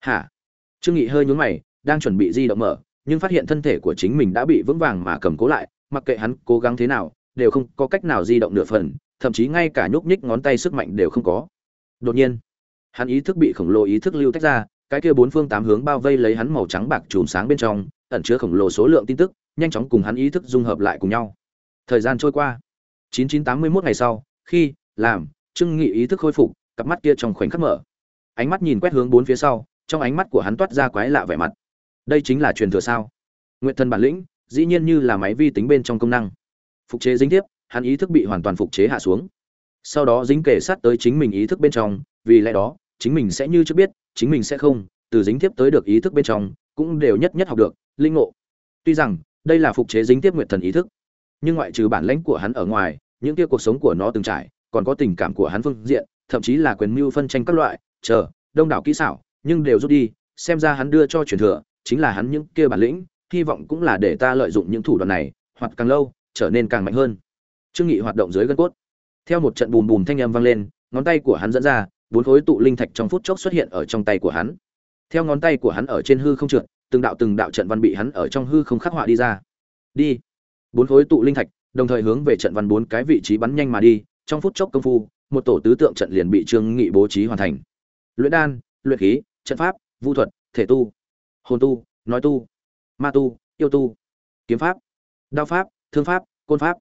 hả? Trương nghị hơi nhún mày, đang chuẩn bị di động mở, nhưng phát hiện thân thể của chính mình đã bị vững vàng mà cầm cố lại, mặc kệ hắn cố gắng thế nào, đều không có cách nào di động nửa phần, thậm chí ngay cả nhúc nhích ngón tay sức mạnh đều không có. Đột nhiên, hắn ý thức bị khổng lồ ý thức lưu tách ra, cái kia bốn phương tám hướng bao vây lấy hắn màu trắng bạc chùm sáng bên trong, ẩn chứa khổng lồ số lượng tin tức, nhanh chóng cùng hắn ý thức dung hợp lại cùng nhau. Thời gian trôi qua 9981 ngày sau, khi, làm, trương nghị ý thức khôi phục, cặp mắt kia trong khoảnh khắc mở. Ánh mắt nhìn quét hướng bốn phía sau trong ánh mắt của hắn toát ra quái lạ vẻ mặt. Đây chính là truyền thừa sao? Nguyện thần bản lĩnh, dĩ nhiên như là máy vi tính bên trong công năng. Phục chế dính tiếp, hắn ý thức bị hoàn toàn phục chế hạ xuống. Sau đó dính kể sát tới chính mình ý thức bên trong, vì lẽ đó, chính mình sẽ như chưa biết, chính mình sẽ không, từ dính tiếp tới được ý thức bên trong, cũng đều nhất nhất học được, linh ngộ. Tuy rằng, đây là phục chế dính tiếp nguyện thần ý thức. Nhưng ngoại trừ bản lãnh của hắn ở ngoài, những kia cuộc sống của nó từng trải, còn có tình cảm của hắn phương diện, thậm chí là quyền mưu phân tranh các loại, chờ, đông đảo kỹ xảo nhưng đều rút đi, xem ra hắn đưa cho truyền thừa, chính là hắn những kia bản lĩnh, hy vọng cũng là để ta lợi dụng những thủ đoạn này, hoặc càng lâu, trở nên càng mạnh hơn. Trương nghị hoạt động dưới gân cốt. Theo một trận bùm bùm thanh âm vang lên, ngón tay của hắn dẫn ra, bốn khối tụ linh thạch trong phút chốc xuất hiện ở trong tay của hắn. Theo ngón tay của hắn ở trên hư không trượt, từng đạo từng đạo trận văn bị hắn ở trong hư không khắc họa đi ra. Đi. Bốn khối tụ linh thạch, đồng thời hướng về trận văn bốn cái vị trí bắn nhanh mà đi, trong phút chốc công phu, một tổ tứ tượng trận liền bị trương nghị bố trí hoàn thành. Luyện đan, luyện khí trận pháp vu thuật, thể tu, hồn tu, nói tu, ma tu, yêu tu, kiếm pháp, đao pháp, thương pháp, côn pháp.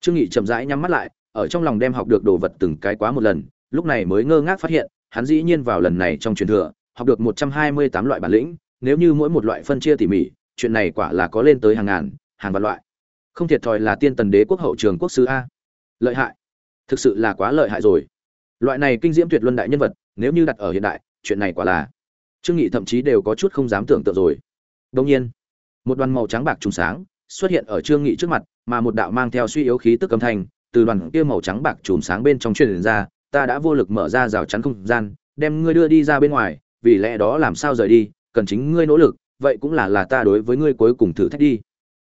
Trương nghị chậm rãi nhắm mắt lại, ở trong lòng đem học được đồ vật từng cái quá một lần, lúc này mới ngơ ngác phát hiện, hắn dĩ nhiên vào lần này trong truyền thừa, học được một trăm hai mươi tám loại bản lĩnh, nếu như mỗi một loại phân chia tỉ mỉ, chuyện này quả là có lên tới hàng ngàn, hàng vạn loại. Không thiệt thòi là tiên tần đế quốc hậu trường quốc sư a. Lợi hại. Thực sự là quá lợi hại rồi. Loại này kinh diễm tuyệt luân đại nhân vật, nếu như đặt ở hiện đại, chuyện này quả là trương nghị thậm chí đều có chút không dám tưởng tượng rồi. Đương nhiên, một đoàn màu trắng bạc trùng sáng xuất hiện ở trương nghị trước mặt, mà một đạo mang theo suy yếu khí tức âm thanh từ đoàn kia màu trắng bạc trùm sáng bên trong truyền ra, ta đã vô lực mở ra rào chắn không gian, đem ngươi đưa đi ra bên ngoài, vì lẽ đó làm sao rời đi, cần chính ngươi nỗ lực, vậy cũng là là ta đối với ngươi cuối cùng thử thách đi.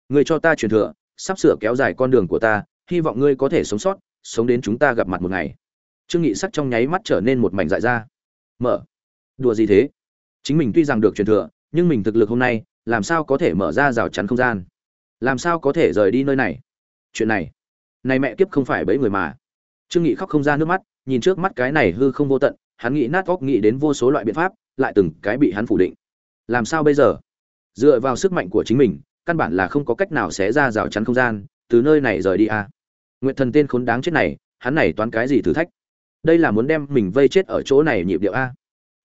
Ngươi cho ta truyền thừa, sắp sửa kéo dài con đường của ta, hy vọng ngươi có thể sống sót, sống đến chúng ta gặp mặt một ngày. Trương nghị sắc trong nháy mắt trở nên một mảnh dại ra. Mở. Đùa gì thế? Chính mình tuy rằng được truyền thừa, nhưng mình thực lực hôm nay, làm sao có thể mở ra rào chắn không gian? Làm sao có thể rời đi nơi này? Chuyện này này mẹ kiếp không phải bẫy người mà. Trương nghị khóc không ra nước mắt, nhìn trước mắt cái này hư không vô tận, hắn nghĩ nát óc, nghĩ đến vô số loại biện pháp, lại từng cái bị hắn phủ định. Làm sao bây giờ? Dựa vào sức mạnh của chính mình, căn bản là không có cách nào xé ra rào chắn không gian, từ nơi này rời đi à. nguyện thần tên khốn đáng chết này, hắn này toán cái gì thử thách? Đây là muốn đem mình vây chết ở chỗ này nhịp điệu a?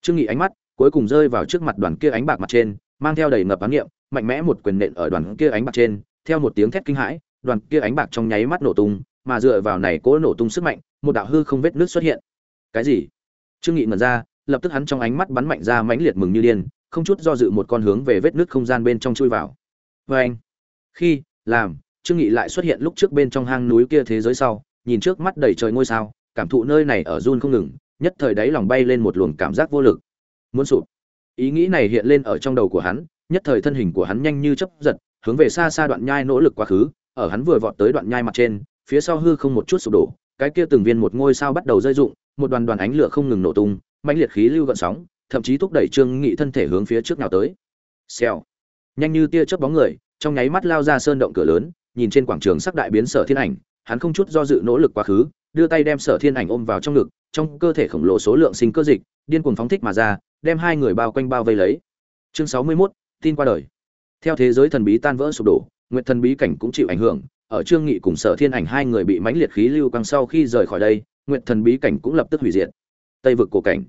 Trương nghị ánh mắt cuối cùng rơi vào trước mặt đoàn kia ánh bạc mặt trên, mang theo đầy ngập ám niệm, mạnh mẽ một quyền nện ở đoàn kia ánh bạc trên, theo một tiếng thét kinh hãi, đoàn kia ánh bạc trong nháy mắt nổ tung, mà dựa vào này cố nổ tung sức mạnh, một đạo hư không vết nước xuất hiện. Cái gì? Trương nghị mở ra, lập tức hắn trong ánh mắt bắn mạnh ra mãnh liệt mừng như điên, không chút do dự một con hướng về vết nước không gian bên trong chui vào. Và anh khi, làm, trương nghị lại xuất hiện lúc trước bên trong hang núi kia thế giới sau, nhìn trước mắt đầy trời ngôi sao, cảm thụ nơi này ở run không ngừng, nhất thời đáy lòng bay lên một luồng cảm giác vô lực muốn sụp. Ý nghĩ này hiện lên ở trong đầu của hắn, nhất thời thân hình của hắn nhanh như chớp giật, hướng về xa xa đoạn nhai nỗ lực quá khứ, ở hắn vừa vọt tới đoạn nhai mặt trên, phía sau hư không một chút sụp đổ, cái kia từng viên một ngôi sao bắt đầu rơi rụng, một đoàn đoàn ánh lửa không ngừng nổ tung, mãnh liệt khí lưu gợn sóng, thậm chí thúc đẩy trương nghị thân thể hướng phía trước nào tới. Xèo. Nhanh như tia chớp bóng người, trong nháy mắt lao ra sơn động cửa lớn, nhìn trên quảng trường sắc đại biến sở thiên ảnh, hắn không chút do dự nỗ lực quá khứ, đưa tay đem sở thiên ảnh ôm vào trong ngực, trong cơ thể khổng lồ số lượng sinh cơ dịch, điên cuồng phóng thích mà ra đem hai người bao quanh bao vây lấy. Chương sáu mươi 61, tin qua đời. Theo thế giới thần bí tan vỡ sụp đổ nguyệt thần bí cảnh cũng chịu ảnh hưởng ở trương nghị cùng sở thiên ảnh hai người bị mãnh liệt khí lưu quang sau khi rời khỏi đây nguyệt thần bí cảnh cũng lập tức hủy diệt. Tây vực cổ cảnh.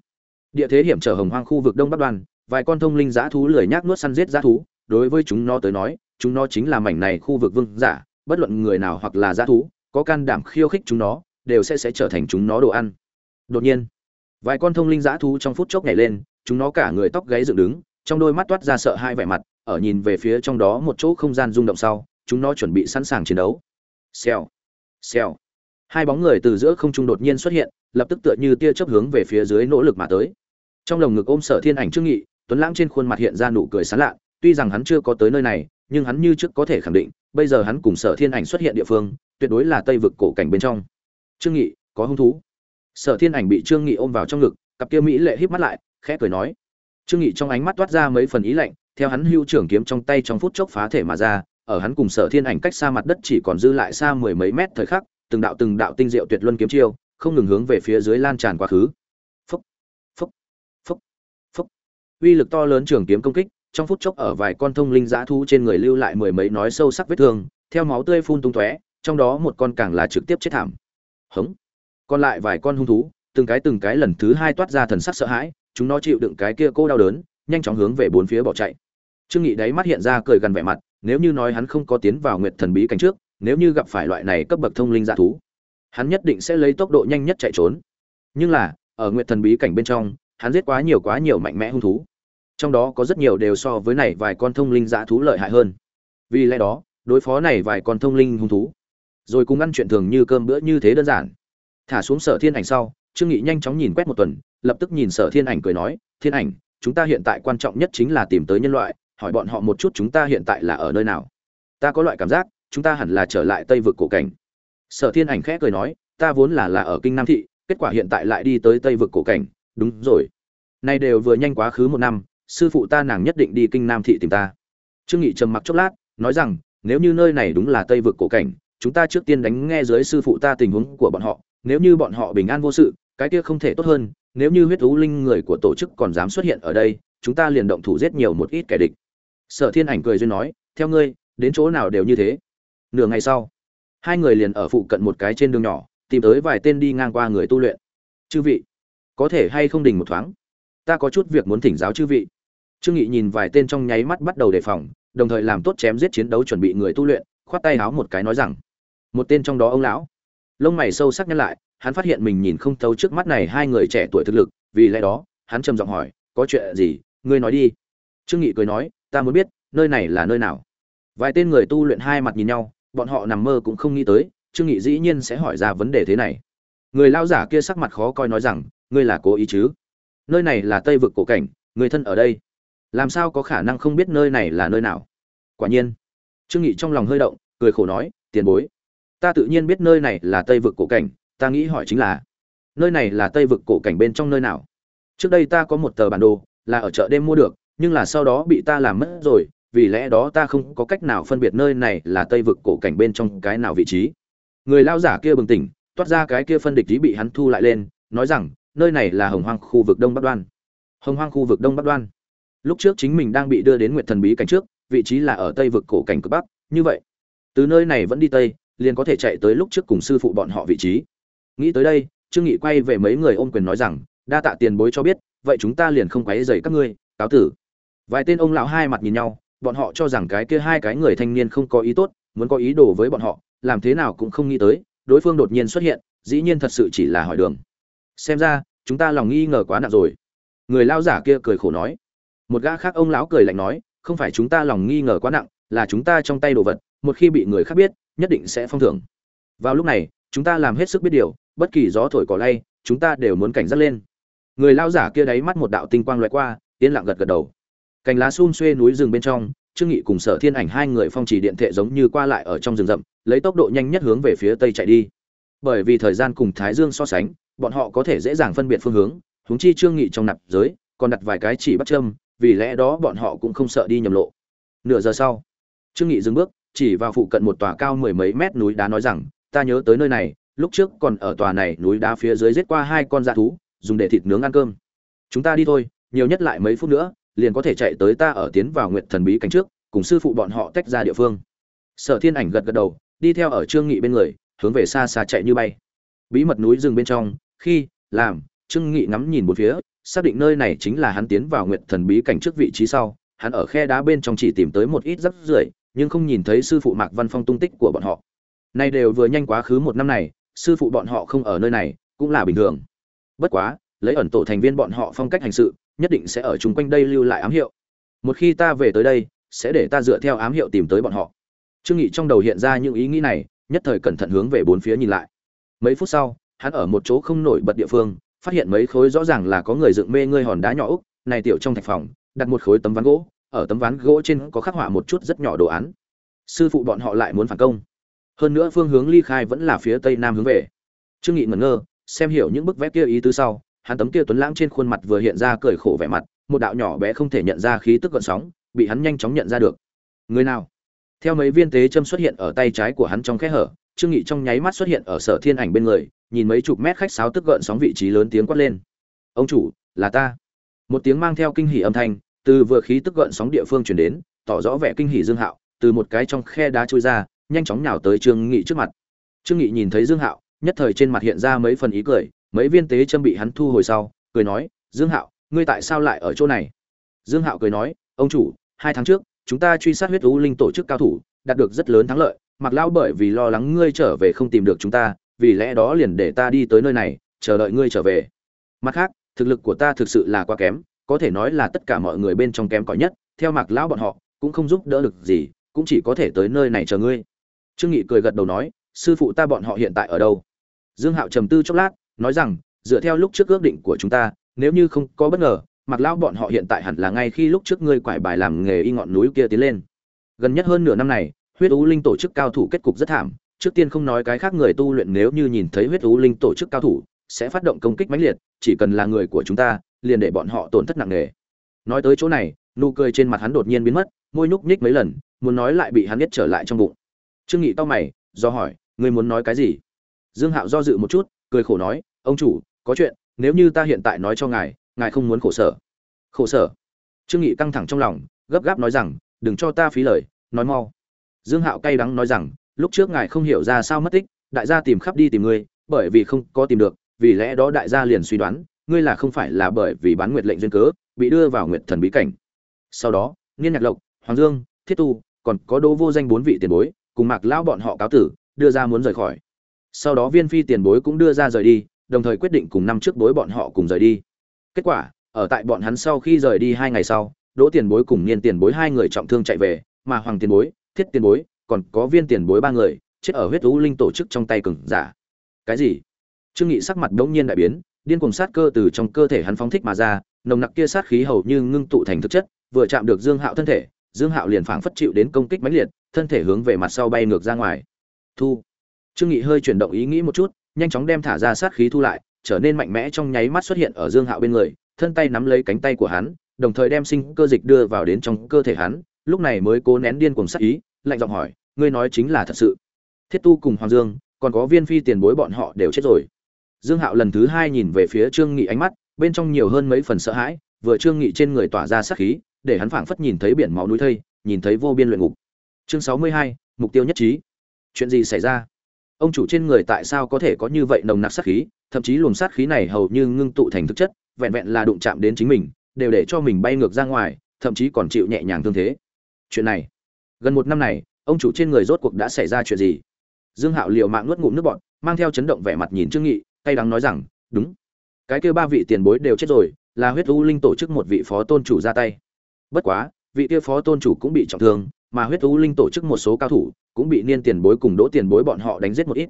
Địa thế hiểm trở hồng hoang khu vực đông bắc đoan vài con thông linh dã thú lười nhác nuốt săn giết dã thú. Đối với chúng nó tới nói chúng nó chính là mảnh này khu vực vương giả bất luận người nào hoặc là dã thú có can đảm khiêu khích chúng nó đều sẽ sẽ trở thành chúng nó đồ ăn. Đột nhiên vài con thông linh dã thú trong phút chốc nhảy lên chúng nó cả người tóc gáy dựng đứng, trong đôi mắt toát ra sợ hai vẻ mặt, ở nhìn về phía trong đó một chỗ không gian rung động sau, chúng nó chuẩn bị sẵn sàng chiến đấu. Xèo xèo. Hai bóng người từ giữa không trung đột nhiên xuất hiện, lập tức tựa như tia chớp hướng về phía dưới nỗ lực mà tới. Trong lồng ngực ôm sở thiên ảnh trương nghị, tuấn lãng trên khuôn mặt hiện ra nụ cười sán lạ, tuy rằng hắn chưa có tới nơi này, nhưng hắn như trước có thể khẳng định, bây giờ hắn cùng sở thiên ảnh xuất hiện địa phương, tuyệt đối là tây vực cổ cảnh bên trong. Trương nghị, có hung thú. Sở thiên ảnh bị trương nghị ôm vào trong ngực, cặp kia mỹ lệ híp mắt lại khẽ cười nói. Trương nghị trong ánh mắt toát ra mấy phần ý lạnh, theo hắn hưu trưởng kiếm trong tay trong phút chốc phá thể mà ra, ở hắn cùng sở thiên ảnh cách xa mặt đất chỉ còn dư lại xa mười mấy mét thời khắc, từng đạo từng đạo tinh diệu tuyệt luân kiếm chiêu, không ngừng hướng về phía dưới lan tràn quá khứ. Phúc phúc phúc phúc. Uy lực to lớn trường kiếm công kích, trong phút chốc ở vài con thông linh dã thú trên người lưu lại mười mấy nói sâu sắc vết thương, theo máu tươi phun tung tóe, trong đó một con càng là trực tiếp chết thảm. Hống. Còn lại vài con hung thú, từng cái từng cái lần thứ hai toát ra thần sắc sợ hãi chúng nó chịu đựng cái kia cô đau đớn, nhanh chóng hướng về bốn phía bỏ chạy. Trương nghị đáy mắt hiện ra cười gần vẻ mặt, nếu như nói hắn không có tiến vào nguyệt thần bí cảnh trước, nếu như gặp phải loại này cấp bậc thông linh dã thú, hắn nhất định sẽ lấy tốc độ nhanh nhất chạy trốn. Nhưng là, ở nguyệt thần bí cảnh bên trong, hắn giết quá nhiều quá nhiều mạnh mẽ hung thú. Trong đó có rất nhiều đều so với này vài con thông linh dã thú lợi hại hơn. Vì lẽ đó, đối phó này vài con thông linh hung thú, rồi cùng ăn chuyện thường như cơm bữa như thế đơn giản. Thả xuống sở thiên ảnh sau, trương nghị nhanh chóng nhìn quét một tuần lập tức nhìn sở thiên ảnh cười nói, thiên ảnh, chúng ta hiện tại quan trọng nhất chính là tìm tới nhân loại, hỏi bọn họ một chút chúng ta hiện tại là ở nơi nào. Ta có loại cảm giác, chúng ta hẳn là trở lại tây vực cổ cảnh. Sở thiên ảnh khẽ cười nói, ta vốn là là ở kinh nam thị, kết quả hiện tại lại đi tới tây vực cổ cảnh. Đúng rồi. Nay đều vừa nhanh quá khứ một năm, sư phụ ta nàng nhất định đi kinh nam thị tìm ta. Trương nghị trầm mặc chốc lát, nói rằng, nếu như nơi này đúng là tây vực cổ cảnh, chúng ta trước tiên đánh nghe dưới sư phụ ta tình huống của bọn họ, nếu như bọn họ bình an vô sự, cái kia không thể tốt hơn nếu như huyết thú linh người của tổ chức còn dám xuất hiện ở đây, chúng ta liền động thủ giết nhiều một ít kẻ địch. Sở thiên ảnh cười duyên nói, theo ngươi, đến chỗ nào đều như thế. Nửa ngày sau, hai người liền ở phụ cận một cái trên đường nhỏ, tìm tới vài tên đi ngang qua người tu luyện. Chư vị, có thể hay không đình một thoáng? Ta có chút việc muốn thỉnh giáo chư vị. Trương nghị nhìn vài tên trong nháy mắt bắt đầu đề phòng, đồng thời làm tốt chém giết chiến đấu chuẩn bị người tu luyện, khoát tay háo một cái nói rằng, một tên trong đó ông lão. Lông mày sâu sắc nhăn lại hắn phát hiện mình nhìn không thấu trước mắt này hai người trẻ tuổi thực lực, vì lẽ đó, hắn trầm giọng hỏi, có chuyện gì? Ngươi nói đi. Trương nghị cười nói, ta muốn biết, nơi này là nơi nào? Vài tên người tu luyện hai mặt nhìn nhau, bọn họ nằm mơ cũng không nghĩ tới, trương nghị dĩ nhiên sẽ hỏi ra vấn đề thế này. Người lao giả kia sắc mặt khó coi nói rằng, ngươi là cố ý chứ? Nơi này là tây vực cổ cảnh, người thân ở đây. Làm sao có khả năng không biết nơi này là nơi nào? Quả nhiên, trương nghị trong lòng hơi động, cười khổ nói, tiền bối, ta tự nhiên biết nơi này là tây vực cổ cảnh ta nghĩ hỏi chính là, nơi này là tây vực cổ cảnh bên trong nơi nào? Trước đây ta có một tờ bản đồ, là ở chợ đêm mua được, nhưng là sau đó bị ta làm mất rồi, vì lẽ đó ta không có cách nào phân biệt nơi này là tây vực cổ cảnh bên trong cái nào vị trí. Người lao giả kia bừng tỉnh, toát ra cái kia phân địch ý bị hắn thu lại lên, nói rằng, nơi này là hồng hoang khu vực đông bắc đoan. Hồng hoang khu vực đông bắc đoan. Lúc trước chính mình đang bị đưa đến nguyệt thần bí cảnh trước, vị trí là ở tây vực cổ cảnh cực bắc, như vậy. Từ nơi này vẫn đi tây, liền có thể chạy tới lúc trước cùng sư phụ bọn họ vị trí nghĩ tới đây, trương nghị quay về mấy người ôm quyền nói rằng, đa tạ tiền bối cho biết, vậy chúng ta liền không quấy rầy các ngươi, cáo tử. Vài tên ông lão hai mặt nhìn nhau, bọn họ cho rằng cái kia hai cái người thanh niên không có ý tốt, muốn có ý đồ với bọn họ, làm thế nào cũng không nghĩ tới, đối phương đột nhiên xuất hiện, dĩ nhiên thật sự chỉ là hỏi đường. Xem ra, chúng ta lòng nghi ngờ quá nặng rồi. Người lao giả kia cười khổ nói. Một gã khác ông lão cười lạnh nói, không phải chúng ta lòng nghi ngờ quá nặng, là chúng ta trong tay đồ vật, một khi bị người khác biết, nhất định sẽ phong thưởng. Vào lúc này, chúng ta làm hết sức biết điều bất kỳ gió thổi cỏ lay, chúng ta đều muốn cảnh giác lên. Người lao giả kia đáy mắt một đạo tinh quang loại qua, yên lặng gật gật đầu. Cành lá xun xuê núi rừng bên trong, trương nghị cùng sở thiên ảnh hai người phong trì điện thệ giống như qua lại ở trong rừng rậm, lấy tốc độ nhanh nhất hướng về phía tây chạy đi. Bởi vì thời gian cùng thái dương so sánh, bọn họ có thể dễ dàng phân biệt phương hướng, huống chi trương nghị trong nạp giới, còn đặt vài cái chỉ bắt châm, vì lẽ đó bọn họ cũng không sợ đi nhầm lộ. Nửa giờ sau, trương nghị dừng bước, chỉ vào phụ cận một tòa cao mười mấy mét núi đá nói rằng, ta nhớ tới nơi này lúc trước còn ở tòa này núi đá phía dưới giết qua hai con dã thú, dùng để thịt nướng ăn cơm. Chúng ta đi thôi, nhiều nhất lại mấy phút nữa, liền có thể chạy tới ta ở tiến vào nguyệt thần bí cảnh trước, cùng sư phụ bọn họ tách ra địa phương. Sở thiên ảnh gật gật đầu, đi theo ở trương nghị bên người, hướng về xa xa chạy như bay. Bí mật núi rừng bên trong, khi, làm, trương nghị ngắm nhìn một phía, xác định nơi này chính là hắn tiến vào nguyệt thần bí cảnh trước vị trí sau. Hắn ở khe đá bên trong chỉ tìm tới một ít rắc rưởi, nhưng không nhìn thấy sư phụ mạc văn phong tung tích của bọn họ. Nay đều vừa nhanh quá khứ một năm này sư phụ bọn họ không ở nơi này, cũng là bình thường. Bất quá, lấy ẩn tổ thành viên bọn họ phong cách hành sự, nhất định sẽ ở chung quanh đây lưu lại ám hiệu. Một khi ta về tới đây, sẽ để ta dựa theo ám hiệu tìm tới bọn họ. Trương nghị trong đầu hiện ra những ý nghĩ này, nhất thời cẩn thận hướng về bốn phía nhìn lại. Mấy phút sau, hắn ở một chỗ không nổi bật địa phương, phát hiện mấy khối rõ ràng là có người dựng mê ngươi hòn đá nhỏ úc, này tiểu trong thạch phòng, đặt một khối tấm ván gỗ, ở tấm ván gỗ trên có khắc họa một chút rất nhỏ đồ án. Sư phụ bọn họ lại muốn phản công hơn nữa phương hướng ly khai vẫn là phía tây nam hướng về. Trương nghị ngẩn ngơ, xem hiểu những bức vẽ kia ý tứ sau, hắn tấm kia tuấn lãng trên khuôn mặt vừa hiện ra cười khổ vẻ mặt, một đạo nhỏ bé không thể nhận ra khí tức gợn sóng, bị hắn nhanh chóng nhận ra được. Người nào? Theo mấy viên tế châm xuất hiện ở tay trái của hắn trong khe hở, trương nghị trong nháy mắt xuất hiện ở sở thiên ảnh bên người, nhìn mấy chục mét khách sáo tức gợn sóng vị trí lớn tiếng quát lên. Ông chủ, là ta. Một tiếng mang theo kinh hỉ âm thanh, từ vừa khí tức gợn sóng địa phương truyền đến, tỏ rõ vẻ kinh hỉ dương hạo, từ một cái trong khe đá trôi ra nhanh chóng nhào tới trương nghị trước mặt. Trương nghị nhìn thấy dương hạo, nhất thời trên mặt hiện ra mấy phần ý cười, mấy viên tế châm bị hắn thu hồi sau, cười nói, dương hạo, ngươi tại sao lại ở chỗ này? Dương hạo cười nói, ông chủ, hai tháng trước, chúng ta truy sát huyết u linh tổ chức cao thủ, đạt được rất lớn thắng lợi, mặc lão bởi vì lo lắng ngươi trở về không tìm được chúng ta, vì lẽ đó liền để ta đi tới nơi này, chờ đợi ngươi trở về. Mặt khác, thực lực của ta thực sự là quá kém, có thể nói là tất cả mọi người bên trong kém cỏi nhất, theo Mặc lão bọn họ, cũng không giúp đỡ được gì, cũng chỉ có thể tới nơi này chờ ngươi trương nghị cười gật đầu nói, sư phụ ta bọn họ hiện tại ở đâu? Dương hạo trầm tư chốc lát, nói rằng, dựa theo lúc trước ước định của chúng ta, nếu như không có bất ngờ mặc lão bọn họ hiện tại hẳn là ngay khi lúc trước ngươi quải bài làm nghề y ngọn núi kia tiến lên. Gần nhất hơn nửa năm này, huyết ú linh tổ chức cao thủ kết cục rất thảm, trước tiên không nói cái khác người tu luyện nếu như nhìn thấy huyết ú linh tổ chức cao thủ, sẽ phát động công kích mãnh liệt, chỉ cần là người của chúng ta, liền để bọn họ tổn thất nặng nề. Nói tới chỗ này, nụ cười trên mặt hắn đột nhiên biến mất, môi nhúc nhích mấy lần, muốn nói lại bị hắn biết trở lại trong bụng trương nghị to mày, do hỏi, ngươi muốn nói cái gì? Dương hạo do dự một chút, cười khổ nói, ông chủ, có chuyện, nếu như ta hiện tại nói cho ngài ngài không muốn khổ sở. Khổ sở? Trương nghị căng thẳng trong lòng, gấp gáp nói rằng, đừng cho ta phí lời, nói mau. Dương hạo cay đắng nói rằng, lúc trước ngài không hiểu ra sao mất tích, đại gia tìm khắp đi tìm ngươi, bởi vì không có tìm được, vì lẽ đó đại gia liền suy đoán, ngươi là không phải là bởi vì bán nguyệt lệnh duyên cớ, bị đưa vào nguyệt thần bí cảnh. Sau đó, niên nhạc lộc, hoàng dương, thiết tu, còn có đỗ vô danh bốn vị tiền bối cùng mạc lão bọn họ cáo tử, đưa ra muốn rời khỏi. Sau đó viên phi tiền bối cũng đưa ra rời đi, đồng thời quyết định cùng năm trước bối bọn họ cùng rời đi. Kết quả, ở tại bọn hắn sau khi rời đi hai ngày sau, đỗ tiền bối cùng niên tiền bối hai người trọng thương chạy về, mà hoàng tiền bối, thiết tiền bối, còn có viên tiền bối ba người, chết ở huyết u linh tổ chức trong tay cừng giả. Cái gì? Trương nghị sắc mặt đống nhiên đại biến, điên cuồng sát cơ từ trong cơ thể hắn phóng thích mà ra, nồng nặc kia sát khí hầu như ngưng tụ thành thực chất, vừa chạm được dương hạo thân thể, dương hạo liền phảng phất chịu đến công kích mãnh liệt thân thể hướng về mặt sau bay ngược ra ngoài. Thu. Trương nghị hơi chuyển động ý nghĩ một chút, nhanh chóng đem thả ra sát khí thu lại, trở nên mạnh mẽ trong nháy mắt xuất hiện ở dương hạo bên người, thân tay nắm lấy cánh tay của hắn, đồng thời đem sinh cơ dịch đưa vào đến trong cơ thể hắn, lúc này mới cố nén điên cuồng sát ý, lạnh giọng hỏi, ngươi nói chính là thật sự? Thiết tu cùng hoàng dương, còn có viên phi tiền bối bọn họ đều chết rồi. Dương hạo lần thứ hai nhìn về phía trương nghị ánh mắt, bên trong nhiều hơn mấy phần sợ hãi, vừa trương nghị trên người tỏa ra sát khí, để hắn phảng phất nhìn thấy biển máu núi thây, nhìn thấy vô biên luyện ngục chương sáu mươi hai, mục tiêu nhất trí. Chuyện gì xảy ra? Ông chủ trên người tại sao có thể có như vậy nồng nặc sát khí? Thậm chí luồng sát khí này hầu như ngưng tụ thành thực chất vẹn vẹn là đụng chạm đến chính mình đều để cho mình bay ngược ra ngoài thậm chí còn chịu nhẹ nhàng thương thế. Chuyện này gần một năm này ông chủ trên người rốt cuộc đã xảy ra chuyện gì? Dương hạo liều mạng nuốt ngụm nước bọt mang theo chấn động vẻ mặt nhìn trương nghị tay đắng nói rằng đúng. Cái kia ba vị tiền bối đều chết rồi là huyết u linh tổ chức một vị phó tôn chủ ra tay. Bất quá vị kia phó tôn chủ cũng bị trọng thương mà huyết u linh tổ chức một số cao thủ, cũng bị niên tiền bối cùng đỗ tiền bối bọn họ đánh giết một ít.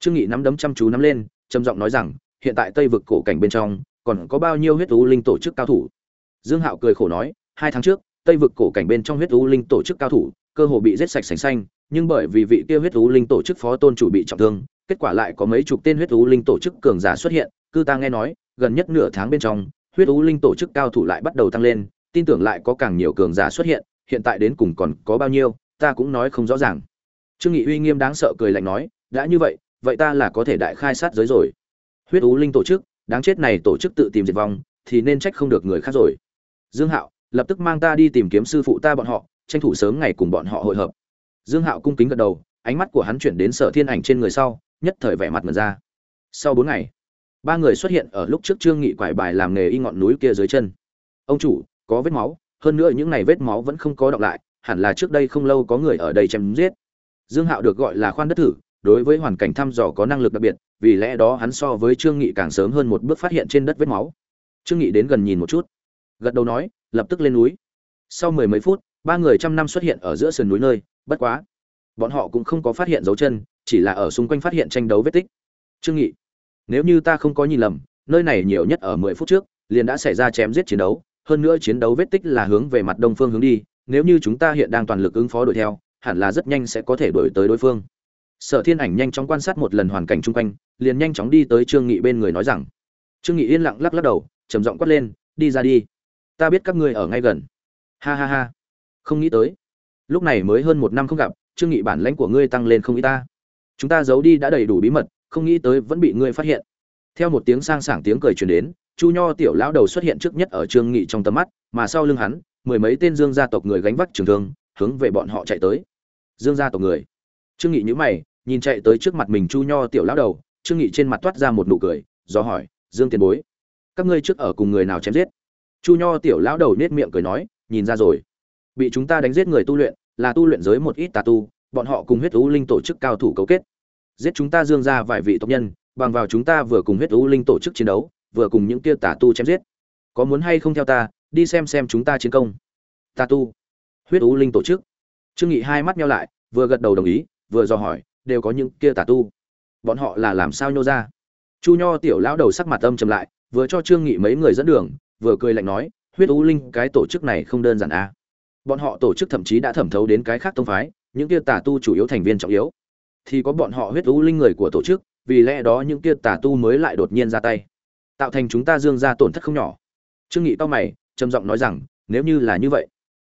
Trương nghị nắm đấm chăm chú nắm lên, trầm giọng nói rằng, hiện tại tây vực cổ cảnh bên trong, còn có bao nhiêu huyết u linh tổ chức cao thủ? Dương hạo cười khổ nói, hai tháng trước, tây vực cổ cảnh bên trong huyết u linh tổ chức cao thủ, cơ hồ bị giết sạch sành xanh, nhưng bởi vì vị kia huyết u linh tổ chức phó tôn chủ bị trọng thương, kết quả lại có mấy chục tên huyết u linh tổ chức cường giả xuất hiện. Cư ta nghe nói, gần nhất nửa tháng bên trong, huyết u linh tổ chức cao thủ lại bắt đầu tăng lên, tin tưởng lại có càng nhiều cường giả xuất hiện hiện tại đến cùng còn có bao nhiêu, ta cũng nói không rõ ràng. Trương nghị uy nghiêm đáng sợ cười lạnh nói, đã như vậy vậy ta là có thể đại khai sát giới rồi. Huyết ú linh tổ chức, đáng chết này tổ chức tự tìm diệt vong, thì nên trách không được người khác rồi. Dương hạo, lập tức mang ta đi tìm kiếm sư phụ ta bọn họ, tranh thủ sớm ngày cùng bọn họ hội hợp. Dương hạo cung kính gật đầu, ánh mắt của hắn chuyển đến sở thiên ảnh trên người sau, nhất thời vẻ mặt mật ra. Sau bốn ngày, ba người xuất hiện ở lúc trước trương nghị quải bài làm nghề y ngọn núi kia dưới chân. Ông chủ, có vết máu hơn nữa những này vết máu vẫn không có đọng lại, hẳn là trước đây không lâu có người ở đây chém giết. Dương hạo được gọi là khoan đất thử, đối với hoàn cảnh thăm dò có năng lực đặc biệt, vì lẽ đó hắn so với trương nghị càng sớm hơn một bước phát hiện trên đất vết máu. Trương nghị đến gần nhìn một chút, gật đầu nói, lập tức lên núi. Sau mười mấy phút, ba người trăm năm xuất hiện ở giữa sườn núi nơi, bất quá, bọn họ cũng không có phát hiện dấu chân, chỉ là ở xung quanh phát hiện tranh đấu vết tích. Trương nghị, nếu như ta không có nhìn lầm, nơi này nhiều nhất ở mười phút trước, liền đã xảy ra chém giết chiến đấu hơn nữa chiến đấu vết tích là hướng về mặt đông phương hướng đi, nếu như chúng ta hiện đang toàn lực ứng phó đuổi theo, hẳn là rất nhanh sẽ có thể đuổi tới đối phương. Sở thiên ảnh nhanh chóng quan sát một lần hoàn cảnh chung quanh, liền nhanh chóng đi tới trương nghị bên người nói rằng, trương nghị yên lặng lắc lắc đầu, trầm giọng quát lên, đi ra đi. Ta biết các ngươi ở ngay gần. Ha ha ha. Không nghĩ tới. Lúc này mới hơn một năm không gặp, trương nghị bản lãnh của ngươi tăng lên không ít ta. Chúng ta giấu đi đã đầy đủ bí mật, không nghĩ tới vẫn bị ngươi phát hiện. Theo một tiếng sang sảng tiếng cười truyền đến chu nho tiểu lão đầu xuất hiện trước nhất ở trương nghị trong tầm mắt, mà sau lưng hắn, mười mấy tên dương gia tộc người gánh vác trường thương, hướng về bọn họ chạy tới. Dương gia tộc người. Trương nghị nhíu mày, nhìn chạy tới trước mặt mình chu nho tiểu lão đầu, trương nghị trên mặt toát ra một nụ cười, do hỏi, dương tiền bối, các ngươi trước ở cùng người nào chém giết? Chu nho tiểu lão đầu nết miệng cười nói, nhìn ra rồi. Bị chúng ta đánh giết người tu luyện, là tu luyện giới một ít tà tu, bọn họ cùng huyết u linh tổ chức cao thủ cấu kết. Giết chúng ta dương ra vài vị tộc nhân, bằng vào chúng ta vừa cùng huyết u linh tổ chức chiến đấu vừa cùng những kia tà tu chém giết. Có muốn hay không theo ta, đi xem xem chúng ta chiến công. Tà tu, huyết u linh tổ chức. Trương nghị hai mắt nhau lại, vừa gật đầu đồng ý, vừa dò hỏi, đều có những kia tà tu. Bọn họ là làm sao nhô ra? Chu nho tiểu lão đầu sắc mặt âm trầm lại, vừa cho trương nghị mấy người dẫn đường, vừa cười lạnh nói, huyết u linh, cái tổ chức này không đơn giản à. Bọn họ tổ chức thậm chí đã thẩm thấu đến cái khác tông phái, những kia tà tu chủ yếu thành viên trọng yếu. Thì có bọn họ huyết u linh người của tổ chức, vì lẽ đó những kia tà tu mới lại đột nhiên ra tay tạo thành chúng ta dương ra tổn thất không nhỏ. Trương nghị tao mày, trầm giọng nói rằng, nếu như là như vậy,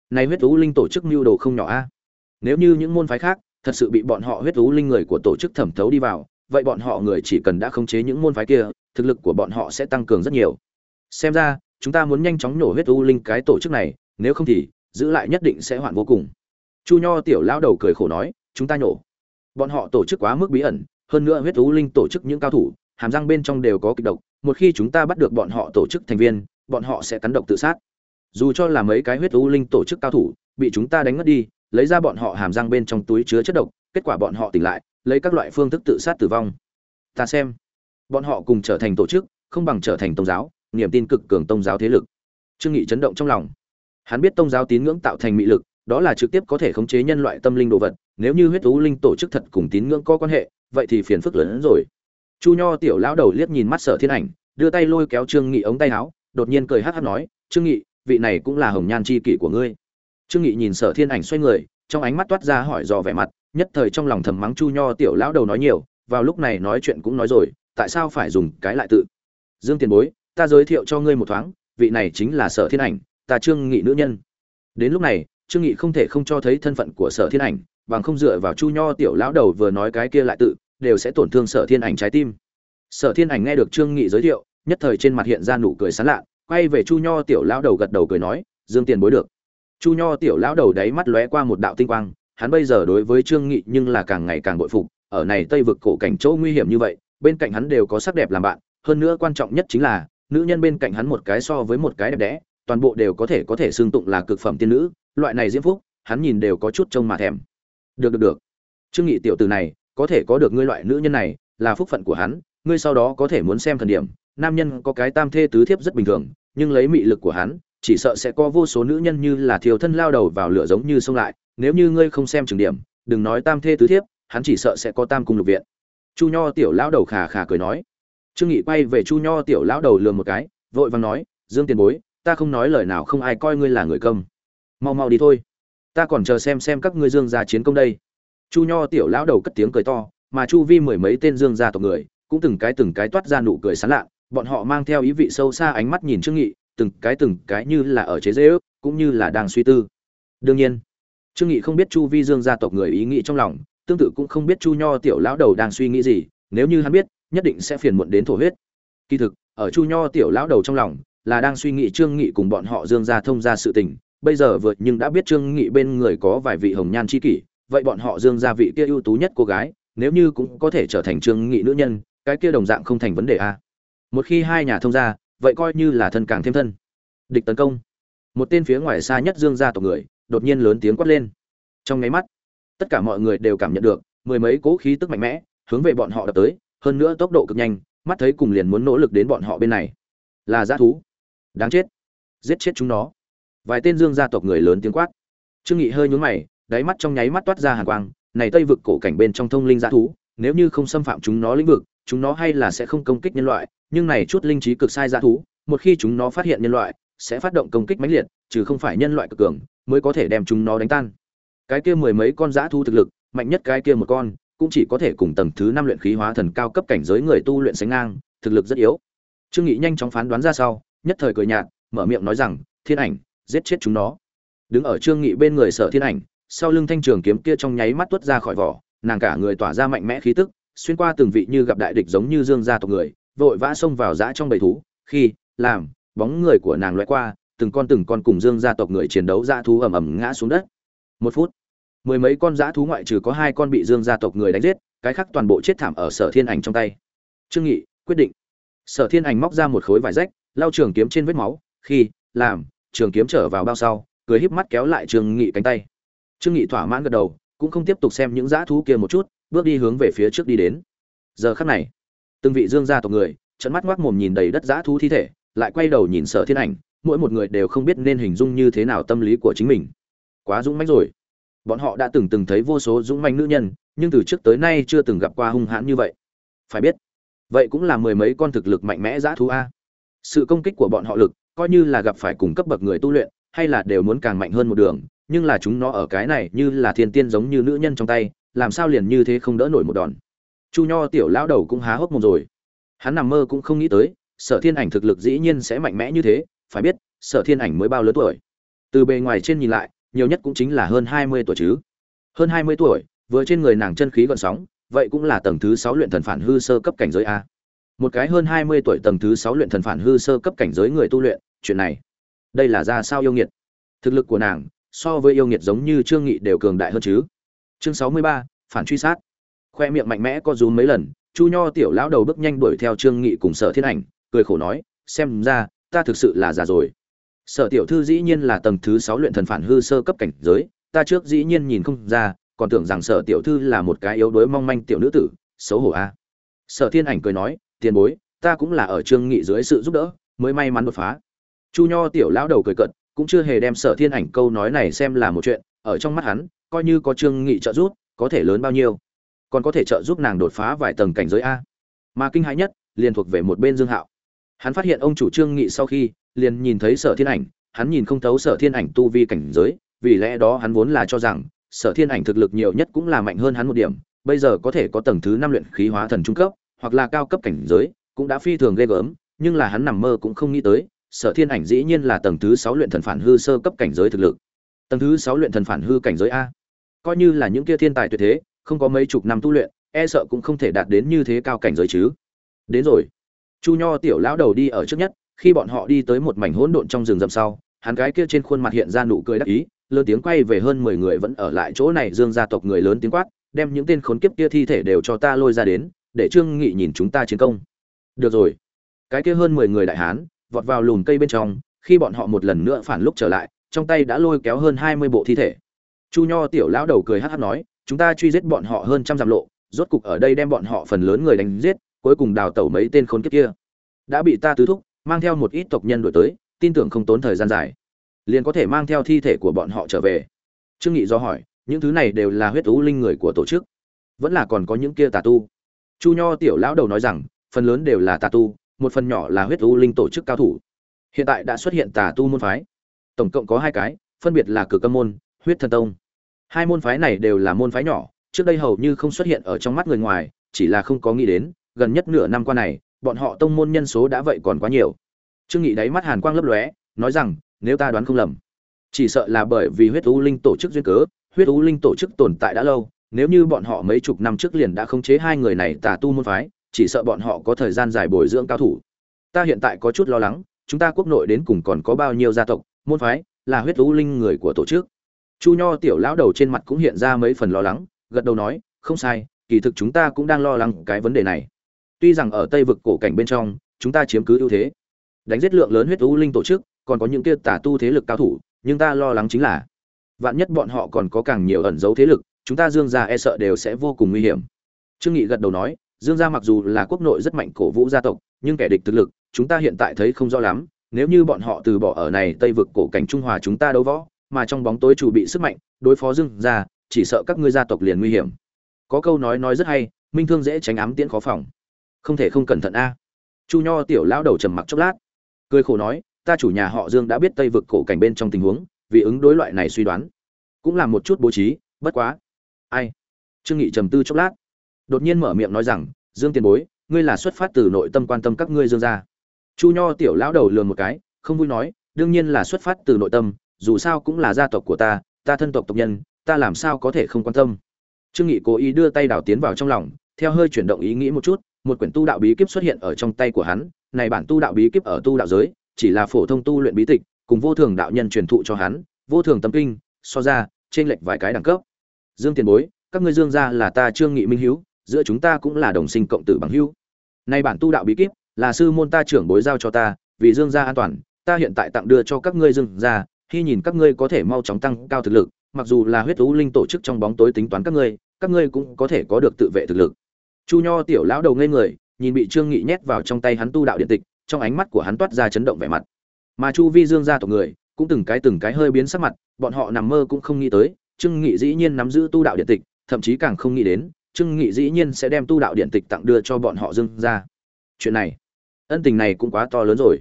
này huyết thú linh tổ chức mưu đồ không nhỏ a. Nếu như những môn phái khác thật sự bị bọn họ huyết thú linh người của tổ chức thẩm thấu đi vào, vậy bọn họ người chỉ cần đã khống chế những môn phái kia, thực lực của bọn họ sẽ tăng cường rất nhiều. Xem ra, chúng ta muốn nhanh chóng nổ huyết thú linh cái tổ chức này, nếu không thì giữ lại nhất định sẽ hoạn vô cùng. Chu nho tiểu lão đầu cười khổ nói, chúng ta nhổ. Bọn họ tổ chức quá mức bí ẩn, hơn nữa huyết thú linh tổ chức những cao thủ, hàm răng bên trong đều có kịch độc một khi chúng ta bắt được bọn họ tổ chức thành viên, bọn họ sẽ cắn độc tự sát. Dù cho là mấy cái huyết u linh tổ chức cao thủ, bị chúng ta đánh ngất đi, lấy ra bọn họ hàm răng bên trong túi chứa chất độc, kết quả bọn họ tỉnh lại, lấy các loại phương thức tự sát tử vong. Ta xem, bọn họ cùng trở thành tổ chức, không bằng trở thành tôn giáo, niềm tin cực cường tôn giáo thế lực. Trương nghị chấn động trong lòng. Hắn biết tôn giáo tín ngưỡng tạo thành mị lực, đó là trực tiếp có thể khống chế nhân loại tâm linh đồ vật, nếu như huyết thú linh tổ chức thật cùng tín ngưỡng có quan hệ, vậy thì phiền phức lớn hơn rồi chu nho tiểu lão đầu liếc nhìn mắt sở thiên ảnh, đưa tay lôi kéo trương nghị ống tay áo, đột nhiên cười hắt hắt nói, trương nghị, vị này cũng là hồng nhan chi kỷ của ngươi. Trương nghị nhìn sở thiên ảnh xoay người, trong ánh mắt toát ra hỏi dò vẻ mặt, nhất thời trong lòng thầm mắng chu nho tiểu lão đầu nói nhiều, vào lúc này nói chuyện cũng nói rồi, tại sao phải dùng cái lại tự? Dương tiền bối, ta giới thiệu cho ngươi một thoáng, vị này chính là sở thiên ảnh, ta trương nghị nữ nhân. Đến lúc này, trương nghị không thể không cho thấy thân phận của sở thiên ảnh, bằng không dựa vào chu nho tiểu lão đầu vừa nói cái kia lại tự đều sẽ tổn thương sở thiên ảnh trái tim. Sở thiên ảnh nghe được trương nghị giới thiệu, nhất thời trên mặt hiện ra nụ cười sán lạ, quay về chu nho tiểu lão đầu gật đầu cười nói, dương tiền bối được. Chu nho tiểu lão đầu đáy mắt lóe qua một đạo tinh quang, hắn bây giờ đối với trương nghị nhưng là càng ngày càng bội phục, ở này tây vực cổ cảnh chỗ nguy hiểm như vậy, bên cạnh hắn đều có sắc đẹp làm bạn, hơn nữa quan trọng nhất chính là, nữ nhân bên cạnh hắn một cái so với một cái đẹp đẽ, toàn bộ đều có thể có thể xương tụng là cực phẩm tiên nữ, loại này diễm phúc, hắn nhìn đều có chút trông mà thèm. Được được được. Trương nghị tiểu tử này có thể có được ngươi loại nữ nhân này, là phúc phận của hắn, ngươi sau đó có thể muốn xem thần điểm. Nam nhân có cái tam thê tứ thiếp rất bình thường, nhưng lấy mị lực của hắn, chỉ sợ sẽ có vô số nữ nhân như là thiều thân lao đầu vào lửa giống như xông lại. Nếu như ngươi không xem trường điểm, đừng nói tam thê tứ thiếp, hắn chỉ sợ sẽ có tam cung lục viện. Chu nho tiểu lão đầu khà khà cười nói. Trương nghị quay về chu nho tiểu lão đầu lườm một cái, vội vàng nói, dương tiền bối, ta không nói lời nào không ai coi ngươi là người công mau mau đi thôi. Ta còn chờ xem xem các ngươi dương gia chiến công đây chu nho tiểu lão đầu cất tiếng cười to, mà chu vi mười mấy tên dương gia tộc người, cũng từng cái từng cái toát ra nụ cười sán lạ, bọn họ mang theo ý vị sâu xa ánh mắt nhìn trương nghị, từng cái từng cái như là ở chế dễ ước, cũng như là đang suy tư. Đương nhiên, trương nghị không biết chu vi dương gia tộc người ý nghĩ trong lòng, tương tự cũng không biết chu nho tiểu lão đầu đang suy nghĩ gì, nếu như hắn biết, nhất định sẽ phiền muộn đến thổ huyết. Kỳ thực, ở chu nho tiểu lão đầu trong lòng, là đang suy nghĩ trương nghị cùng bọn họ dương gia thông ra sự tình, bây giờ vượt nhưng đã biết trương nghị bên người có vài vị hồng nhan chi kỷ vậy bọn họ dương gia vị kia ưu tú nhất cô gái, nếu như cũng có thể trở thành trương nghị nữ nhân, cái kia đồng dạng không thành vấn đề a một khi hai nhà thông gia, vậy coi như là thân càng thêm thân. Địch tấn công. Một tên phía ngoài xa nhất dương gia tộc người, đột nhiên lớn tiếng quát lên. Trong nháy mắt, tất cả mọi người đều cảm nhận được, mười mấy cỗ khí tức mạnh mẽ, hướng về bọn họ đập tới, hơn nữa tốc độ cực nhanh, mắt thấy cùng liền muốn nỗ lực đến bọn họ bên này. Là g thú. Đáng chết. Giết chết chúng nó. Vài tên dương gia tộc người lớn tiếng quát. Trương nghị hơi nhướng mày đáy mắt trong nháy mắt toát ra hàn quang, này tây vực cổ cảnh bên trong thông linh dã thú, nếu như không xâm phạm chúng nó lĩnh vực, chúng nó hay là sẽ không công kích nhân loại, nhưng này chút linh trí cực sai dã thú, một khi chúng nó phát hiện nhân loại, sẽ phát động công kích mãnh liệt, trừ không phải nhân loại cực cường, mới có thể đem chúng nó đánh tan. Cái kia mười mấy con dã thú thực lực, mạnh nhất cái kia một con, cũng chỉ có thể cùng tầng thứ năm luyện khí hóa thần cao cấp cảnh giới người tu luyện sánh ngang, thực lực rất yếu. Trương nghị nhanh chóng phán đoán ra sau, nhất thời cười nhạt, mở miệng nói rằng, thiên ảnh, giết chết chúng nó. Đứng ở trương nghị bên người sở thiên ảnh sau lưng thanh trường kiếm kia trong nháy mắt tuốt ra khỏi vỏ, nàng cả người tỏa ra mạnh mẽ khí tức, xuyên qua từng vị như gặp đại địch giống như dương gia tộc người, vội vã xông vào dã trong bầy thú, khi, làm, bóng người của nàng lóe qua, từng con từng con cùng dương gia tộc người chiến đấu dã thú ầm ầm ngã xuống đất. Một phút, mười mấy con dã thú ngoại trừ có hai con bị dương gia tộc người đánh giết, cái khác toàn bộ chết thảm ở sở thiên ảnh trong tay. Trương nghị, quyết định. Sở thiên ảnh móc ra một khối vải rách, lau trường kiếm trên vết máu, khi, làm, trường kiếm trở vào bao sau, cười híp mắt kéo lại trương nghị cánh tay trương nghị thỏa mãn gật đầu, cũng không tiếp tục xem những dã thú kia một chút, bước đi hướng về phía trước đi đến. Giờ khắc này, từng vị dương gia tộc người trận mắt ngoác mồm nhìn đầy đất dã thú thi thể, lại quay đầu nhìn sở thiên ảnh, mỗi một người đều không biết nên hình dung như thế nào tâm lý của chính mình. Quá dũng mãnh rồi. Bọn họ đã từng từng thấy vô số dũng mãnh nữ nhân, nhưng từ trước tới nay chưa từng gặp qua hung hãn như vậy. Phải biết, vậy cũng là mười mấy con thực lực mạnh mẽ dã thú a. Sự công kích của bọn họ lực, coi như là gặp phải cùng cấp bậc người tu luyện, hay là đều muốn càng mạnh hơn một đường nhưng là chúng nó ở cái này như là thiên tiên giống như nữ nhân trong tay, làm sao liền như thế không đỡ nổi một đòn. Chu nho tiểu lão đầu cũng há hốc mồm rồi. Hắn nằm mơ cũng không nghĩ tới, sở thiên ảnh thực lực dĩ nhiên sẽ mạnh mẽ như thế, phải biết, sở thiên ảnh mới bao lớn tuổi. Từ bề ngoài trên nhìn lại, nhiều nhất cũng chính là hơn hai mươi tuổi chứ. Hơn hai mươi tuổi, vừa trên người nàng chân khí gọn sóng, vậy cũng là tầng thứ sáu luyện thần phản hư sơ cấp cảnh giới a. Một cái hơn hai mươi tuổi tầng thứ sáu luyện thần phản hư sơ cấp cảnh giới người tu luyện, chuyện này, đây là ra sao yêu nghiệt? Thực lực của nàng so với yêu nghiệt giống như trương nghị đều cường đại hơn chứ. Chương sáu mươi ba, phản truy sát. Khoe miệng mạnh mẽ co rúm mấy lần, chu nho tiểu lão đầu bước nhanh đuổi theo trương nghị cùng sở thiên ảnh, cười khổ nói, xem ra, ta thực sự là già rồi. Sở tiểu thư dĩ nhiên là tầng thứ sáu luyện thần phản hư sơ cấp cảnh giới, ta trước dĩ nhiên nhìn không ra, còn tưởng rằng sở tiểu thư là một cái yếu đuối mong manh tiểu nữ tử, xấu hổ a sở thiên ảnh cười nói, tiền bối, ta cũng là ở trương nghị dưới sự giúp đỡ, mới may mắn đột phá. Chu nho tiểu lão đầu cười cận cũng chưa hề đem sở thiên ảnh câu nói này xem là một chuyện, ở trong mắt hắn, coi như có trương nghị trợ giúp, có thể lớn bao nhiêu. Còn có thể trợ giúp nàng đột phá vài tầng cảnh giới a. Mà kinh hãi nhất, liền thuộc về một bên dương hạo. Hắn phát hiện ông chủ trương nghị sau khi, liền nhìn thấy sở thiên ảnh, hắn nhìn không thấu sở thiên ảnh tu vi cảnh giới, vì lẽ đó hắn vốn là cho rằng, sở thiên ảnh thực lực nhiều nhất cũng là mạnh hơn hắn một điểm, bây giờ có thể có tầng thứ năm luyện khí hóa thần trung cấp, hoặc là cao cấp cảnh giới, cũng đã phi thường ghê gớm, nhưng là hắn nằm mơ cũng không nghĩ tới sở thiên ảnh dĩ nhiên là tầng thứ sáu luyện thần phản hư sơ cấp cảnh giới thực lực. Tầng thứ sáu luyện thần phản hư cảnh giới a. Coi như là những kia thiên tài tuyệt thế, không có mấy chục năm tu luyện e sợ cũng không thể đạt đến như thế cao cảnh giới chứ. Đến rồi. Chu nho tiểu lão đầu đi ở trước nhất, khi bọn họ đi tới một mảnh hỗn độn trong rừng rậm sau, hắn gái kia trên khuôn mặt hiện ra nụ cười đắc ý lơ tiếng quay về hơn mười người vẫn ở lại chỗ này dương gia tộc người lớn tiếng quát, đem những tên khốn kiếp kia thi thể đều cho ta lôi ra đến, để trương nghị nhìn chúng ta chiến công. Được rồi. Cái kia hơn mười người đại hán vọt vào lùm cây bên trong, khi bọn họ một lần nữa phản lúc trở lại, trong tay đã lôi kéo hơn hai mươi bộ thi thể. Chu nho tiểu lão đầu cười hắt hắt nói, chúng ta truy giết bọn họ hơn trăm dặm lộ, rốt cục ở đây đem bọn họ phần lớn người đánh giết, cuối cùng đào tẩu mấy tên khốn kiếp kia. Đã bị ta tứ thúc, mang theo một ít tộc nhân đổi tới, tin tưởng không tốn thời gian dài, liền có thể mang theo thi thể của bọn họ trở về. Trương nghị do hỏi, những thứ này đều là huyết thú linh người của tổ chức, vẫn là còn có những kia tà tu? Chu nho tiểu lão đầu nói rằng, phần lớn đều là tà tu một phần nhỏ là huyết u linh tổ chức cao thủ. Hiện tại đã xuất hiện tà tu môn phái. Tổng cộng có hai cái, phân biệt là cửa âm môn, huyết thần tông. Hai môn phái này đều là môn phái nhỏ, trước đây hầu như không xuất hiện ở trong mắt người ngoài, chỉ là không có nghĩ đến, gần nhất nửa năm qua này, bọn họ tông môn nhân số đã vậy còn quá nhiều. Trương nghị đáy mắt hàn quang lấp lóe, nói rằng, nếu ta đoán không lầm, chỉ sợ là bởi vì huyết u linh tổ chức duyên cớ, huyết u linh tổ chức tồn tại đã lâu, nếu như bọn họ mấy chục năm trước liền đã khống chế hai người này tà tu môn phái chỉ sợ bọn họ có thời gian dài bồi dưỡng cao thủ. Ta hiện tại có chút lo lắng, chúng ta quốc nội đến cùng còn có bao nhiêu gia tộc, môn phái là huyết u linh người của tổ chức. Chu nho tiểu lão đầu trên mặt cũng hiện ra mấy phần lo lắng, gật đầu nói, không sai, kỳ thực chúng ta cũng đang lo lắng cái vấn đề này. Tuy rằng ở tây vực cổ cảnh bên trong, chúng ta chiếm cứ ưu thế, đánh giết lượng lớn huyết u linh tổ chức, còn có những kia tà tu thế lực cao thủ, nhưng ta lo lắng chính là, vạn nhất bọn họ còn có càng nhiều ẩn dấu thế lực, chúng ta dương gia e sợ đều sẽ vô cùng nguy hiểm. Trương nghị gật đầu nói dương gia mặc dù là quốc nội rất mạnh cổ vũ gia tộc, nhưng kẻ địch thực lực, chúng ta hiện tại thấy không rõ lắm. Nếu như bọn họ từ bỏ ở này tây vực cổ cảnh trung hòa chúng ta đấu võ, mà trong bóng tối chủ bị sức mạnh, đối phó dương gia, chỉ sợ các ngươi gia tộc liền nguy hiểm. Có câu nói nói rất hay, minh thương dễ tránh ám tiễn khó phòng. Không thể không cẩn thận a. Chu nho tiểu lão đầu trầm mặc chốc lát, cười khổ nói, ta chủ nhà họ dương đã biết tây vực cổ cảnh bên trong tình huống, vì ứng đối loại này suy đoán, cũng làm một chút bố trí, bất quá, ai? Trương nghị trầm tư chốc lát đột nhiên mở miệng nói rằng, dương tiền bối, ngươi là xuất phát từ nội tâm quan tâm các ngươi dương gia. Chu nho tiểu lão đầu lường một cái, không vui nói, đương nhiên là xuất phát từ nội tâm, dù sao cũng là gia tộc của ta ta thân tộc tộc nhân, ta làm sao có thể không quan tâm. Trương nghị cố ý đưa tay đảo tiến vào trong lòng, theo hơi chuyển động ý nghĩ một chút, một quyển tu đạo bí kíp xuất hiện ở trong tay của hắn, này bản tu đạo bí kíp ở tu đạo giới, chỉ là phổ thông tu luyện bí tịch, cùng vô thường đạo nhân truyền thụ cho hắn, vô thường tâm kinh, so ra, trên lệch vài cái đẳng cấp. Dương tiền bối, các ngươi dương gia là ta trương nghị minh hiếu giữa chúng ta cũng là đồng sinh cộng tử bằng hữu. Nay bản tu đạo bí kíp, là sư môn ta trưởng bối giao cho ta, vì dương gia an toàn, ta hiện tại tặng đưa cho các ngươi dương gia, khi nhìn các ngươi có thể mau chóng tăng cao thực lực, mặc dù là huyết thú linh tổ chức trong bóng tối tính toán các ngươi các ngươi cũng có thể có được tự vệ thực lực. Chu nho tiểu lão đầu ngây người, nhìn bị trương nghị nhét vào trong tay hắn tu đạo điện tịch, trong ánh mắt của hắn toát ra chấn động vẻ mặt. Mà chu vi dương gia tộc người, cũng từng cái từng cái hơi biến sắc mặt, bọn họ nằm mơ cũng không nghĩ tới, trương nghị dĩ nhiên nắm giữ tu đạo điện tịch, thậm chí càng không nghĩ đến trương nghị dĩ nhiên sẽ đem tu đạo điện tịch tặng đưa cho bọn họ dương gia. Chuyện này, ân tình này cũng quá to lớn rồi.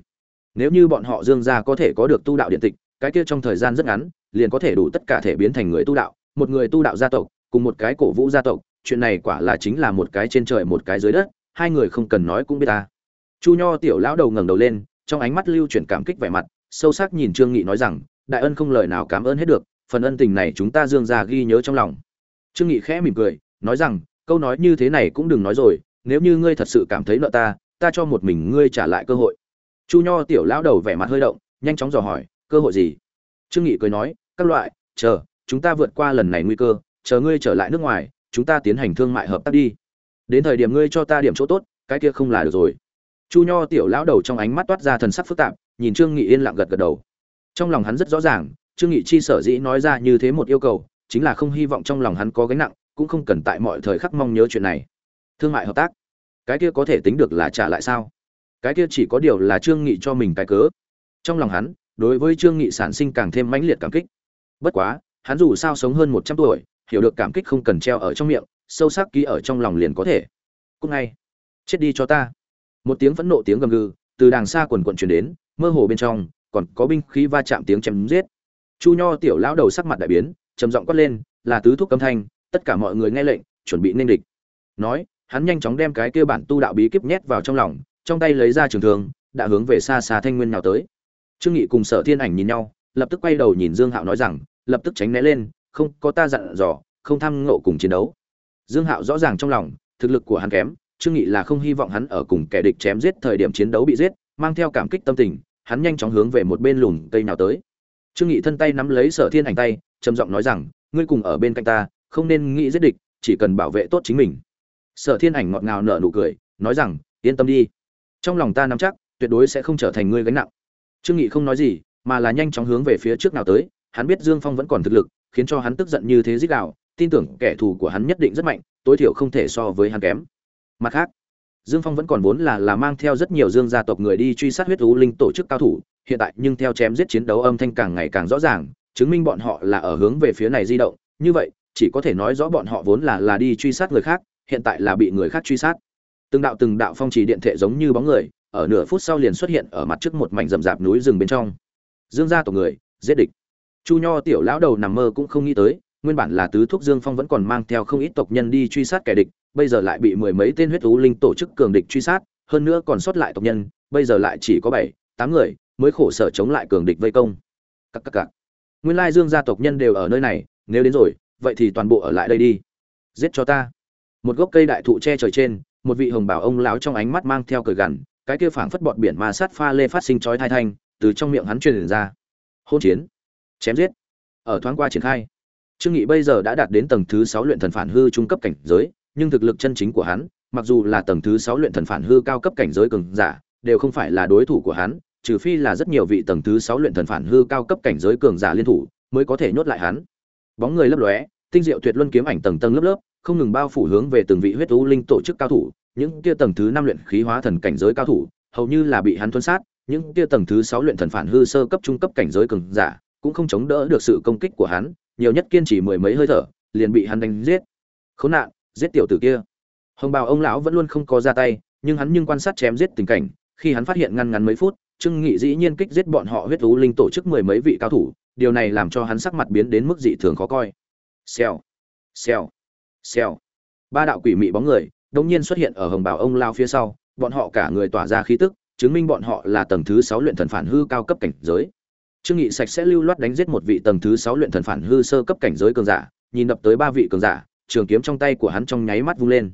Nếu như bọn họ dương gia có thể có được tu đạo điện tịch, cái kia trong thời gian rất ngắn, liền có thể đủ tất cả thể biến thành người tu đạo, một người tu đạo gia tộc, cùng một cái cổ vũ gia tộc, chuyện này quả là chính là một cái trên trời một cái dưới đất, hai người không cần nói cũng biết ta. Chu nho tiểu lão đầu ngẩng đầu lên, trong ánh mắt lưu chuyển cảm kích vẻ mặt, sâu sắc nhìn trương nghị nói rằng, đại ân không lời nào cảm ơn hết được, phần ân tình này chúng ta dương gia ghi nhớ trong lòng. Trương nghị khẽ mỉm cười nói rằng, câu nói như thế này cũng đừng nói rồi, nếu như ngươi thật sự cảm thấy nợ ta ta cho một mình ngươi trả lại cơ hội. Chu nho tiểu lão đầu vẻ mặt hơi động, nhanh chóng dò hỏi, cơ hội gì? Trương nghị cười nói, các loại, chờ, chúng ta vượt qua lần này nguy cơ, chờ ngươi trở lại nước ngoài, chúng ta tiến hành thương mại hợp tác đi. Đến thời điểm ngươi cho ta điểm chỗ tốt, cái kia không là được rồi. Chu nho tiểu lão đầu trong ánh mắt toát ra thần sắc phức tạp, nhìn trương nghị yên lặng gật gật đầu. Trong lòng hắn rất rõ ràng, trương nghị chi sở dĩ nói ra như thế một yêu cầu, chính là không hy vọng trong lòng hắn có gánh nặng cũng không cần tại mọi thời khắc mong nhớ chuyện này. Thương mại hợp tác, cái kia có thể tính được là trả lại sao? Cái kia chỉ có điều là trương nghị cho mình cái cớ. Trong lòng hắn, đối với trương nghị sản sinh càng thêm mãnh liệt cảm kích. Bất quá, hắn dù sao sống hơn một trăm tuổi, hiểu được cảm kích không cần treo ở trong miệng, sâu sắc ký ở trong lòng liền có thể. Cúc ngay, chết đi cho ta. Một tiếng phẫn nộ tiếng gầm gừ, từ đàng xa quần quần truyền đến, mơ hồ bên trong, còn có binh khí va chạm tiếng chém giết. Chu nho tiểu lão đầu sắc mặt đại biến, trầm giọng quát lên, là tứ thúc âm thanh tất cả mọi người nghe lệnh, chuẩn bị nên địch. Nói, hắn nhanh chóng đem cái kia bản tu đạo bí kíp nhét vào trong lòng, trong tay lấy ra trường thường đã hướng về xa xa thanh nguyên nào tới. Trương nghị cùng sở thiên ảnh nhìn nhau, lập tức quay đầu nhìn dương hạo nói rằng, lập tức tránh né lên, không, có ta dặn dò, không tham ngộ cùng chiến đấu. Dương hạo rõ ràng trong lòng, thực lực của hắn kém, trương nghị là không hy vọng hắn ở cùng kẻ địch chém giết thời điểm chiến đấu bị giết, mang theo cảm kích tâm tình, hắn nhanh chóng hướng về một bên lùn cây nào tới. Trương nghị thân tay nắm lấy sở thiên ảnh tay, trầm giọng nói rằng, ngươi cùng ở bên cạnh ta không nên nghĩ giết địch, chỉ cần bảo vệ tốt chính mình. Sở thiên ảnh ngọt ngào nở nụ cười, nói rằng, yên tâm đi. Trong lòng ta nắm chắc, tuyệt đối sẽ không trở thành ngươi gánh nặng. Trương nghị không nói gì, mà là nhanh chóng hướng về phía trước nào tới. Hắn biết dương phong vẫn còn thực lực, khiến cho hắn tức giận như thế giết đạo tin tưởng kẻ thù của hắn nhất định rất mạnh, tối thiểu không thể so với hắn kém. Mặt khác, dương phong vẫn còn vốn là là mang theo rất nhiều dương gia tộc người đi truy sát huyết thú linh tổ chức cao thủ, hiện tại nhưng theo chém giết chiến đấu âm thanh càng ngày càng rõ ràng, chứng minh bọn họ là ở hướng về phía này di động. Như vậy chỉ có thể nói rõ bọn họ vốn là là đi truy sát người khác, hiện tại là bị người khác truy sát. Từng đạo từng đạo phong trì điện thệ giống như bóng người, ở nửa phút sau liền xuất hiện ở mặt trước một mảnh rậm rạp núi rừng bên trong. Dương gia tộc người, giết địch. Chu nho tiểu lão đầu nằm mơ cũng không nghĩ tới, nguyên bản là tứ thúc dương phong vẫn còn mang theo không ít tộc nhân đi truy sát kẻ địch, bây giờ lại bị mười mấy tên huyết thú linh tổ chức cường địch truy sát, hơn nữa còn sót lại tộc nhân, bây giờ lại chỉ có bảy, tám người mới khổ sở chống lại cường địch vây công. Cắc cắc cắc. nguyên lai dương gia tộc nhân đều ở nơi này, nếu đến rồi vậy thì toàn bộ ở lại đây đi. Giết cho ta. Một gốc cây đại thụ che trời trên, một vị hồng bảo ông lão trong ánh mắt mang theo cười gằn, cái kia phảng phất bọt biển ma sát pha lê phát sinh chói thai thanh, từ trong miệng hắn truyền ra. Hôn chiến. Chém giết. Ở thoáng qua triển khai. Trương nghị bây giờ đã đạt đến tầng thứ sáu luyện thần phản hư trung cấp cảnh giới, nhưng thực lực chân chính của hắn, mặc dù là tầng thứ sáu luyện thần phản hư cao cấp cảnh giới cường giả, đều không phải là đối thủ của hắn, trừ phi là rất nhiều vị tầng thứ sáu luyện thần phản hư cao cấp cảnh giới cường giả liên thủ, mới có thể nhốt lại hắn bóng người lấp lóe, tinh diệu tuyệt luân kiếm ảnh tầng tầng lớp lớp, không ngừng bao phủ hướng về từng vị huyết u linh tổ chức cao thủ. Những kia tầng thứ năm luyện khí hóa thần cảnh giới cao thủ, hầu như là bị hắn tuân sát. Những kia tầng thứ sáu luyện thần phản hư sơ cấp trung cấp cảnh giới cường giả, cũng không chống đỡ được sự công kích của hắn, nhiều nhất kiên trì mười mấy hơi thở, liền bị hắn đánh giết. Khốn nạn, giết tiểu tử kia. Hồng bào ông lão vẫn luôn không có ra tay, nhưng hắn nhưng quan sát chém giết tình cảnh, khi hắn phát hiện ngăn ngắn mấy phút, trương nghị dĩ nhiên kích giết bọn họ huyết thú linh tổ chức mười mấy vị cao thủ điều này làm cho hắn sắc mặt biến đến mức dị thường khó coi. Xèo xèo xèo. Ba đạo quỷ mị bóng người đống nhiên xuất hiện ở hồng bào ông lao phía sau, bọn họ cả người tỏa ra khí tức, chứng minh bọn họ là tầng thứ sáu luyện thần phản hư cao cấp cảnh giới. Trương nghị sạch sẽ lưu loát đánh giết một vị tầng thứ sáu luyện thần phản hư sơ cấp cảnh giới cường giả, nhìn đập tới ba vị cường giả, trường kiếm trong tay của hắn trong nháy mắt vung lên.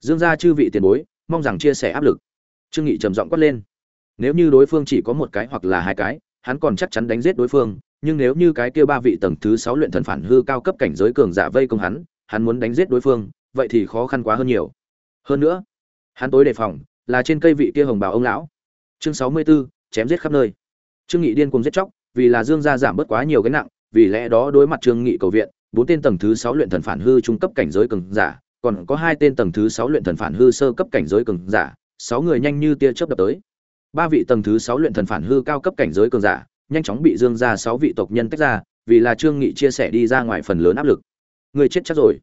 Dương gia chư vị tiền bối, mong rằng chia sẻ áp lực. Trương nghị trầm giọng quát lên. Nếu như đối phương chỉ có một cái hoặc là hai cái, hắn còn chắc chắn đánh giết đối phương nhưng nếu như cái kia ba vị tầng thứ sáu luyện thần phản hư cao cấp cảnh giới cường giả vây công hắn hắn muốn đánh giết đối phương vậy thì khó khăn quá hơn nhiều. Hơn nữa hắn tối đề phòng là trên cây vị kia hồng bào ông lão. Chương sáu mươi 64, chém giết khắp nơi. Trương nghị điên cuồng giết chóc vì là dương gia giảm bớt quá nhiều cái nặng vì lẽ đó đối mặt trương nghị cầu viện bốn tên tầng thứ sáu luyện thần phản hư trung cấp cảnh giới cường giả còn có hai tên tầng thứ sáu luyện thần phản hư sơ cấp cảnh giới cường giả sáu người nhanh như tia chớp đập tới. Ba vị tầng thứ sáu luyện thần phản hư cao cấp cảnh giới cường giả nhanh chóng bị dương gia sáu vị tộc nhân tách ra, vì là trương nghị chia sẻ đi ra ngoài phần lớn áp lực. Người chết chắc rồi.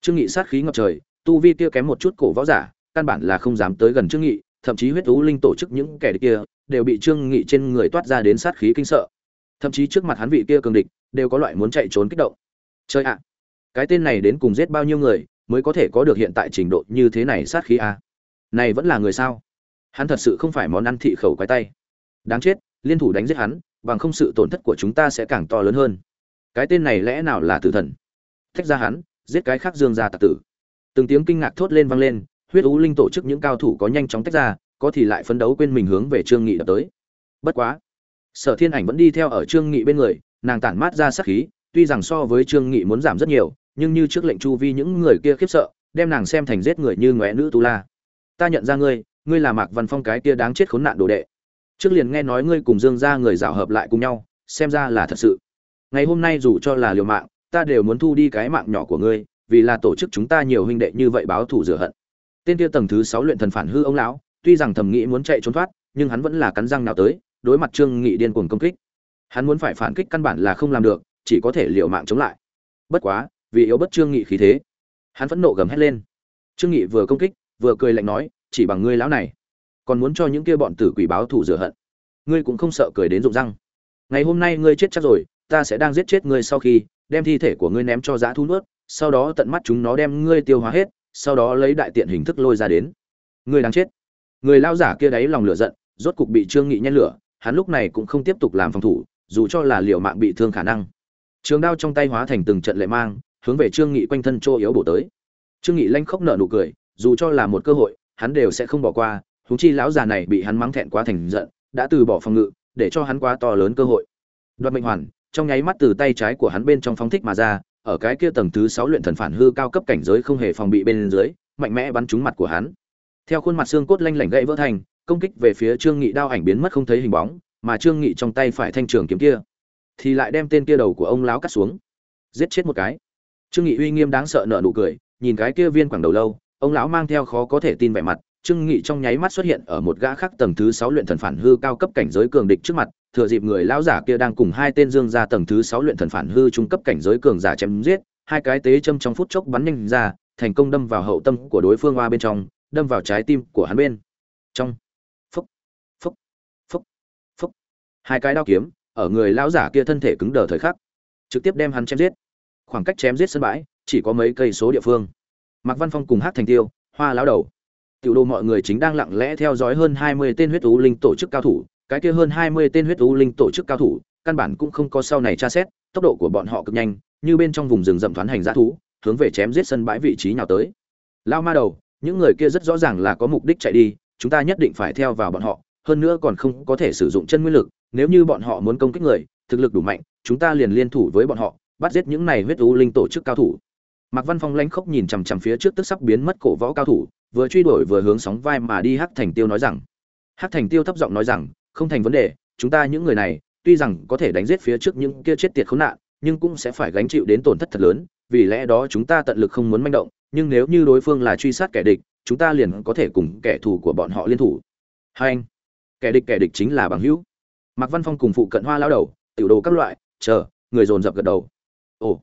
Trương nghị sát khí ngập trời, tu vi kia kém một chút cổ võ giả, căn bản là không dám tới gần trương nghị, thậm chí huyết thú linh tổ chức những kẻ địch kia, đều bị trương nghị trên người toát ra đến sát khí kinh sợ. Thậm chí trước mặt hắn vị kia cường địch, đều có loại muốn chạy trốn kích động. Chơi ạ! Cái tên này đến cùng giết bao nhiêu người, mới có thể có được hiện tại trình độ như thế này sát khí a à? này vẫn là người sao? Hắn thật sự không phải món ăn thị khẩu quái tay. Đáng chết, liên thủ đánh giết hắn bằng không sự tổn thất của chúng ta sẽ càng to lớn hơn. Cái tên này lẽ nào là tử thần? Thách ra hắn, giết cái khác dương gia tạc tử. Từng tiếng kinh ngạc thốt lên vang lên, huyết ú linh tổ chức những cao thủ có nhanh chóng tách ra, có thì lại phấn đấu quên mình hướng về trương nghị đập tới. Bất quá, sở thiên ảnh vẫn đi theo ở trương nghị bên người, nàng tản mát ra sát khí, tuy rằng so với trương nghị muốn giảm rất nhiều, nhưng như trước lệnh chu vi những người kia khiếp sợ, đem nàng xem thành giết người như ngóe nữ tu la. Ta nhận ra ngươi ngươi là mạc văn phong cái kia đáng chết khốn nạn đồ đệ trước liền nghe nói ngươi cùng dương gia người rảo hợp lại cùng nhau, xem ra là thật sự. Ngày hôm nay dù cho là liều mạng, ta đều muốn thu đi cái mạng nhỏ của ngươi, vì là tổ chức chúng ta nhiều huynh đệ như vậy báo thù rửa hận. Tên kia tầng thứ sáu luyện thần phản hư ông lão, tuy rằng thầm nghĩ muốn chạy trốn thoát, nhưng hắn vẫn là cắn răng nào tới, đối mặt trương nghị điên cuồng công kích. Hắn muốn phải phản kích căn bản là không làm được, chỉ có thể liều mạng chống lại. Bất quá, vì yếu bất trương nghị khí thế, hắn vẫn nộ gầm hét lên. Trương nghị vừa công kích, vừa cười lạnh nói, chỉ bằng ngươi lão này còn muốn cho những kia bọn tử quỷ báo thù rửa hận. Ngươi cũng không sợ cười đến rụng răng. Ngày hôm nay ngươi chết chắc rồi, ta sẽ đang giết chết ngươi sau khi, đem thi thể của ngươi ném cho dã thú nuốt, sau đó tận mắt chúng nó đem ngươi tiêu hóa hết, sau đó lấy đại tiện hình thức lôi ra đến. Ngươi đang chết. Người lao giả kia đáy lòng lửa giận, rốt cục bị trương nghị nhen lửa, hắn lúc này cũng không tiếp tục làm phòng thủ, dù cho là liều mạng bị thương khả năng. Trường đao trong tay hóa thành từng trận lệ mang, hướng về trương nghị quanh thân chỗ yếu bổ tới. Trương nghị lanh khóc nở nụ cười, dù cho là một cơ hội, hắn đều sẽ không bỏ qua huống chi lão già này bị hắn mắng thẹn quá thành giận, đã từ bỏ phòng ngự, để cho hắn quá to lớn cơ hội. Đoạt mệnh hoàn, trong nháy mắt từ tay trái của hắn bên trong phóng thích mà ra, ở cái kia tầng thứ sáu luyện thần phản hư cao cấp cảnh giới không hề phòng bị bên dưới, mạnh mẽ bắn trúng mặt của hắn. Theo khuôn mặt xương cốt lanh lảnh gãy vỡ thành, công kích về phía trương nghị đao ảnh biến mất không thấy hình bóng, mà trương nghị trong tay phải thanh trường kiếm kia, thì lại đem tên kia đầu của ông lão cắt xuống. Giết chết một cái. Trương nghị uy nghiêm đáng sợ nở nụ cười, nhìn cái kia viên quảng đầu lâu, ông lão mang theo khó có thể tin vẻ mặt trương nghị trong nháy mắt xuất hiện ở một gã khác tầng thứ sáu luyện thần phản hư cao cấp cảnh giới cường địch trước mặt, thừa dịp người lão giả kia đang cùng hai tên dương gia tầng thứ sáu luyện thần phản hư trung cấp cảnh giới cường giả chém giết, hai cái tế châm trong phút chốc bắn nhanh ra, thành công đâm vào hậu tâm của đối phương hoa bên trong, đâm vào trái tim của hắn bên trong. Phúc phúc phúc phúc. Hai cái đao kiếm ở người lão giả kia thân thể cứng đờ thời khắc, trực tiếp đem hắn chém giết. Khoảng cách chém giết sân bãi, chỉ có mấy cây số địa phương. Mạc văn phong cùng hát thành tiêu, hoa lão đầu tiểu đồ mọi người chính đang lặng lẽ theo dõi hơn hai mươi tên huyết thú linh tổ chức cao thủ, cái kia hơn hai mươi tên huyết thú linh tổ chức cao thủ, căn bản cũng không có sau này tra xét, tốc độ của bọn họ cực nhanh, như bên trong vùng rừng rậm thoán hành dã thú, hướng về chém giết sân bãi vị trí nhào tới. Lao ma đầu, những người kia rất rõ ràng là có mục đích chạy đi, chúng ta nhất định phải theo vào bọn họ, hơn nữa còn không có thể sử dụng chân nguyên lực, nếu như bọn họ muốn công kích người, thực lực đủ mạnh, chúng ta liền liên thủ với bọn họ, bắt giết những này huyết u linh tổ chức cao thủ. Mạc văn phong lãnh khốc nhìn chằm chằm phía trước tức sắp biến mất cổ võ cao thủ vừa truy đuổi vừa hướng sóng vai mà đi hắc thành tiêu nói rằng. Hắc thành tiêu thấp giọng nói rằng, không thành vấn đề, chúng ta những người này, tuy rằng có thể đánh giết phía trước những kia chết tiệt khốn nạn, nhưng cũng sẽ phải gánh chịu đến tổn thất thật lớn, vì lẽ đó chúng ta tận lực không muốn manh động, nhưng nếu như đối phương là truy sát kẻ địch, chúng ta liền có thể cùng kẻ thù của bọn họ liên thủ. Hai anh, kẻ địch kẻ địch chính là bằng hữu. Mạc văn phong cùng phụ cận hoa lão đầu, tiểu đồ các loại, chờ, người dồn dập gật đầu. Ồ,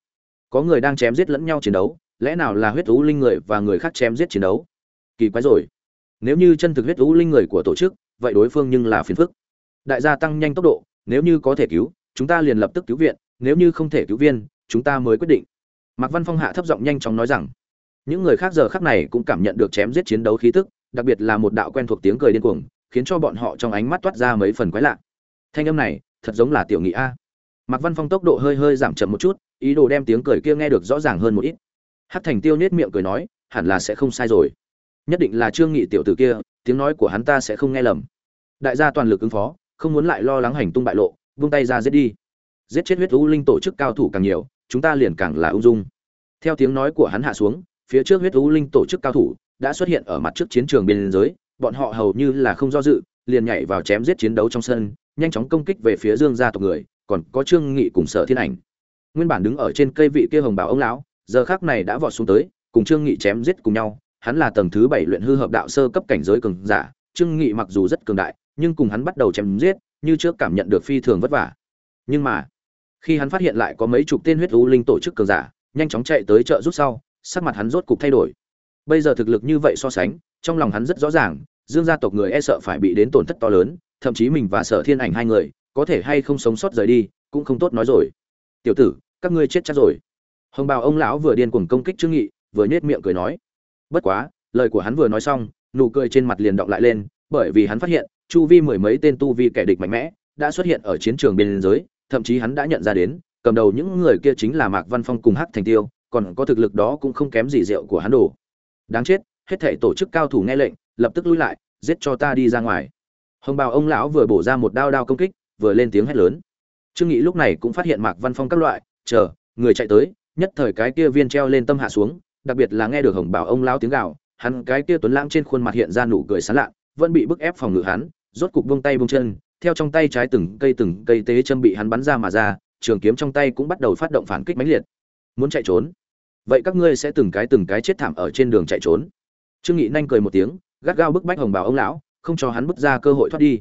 có người đang chém giết lẫn nhau chiến đấu, lẽ nào là huyết thú linh người và người khác chém giết chiến đấu? Kỳ quái rồi. Nếu như chân thực huyết ú linh người của tổ chức, vậy đối phương nhưng là phiền phức. Đại gia tăng nhanh tốc độ, nếu như có thể cứu, chúng ta liền lập tức cứu viện, nếu như không thể cứu viên, chúng ta mới quyết định. Mạc văn phong hạ thấp giọng nhanh chóng nói rằng, những người khác giờ khắc này cũng cảm nhận được chém giết chiến đấu khí tức, đặc biệt là một đạo quen thuộc tiếng cười điên cuồng, khiến cho bọn họ trong ánh mắt toát ra mấy phần quái lạ. Thanh âm này, thật giống là tiểu nghị a. Mạc văn phong tốc độ hơi hơi giảm chậm một chút, ý đồ đem tiếng cười kia nghe được rõ ràng hơn một ít. Hát thành tiêu nết miệng cười nói, hẳn là sẽ không sai rồi nhất định là trương nghị tiểu tử kia, tiếng nói của hắn ta sẽ không nghe lầm. Đại gia toàn lực ứng phó, không muốn lại lo lắng hành tung bại lộ vung tay ra giết đi. Giết chết huyết u linh tổ chức cao thủ càng nhiều, chúng ta liền càng là ung dung. Theo tiếng nói của hắn hạ xuống, phía trước huyết u linh tổ chức cao thủ đã xuất hiện ở mặt trước chiến trường biên giới, bọn họ hầu như là không do dự, liền nhảy vào chém giết chiến đấu trong sân, nhanh chóng công kích về phía dương gia tộc người, còn có trương nghị cùng sở thiên ảnh. Nguyên bản đứng ở trên cây vị kia hồng bảo ông lão, giờ khắc này đã vọt xuống tới, cùng trương nghị chém giết cùng nhau hắn là tầng thứ bảy luyện hư hợp đạo sơ cấp cảnh giới cường giả, trương nghị mặc dù rất cường đại, nhưng cùng hắn bắt đầu chém giết, như trước cảm nhận được phi thường vất vả. Nhưng mà, khi hắn phát hiện lại có mấy chục tên huyết u linh tổ chức cường giả, nhanh chóng chạy tới trợ giúp sau, sắc mặt hắn rốt cục thay đổi. Bây giờ thực lực như vậy so sánh, trong lòng hắn rất rõ ràng, dương gia tộc người e sợ phải bị đến tổn thất to lớn, thậm chí mình và sở thiên ảnh hai người, có thể hay không sống sót rời đi, cũng không tốt nói rồi. Tiểu tử, các ngươi chết chắc rồi. Hồng bào ông lão vừa điên cuồng công kích trương nghị, vừa nhếch miệng cười nói bất quá, lời của hắn vừa nói xong, nụ cười trên mặt liền động lại lên, bởi vì hắn phát hiện, chu vi mười mấy tên tu vi kẻ địch mạnh mẽ, đã xuất hiện ở chiến trường biên giới thậm chí hắn đã nhận ra đến, cầm đầu những người kia chính là mạc văn phong cùng hắc thành tiêu, còn có thực lực đó cũng không kém gì rượu của hắn đồ. Đáng chết, hết thảy tổ chức cao thủ nghe lệnh, lập tức lui lại, giết cho ta đi ra ngoài. Hồng bào ông lão vừa bổ ra một đao đao công kích, vừa lên tiếng hét lớn. Trương nghị lúc này cũng phát hiện mạc văn phong các loại, chờ, người chạy tới, nhất thời cái kia viên treo lên tâm hạ xuống đặc biệt là nghe được hồng Bảo ông lão tiếng gào, hắn cái kia tuấn lãng trên khuôn mặt hiện ra nụ cười sán lạ, vẫn bị bức ép phòng ngự hắn, rốt cục buông tay buông chân, theo trong tay trái từng cây từng cây tế châm bị hắn bắn ra mà ra, trường kiếm trong tay cũng bắt đầu phát động phản kích mãnh liệt. Muốn chạy trốn? Vậy các ngươi sẽ từng cái từng cái chết thảm ở trên đường chạy trốn. Trương nghị nhanh cười một tiếng, gắt gao bức bách hồng bào ông lão, không cho hắn bứt ra cơ hội thoát đi.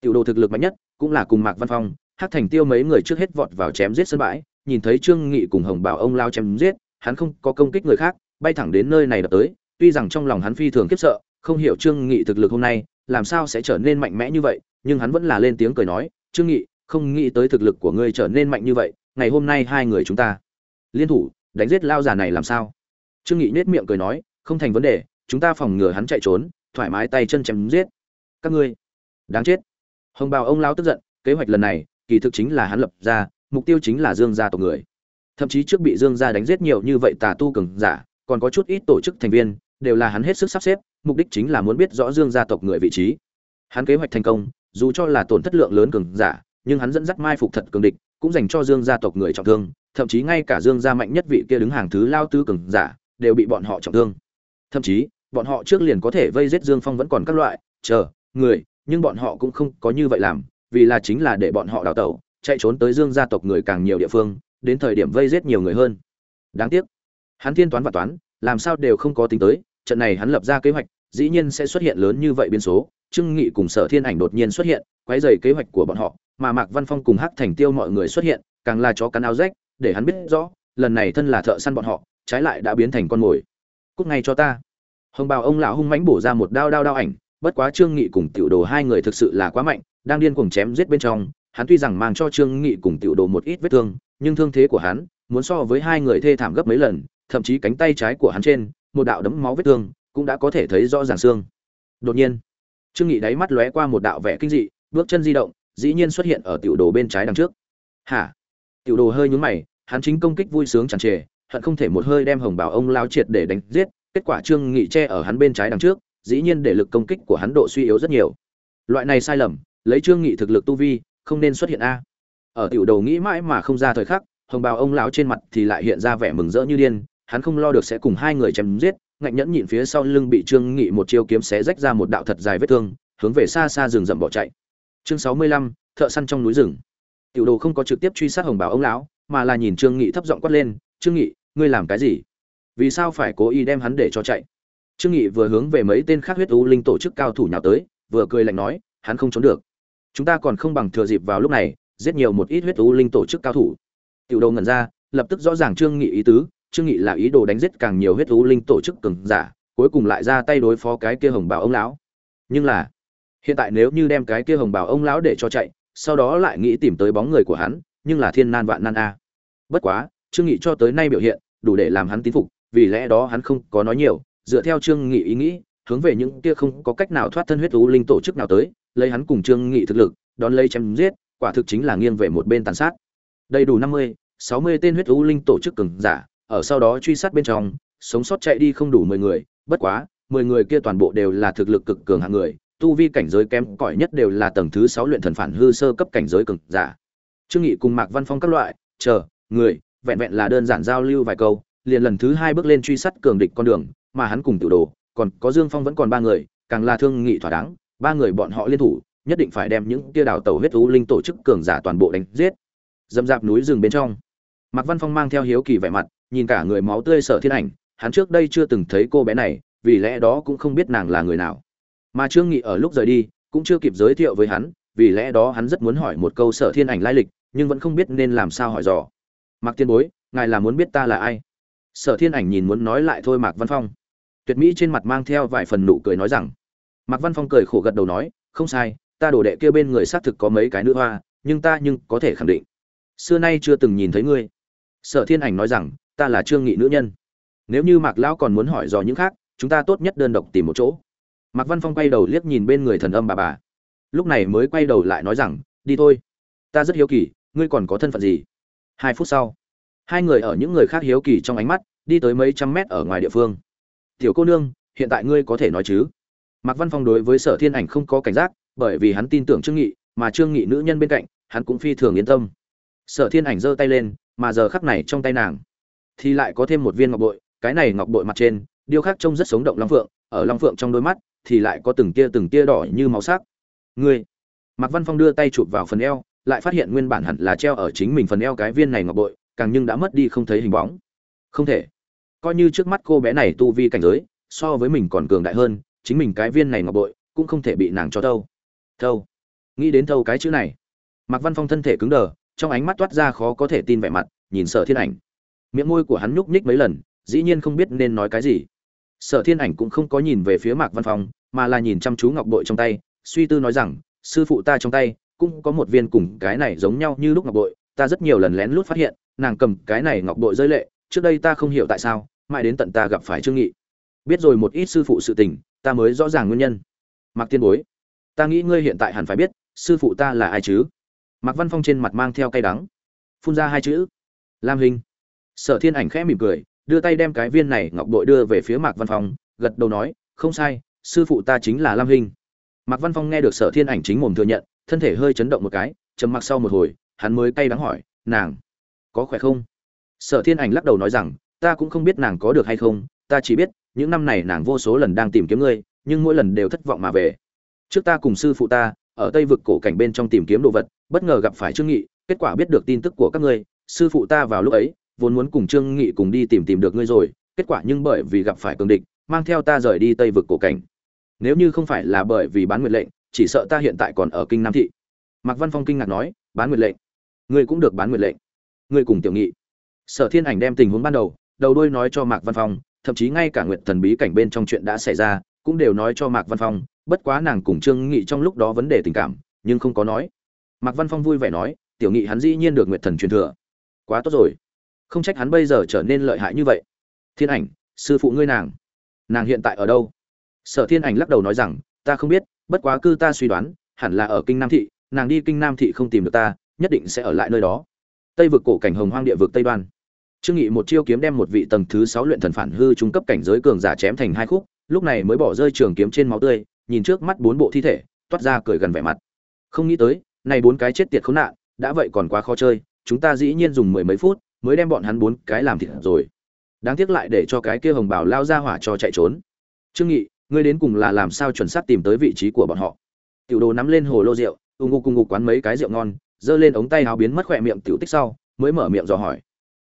Tiểu đồ thực lực mạnh nhất, cũng là cùng mạc văn phong hát thành tiêu mấy người trước hết vọt vào chém giết sân bãi, nhìn thấy trương nghị cùng hồng bảo ông lao chém giết hắn không có công kích người khác, bay thẳng đến nơi này đập tới, tuy rằng trong lòng hắn phi thường khiếp sợ, không hiểu trương nghị thực lực hôm nay, làm sao sẽ trở nên mạnh mẽ như vậy, nhưng hắn vẫn là lên tiếng cười nói, trương nghị, không nghĩ tới thực lực của ngươi trở nên mạnh như vậy, ngày hôm nay hai người chúng ta liên thủ, đánh giết lao già này làm sao? Trương nghị nhếch miệng cười nói, không thành vấn đề, chúng ta phòng ngừa hắn chạy trốn, thoải mái tay chân chém giết. Các ngươi, đáng chết. Hồng bào ông lão tức giận, kế hoạch lần này, kỳ thực chính là hắn lập ra, mục tiêu chính là dương gia tộc người thậm chí trước bị dương gia đánh giết nhiều như vậy tà tu cường giả, còn có chút ít tổ chức thành viên, đều là hắn hết sức sắp xếp, mục đích chính là muốn biết rõ dương gia tộc người vị trí. Hắn kế hoạch thành công, dù cho là tổn thất lượng lớn cường giả, nhưng hắn dẫn dắt mai phục thật cường địch, cũng dành cho dương gia tộc người trọng thương, thậm chí ngay cả dương gia mạnh nhất vị kia đứng hàng thứ lao tư cường giả, đều bị bọn họ trọng thương. Thậm chí, bọn họ trước liền có thể vây giết dương phong vẫn còn các loại, chờ, người, nhưng bọn họ cũng không có như vậy làm, vì là chính là để bọn họ đào tẩu, chạy trốn tới dương gia tộc người càng nhiều địa phương đến thời điểm vây giết nhiều người hơn. Đáng tiếc, hắn thiên toán và toán, làm sao đều không có tính tới, trận này hắn lập ra kế hoạch, dĩ nhiên sẽ xuất hiện lớn như vậy biến số. Trương nghị cùng sở thiên ảnh đột nhiên xuất hiện, quấy rầy kế hoạch của bọn họ, mà mạc văn phong cùng hắc thành tiêu mọi người xuất hiện, càng là chó cắn áo rách, để hắn biết rõ, lần này thân là thợ săn bọn họ, trái lại đã biến thành con mồi. Cút ngay cho ta. Hồng bào ông lão hung mãnh bổ ra một đao đao đao ảnh, bất quá trương nghị cùng tiểu đồ hai người thực sự là quá mạnh, đang điên cuồng chém giết bên trong, hắn tuy rằng mang cho trương nghị cùng tiểu đồ một ít vết thương nhưng thương thế của hắn muốn so với hai người thê thảm gấp mấy lần, thậm chí cánh tay trái của hắn trên, một đạo đấm máu vết thương cũng đã có thể thấy rõ ràng xương. Đột nhiên, trương nghị đáy mắt lóe qua một đạo vẻ kinh dị, bước chân di động, dĩ nhiên xuất hiện ở tiểu đồ bên trái đằng trước. Hả? Tiểu đồ hơi nhướng mày, hắn chính công kích vui sướng tràn trề, hận không thể một hơi đem hồng bảo ông lao triệt để đánh giết, kết quả trương nghị che ở hắn bên trái đằng trước, dĩ nhiên để lực công kích của hắn độ suy yếu rất nhiều. Loại này sai lầm, lấy trương nghị thực lực tu vi, không nên xuất hiện a ở tiểu đầu nghĩ mãi mà không ra thời khắc, hồng bào ông lão trên mặt thì lại hiện ra vẻ mừng rỡ như điên, hắn không lo được sẽ cùng hai người chém giết, ngạnh nhẫn nhịn phía sau lưng bị trương nghị một chiêu kiếm xé rách ra một đạo thật dài vết thương, hướng về xa xa rừng rậm bỏ chạy. Chương sáu mươi lăm, thợ săn trong núi rừng. Tiểu đồ không có trực tiếp truy sát hồng bào ông lão, mà là nhìn trương nghị thấp giọng quát lên, trương nghị, ngươi làm cái gì? Vì sao phải cố ý đem hắn để cho chạy? Trương nghị vừa hướng về mấy tên khác huyết u linh tổ chức cao thủ nhào tới, vừa cười lạnh nói, hắn không trốn được. Chúng ta còn không bằng thừa dịp vào lúc này giết nhiều một ít huyết u linh tổ chức cao thủ. Tiểu đầu ngẩn ra, lập tức rõ ràng trương nghị ý tứ, trương nghị là ý đồ đánh giết càng nhiều huyết u linh tổ chức cường giả, cuối cùng lại ra tay đối phó cái kia hồng bảo ông lão. Nhưng là, hiện tại nếu như đem cái kia hồng bảo ông lão để cho chạy, sau đó lại nghĩ tìm tới bóng người của hắn, nhưng là thiên nan vạn nan a. Bất quá, trương nghị cho tới nay biểu hiện, đủ để làm hắn tín phục, vì lẽ đó hắn không có nói nhiều, dựa theo trương nghị ý nghĩ, hướng về những kia không có cách nào thoát thân huyết u linh tổ chức nào tới, lấy hắn cùng trương nghị thực lực, đón lấy chém giết quả thực chính là nghiêng về một bên tàn sát. Đầy đủ năm mươi, sáu mươi tên huyết u linh tổ chức cường giả, ở sau đó truy sát bên trong, sống sót chạy đi không đủ mười người, bất quá, mười người kia toàn bộ đều là thực lực cực cường hạng người, tu vi cảnh giới kém cỏi nhất đều là tầng thứ sáu luyện thần phản hư sơ cấp cảnh giới cường giả. Trương nghị cùng mạc văn phong các loại, chờ, người, vẹn vẹn là đơn giản giao lưu vài câu, liền lần thứ hai bước lên truy sát cường địch con đường, mà hắn cùng tự đồ, còn có dương phong vẫn còn ba người, càng là thương nghị thỏa đáng, ba người bọn họ liên thủ nhất định phải đem những kia đào tàu huyết thú linh tổ chức cường giả toàn bộ đánh giết. Dâm dạp núi rừng bên trong, mạc văn phong mang theo hiếu kỳ vẻ mặt, nhìn cả người máu tươi sợ thiên ảnh, hắn trước đây chưa từng thấy cô bé này, vì lẽ đó cũng không biết nàng là người nào. Mà trương nghị ở lúc rời đi, cũng chưa kịp giới thiệu với hắn, vì lẽ đó hắn rất muốn hỏi một câu sợ thiên ảnh lai lịch, nhưng vẫn không biết nên làm sao hỏi dò. Mạc tiên bối, ngài là muốn biết ta là ai? Sở thiên ảnh nhìn muốn nói lại thôi mạc văn phong. Tuyệt mỹ trên mặt mang theo vài phần nụ cười nói rằng. Mạc văn phong cười khổ gật đầu nói, không sai ta đổ đệ kia bên người xác thực có mấy cái nữ hoa, nhưng ta nhưng có thể khẳng định, xưa nay chưa từng nhìn thấy ngươi. Sở thiên ảnh nói rằng, ta là trương nghị nữ nhân. Nếu như mạc lão còn muốn hỏi dò những khác, chúng ta tốt nhất đơn độc tìm một chỗ. Mạc văn phong quay đầu liếc nhìn bên người thần âm bà bà. Lúc này mới quay đầu lại nói rằng, đi thôi. Ta rất hiếu kỳ, ngươi còn có thân phận gì? Hai phút sau, hai người ở những người khác hiếu kỳ trong ánh mắt, đi tới mấy trăm mét ở ngoài địa phương. Tiểu cô nương, hiện tại ngươi có thể nói chứ? Mạc văn phong đối với sở thiên ảnh không có cảnh giác bởi vì hắn tin tưởng trương nghị, mà trương nghị nữ nhân bên cạnh, hắn cũng phi thường yên tâm. Sở thiên ảnh giơ tay lên, mà giờ khắc này trong tay nàng, thì lại có thêm một viên ngọc bội, cái này ngọc bội mặt trên, điêu khắc trông rất sống động long phượng, ở long phượng trong đôi mắt, thì lại có từng tia từng tia đỏ như máu sắc. Ngươi, mạc văn phong đưa tay chụp vào phần eo, lại phát hiện nguyên bản hẳn là treo ở chính mình phần eo cái viên này ngọc bội, càng nhưng đã mất đi không thấy hình bóng. Không thể. Coi như trước mắt cô bé này tu vi cảnh giới, so với mình còn cường đại hơn, chính mình cái viên này ngọc bội, cũng không thể bị nàng cho đâu thâu. Nghĩ đến thâu cái chữ này, mạc văn phong thân thể cứng đờ, trong ánh mắt toát ra khó có thể tin vẻ mặt, nhìn sở thiên ảnh. Miệng môi của hắn nhúc nhích mấy lần, dĩ nhiên không biết nên nói cái gì. Sở thiên ảnh cũng không có nhìn về phía mạc văn phong, mà là nhìn chăm chú ngọc bội trong tay, suy tư nói rằng, sư phụ ta trong tay, cũng có một viên cùng cái này giống nhau như lúc ngọc bội, ta rất nhiều lần lén lút phát hiện, nàng cầm cái này ngọc bội rơi lệ, trước đây ta không hiểu tại sao, mãi đến tận ta gặp phải trương nghị. Biết rồi một ít sư phụ sự tình, ta mới rõ ràng nguyên nhân. Mạc tiên bối ta nghĩ ngươi hiện tại hẳn phải biết, sư phụ ta là ai chứ? Mạc văn phong trên mặt mang theo cay đắng. Phun ra hai chữ. Lam hình. Sở thiên ảnh khẽ mỉm cười, đưa tay đem cái viên này ngọc bội đưa về phía mạc văn phong, gật đầu nói, không sai, sư phụ ta chính là lam hình. Mạc văn phong nghe được sở thiên ảnh chính mồm thừa nhận, thân thể hơi chấn động một cái, trầm mặc sau một hồi, hắn mới cay đắng hỏi, nàng có khỏe không? Sở thiên ảnh lắc đầu nói rằng, ta cũng không biết nàng có được hay không, ta chỉ biết, những năm này nàng vô số lần đang tìm kiếm ngươi, nhưng mỗi lần đều thất vọng mà về trước ta cùng sư phụ ta, ở tây vực cổ cảnh bên trong tìm kiếm đồ vật, bất ngờ gặp phải trương nghị, kết quả biết được tin tức của các ngươi, sư phụ ta vào lúc ấy, vốn muốn cùng trương nghị cùng đi tìm tìm được ngươi rồi, kết quả nhưng bởi vì gặp phải cường địch, mang theo ta rời đi tây vực cổ cảnh. Nếu như không phải là bởi vì bán nguyệt lệnh, chỉ sợ ta hiện tại còn ở kinh nam thị. Mạc văn phong kinh ngạc nói, bán nguyệt lệnh? Ngươi cũng được bán nguyệt lệnh. Ngươi cùng tiểu nghị. Sở thiên ảnh đem tình huống ban đầu đầu đuôi nói cho mạc văn phong, thậm chí ngay cả nguyệt thần bí cảnh bên trong chuyện đã xảy ra, cũng đều nói cho mạc văn phong bất quá nàng cùng trương nghị trong lúc đó vấn đề tình cảm, nhưng không có nói. Mạc văn phong vui vẻ nói, tiểu nghị hắn dĩ nhiên được nguyệt thần truyền thừa. Quá tốt rồi. Không trách hắn bây giờ trở nên lợi hại như vậy. Thiên ảnh, sư phụ ngươi nàng. Nàng hiện tại ở đâu? Sở thiên ảnh lắc đầu nói rằng, ta không biết, bất quá cư ta suy đoán, hẳn là ở kinh nam thị, nàng đi kinh nam thị không tìm được ta, nhất định sẽ ở lại nơi đó. Tây vực cổ cảnh hồng hoang địa vực tây đoan. Trương nghị một chiêu kiếm đem một vị tầng thứ sáu luyện thần phản hư trung cấp cảnh giới cường giả chém thành hai khúc, lúc này mới bỏ rơi trường kiếm trên máu tươi nhìn trước mắt bốn bộ thi thể, toát ra cười gần vẻ mặt. Không nghĩ tới, này bốn cái chết tiệt khốn nạn, đã vậy còn quá khó chơi, chúng ta dĩ nhiên dùng mười mấy phút mới đem bọn hắn bốn cái làm thịt rồi. Đáng tiếc lại để cho cái kia hồng bảo lao ra hỏa cho chạy trốn. Trương nghị, ngươi đến cùng là làm sao chuẩn xác tìm tới vị trí của bọn họ? Tiểu đồ nắm lên hồ lô rượu ung ngục cùng ngục quán mấy cái rượu ngon, giơ lên ống tay áo biến mất khỏe miệng tiểu tích sau, mới mở miệng dò hỏi.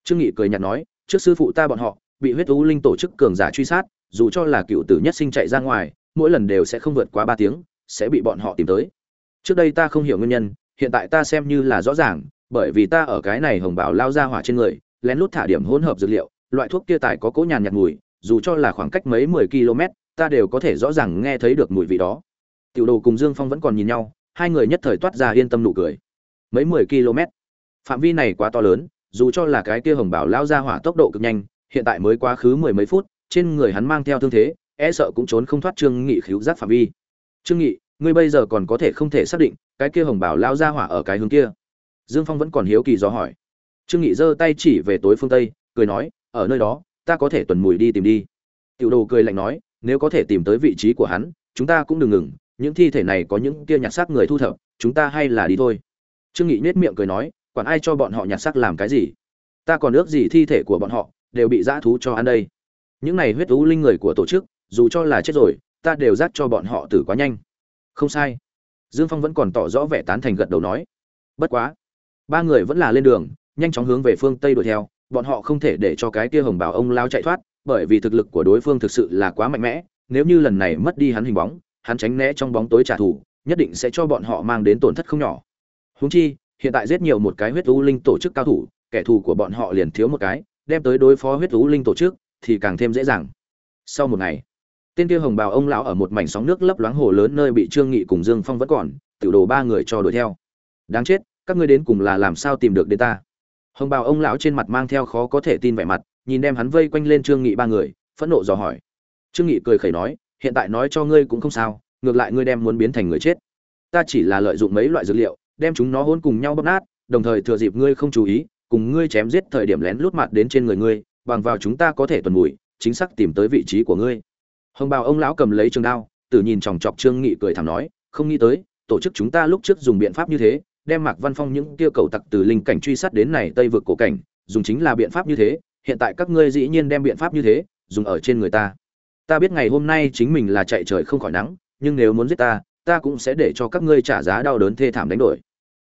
Trương nghị cười nhạt nói, trước sư phụ ta bọn họ, bị huyết u linh tổ chức cường giả truy sát, dù cho là cựu tử nhất sinh chạy ra ngoài mỗi lần đều sẽ không vượt quá ba tiếng, sẽ bị bọn họ tìm tới. Trước đây ta không hiểu nguyên nhân, hiện tại ta xem như là rõ ràng, bởi vì ta ở cái này hồng bảo lao ra hỏa trên người, lén lút thả điểm hỗn hợp dược liệu, loại thuốc kia tài có cỗ nhàn nhạt mùi, dù cho là khoảng cách mấy mười km, ta đều có thể rõ ràng nghe thấy được mùi vị đó. Tiểu đồ cùng dương phong vẫn còn nhìn nhau, hai người nhất thời toát ra yên tâm nụ cười. Mấy mười km? Phạm vi này quá to lớn, dù cho là cái kia hồng bảo lao ra hỏa tốc độ cực nhanh, hiện tại mới quá khứ mười mấy phút, trên người hắn mang theo thương thế e sợ cũng trốn không thoát trương nghị khiếu giác phạm vi. Trương nghị, ngươi bây giờ còn có thể không thể xác định cái kia hồng bảo lao ra hỏa ở cái hướng kia. Dương phong vẫn còn hiếu kỳ do hỏi. Trương nghị giơ tay chỉ về tối phương tây, cười nói, ở nơi đó, ta có thể tuần mùi đi tìm đi. Tiểu đồ cười lạnh nói, nếu có thể tìm tới vị trí của hắn, chúng ta cũng đừng ngừng, những thi thể này có những kia nhặt xác người thu thập, chúng ta hay là đi thôi. Trương nghị nết miệng cười nói, quản ai cho bọn họ nhặt xác làm cái gì? Ta còn ước gì thi thể của bọn họ đều bị dã thú cho ăn đây. Những này huyết thú linh người của tổ chức dù cho là chết rồi, ta đều dắt cho bọn họ tử quá nhanh. Không sai. Dương phong vẫn còn tỏ rõ vẻ tán thành gật đầu nói. Bất quá, ba người vẫn là lên đường, nhanh chóng hướng về phương tây đuổi theo, bọn họ không thể để cho cái kia hồng bảo ông lao chạy thoát, bởi vì thực lực của đối phương thực sự là quá mạnh mẽ, nếu như lần này mất đi hắn hình bóng, hắn tránh né trong bóng tối trả thù, nhất định sẽ cho bọn họ mang đến tổn thất không nhỏ. Húng chi, hiện tại giết nhiều một cái huyết u linh tổ chức cao thủ, kẻ thù của bọn họ liền thiếu một cái, đem tới đối phó huyết u linh tổ chức thì càng thêm dễ dàng. Sau một ngày tên kia hồng bào ông lão ở một mảnh sóng nước lấp loáng hồ lớn nơi bị trương nghị cùng dương phong vẫn còn, tiểu đồ ba người cho đuổi theo. Đáng chết, các ngươi đến cùng là làm sao tìm được đến ta? Hồng bào ông lão trên mặt mang theo khó có thể tin vẻ mặt, nhìn đem hắn vây quanh lên trương nghị ba người, phẫn nộ dò hỏi. Trương nghị cười khẩy nói, hiện tại nói cho ngươi cũng không sao, ngược lại ngươi đem muốn biến thành người chết. Ta chỉ là lợi dụng mấy loại dược liệu, đem chúng nó hôn cùng nhau bóp nát, đồng thời thừa dịp ngươi không chú ý, cùng ngươi chém giết thời điểm lén lút mặt đến trên người ngươi, bằng vào chúng ta có thể tuần mùi, chính xác tìm tới vị trí của ngươi hồng bào ông lão cầm lấy trường đao, tử nhìn chòng chọc trương nghị cười thảm nói, không nghĩ tới, tổ chức chúng ta lúc trước dùng biện pháp như thế, đem mạc văn phong những tiêu cầu tặc từ linh cảnh truy sát đến này tây vực cổ cảnh, dùng chính là biện pháp như thế, hiện tại các ngươi dĩ nhiên đem biện pháp như thế, dùng ở trên người ta. Ta biết ngày hôm nay chính mình là chạy trời không khỏi nắng, nhưng nếu muốn giết ta ta cũng sẽ để cho các ngươi trả giá đau đớn thê thảm đánh đổi.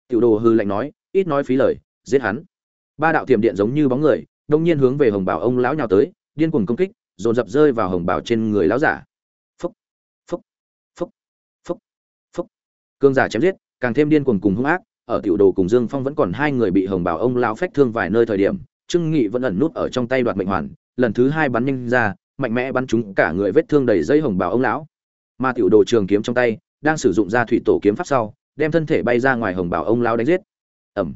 Tiểu đồ hư lạnh nói, ít nói phí lời, giết hắn. Ba đạo tiềm điện giống như bóng người, đông nhiên hướng về hồng bảo ông lão nhào tới, điên cuồng công kích dồn dập rơi vào hồng bảo trên người lão giả. Phúc phúc phúc phúc phúc. Cương giả chém giết, càng thêm điên cuồng cùng hung ác, ở tiểu đồ cùng dương phong vẫn còn hai người bị hồng bảo ông lão phách thương vài nơi thời điểm, trương nghị vẫn ẩn nút ở trong tay đoạt mệnh hoàn, lần thứ hai bắn nhanh ra, mạnh mẽ bắn trúng cả người vết thương đầy dây hồng bảo ông lão. Mà tiểu đồ trường kiếm trong tay, đang sử dụng ra thủy tổ kiếm pháp sau, đem thân thể bay ra ngoài hồng bảo ông lão đánh giết. Ẩm.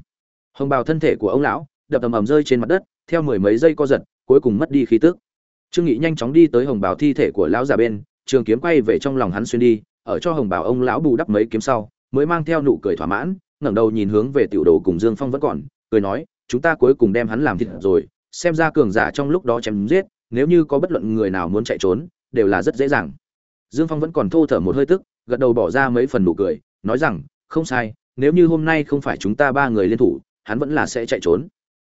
Hồng bào thân thể của ông lão, đập ầm ầm rơi trên mặt đất, theo mười mấy giây co giật, cuối cùng mất đi khí tức trương nghị nhanh chóng đi tới hồng bào thi thể của lão già bên, trường kiếm quay về trong lòng hắn xuyên đi, ở cho hồng bào ông lão bù đắp mấy kiếm sau, mới mang theo nụ cười thỏa mãn, ngẩng đầu nhìn hướng về tiểu đồ cùng dương phong vẫn còn, cười nói, chúng ta cuối cùng đem hắn làm thịt rồi, xem ra cường giả trong lúc đó chém giết, nếu như có bất luận người nào muốn chạy trốn, đều là rất dễ dàng. Dương phong vẫn còn thô thở một hơi tức, gật đầu bỏ ra mấy phần nụ cười, nói rằng, không sai, nếu như hôm nay không phải chúng ta ba người liên thủ, hắn vẫn là sẽ chạy trốn.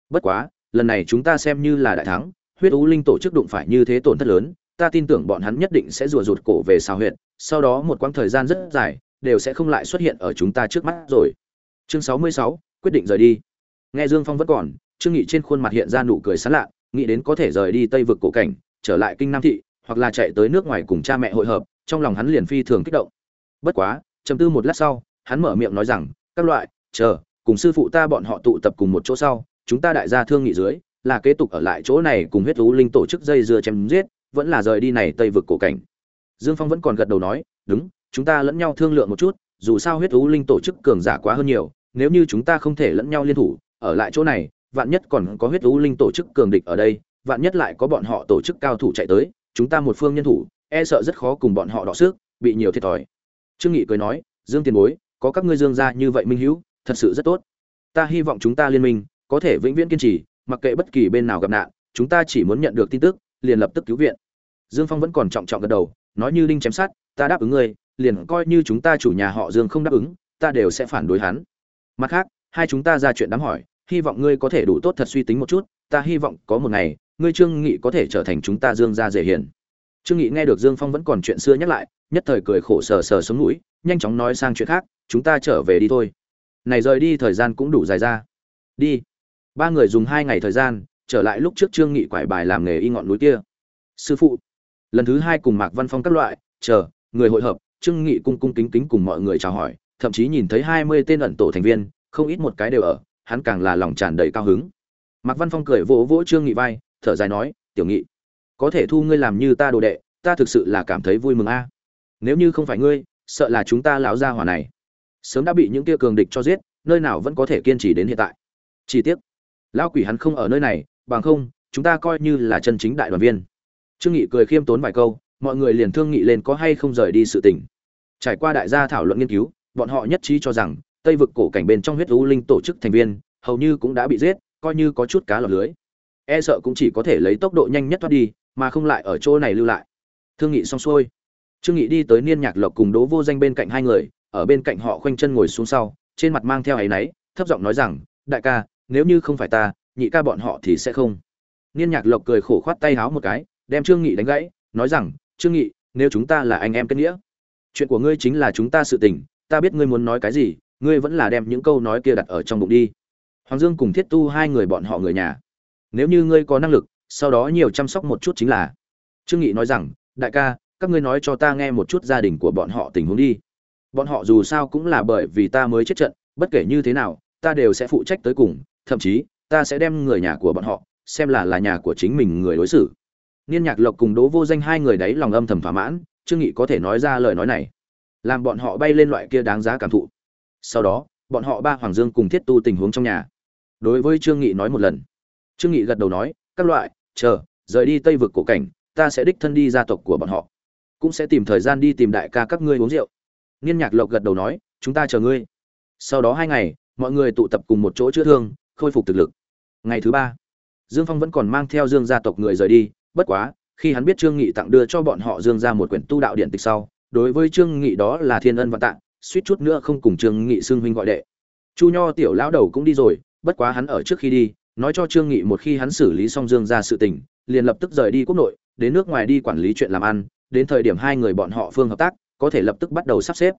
Bất quá, lần này chúng ta xem như là đại thắng huyết U linh tổ chức đụng phải như thế tổn thất lớn, ta tin tưởng bọn hắn nhất định sẽ rùa rụt cổ về xào huyện sau đó một quãng thời gian rất dài, đều sẽ không lại xuất hiện ở chúng ta trước mắt rồi. Chương sáu mươi sáu, quyết định rời đi. Nghe dương phong vẫn còn, trương nghị trên khuôn mặt hiện ra nụ cười sán lạ, nghĩ đến có thể rời đi tây vực cổ cảnh, trở lại kinh nam thị, hoặc là chạy tới nước ngoài cùng cha mẹ hội hợp, trong lòng hắn liền phi thường kích động. Bất quá, trầm tư một lát sau, hắn mở miệng nói rằng, các loại, chờ, cùng sư phụ ta bọn họ tụ tập cùng một chỗ sau, chúng ta đại gia thương nghị dưới là kế tục ở lại chỗ này cùng huyết thú linh tổ chức dây dưa chém giết, vẫn là rời đi này tây vực cổ cảnh. Dương phong vẫn còn gật đầu nói, đúng, chúng ta lẫn nhau thương lượng một chút, dù sao huyết thú linh tổ chức cường giả quá hơn nhiều, nếu như chúng ta không thể lẫn nhau liên thủ, ở lại chỗ này, vạn nhất còn có huyết thú linh tổ chức cường địch ở đây, vạn nhất lại có bọn họ tổ chức cao thủ chạy tới, chúng ta một phương nhân thủ e sợ rất khó cùng bọn họ đọ sức, bị nhiều thiệt thòi. Trương nghị cười nói, dương tiền bối, có các ngươi dương gia như vậy minh hữu, thật sự rất tốt. Ta hy vọng chúng ta liên minh có thể vĩnh viễn kiên trì mặc kệ bất kỳ bên nào gặp nạn, chúng ta chỉ muốn nhận được tin tức, liền lập tức cứu viện. Dương phong vẫn còn trọng trọng gật đầu, nói như đinh chém sát, ta đáp ứng ngươi, liền coi như chúng ta chủ nhà họ dương không đáp ứng, ta đều sẽ phản đối hắn. Mặt khác, hai chúng ta ra chuyện đám hỏi, hy vọng ngươi có thể đủ tốt thật suy tính một chút, ta hy vọng có một ngày, ngươi trương nghị có thể trở thành chúng ta dương gia dễ hiền. Trương nghị nghe được dương phong vẫn còn chuyện xưa nhắc lại, nhất thời cười khổ sờ sờ sống mũi nhanh chóng nói sang chuyện khác, chúng ta trở về đi thôi. Này rời đi thời gian cũng đủ dài ra. Đi ba người dùng hai ngày thời gian, trở lại lúc trước trương nghị quải bài làm nghề y ngọn núi kia. Sư phụ, lần thứ hai cùng mạc văn phong các loại, chờ, người hội hợp, trương nghị cung cung kính kính cùng mọi người chào hỏi, thậm chí nhìn thấy hai mươi tên ẩn tổ thành viên, không ít một cái đều ở, hắn càng là lòng tràn đầy cao hứng. Mạc văn phong cười vỗ vỗ trương nghị vai, thở dài nói, tiểu nghị, có thể thu ngươi làm như ta đồ đệ, ta thực sự là cảm thấy vui mừng a. Nếu như không phải ngươi, sợ là chúng ta lão gia hỏa này sớm đã bị những kia cường địch cho giết, nơi nào vẫn có thể kiên trì đến hiện tại. Chi tiết lão quỷ hắn không ở nơi này, bằng không, chúng ta coi như là chân chính đại đoàn viên. Trương nghị cười khiêm tốn vài câu, mọi người liền thương nghị lên có hay không rời đi sự tình. Trải qua đại gia thảo luận nghiên cứu, bọn họ nhất trí cho rằng, tây vực cổ cảnh bên trong huyết u linh tổ chức thành viên, hầu như cũng đã bị giết, coi như có chút cá lọt lưới. E sợ cũng chỉ có thể lấy tốc độ nhanh nhất thoát đi, mà không lại ở chỗ này lưu lại. Thương nghị xong xuôi. Trương nghị đi tới niên nhạc lộc cùng đố vô danh bên cạnh hai người, ở bên cạnh họ khoanh chân ngồi xuống sau, trên mặt mang theo áy náy, thấp giọng nói rằng, đại ca nếu như không phải ta, nhị ca bọn họ thì sẽ không. Niên nhạc lộc cười khổ khoát tay háo một cái, đem trương nghị đánh gãy, nói rằng, trương nghị, nếu chúng ta là anh em kết nghĩa, chuyện của ngươi chính là chúng ta sự tình, ta biết ngươi muốn nói cái gì, ngươi vẫn là đem những câu nói kia đặt ở trong bụng đi. Hoàng dương cùng thiết tu hai người bọn họ người nhà. Nếu như ngươi có năng lực, sau đó nhiều chăm sóc một chút chính là. Trương nghị nói rằng, đại ca, các ngươi nói cho ta nghe một chút gia đình của bọn họ tình huống đi. Bọn họ dù sao cũng là bởi vì ta mới chết trận, bất kể như thế nào, ta đều sẽ phụ trách tới cùng thậm chí, ta sẽ đem người nhà của bọn họ, xem là là nhà của chính mình người đối xử. Niên nhạc lộc cùng đố vô danh hai người đấy lòng âm thầm thỏa mãn, trương nghị có thể nói ra lời nói này. Làm bọn họ bay lên loại kia đáng giá cảm thụ. Sau đó, bọn họ ba hoàng dương cùng thiết tu tình huống trong nhà. Đối với trương nghị nói một lần. Trương nghị gật đầu nói, các loại, chờ, rời đi tây vực cổ cảnh, ta sẽ đích thân đi gia tộc của bọn họ. Cũng sẽ tìm thời gian đi tìm đại ca các ngươi uống rượu. Niên nhạc lộc gật đầu nói, chúng ta chờ ngươi. Sau đó hai ngày, mọi người tụ tập cùng một chỗ chữa thương khôi phục thực lực. Ngày thứ ba, dương phong vẫn còn mang theo dương gia tộc người rời đi, bất quá, khi hắn biết trương nghị tặng đưa cho bọn họ dương ra một quyển tu đạo điện tịch sau, đối với trương nghị đó là thiên ân và tặng suýt chút nữa không cùng trương nghị xưng huynh gọi đệ. Chu nho tiểu lão đầu cũng đi rồi, bất quá hắn ở trước khi đi, nói cho trương nghị một khi hắn xử lý xong dương ra sự tình, liền lập tức rời đi quốc nội, đến nước ngoài đi quản lý chuyện làm ăn, đến thời điểm hai người bọn họ phương hợp tác, có thể lập tức bắt đầu sắp xếp.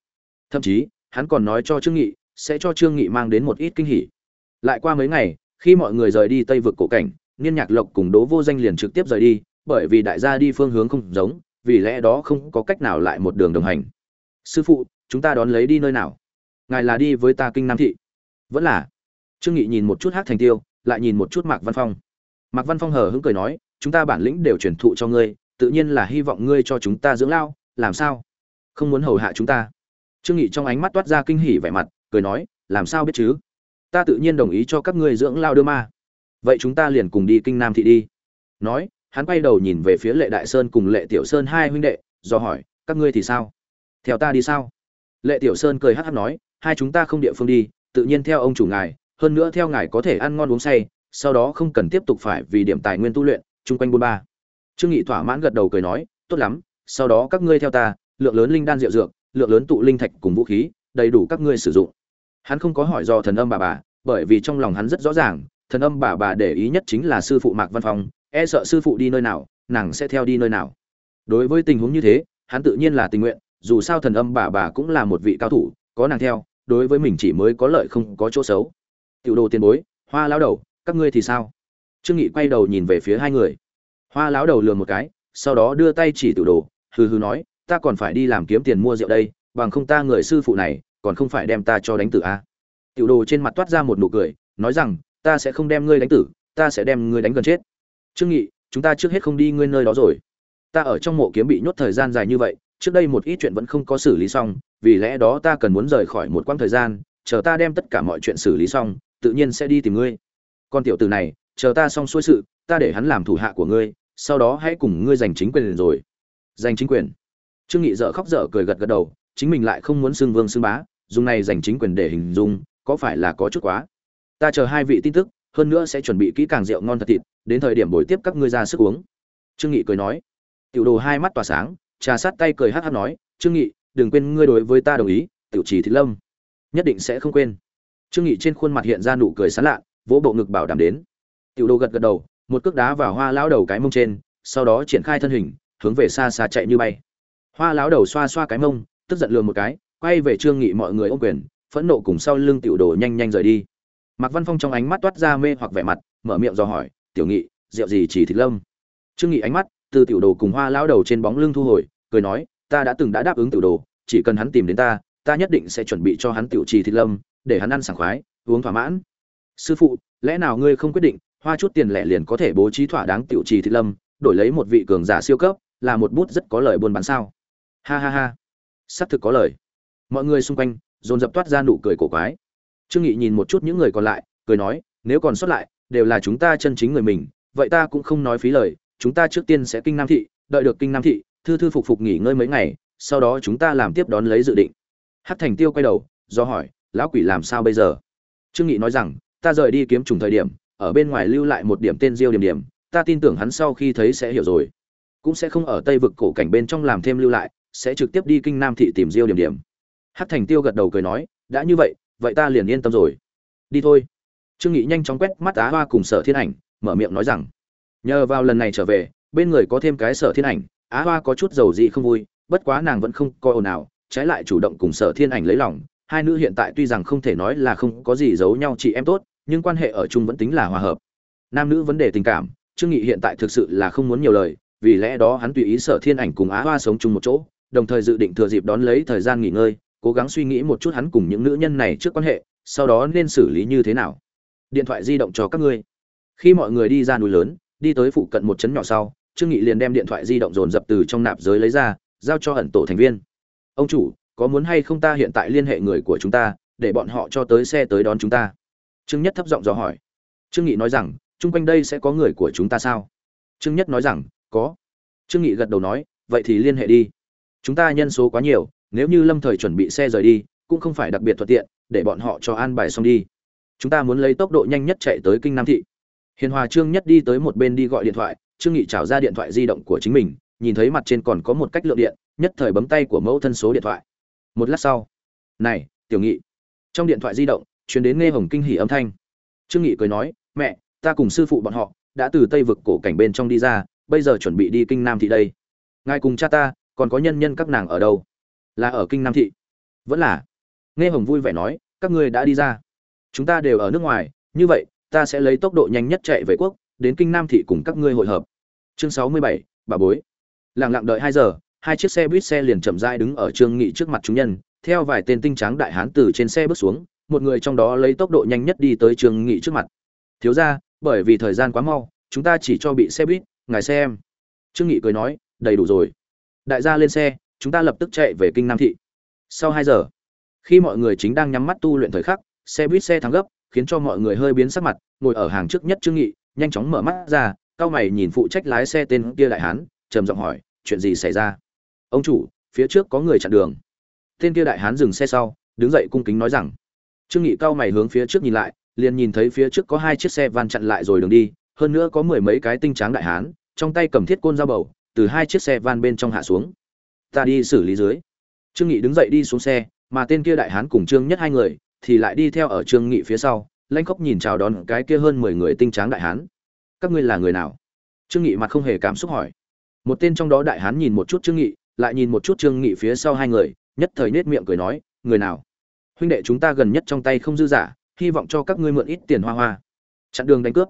Thậm chí, hắn còn nói cho trương nghị, sẽ cho trương nghị mang đến một ít kinh hỉ lại qua mấy ngày, khi mọi người rời đi tây vực cổ cảnh, niên nhạc lộc cùng đố vô danh liền trực tiếp rời đi, bởi vì đại gia đi phương hướng không giống, vì lẽ đó không có cách nào lại một đường đồng hành. Sư phụ, chúng ta đón lấy đi nơi nào? Ngài là đi với ta kinh nam thị. Vẫn là. Trương nghị nhìn một chút hát thành tiêu, lại nhìn một chút mạc văn phong. Mạc văn phong hờ hững cười nói, chúng ta bản lĩnh đều truyền thụ cho ngươi, tự nhiên là hy vọng ngươi cho chúng ta dưỡng lao, làm sao? Không muốn hầu hạ chúng ta. Trương nghị trong ánh mắt toát ra kinh hỉ vẻ mặt, cười nói, làm sao biết chứ? Ta tự nhiên đồng ý cho các ngươi dưỡng lao đưa ma. Vậy chúng ta liền cùng đi kinh nam thị đi. Nói, hắn quay đầu nhìn về phía lệ đại sơn cùng lệ tiểu sơn hai huynh đệ, do hỏi, các ngươi thì sao? Theo ta đi sao? Lệ tiểu sơn cười hát hát nói, hai chúng ta không địa phương đi, tự nhiên theo ông chủ ngài, hơn nữa theo ngài có thể ăn ngon uống say, sau đó không cần tiếp tục phải vì điểm tài nguyên tu luyện, chung quanh buôn ba. Trương nghị thỏa mãn gật đầu cười nói, tốt lắm, sau đó các ngươi theo ta, lượng lớn linh đan rượu dược, lượng lớn tụ linh thạch cùng vũ khí, đầy đủ các ngươi sử dụng hắn không có hỏi do thần âm bà bà, bởi vì trong lòng hắn rất rõ ràng, thần âm bà bà để ý nhất chính là sư phụ mạc văn phong e sợ sư phụ đi nơi nào, nàng sẽ theo đi nơi nào. Đối với tình huống như thế, hắn tự nhiên là tình nguyện, dù sao thần âm bà bà cũng là một vị cao thủ, có nàng theo, đối với mình chỉ mới có lợi không có chỗ xấu. Tiểu đồ tiền bối, hoa lão đầu, các ngươi thì sao? Trương nghị quay đầu nhìn về phía hai người. Hoa lão đầu lừa một cái, sau đó đưa tay chỉ tiểu đồ, hừ hừ nói, ta còn phải đi làm kiếm tiền mua rượu đây, bằng không ta người sư phụ này còn không phải đem ta cho đánh tử a. Tiểu đồ trên mặt toát ra một nụ cười, nói rằng, ta sẽ không đem ngươi đánh tử, ta sẽ đem ngươi đánh gần chết. Trương nghị, chúng ta trước hết không đi ngươi nơi đó rồi. Ta ở trong mộ kiếm bị nhốt thời gian dài như vậy, trước đây một ít chuyện vẫn không có xử lý xong, vì lẽ đó ta cần muốn rời khỏi một quãng thời gian, chờ ta đem tất cả mọi chuyện xử lý xong, tự nhiên sẽ đi tìm ngươi. Con tiểu tử này, chờ ta xong xuôi sự, ta để hắn làm thủ hạ của ngươi, sau đó hãy cùng ngươi giành chính quyền rồi. Giành chính quyền. Trương nghị dở khóc dở cười gật gật đầu chính mình lại không muốn xưng vương xưng bá, dùng này giành chính quyền để hình dung, có phải là có chút quá? Ta chờ hai vị tin tức, hơn nữa sẽ chuẩn bị kỹ càng rượu ngon thật thịt, đến thời điểm buổi tiếp các ngươi ra sức uống. Trương nghị cười nói. Tiểu đồ hai mắt tỏa sáng, trà sát tay cười hát hát nói, trương nghị, đừng quên ngươi đối với ta đồng ý, tiểu trì thị lâm nhất định sẽ không quên. Trương nghị trên khuôn mặt hiện ra nụ cười sán lạ, vỗ bộ ngực bảo đảm đến. Tiểu đồ gật gật đầu, một cước đá vào hoa lão đầu cái mông trên, sau đó triển khai thân hình, hướng về xa xa chạy như bay. Hoa lão đầu xoa xoa cái mông tức giận lườm một cái, quay về trương nghị mọi người ôm quyền, phẫn nộ cùng sau lưng tiểu đồ nhanh nhanh rời đi. Mạc văn phong trong ánh mắt toát ra mê hoặc vẻ mặt, mở miệng do hỏi, tiểu nghị, rượu gì chỉ thịt lâm trương nghị ánh mắt từ tiểu đồ cùng hoa lão đầu trên bóng lưng thu hồi, cười nói, ta đã từng đã đáp ứng tiểu đồ, chỉ cần hắn tìm đến ta ta nhất định sẽ chuẩn bị cho hắn tiểu trì thịt lâm để hắn ăn sảng khoái, uống thỏa mãn. Sư phụ, lẽ nào ngươi không quyết định, hoa chút tiền lẻ liền có thể bố trí thỏa đáng tiểu trì thịt lâm đổi lấy một vị cường giả siêu cấp, là một bút rất có lợi buôn bán sao? Ha ha ha xác thực có lời. Mọi người xung quanh, dồn dập toát ra nụ cười cổ quái. Trương nghị nhìn một chút những người còn lại, cười nói, nếu còn sót lại, đều là chúng ta chân chính người mình, vậy ta cũng không nói phí lời, chúng ta trước tiên sẽ kinh nam thị, đợi được kinh nam thị, thư thư phục phục nghỉ ngơi mấy ngày, sau đó chúng ta làm tiếp đón lấy dự định. Hát thành tiêu quay đầu, do hỏi, lão quỷ làm sao bây giờ? Trương nghị nói rằng, ta rời đi kiếm trùng thời điểm, ở bên ngoài lưu lại một điểm tên diêu điểm điểm, ta tin tưởng hắn sau khi thấy sẽ hiểu rồi, cũng sẽ không ở tây vực cổ cảnh bên trong làm thêm lưu lại sẽ trực tiếp đi kinh nam thị tìm diêu điểm điểm. Hát thành tiêu gật đầu cười nói, đã như vậy vậy ta liền yên tâm rồi. Đi thôi. Trương nghị nhanh chóng quét mắt á hoa cùng sở thiên ảnh, mở miệng nói rằng, nhờ vào lần này trở về, bên người có thêm cái sở thiên ảnh, á hoa có chút giàu dị không vui, bất quá nàng vẫn không coi ồn ào, trái lại chủ động cùng sở thiên ảnh lấy lòng. Hai nữ hiện tại tuy rằng không thể nói là không có gì giấu nhau chị em tốt, nhưng quan hệ ở chung vẫn tính là hòa hợp. Nam nữ vấn đề tình cảm, trương nghị hiện tại thực sự là không muốn nhiều lời, vì lẽ đó hắn tùy ý sở thiên ảnh cùng á hoa sống chung một chỗ đồng thời dự định thừa dịp đón lấy thời gian nghỉ ngơi, cố gắng suy nghĩ một chút hắn cùng những nữ nhân này trước quan hệ, sau đó nên xử lý như thế nào. Điện thoại di động cho các ngươi. Khi mọi người đi ra núi lớn, đi tới phụ cận một trấn nhỏ sau, trương nghị liền đem điện thoại di động dồn dập từ trong nạp giới lấy ra, giao cho ẩn tổ thành viên. Ông chủ, có muốn hay không ta hiện tại liên hệ người của chúng ta, để bọn họ cho tới xe tới đón chúng ta? Trương nhất thấp giọng dò hỏi. Trương nghị nói rằng chung quanh đây sẽ có người của chúng ta sao? Trương nhất nói rằng, có. Trương nghị gật đầu nói, vậy thì liên hệ đi chúng ta nhân số quá nhiều, nếu như lâm thời chuẩn bị xe rời đi, cũng không phải đặc biệt thuận tiện, để bọn họ cho an bài xong đi. Chúng ta muốn lấy tốc độ nhanh nhất chạy tới kinh nam thị. Hiền hòa trương nhất đi tới một bên đi gọi điện thoại, trương nghị trào ra điện thoại di động của chính mình, nhìn thấy mặt trên còn có một cách lượng điện, nhất thời bấm tay của mẫu thân số điện thoại. Một lát sau, này, tiểu nghị. Trong điện thoại di động, truyền đến nghe hồng kinh hỉ âm thanh. Trương nghị cười nói, mẹ, ta cùng sư phụ bọn họ đã từ tây vực cổ cảnh bên trong đi ra, bây giờ chuẩn bị đi kinh nam thị đây. Ngài cùng cha ta còn có nhân nhân các nàng ở đâu? Là ở kinh nam thị. Vẫn là. Nghe hồng vui vẻ nói, các ngươi đã đi ra. Chúng ta đều ở nước ngoài, như vậy, ta sẽ lấy tốc độ nhanh nhất chạy về quốc, đến kinh nam thị cùng các ngươi hội hợp. Chương sáu mươi bảy, bà bối. Lặng lặng đợi hai giờ, hai chiếc xe buýt xe liền chậm rãi đứng ở trương nghị trước mặt chúng nhân, theo vài tên tinh tráng đại hán từ trên xe bước xuống, một người trong đó lấy tốc độ nhanh nhất đi tới trương nghị trước mặt. Thiếu gia, bởi vì thời gian quá mau, chúng ta chỉ cho bị xe buýt, ngài xem. Trương nghị cười nói, đầy đủ rồi đại gia lên xe, chúng ta lập tức chạy về kinh nam thị. Sau hai giờ, khi mọi người chính đang nhắm mắt tu luyện thời khắc, xe buýt xe thắng gấp, khiến cho mọi người hơi biến sắc mặt, ngồi ở hàng trước nhất trương nghị, nhanh chóng mở mắt ra, cao mày nhìn phụ trách lái xe tên kia đại hán, trầm giọng hỏi, chuyện gì xảy ra? Ông chủ, phía trước có người chặn đường. Tên kia đại hán dừng xe sau, đứng dậy cung kính nói rằng, trương nghị cao mày hướng phía trước nhìn lại, liền nhìn thấy phía trước có hai chiếc xe van chặn lại rồi đường đi, hơn nữa có mười mấy cái tinh tráng đại hán, trong tay cầm thiết côn dao bầu từ hai chiếc xe van bên trong hạ xuống. Ta đi xử lý dưới. Trương nghị đứng dậy đi xuống xe, mà tên kia đại hán cùng trương nhất hai người thì lại đi theo ở trương nghị phía sau, lanh khốc nhìn chào đón cái kia hơn mười người tinh tráng đại hán. Các ngươi là người nào? Trương nghị mặt không hề cảm xúc hỏi. Một tên trong đó đại hán nhìn một chút trương nghị, lại nhìn một chút trương nghị phía sau hai người, nhất thời nết miệng cười nói, người nào? Huynh đệ chúng ta gần nhất trong tay không dư giả, hy vọng cho các ngươi mượn ít tiền hoa hoa. Chặn đường đánh cướp.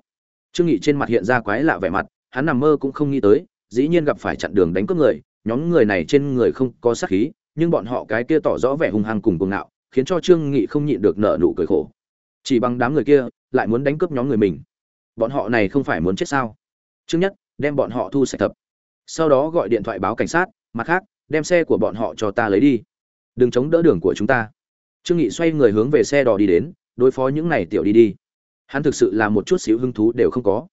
Trương nghị trên mặt hiện ra quái lạ vẻ mặt, hắn nằm mơ cũng không nghĩ tới dĩ nhiên gặp phải chặn đường đánh cướp người, nhóm người này trên người không có sát khí, nhưng bọn họ cái kia tỏ rõ vẻ hung hăng cùng cuồng ngạo, khiến cho trương nghị không nhịn được nợ nụ cười khổ. Chỉ bằng đám người kia, lại muốn đánh cướp nhóm người mình. Bọn họ này không phải muốn chết sao? Trước nhất, đem bọn họ thu sạch thập. Sau đó gọi điện thoại báo cảnh sát, mặt khác, đem xe của bọn họ cho ta lấy đi. Đừng chống đỡ đường của chúng ta. Trương nghị xoay người hướng về xe đò đi đến, đối phó những này tiểu đi đi. Hắn thực sự là một chút xíu hứng thú đều không có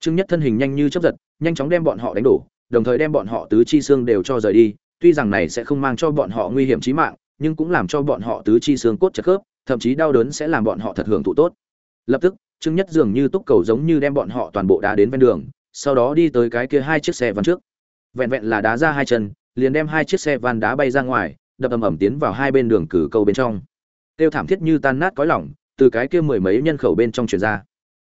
trương nhất thân hình nhanh như chớp giật nhanh chóng đem bọn họ đánh đổ đồng thời đem bọn họ tứ chi xương đều cho rời đi. Tuy rằng này sẽ không mang cho bọn họ nguy hiểm chí mạng nhưng cũng làm cho bọn họ tứ chi xương cốt chật khớp thậm chí đau đớn sẽ làm bọn họ thật hưởng thụ tốt. Lập tức trương nhất dường như túc cầu giống như đem bọn họ toàn bộ đá đến ven đường sau đó đi tới cái kia hai chiếc xe van trước. Vẹn vẹn là đá ra hai chân liền đem hai chiếc xe van đá bay ra ngoài đập ầm ầm tiến vào hai bên đường cử câu bên trong. Tiêu thảm thiết như tan nát cõi lòng, từ cái kia mười mấy nhân khẩu bên trong truyền ra.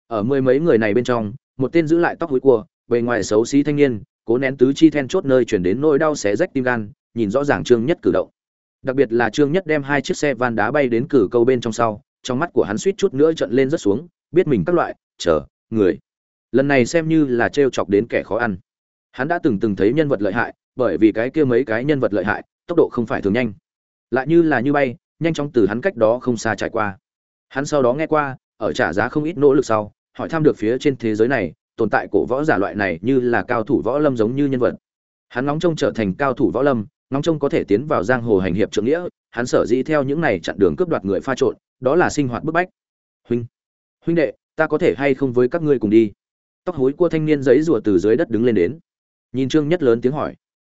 Ở mười mấy người này bên trong một tên giữ lại tóc hối cua, bề ngoài xấu xí thanh niên, cố nén tứ chi then chốt nơi chuyển đến nỗi đau xé rách tim gan, nhìn rõ ràng trương nhất cử động. Đặc biệt là trương nhất đem hai chiếc xe van đá bay đến cử câu bên trong sau, trong mắt của hắn suýt chút nữa trận lên rất xuống, biết mình các loại, chờ, người. Lần này xem như là t chọc đến kẻ khó ăn. Hắn đã từng từng thấy nhân vật lợi hại, bởi vì cái kia mấy cái nhân vật lợi hại, tốc độ không phải thường nhanh. Lại như là như bay, nhanh chóng từ hắn cách đó không xa trải qua. Hắn sau đó nghe qua, ở trả giá không ít nỗ lực sau hỏi thăm được phía trên thế giới này, tồn tại cổ võ giả loại này như là cao thủ võ lâm giống như nhân vật. Hắn nóng trông trở thành cao thủ võ lâm nóng trông có thể tiến vào giang hồ hành hiệp trượng nghĩa, hắn sở dĩ theo những này chặn đường cướp đoạt người pha trộn, đó là sinh hoạt bức bách. Huynh huynh đệ, ta có thể hay không với các ngươi cùng đi? Tóc hối của thanh niên giấy rùa từ dưới đất đứng lên đến. Nhìn trương nhất lớn tiếng hỏi.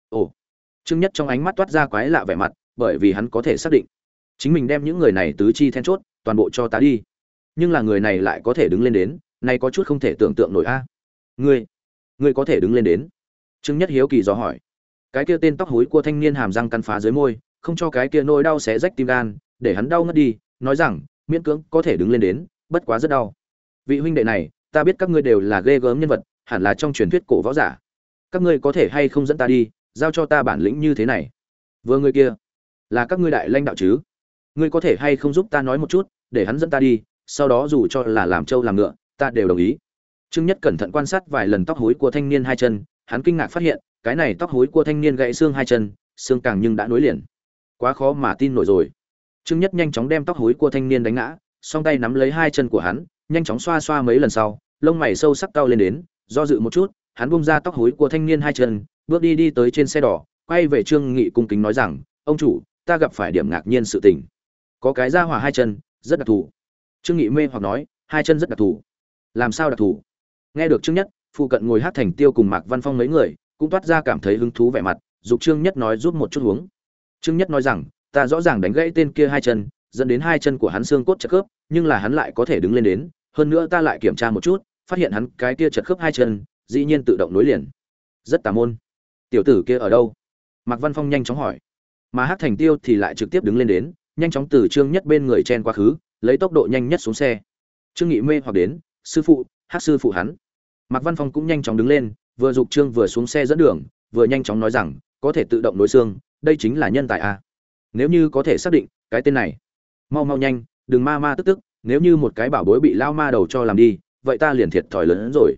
Ồ, trương nhất trong ánh mắt toát ra quái lạ vẻ mặt, bởi vì hắn có thể xác định. Chính mình đem những người này tứ chi then chốt, toàn bộ cho ta đi. Nhưng là người này lại có thể đứng lên đến này có chút không thể tưởng tượng nổi a. Ngươi ngươi có thể đứng lên đến. Trương nhất hiếu kỳ dò hỏi. Cái kia tên tóc hối của thanh niên hàm răng căn phá dưới môi, không cho cái kia nỗi đau xé rách tim gan, để hắn đau ngất đi, nói rằng, miễn cưỡng có thể đứng lên đến, bất quá rất đau. Vị huynh đệ này, ta biết các ngươi đều là ghê gớm nhân vật, hẳn là trong truyền thuyết cổ võ giả. Các ngươi có thể hay không dẫn ta đi, giao cho ta bản lĩnh như thế này? Vừa người kia, là các ngươi đại lãnh đạo chứ? Ngươi có thể hay không giúp ta nói một chút, để hắn dẫn ta đi, sau đó dù cho là làm trâu làm ngựa ta đều đồng ý. Trương nhất cẩn thận quan sát vài lần tóc hối của thanh niên hai chân, hắn kinh ngạc phát hiện, cái này tóc hối của thanh niên gãy xương hai chân, xương càng nhưng đã nối liền. Quá khó mà tin nổi rồi. Trương nhất nhanh chóng đem tóc hối của thanh niên đánh ngã, song tay nắm lấy hai chân của hắn, nhanh chóng xoa xoa mấy lần sau, lông mày sâu sắc cao lên đến, do dự một chút, hắn bung ra tóc hối của thanh niên hai chân, bước đi đi tới trên xe đỏ, quay về trương nghị cung kính nói rằng, ông chủ, ta gặp phải điểm ngạc nhiên sự tình. Có cái ra hỏa hai chân, rất đặc thù. Trương nghị mê hoặc nói, hai chân rất đặc thù làm sao đặc thù? Nghe được trương nhất, phụ cận ngồi hát thành tiêu cùng mạc văn phong mấy người, cũng toát ra cảm thấy hứng thú vẻ mặt, dục trương nhất nói giúp một chút uống. Trương nhất nói rằng, ta rõ ràng đánh gãy tên kia hai chân, dẫn đến hai chân của hắn xương cốt chật khớp, nhưng là hắn lại có thể đứng lên đến, hơn nữa ta lại kiểm tra một chút, phát hiện hắn cái kia chật khớp hai chân, dĩ nhiên tự động nối liền. Rất tà môn. Tiểu tử kia ở đâu? Mạc văn phong nhanh chóng hỏi. Mà hát thành tiêu thì lại trực tiếp đứng lên đến, nhanh chóng từ trương nhất bên người chen quá khứ, lấy tốc độ nhanh nhất xuống xe. Trương nghị mê hoặc đến sư phụ, hát sư phụ hắn. Mạc văn phong cũng nhanh chóng đứng lên, vừa dục trương vừa xuống xe dẫn đường, vừa nhanh chóng nói rằng, có thể tự động nối xương, đây chính là nhân tài a. Nếu như có thể xác định, cái tên này. Mau mau nhanh, đừng ma ma tức tức, nếu như một cái bảo bối bị lao ma đầu cho làm đi, vậy ta liền thiệt thòi lớn hơn rồi.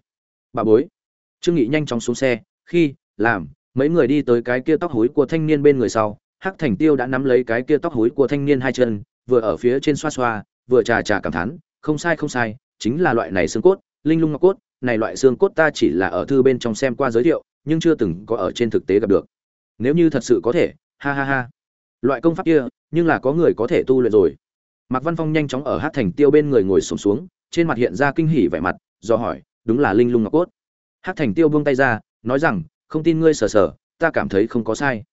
Bà bối. Trương nghị nhanh chóng xuống xe, khi, làm, mấy người đi tới cái kia tóc hối của thanh niên bên người sau, hắc thành tiêu đã nắm lấy cái kia tóc hối của thanh niên hai chân, vừa ở phía trên xoa xoa, vừa trà trà cảm thán, không sai không sai chính là loại này xương cốt linh lung ngọc cốt này loại xương cốt ta chỉ là ở thư bên trong xem qua giới thiệu nhưng chưa từng có ở trên thực tế gặp được. Nếu như thật sự có thể ha ha ha. Loại công pháp kia nhưng là có người có thể tu luyện rồi. Mạc văn phong nhanh chóng ở hát thành tiêu bên người ngồi sùng xuống, xuống trên mặt hiện ra kinh hỉ vẻ mặt do hỏi đúng là linh lung ngọc cốt. Hát thành tiêu buông tay ra nói rằng không tin ngươi sờ sờ ta cảm thấy không có sai.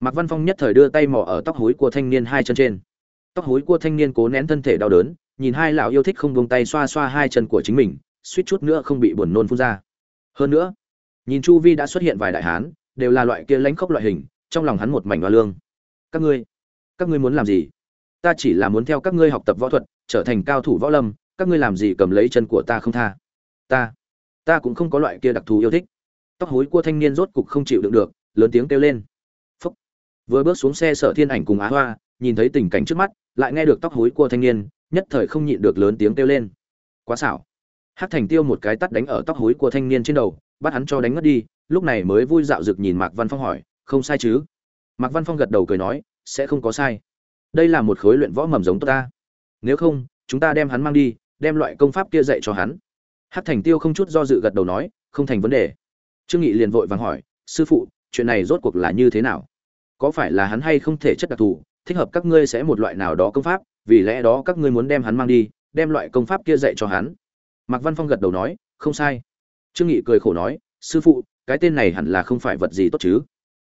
Mạc văn phong nhất thời đưa tay mò ở tóc hối của thanh niên hai chân trên tóc hối của thanh niên cố nén thân thể đau đớn, nhìn hai lão yêu thích không buông tay xoa xoa hai chân của chính mình, suýt chút nữa không bị buồn nôn phun ra. Hơn nữa, nhìn chu vi đã xuất hiện vài đại hán, đều là loại kia lãnh khốc loại hình, trong lòng hắn một mảnh hoa lương. Các ngươi các ngươi muốn làm gì? Ta chỉ là muốn theo các ngươi học tập võ thuật, trở thành cao thủ võ lâm, các ngươi làm gì cầm lấy chân của ta không tha? Ta ta cũng không có loại kia đặc thù yêu thích. Tóc hối của thanh niên rốt cục không chịu đựng được, lớn tiếng kêu lên. Phúc. vừa bước xuống xe sở thiên ảnh cùng á hoa, nhìn thấy tình cảnh trước mắt lại nghe được tóc hối của thanh niên, nhất thời không nhịn được lớn tiếng kêu lên. Quá xảo. Hắc thành tiêu một cái tát đánh ở tóc hối của thanh niên trên đầu, bắt hắn cho đánh ngất đi, lúc này mới vui dạo dực nhìn mạc văn phong hỏi, không sai chứ? Mạc văn phong gật đầu cười nói, sẽ không có sai. Đây là một khối luyện võ mầm giống tốt ta. Nếu không, chúng ta đem hắn mang đi, đem loại công pháp kia dạy cho hắn. Hắc thành tiêu không chút do dự gật đầu nói, không thành vấn đề. Trương nghị liền vội vàng hỏi, sư phụ, chuyện này rốt cuộc là như thế nào? Có phải là hắn hay không thể chất đặc thù thích hợp các ngươi sẽ một loại nào đó công pháp, vì lẽ đó các ngươi muốn đem hắn mang đi, đem loại công pháp kia dạy cho hắn. Mạc văn phong gật đầu nói, không sai. Trương nghị cười khổ nói, sư phụ, cái tên này hẳn là không phải vật gì tốt chứ.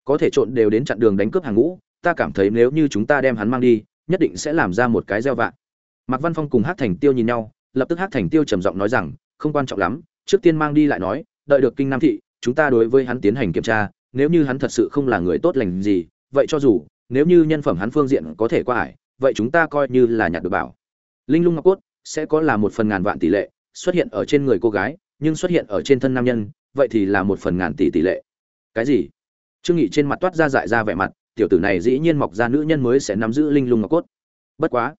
Có thể trộn đều đến chặn đường đánh cướp hàng ngũ, ta cảm thấy nếu như chúng ta đem hắn mang đi, nhất định sẽ làm ra một cái gieo vạ. Mạc văn phong cùng hát thành tiêu nhìn nhau, lập tức hát thành tiêu trầm giọng nói rằng, không quan trọng lắm, trước tiên mang đi lại nói, đợi được kinh nam thị, chúng ta đối với hắn tiến hành kiểm tra, nếu như hắn thật sự không là người tốt lành gì, vậy cho dù nếu như nhân phẩm hắn phương diện có thể qua ải, vậy chúng ta coi như là nhặt được bảo. Linh lung ngọc cốt sẽ có là một phần ngàn vạn tỷ lệ, xuất hiện ở trên người cô gái, nhưng xuất hiện ở trên thân nam nhân, vậy thì là một phần ngàn tỷ tỷ lệ. Cái gì? Trương nghị trên mặt toát ra dại ra vẻ mặt, tiểu tử này dĩ nhiên mọc ra nữ nhân mới sẽ nắm giữ linh lung ngọc cốt. Bất quá,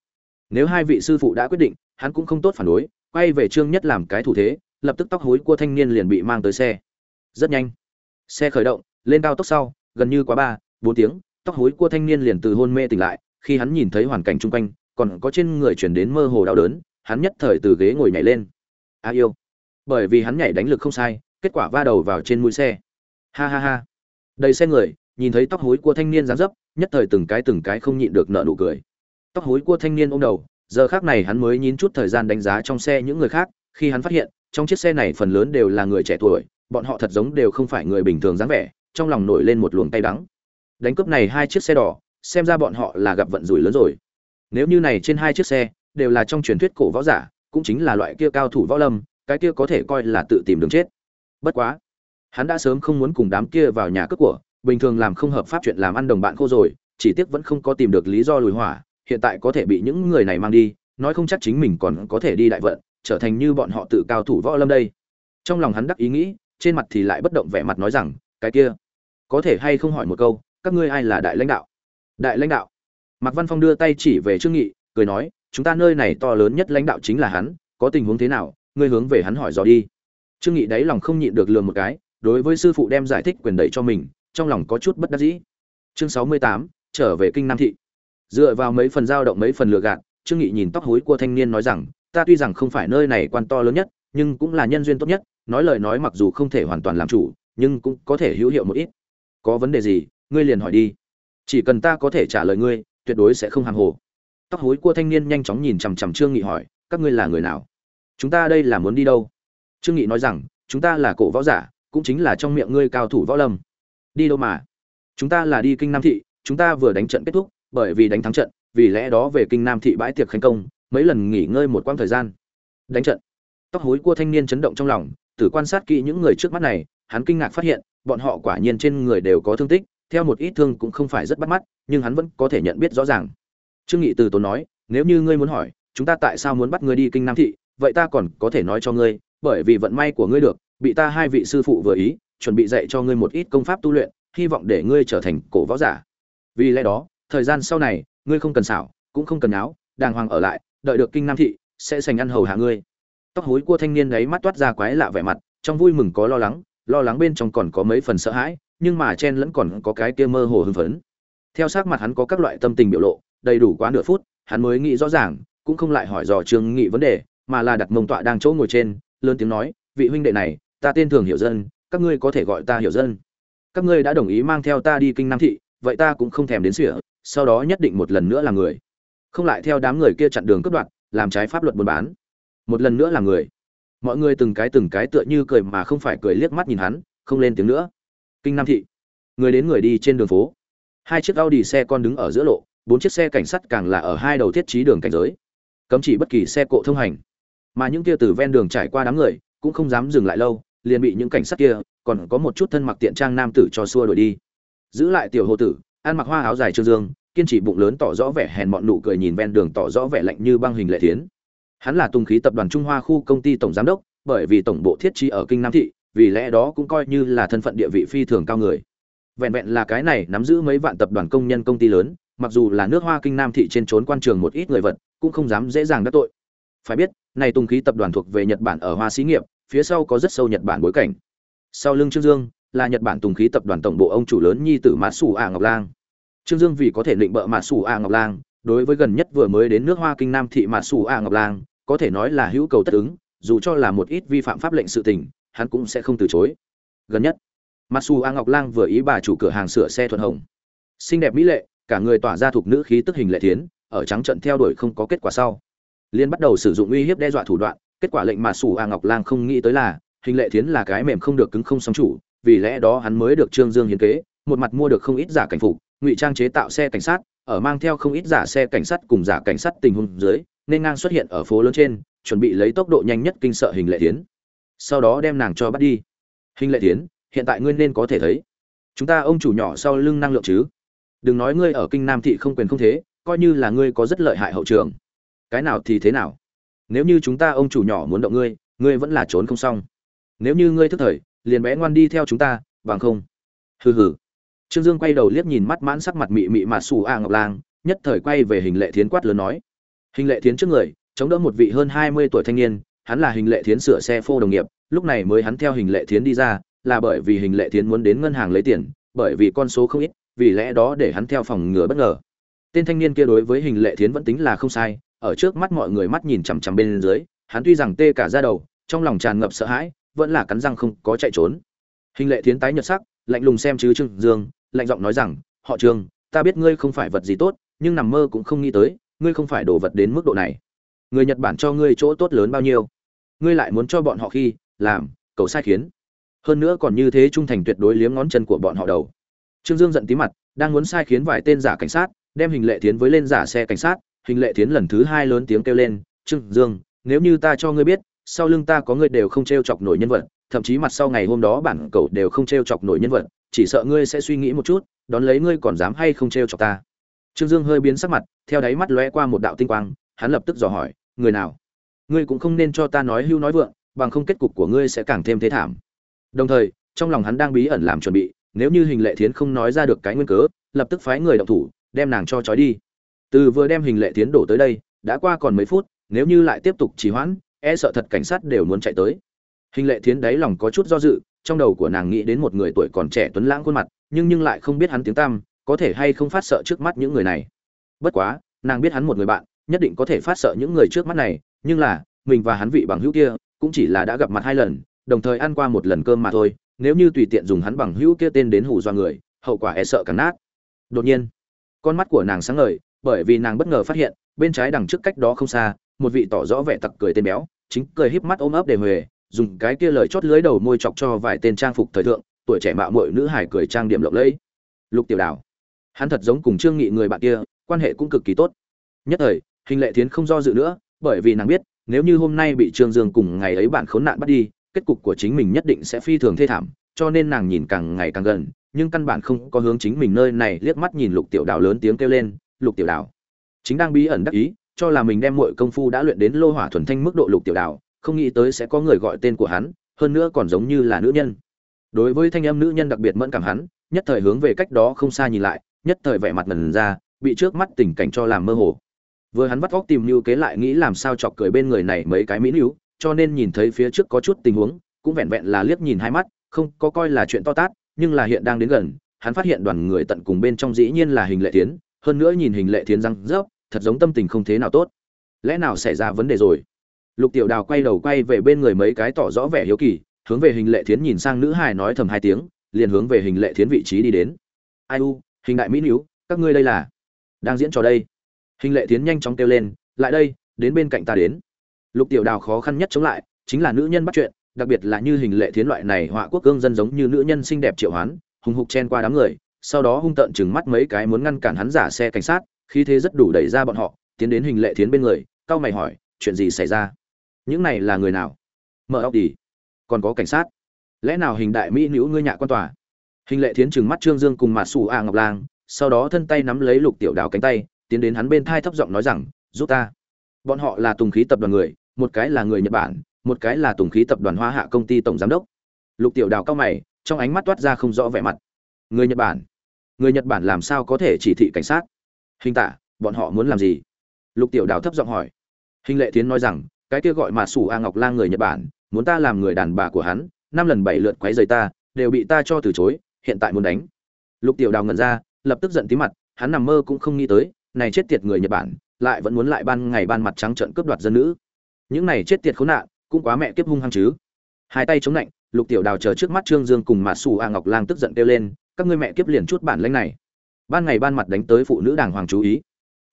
nếu hai vị sư phụ đã quyết định, hắn cũng không tốt phản đối, quay về trương nhất làm cái thủ thế, lập tức tóc hối của thanh niên liền bị mang tới xe. Rất nhanh. Xe khởi động, lên cao tốc sau, gần như quá ba, bốn tiếng tóc hối của thanh niên liền từ hôn mê tỉnh lại, khi hắn nhìn thấy hoàn cảnh chung quanh, còn có trên người chuyển đến mơ hồ đau đớn, hắn nhất thời từ ghế ngồi nhảy lên. A yêu. Bởi vì hắn nhảy đánh lực không sai, kết quả va đầu vào trên mũi xe. Ha ha ha. Đầy xe người, nhìn thấy tóc hối của thanh niên dáng dấp, nhất thời từng cái từng cái không nhịn được nợ nụ cười. Tóc hối của thanh niên ôm đầu, giờ khác này hắn mới nhín chút thời gian đánh giá trong xe những người khác, khi hắn phát hiện, trong chiếc xe này phần lớn đều là người trẻ tuổi, bọn họ thật giống đều không phải người bình thường dáng vẻ, trong lòng nổi lên một luồng tay đắng đánh cướp này hai chiếc xe đỏ, xem ra bọn họ là gặp vận rủi lớn rồi. Nếu như này trên hai chiếc xe đều là trong truyền thuyết cổ võ giả, cũng chính là loại kia cao thủ võ lâm, cái kia có thể coi là tự tìm đường chết. Bất quá, hắn đã sớm không muốn cùng đám kia vào nhà cướp của, bình thường làm không hợp pháp chuyện làm ăn đồng bạn khô rồi, chỉ tiếc vẫn không có tìm được lý do lùi hỏa, hiện tại có thể bị những người này mang đi, nói không chắc chính mình còn có thể đi đại vận, trở thành như bọn họ tự cao thủ võ lâm đây. Trong lòng hắn đắc ý nghĩ, trên mặt thì lại bất động vẻ mặt nói rằng, cái kia, có thể hay không hỏi một câu các ngươi ai là đại lãnh đạo? Đại lãnh đạo. Mạc văn phong đưa tay chỉ về trương nghị, cười nói, chúng ta nơi này to lớn nhất lãnh đạo chính là hắn, có tình huống thế nào, ngươi hướng về hắn hỏi dò đi. Trương nghị đáy lòng không nhịn được lườm một cái, đối với sư phụ đem giải thích quyền đẩy cho mình, trong lòng có chút bất đắc dĩ. Chương sáu mươi tám, trở về kinh nam thị. Dựa vào mấy phần dao động mấy phần lừa gạt, trương nghị nhìn tóc hối của thanh niên nói rằng, ta tuy rằng không phải nơi này quan to lớn nhất, nhưng cũng là nhân duyên tốt nhất, nói lời nói mặc dù không thể hoàn toàn làm chủ, nhưng cũng có thể hữu hiệu một ít. Có vấn đề gì ngươi liền hỏi đi. Chỉ cần ta có thể trả lời ngươi, tuyệt đối sẽ không hàng hồ. Tóc hối của thanh niên nhanh chóng nhìn chằm chằm trương nghị hỏi, các ngươi là người nào? Chúng ta đây là muốn đi đâu? Trương nghị nói rằng, chúng ta là cổ võ giả, cũng chính là trong miệng ngươi cao thủ võ lâm. Đi đâu mà? Chúng ta là đi kinh nam thị, chúng ta vừa đánh trận kết thúc, bởi vì đánh thắng trận, vì lẽ đó về kinh nam thị bãi tiệc khánh công, mấy lần nghỉ ngơi một quãng thời gian. Đánh trận. Tóc hối của thanh niên chấn động trong lòng tử quan sát kỹ những người trước mắt này, hắn kinh ngạc phát hiện, bọn họ quả nhiên trên người đều có thương tích theo một ít thương cũng không phải rất bắt mắt, nhưng hắn vẫn có thể nhận biết rõ ràng. Trương nghị từ tốn nói, nếu như ngươi muốn hỏi, chúng ta tại sao muốn bắt ngươi đi kinh nam thị, vậy ta còn có thể nói cho ngươi, bởi vì vận may của ngươi được, bị ta hai vị sư phụ vừa ý, chuẩn bị dạy cho ngươi một ít công pháp tu luyện, hy vọng để ngươi trở thành cổ võ giả. Vì lẽ đó, thời gian sau này, ngươi không cần xảo, cũng không cần áo đàng hoàng ở lại, đợi được kinh nam thị, sẽ sành ăn hầu hạ ngươi. Tóc hối của thanh niên đấy mắt toát ra quái lạ vẻ mặt, trong vui mừng có lo lắng lo lắng bên trong còn có mấy phần sợ hãi nhưng mà chen lẫn còn có cái kia mơ hồ hưng phấn. Theo sát mặt hắn có các loại tâm tình biểu lộ, đầy đủ quá nửa phút, hắn mới nghĩ rõ ràng, cũng không lại hỏi dò trương nghị vấn đề, mà là đặt mông tọa đang chỗ ngồi trên, lớn tiếng nói, vị huynh đệ này, ta tên thường hiểu dân, các ngươi có thể gọi ta hiểu dân. Các ngươi đã đồng ý mang theo ta đi kinh nam thị, vậy ta cũng không thèm đến sỉa, sau đó nhất định một lần nữa là người. Không lại theo đám người kia chặn đường cướp đoạt, làm trái pháp luật buôn bán. Một lần nữa là người. Mọi người từng cái từng cái tựa như cười mà không phải cười liếc mắt nhìn hắn, không lên tiếng nữa kinh nam thị. Người đến người đi trên đường phố. Hai chiếc audi xe con đứng ở giữa lộ, bốn chiếc xe cảnh sát càng là ở hai đầu thiết trí đường cảnh giới. Cấm chỉ bất kỳ xe cộ thông hành. Mà những kia từ ven đường trải qua đám người, cũng không dám dừng lại lâu, liền bị những cảnh sát kia, còn có một chút thân mặc tiện trang nam tử cho xua đuổi đi. Giữ lại tiểu hồ tử, ăn mặc hoa áo dài trương dương, kiên trì bụng lớn tỏ rõ vẻ hèn mọn nụ cười nhìn ven đường tỏ rõ vẻ lạnh như băng hình lệ thiến. Hắn là tùng khí tập đoàn trung hoa khu công ty tổng giám đốc, bởi vì tổng bộ thiết trí ở kinh nam thị vì lẽ đó cũng coi như là thân phận địa vị phi thường cao người. Vẹn vẹn là cái này nắm giữ mấy vạn tập đoàn công nhân công ty lớn, mặc dù là nước hoa kinh nam thị trên trốn quan trường một ít người vật, cũng không dám dễ dàng đắc tội. Phải biết, này tùng khí tập đoàn thuộc về nhật bản ở hoa xí nghiệp, phía sau có rất sâu nhật bản bối cảnh. Sau lưng trương dương, là nhật bản tùng khí tập đoàn tổng bộ ông chủ lớn nhi tử mã sủ a ngọc lang. Trương dương vì có thể định bợ mã sủ a ngọc lang, đối với gần nhất vừa mới đến nước hoa kinh nam thị mã sủ a ngọc lang, có thể nói là hữu cầu tất ứng, dù cho là một ít vi phạm pháp lệnh sự tình hắn cũng sẽ không từ chối. Gần nhất mặc dù a ngọc lang vừa ý bà chủ cửa hàng sửa xe thuận hồng. Xinh đẹp mỹ lệ, cả người tỏa ra thuộc nữ khí tức hình lệ thiến, ở trắng trận theo đuổi không có kết quả sau. Liên bắt đầu sử dụng uy hiếp đe dọa thủ đoạn, kết quả lệnh mà sủ a ngọc lang không nghĩ tới là, hình lệ thiến là cái mềm không được cứng không song chủ, vì lẽ đó hắn mới được trương dương hiến kế, một mặt mua được không ít giả cảnh phục, ngụy trang chế tạo xe cảnh sát, ở mang theo không ít giả xe cảnh sát cùng giả cảnh sát tình huống dưới, nên ngang xuất hiện ở phố lớn trên, chuẩn bị lấy tốc độ nhanh nhất kinh sợ hình lệ thiến sau đó đem nàng cho bắt đi. Hình lệ tiến, hiện tại ngươi nên có thể thấy. Chúng ta ông chủ nhỏ sau lưng năng lượng chứ? Đừng nói ngươi ở kinh nam thị không quyền không thế, coi như là ngươi có rất lợi hại hậu trường. Cái nào thì thế nào? Nếu như chúng ta ông chủ nhỏ muốn động ngươi ngươi vẫn là trốn không xong. Nếu như ngươi thức thời, liền bé ngoan đi theo chúng ta, bằng không. Hừ hừ. Trương dương quay đầu liếc nhìn mắt mãn sắc mặt mị mị mà xù a ngọc lang, nhất thời quay về hình lệ thiến quát lớn nói. Hình lệ thiến trước người, chống đỡ một vị hơn hai mươi tuổi thanh niên hắn là hình lệ thiến sửa xe phô đồng nghiệp, lúc này mới hắn theo hình lệ thiến đi ra, là bởi vì hình lệ thiến muốn đến ngân hàng lấy tiền, bởi vì con số không ít, vì lẽ đó để hắn theo phòng ngừa bất ngờ. Tên thanh niên kia đối với hình lệ thiến vẫn tính là không sai, ở trước mắt mọi người mắt nhìn chằm chằm bên dưới, hắn tuy rằng tê cả ra đầu, trong lòng tràn ngập sợ hãi, vẫn là cắn răng không có chạy trốn. Hình lệ thiến tái nhợt sắc, lạnh lùng xem chứ trương dương, lạnh giọng nói rằng, họ trương, ta biết ngươi không phải vật gì tốt, nhưng nằm mơ cũng không nghĩ tới, ngươi không phải đồ vật đến mức độ này. Người nhật bản cho ngươi chỗ tốt lớn bao nhiêu? Ngươi lại muốn cho bọn họ khi, làm, cầu sai khiến. Hơn nữa còn như thế trung thành tuyệt đối liếm ngón chân của bọn họ đầu. Trương dương giận tí mặt, đang muốn sai khiến vài tên giả cảnh sát, đem hình lệ tiến với lên giả xe cảnh sát, hình lệ tiến lần thứ hai lớn tiếng kêu lên, trương dương, nếu như ta cho ngươi biết, sau lưng ta có ngươi đều không t r e o chọc nổi nhân vật, thậm chí mặt sau ngày hôm đó bản cậu đều không t r e o chọc nổi nhân vật, chỉ sợ ngươi sẽ suy nghĩ một chút, đón lấy ngươi còn dám hay không t r e o chọc ta. Trương dương hơi biến sắc mặt, theo đáy mắt lóe qua một đạo tinh quang, hắn lập tức dò hỏi, người nào? Ngươi cũng không nên cho ta nói hưu nói vượng, bằng không kết cục của ngươi sẽ càng thêm thế thảm. Đồng thời, trong lòng hắn đang bí ẩn làm chuẩn bị, nếu như hình lệ thiến không nói ra được cái nguyên cớ, lập tức phái người động thủ, đem nàng cho trói đi. Từ vừa đem hình lệ thiến đổ tới đây, đã qua còn mấy phút, nếu như lại tiếp tục trì hoãn e sợ thật cảnh sát đều muốn chạy tới. Hình lệ thiến đáy lòng có chút do dự, trong đầu của nàng nghĩ đến một người tuổi còn trẻ tuấn lãng khuôn mặt, nhưng nhưng lại không biết hắn tiếng tăm, có thể hay không phát sợ trước mắt những người này. Bất quá, nàng biết hắn một người bạn, nhất định có thể phát sợ những người trước mắt này nhưng là mình và hắn vị bằng hữu kia cũng chỉ là đã gặp mặt hai lần đồng thời ăn qua một lần cơm mà thôi nếu như tùy tiện dùng hắn bằng hữu kia tên đến hù do người hậu quả e sợ càng nát. Đột nhiên con mắt của nàng sáng ngời bởi vì nàng bất ngờ phát hiện bên trái đằng trước cách đó không xa một vị tỏ rõ vẻ tặc cười tên béo chính cười híp mắt ôm ấp để huề dùng cái kia lời chót lưới đầu môi chọc cho vài tên trang phục thời thượng tuổi trẻ mạo muội nữ hải cười trang điểm lộng lẫy. Lục tiểu đảo, hắn thật giống cùng trương nghị người bạn kia quan hệ cũng cực kỳ tốt. Nhất thời hình lệ thiến không do dự nữa bởi vì nàng biết, nếu như hôm nay bị trương dương cùng ngày ấy bạn khốn nạn bắt đi, kết cục của chính mình nhất định sẽ phi thường thê thảm, cho nên nàng nhìn càng ngày càng gần, nhưng căn bản không có hướng chính mình nơi này liếc mắt nhìn lục tiểu đào lớn tiếng kêu lên, lục tiểu đào. Chính đang bí ẩn đắc ý, cho là mình đem mọi công phu đã luyện đến lô hỏa thuần thanh mức độ lục tiểu đào, không nghĩ tới sẽ có người gọi tên của hắn, hơn nữa còn giống như là nữ nhân. Đối với thanh âm nữ nhân đặc biệt mẫn cảm hắn, nhất thời hướng về cách đó không xa nhìn lại, nhất thời vẻ mặt ngần ra, bị trước mắt tình cảnh cho làm mơ hồ vừa hắn vắt góc tìm lưu kế lại nghĩ làm sao chọc cười bên người này mấy cái mỹ nữ, cho nên nhìn thấy phía trước có chút tình huống, cũng vẹn vẹn là liếc nhìn hai mắt, không có coi là chuyện to tát, nhưng là hiện đang đến gần, hắn phát hiện đoàn người tận cùng bên trong dĩ nhiên là hình lệ tiến hơn nữa nhìn hình lệ tiến răng rớp, thật giống tâm tình không thế nào tốt. Lẽ nào xảy ra vấn đề rồi? Lục tiểu đào quay đầu quay về bên người mấy cái tỏ rõ vẻ hiếu kỳ, hướng về hình lệ thiến nhìn sang nữ hài nói thầm hai tiếng, liền hướng về hình lệ thiến vị trí đi đến. Ai u, hình đại mỹ nữ, các ngươi đây là đang diễn trò đây hình lệ thiến nhanh chóng kêu lên, lại đây, đến bên cạnh ta đến. Lục tiểu đào khó khăn nhất chống lại, chính là nữ nhân bắt chuyện, đặc biệt là như hình lệ thiến loại này họa quốc cương dân giống như nữ nhân xinh đẹp triệu hoán, hùng hục chen qua đám người, sau đó hung tợn chừng mắt mấy cái muốn ngăn cản hắn giả xe cảnh sát, khi thế rất đủ đẩy ra bọn họ, tiến đến hình lệ thiến bên người cao mày hỏi, chuyện gì xảy ra? Những này là người nào? Mở óc đi. Còn có cảnh sát? Lẽ nào hình đại mỹ nữ ngươi nhạ quan tòa? Hình lệ thiến chừng mắt trương dương cùng mặt xù a ngọc lang, sau đó thân tay nắm lấy lục tiểu đào cánh tay tiến đến hắn bên thai thấp giọng nói rằng, giúp ta. Bọn họ là tùng khí tập đoàn người, một cái là người nhật bản, một cái là tùng khí tập đoàn hoa hạ công ty tổng giám đốc. Lục tiểu đào cao mày, trong ánh mắt toát ra không rõ vẻ mặt. Người nhật bản? Người nhật bản làm sao có thể chỉ thị cảnh sát? Hình tả bọn họ muốn làm gì? Lục tiểu đào thấp giọng hỏi. Hình lệ tiến nói rằng, cái kia gọi mà sủ a ngọc lang người nhật bản, muốn ta làm người đàn bà của hắn, năm lần bảy lượt quấy rầy ta, đều bị ta cho từ chối, hiện tại muốn đánh. Lục tiểu đào ngẩn ra, lập tức giận tí mặt, hắn nằm mơ cũng không nghĩ tới này chết tiệt người nhật bản, lại vẫn muốn lại ban ngày ban mặt trắng trợn cướp đoạt dân nữ. Những này chết tiệt khốn nạn, cũng quá mẹ kiếp hung hăng chứ. Hai tay chống lạnh lục tiểu đào chờ trước mắt trương dương cùng mà Sủ a ngọc lang tức giận kêu lên, các ngươi mẹ kiếp liền chút bản lĩnh này. Ban ngày ban mặt đánh tới phụ nữ đàng hoàng chú ý.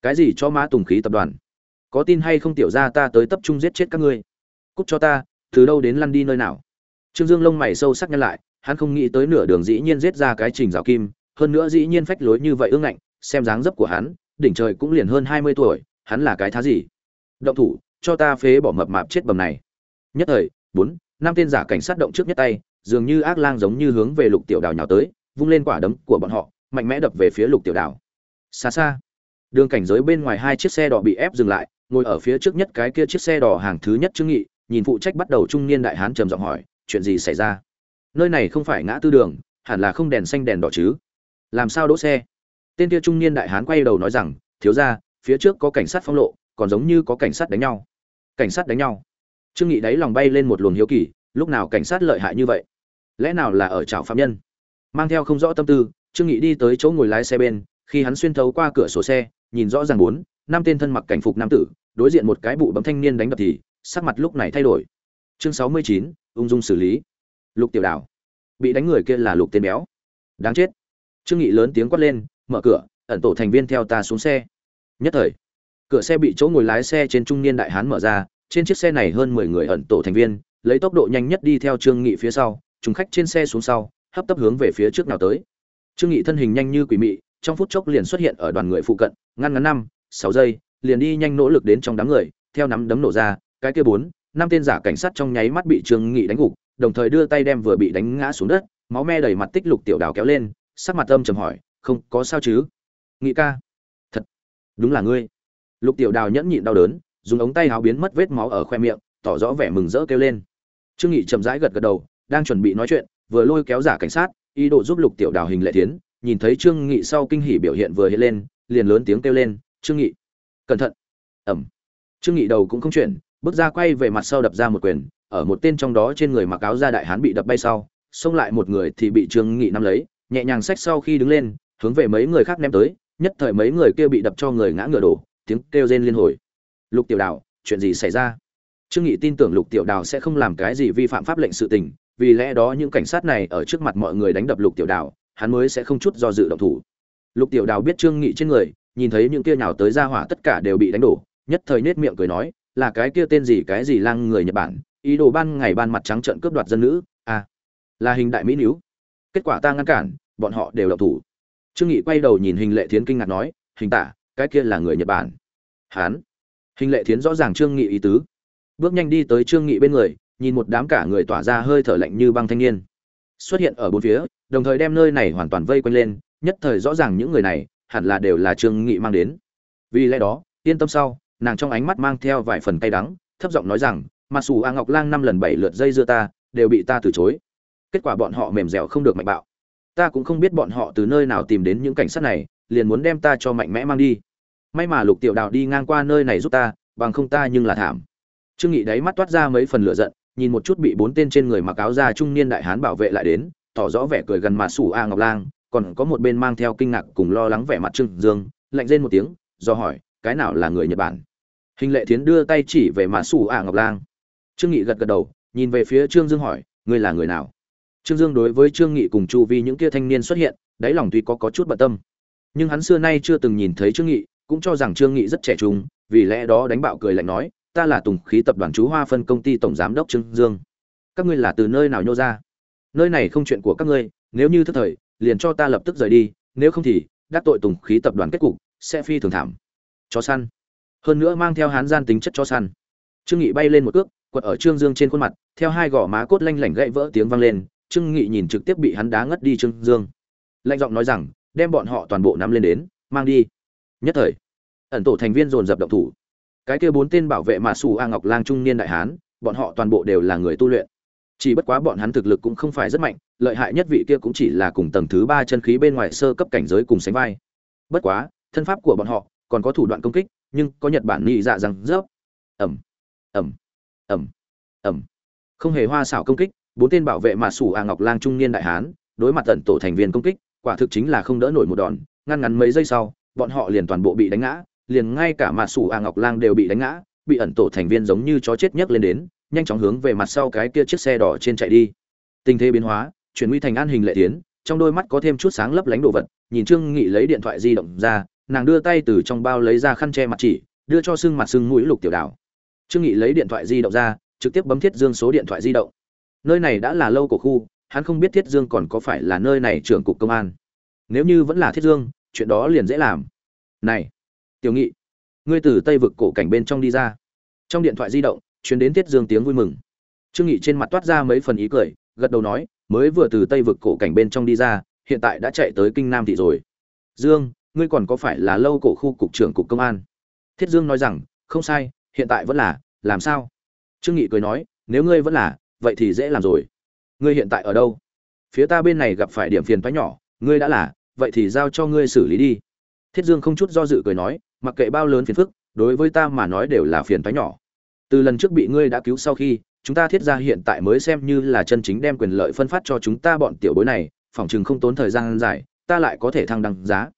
Cái gì cho má tùng khí tập đoàn? Có tin hay không tiểu ra ta tới tập trung giết chết các ngươi? Cút cho ta, từ đâu đến lăn đi nơi nào? Trương dương lông mày sâu sắc nhăn lại, hắn không nghĩ tới nửa đường dĩ nhiên giết ra cái trình rào kim, hơn nữa dĩ nhiên phách lối như vậy ương ngạnh, xem dáng dấp của hắn đỉnh trời cũng liền hơn hai mươi tuổi, hắn là cái thá gì? Động thủ, cho ta phế bỏ mập mạp chết bầm này. Nhất thời, bốn, năm tên giả cảnh sát động trước nhất tay, dường như ác lang giống như hướng về lục tiểu đào nhào tới, vung lên quả đấm của bọn họ, mạnh mẽ đập về phía lục tiểu đào xa xa, đường cảnh giới bên ngoài hai chiếc xe đỏ bị ép dừng lại, ngồi ở phía trước nhất cái kia chiếc xe đỏ hàng thứ nhất trương nghị, nhìn phụ trách bắt đầu trung niên đại hán trầm giọng hỏi, chuyện gì xảy ra? Nơi này không phải ngã tư đường, hẳn là không đèn xanh đèn đỏ chứ? Làm sao đỗ xe? Tên kia trung niên đại hán quay đầu nói rằng, thiếu ra phía trước có cảnh sát phong lộ, còn giống như có cảnh sát đánh nhau. Cảnh sát đánh nhau? Trương nghị đáy lòng bay lên một luồng hiếu kỳ, lúc nào cảnh sát lợi hại như vậy? Lẽ nào là ở trào phạm nhân? Mang theo không rõ tâm tư, trương nghị đi tới chỗ ngồi lái xe bên, khi hắn xuyên thấu qua cửa sổ xe, nhìn rõ ràng bốn, năm tên thân mặc cảnh phục nam tử, đối diện một cái bụ bấm thanh niên đánh đập thì, sắc mặt lúc này thay đổi. Chương sáu mươi chín, ung dung xử lý. Lục tiểu đảo. Bị đánh người kia là lục tên béo. Đáng chết. Trương nghị lớn tiếng quát lên mở cửa, ẩn tổ thành viên theo ta xuống xe. Nhất thời, cửa xe bị chỗ ngồi lái xe trên trung niên đại hán mở ra, trên chiếc xe này hơn mười người ẩn tổ thành viên, lấy tốc độ nhanh nhất đi theo trương nghị phía sau chúng khách trên xe xuống sau, hấp tấp hướng về phía trước nào tới. Trương nghị thân hình nhanh như quỷ mị, trong phút chốc liền xuất hiện ở đoàn người phụ cận, ngăn ngắn năm, sáu giây, liền đi nhanh nỗ lực đến trong đám người, theo nắm đấm nổ ra, cái kia bốn, năm tên giả cảnh sát trong nháy mắt bị trương nghị đánh gục, đồng thời đưa tay đem vừa bị đánh ngã xuống đất, máu me đầy mặt tích lục tiểu đào kéo lên, sắc mặt âm trầm hỏi không có sao chứ? Nghị ca. Thật. Đúng là ngươi. Lục tiểu đào nhẫn nhịn đau đớn, dùng ống tay háo biến mất vết máu ở khoe miệng, tỏ rõ vẻ mừng rỡ kêu lên. Trương nghị chậm rãi gật gật đầu, đang chuẩn bị nói chuyện, vừa lôi kéo giả cảnh sát, ý đồ giúp lục tiểu đào hình lệ tiến nhìn thấy trương nghị sau kinh hỉ biểu hiện vừa hiện lên, liền lớn tiếng kêu lên, trương nghị, cẩn thận. Ẩm. Trương nghị đầu cũng không chuyển, bước ra quay về mặt sau đập ra một quyền, ở một tên trong đó trên người mặc áo da đại hán bị đập bay sau, xông lại một người thì bị trương nghị nắm lấy, nhẹ nhàng xách sau khi đứng lên hướng về mấy người khác ném tới, nhất thời mấy người kia bị đập cho người ngã ngửa đổ, tiếng kêu rên liên hồi. Lục tiểu đào, chuyện gì xảy ra? Trương nghị tin tưởng lục tiểu đào sẽ không làm cái gì vi phạm pháp lệnh sự tình, vì lẽ đó những cảnh sát này ở trước mặt mọi người đánh đập lục tiểu đào, hắn mới sẽ không chút do dự động thủ. Lục tiểu đào biết trương nghị trên người, nhìn thấy những kia nhào tới ra hỏa tất cả đều bị đánh đổ, nhất thời nết miệng cười nói, là cái kia tên gì, cái gì lang người nhật bản, ý đồ ban ngày ban mặt trắng trợn cướp đoạt dân nữ à là hình đại mỹ nữ. Kết quả ta ngăn cản, bọn họ đều động thủ trương nghị quay đầu nhìn hình lệ thiến kinh ngạc nói, hình tả, cái kia là người nhật bản. Hán. Hình lệ thiến rõ ràng trương nghị ý tứ. Bước nhanh đi tới trương nghị bên người, nhìn một đám cả người tỏa ra hơi thở lạnh như băng thanh niên. Xuất hiện ở bốn phía, đồng thời đem nơi này hoàn toàn vây quanh lên, nhất thời rõ ràng những người này hẳn là đều là trương nghị mang đến. Vì lẽ đó, yên tâm sau, nàng trong ánh mắt mang theo vài phần cay đắng, thấp giọng nói rằng, mặc dù a ngọc lang năm lần bảy lượt dây dưa ta, đều bị ta từ chối. Kết quả bọn họ mềm dẻo không được mạnh bạo ta cũng không biết bọn họ từ nơi nào tìm đến những cảnh sát này, liền muốn đem ta cho mạnh mẽ mang đi. May mà lục tiểu đạo đi ngang qua nơi này giúp ta, bằng không ta nhưng là thảm. Trương nghị đáy mắt toát ra mấy phần lửa giận, nhìn một chút bị bốn tên trên người mặc áo da trung niên đại hán bảo vệ lại đến, tỏ rõ vẻ cười gần mà sủ a ngọc lang, còn có một bên mang theo kinh ngạc cùng lo lắng vẻ mặt trương dương, lạnh rên một tiếng, do hỏi, cái nào là người nhật bản? Hình lệ thiến đưa tay chỉ về mà sủ a ngọc lang. Trương nghị gật gật đầu, nhìn về phía trương dương hỏi, ngươi là người nào? Trương dương đối với trương nghị cùng chu vi những kia thanh niên xuất hiện, đáy lòng tuy có có chút bận tâm. Nhưng hắn xưa nay chưa từng nhìn thấy trương nghị, cũng cho rằng trương nghị rất trẻ trung, vì lẽ đó đánh bạo cười lạnh nói, ta là tùng khí tập đoàn chú hoa phân công ty tổng giám đốc trương dương. Các ngươi là từ nơi nào nhô ra? Nơi này không chuyện của các ngươi, nếu như thứ thời, liền cho ta lập tức rời đi, nếu không thì, đắc tội tùng khí tập đoàn kết cục, sẽ phi thường thảm. Chó săn. Hơn nữa mang theo hán gian tính chất chó săn. Trương nghị bay lên một cước, quật ở trương dương trên khuôn mặt, theo hai gò má cốt lanh lảnh gãy vỡ tiếng vang lên trương nghị nhìn trực tiếp bị hắn đá ngất đi trương dương. Lạnh giọng nói rằng, đem bọn họ toàn bộ nắm lên đến, mang đi. Nhất thời, ẩn tổ thành viên dồn dập động thủ. Cái kia bốn tên bảo vệ mà sủ a ngọc lang trung niên đại hán, bọn họ toàn bộ đều là người tu luyện. Chỉ bất quá bọn hắn thực lực cũng không phải rất mạnh, lợi hại nhất vị kia cũng chỉ là cùng tầng thứ ba chân khí bên ngoài sơ cấp cảnh giới cùng sánh vai. Bất quá, thân pháp của bọn họ còn có thủ đoạn công kích, nhưng có nhật bản nhị dạ rằng, rớp. Ẩm ẩm ẩm ẩm không hề hoa xảo công kích bốn tên bảo vệ mà sủ a ngọc lang trung niên đại hán, đối mặt tận tổ thành viên công kích, quả thực chính là không đỡ nổi một đòn, ngăn ngắn mấy giây sau, bọn họ liền toàn bộ bị đánh ngã, liền ngay cả mà sủ a ngọc lang đều bị đánh ngã, bị ẩn tổ thành viên giống như chó chết nhấc lên đến, nhanh chóng hướng về mặt sau cái kia chiếc xe đỏ trên chạy đi. Tình thế biến hóa, chuyển nguy thành an hình lệ tiến, trong đôi mắt có thêm chút sáng lấp lánh đồ vật, nhìn trương nghị lấy điện thoại di động ra, nàng đưa tay từ trong bao lấy ra khăn che mặt chỉ, đưa cho sưng mặt sưng mũi lục tiểu đảo. Trương nghị lấy điện thoại di động ra, trực tiếp bấm thiết dương số điện thoại di động nơi này đã là lâu của khu, hắn không biết thiết dương còn có phải là nơi này trưởng cục công an. Nếu như vẫn là thiết dương, chuyện đó liền dễ làm. Này, tiểu nghị, ngươi từ tây vực cổ cảnh bên trong đi ra. Trong điện thoại di động chuyến đến thiết dương tiếng vui mừng. Trương nghị trên mặt toát ra mấy phần ý cười, gật đầu nói, mới vừa từ tây vực cổ cảnh bên trong đi ra, hiện tại đã chạy tới kinh nam thị rồi. Dương, ngươi còn có phải là lâu cổ khu cục trưởng cục công an? Thiết dương nói rằng, không sai, hiện tại vẫn là, làm sao? Trương nghị cười nói, nếu ngươi vẫn là vậy thì dễ làm rồi. Ngươi hiện tại ở đâu? Phía ta bên này gặp phải điểm phiền toái nhỏ, ngươi đã là, vậy thì giao cho ngươi xử lý đi. Thiết dương không chút do dự cười nói, mặc kệ bao lớn phiền phức, đối với ta mà nói đều là phiền toái nhỏ. Từ lần trước bị ngươi đã cứu sau khi, chúng ta thiết ra hiện tại mới xem như là chân chính đem quyền lợi phân phát cho chúng ta bọn tiểu bối này phỏng chừng không tốn thời gian dài, ta lại có thể thăng đăng giá.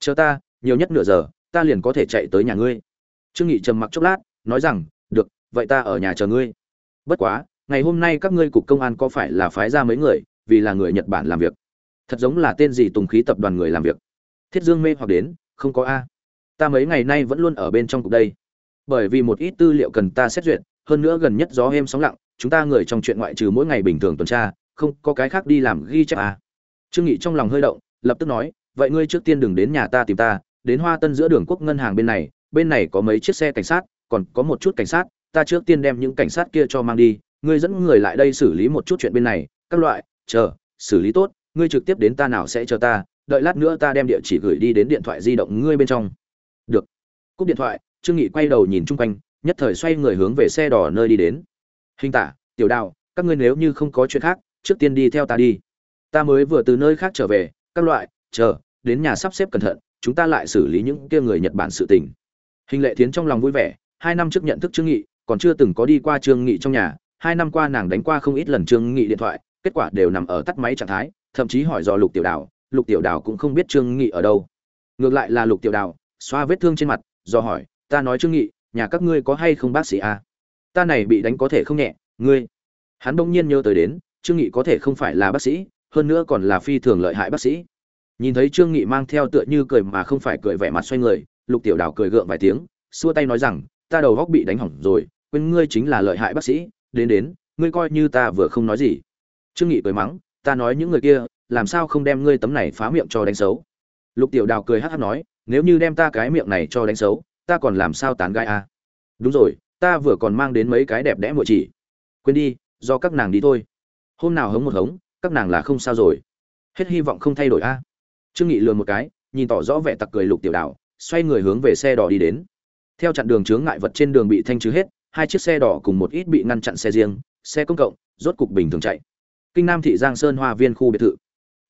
Chờ ta, nhiều nhất nửa giờ, ta liền có thể chạy tới nhà ngươi. Trương nghị trầm mặc chốc lát, nói rằng, được, vậy ta ở nhà chờ ngươi. Bất quá ngày hôm nay các ngươi cục công an có phải là phái ra mấy người, vì là người nhật bản làm việc? Thật giống là tên gì tùng khí tập đoàn người làm việc? Thiết dương mê hoặc đến, không có a. Ta mấy ngày nay vẫn luôn ở bên trong cục đây. Bởi vì một ít tư liệu cần ta xét duyệt, hơn nữa gần nhất gió êm sóng lặng, chúng ta người trong chuyện ngoại trừ mỗi ngày bình thường tuần tra, không có cái khác đi làm ghi chép à. trương nghị trong lòng hơi động, lập tức nói, vậy ngươi trước tiên đừng đến nhà ta tìm ta, đến hoa tân giữa đường quốc ngân hàng bên này bên này có mấy chiếc xe cảnh sát, còn có một chút cảnh sát, ta trước tiên đem những cảnh sát kia cho mang đi ngươi dẫn người lại đây xử lý một chút chuyện bên này, các loại, chờ, xử lý tốt, ngươi trực tiếp đến ta nào sẽ chờ ta, đợi lát nữa ta đem địa chỉ gửi đi đến điện thoại di động ngươi bên trong. Được. Cúp điện thoại, trương nghị quay đầu nhìn chung quanh, nhất thời xoay người hướng về xe đỏ nơi đi đến. Hình tả, tiểu đào các ngươi nếu như không có chuyện khác, trước tiên đi theo ta đi. Ta mới vừa từ nơi khác trở về, các loại, chờ, đến nhà sắp xếp cẩn thận, chúng ta lại xử lý những kia người nhật bản sự tình. Hình lệ thiến trong lòng vui vẻ, hai năm trước nhận thức trương nghị, còn chưa từng có đi qua trương nghị trong nhà hai năm qua nàng đánh qua không ít lần trương nghị điện thoại, kết quả đều nằm ở tắt máy trạng thái, thậm chí hỏi do lục tiểu đào, lục tiểu đào cũng không biết trương nghị ở đâu. Ngược lại là lục tiểu đào, xoa vết thương trên mặt, do hỏi, ta nói trương nghị, nhà các ngươi có hay không bác sĩ à? ta này bị đánh có thể không nhẹ, ngươi? Hắn bỗng nhiên nhớ tới đến, trương nghị có thể không phải là bác sĩ, hơn nữa còn là phi thường lợi hại bác sĩ. Nhìn thấy trương nghị mang theo tựa như cười mà không phải cười vẻ mặt xoay người, lục tiểu đào cười gượng vài tiếng, xua tay nói rằng, ta đầu góc bị đánh hỏng rồi, quên ngươi chính là lợi hại bác sĩ đến đến ngươi coi như ta vừa không nói gì. Trương nghị cười mắng ta nói những người kia làm sao không đem ngươi tấm này phá miệng cho đánh xấu? Lục tiểu đào cười hắc hắc nói nếu như đem ta cái miệng này cho đánh xấu ta còn làm sao tán gai à? đúng rồi ta vừa còn mang đến mấy cái đẹp đẽ muội chỉ. Quên đi do các nàng đi thôi. Hôm nào hống một hống các nàng là không sao rồi. Hết hy vọng không thay đổi a trương nghị lườn một cái nhìn tỏ rõ vẻ tặc cười lục tiểu Đào, xoay người hướng về xe đỏ đi đến. Theo chặn đường chướng ngại vật trên đường bị thanh trừ hết hai chiếc xe đỏ cùng một ít bị ngăn chặn xe riêng, xe công cộng, rốt cục bình thường chạy. Kinh nam thị giang sơn hoa viên khu biệt thự.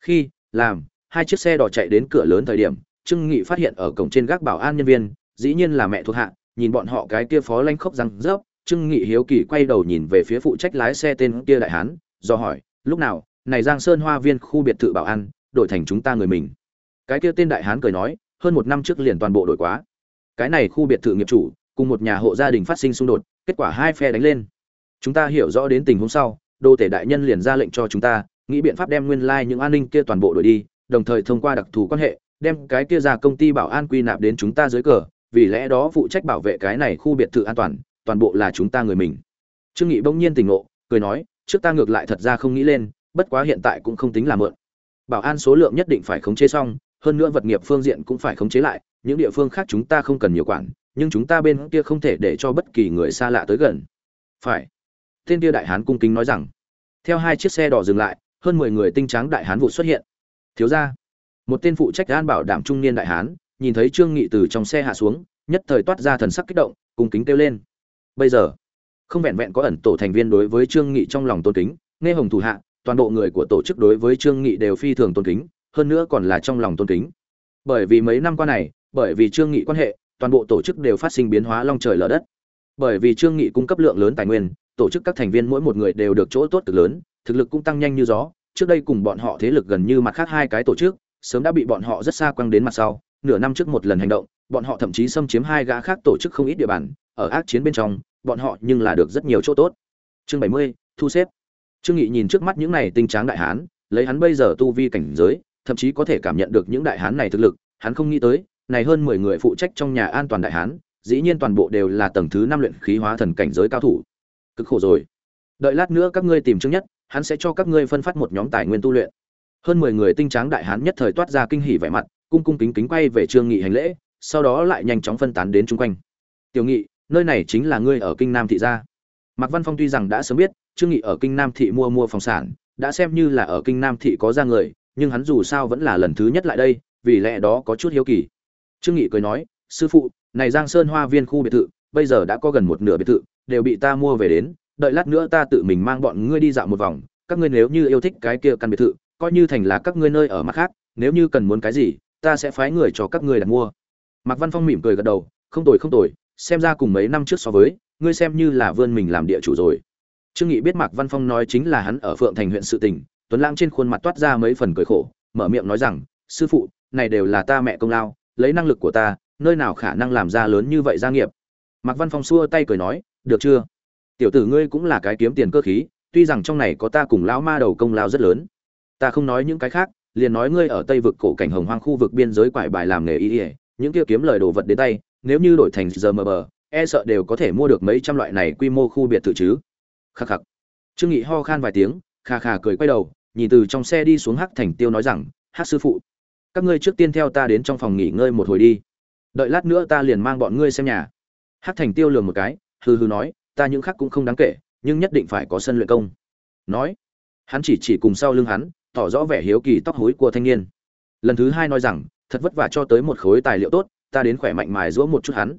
Khi, làm, hai chiếc xe đỏ chạy đến cửa lớn thời điểm, trương nghị phát hiện ở cổng trên gác bảo an nhân viên, dĩ nhiên là mẹ thuộc hạ, nhìn bọn họ cái kia phó lanh khốc răng rớp, trương nghị hiếu kỳ quay đầu nhìn về phía phụ trách lái xe tên kia đại hán, do hỏi, lúc nào, này giang sơn hoa viên khu biệt thự bảo an, đổi thành chúng ta người mình? Cái kia tên đại hán cười nói, hơn một năm trước liền toàn bộ đổi quá. Cái này khu biệt thự nghiệp chủ cùng một nhà hộ gia đình phát sinh xung đột, kết quả hai phe đánh lên. Chúng ta hiểu rõ đến tình huống sau, đô tể đại nhân liền ra lệnh cho chúng ta, nghĩ biện pháp đem nguyên lai like những an ninh kia toàn bộ đổi đi, đồng thời thông qua đặc thù quan hệ, đem cái kia ra công ty bảo an quy nạp đến chúng ta dưới cờ, vì lẽ đó phụ trách bảo vệ cái này khu biệt thự an toàn toàn bộ là chúng ta người mình. Trương nghị bỗng nhiên tỉnh ngộ, cười nói, trước ta ngược lại thật ra không nghĩ lên, bất quá hiện tại cũng không tính là mượn. Bảo an số lượng nhất định phải khống chế xong, hơn nữa vật nghiệp phương diện cũng phải khống chế lại, những địa phương khác chúng ta không cần nhiều quản nhưng chúng ta bên kia không thể để cho bất kỳ người xa lạ tới gần. Phải. Tên kia đại hán cung kính nói rằng. Theo hai chiếc xe đỏ dừng lại, hơn mười người tinh trắng đại hán vụ xuất hiện. Thiếu gia. Một tên phụ trách an bảo đảm trung niên đại hán, nhìn thấy trương nghị từ trong xe hạ xuống, nhất thời toát ra thần sắc kích động, cung kính kêu lên. Bây giờ, không vẹn vẹn có ẩn tổ thành viên đối với trương nghị trong lòng tôn kính, nghe hồng thủ hạ, toàn bộ người của tổ chức đối với trương nghị đều phi thường tôn kính, hơn nữa còn là trong lòng tôn kính. Bởi vì mấy năm qua này, bởi vì trương nghị quan hệ toàn bộ tổ chức đều phát sinh biến hóa long trời lở đất. Bởi vì trương nghị cung cấp lượng lớn tài nguyên, tổ chức các thành viên mỗi một người đều được chỗ tốt cực lớn, thực lực cũng tăng nhanh như gió. Trước đây cùng bọn họ thế lực gần như mặt khác hai cái tổ chức, sớm đã bị bọn họ rất xa quăng đến mặt sau. Nửa năm trước một lần hành động, bọn họ thậm chí xâm chiếm hai gã khác tổ chức không ít địa bàn, ở ác chiến bên trong, bọn họ nhưng là được rất nhiều chỗ tốt. Chương bảy mươi, thu xếp. Trương nghị nhìn trước mắt những này tinh tráng đại hán, lấy hắn bây giờ tu vi cảnh giới, thậm chí có thể cảm nhận được những đại hán này thực lực, hắn không nghĩ tới này hơn mười người phụ trách trong nhà an toàn đại hán, dĩ nhiên toàn bộ đều là tầng thứ năm luyện khí hóa thần cảnh giới cao thủ. Cực khổ rồi. Đợi lát nữa các ngươi tìm chứng nhất, hắn sẽ cho các ngươi phân phát một nhóm tài nguyên tu luyện. Hơn mười người tinh tráng đại hán nhất thời toát ra kinh hỉ vẻ mặt, cung cung kính kính quay về trương nghị hành lễ, sau đó lại nhanh chóng phân tán đến chung quanh. Tiểu nghị, nơi này chính là ngươi ở kinh nam thị gia. Mạc văn phong tuy rằng đã sớm biết, trương nghị ở kinh nam thị mua mua phòng sản, đã xem như là ở kinh nam thị có ra người, nhưng hắn dù sao vẫn là lần thứ nhất lại đây, vì lẽ đó có chút hiếu kỳ trương nghị cười nói, sư phụ, này giang sơn hoa viên khu biệt thự, bây giờ đã có gần một nửa biệt thự, đều bị ta mua về đến. Đợi lát nữa ta tự mình mang bọn ngươi đi dạo một vòng. Các ngươi nếu như yêu thích cái kia căn biệt thự, coi như thành là các ngươi nơi ở mặt khác, nếu như cần muốn cái gì, ta sẽ phái người cho các ngươi đặt mua. Mạc văn phong mỉm cười gật đầu, không tồi không tồi, xem ra cùng mấy năm trước so với, ngươi xem như là vươn mình làm địa chủ rồi. Trương nghị biết mạc văn phong nói chính là hắn ở phượng thành huyện sự tình, tuấn lãng trên khuôn mặt toát ra mấy phần cười khổ, mở miệng nói rằng, sư phụ, này đều là ta mẹ công lao lấy năng lực của ta, nơi nào khả năng làm ra lớn như vậy gia nghiệp? Mạc văn phong xua tay cười nói, được chưa? Tiểu tử ngươi cũng là cái kiếm tiền cơ khí, tuy rằng trong này có ta cùng lão ma đầu công lao rất lớn. Ta không nói những cái khác, liền nói ngươi ở tây vực cổ cảnh hồng hoang khu vực biên giới quải bài làm nghề y ỉa những kia kiếm lời đồ vật đến tay, nếu như đổi thành giờ mờ bờ e sợ đều có thể mua được mấy trăm loại này quy mô khu biệt thự chứ. Khắc khắc. Trương nghị ho khan vài tiếng, kha kha cười quay đầu, nhìn từ trong xe đi xuống hắc thành tiêu nói rằng, hắc sư phụ các ngươi trước tiên theo ta đến trong phòng nghỉ ngơi một hồi đi. Đợi lát nữa ta liền mang bọn ngươi xem nhà. Hát thành tiêu lường một cái, hừ hừ nói, ta những khác cũng không đáng kể, nhưng nhất định phải có sân luyện công. Nói, hắn chỉ chỉ cùng sau lưng hắn, tỏ rõ vẻ hiếu kỳ tóc hối của thanh niên. Lần thứ hai nói rằng, thật vất vả cho tới một khối tài liệu tốt, ta đến khỏe mạnh mài giũa một chút hắn.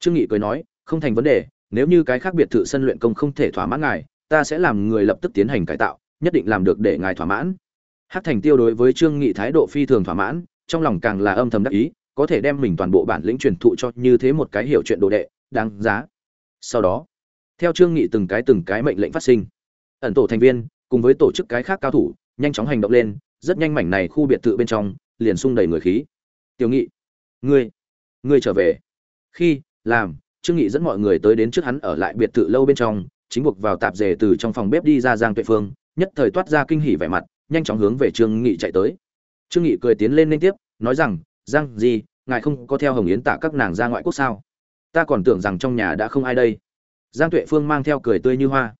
Trương nghị cười nói, không thành vấn đề, nếu như cái khác biệt thự sân luyện công không thể thỏa mãn ngài, ta sẽ làm người lập tức tiến hành cải tạo, nhất định làm được để ngài thỏa mãn hắc thành tiêu đối với trương nghị thái độ phi thường thỏa mãn, trong lòng càng là âm thầm đắc ý, có thể đem mình toàn bộ bản lĩnh truyền thụ cho như thế một cái hiểu chuyện đồ đệ, đáng giá. Sau đó, theo trương nghị từng cái từng cái mệnh lệnh phát sinh, ẩn tổ thành viên cùng với tổ chức cái khác cao thủ nhanh chóng hành động lên, rất nhanh mảnh này khu biệt thự bên trong liền sung đầy người khí. Tiểu nghị, ngươi ngươi trở về. Khi làm, trương nghị dẫn mọi người tới đến trước hắn ở lại biệt thự lâu bên trong, chính buộc vào tạp dề từ trong phòng bếp đi ra giang tuệ phương, nhất thời toát ra kinh hỉ vẻ mặt nhanh chóng hướng về trương nghị chạy tới. Trương nghị cười tiến lên liên tiếp, nói rằng, giang gì ngài không có theo hồng yến tạ các nàng ra ngoại quốc sao? Ta còn tưởng rằng trong nhà đã không ai đây. Giang tuệ phương mang theo cười tươi như hoa.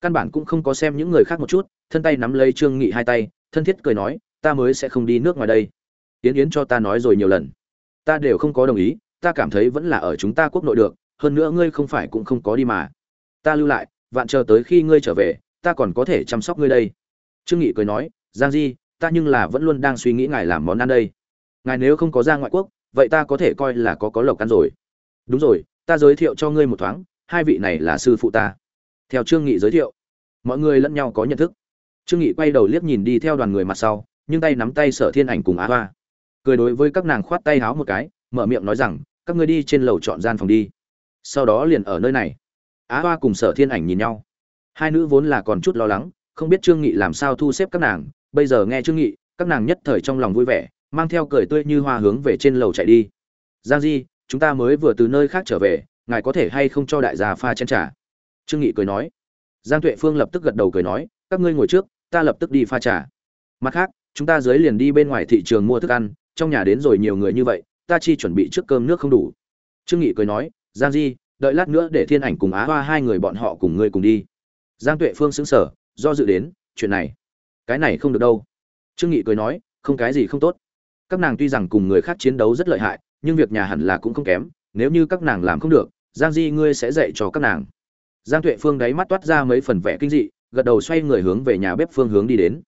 Căn bản cũng không có xem những người khác một chút, thân tay nắm lấy trương nghị hai tay, thân thiết cười nói, ta mới sẽ không đi nước ngoài đây. Yến yến cho ta nói rồi nhiều lần. Ta đều không có đồng ý, ta cảm thấy vẫn là ở chúng ta quốc nội được, hơn nữa ngươi không phải cũng không có đi mà. Ta lưu lại, vạn chờ tới khi ngươi trở về, ta còn có thể chăm sóc ngươi đây trương nghị cười nói, giang di, ta nhưng là vẫn luôn đang suy nghĩ ngài làm món ăn đây. Ngài nếu không có ra ngoại quốc, vậy ta có thể coi là có có lộc ăn rồi. Đúng rồi, ta giới thiệu cho ngươi một thoáng, hai vị này là sư phụ ta. Theo trương nghị giới thiệu, mọi người lẫn nhau có nhận thức. Trương nghị quay đầu liếc nhìn đi theo đoàn người mặt sau, nhưng tay nắm tay sở thiên ảnh cùng á hoa. Cười đối với các nàng khoát tay háo một cái, mở miệng nói rằng, các ngươi đi trên lầu chọn gian phòng đi. Sau đó liền ở nơi này. Á hoa cùng sở thiên ảnh nhìn nhau. Hai nữ vốn là còn chút lo lắng không biết trương nghị làm sao thu xếp các nàng, bây giờ nghe trương nghị, các nàng nhất thời trong lòng vui vẻ, mang theo cười tươi như hoa hướng về trên lầu chạy đi. Giang di, chúng ta mới vừa từ nơi khác trở về, ngài có thể hay không cho đại gia pha chén trà? Trương nghị cười nói. Giang tuệ phương lập tức gật đầu cười nói, các ngươi ngồi trước, ta lập tức đi pha trà. Mặt khác, chúng ta dưới liền đi bên ngoài thị trường mua thức ăn, trong nhà đến rồi nhiều người như vậy, ta chi chuẩn bị trước cơm nước không đủ. Trương nghị cười nói, giang di, đợi lát nữa để thiên ảnh cùng á hoa hai người bọn họ cùng ngươi cùng đi. Giang tuệ phương xứng sở do dự đến, chuyện này, cái này không được đâu. Trương nghị cười nói, không cái gì không tốt. Các nàng tuy rằng cùng người khác chiến đấu rất lợi hại, nhưng việc nhà hẳn là cũng không kém, nếu như các nàng làm không được, giang di ngươi sẽ dạy cho các nàng. Giang tuệ phương đáy mắt toát ra mấy phần vẻ kinh dị, gật đầu xoay người hướng về nhà bếp phương hướng đi đến.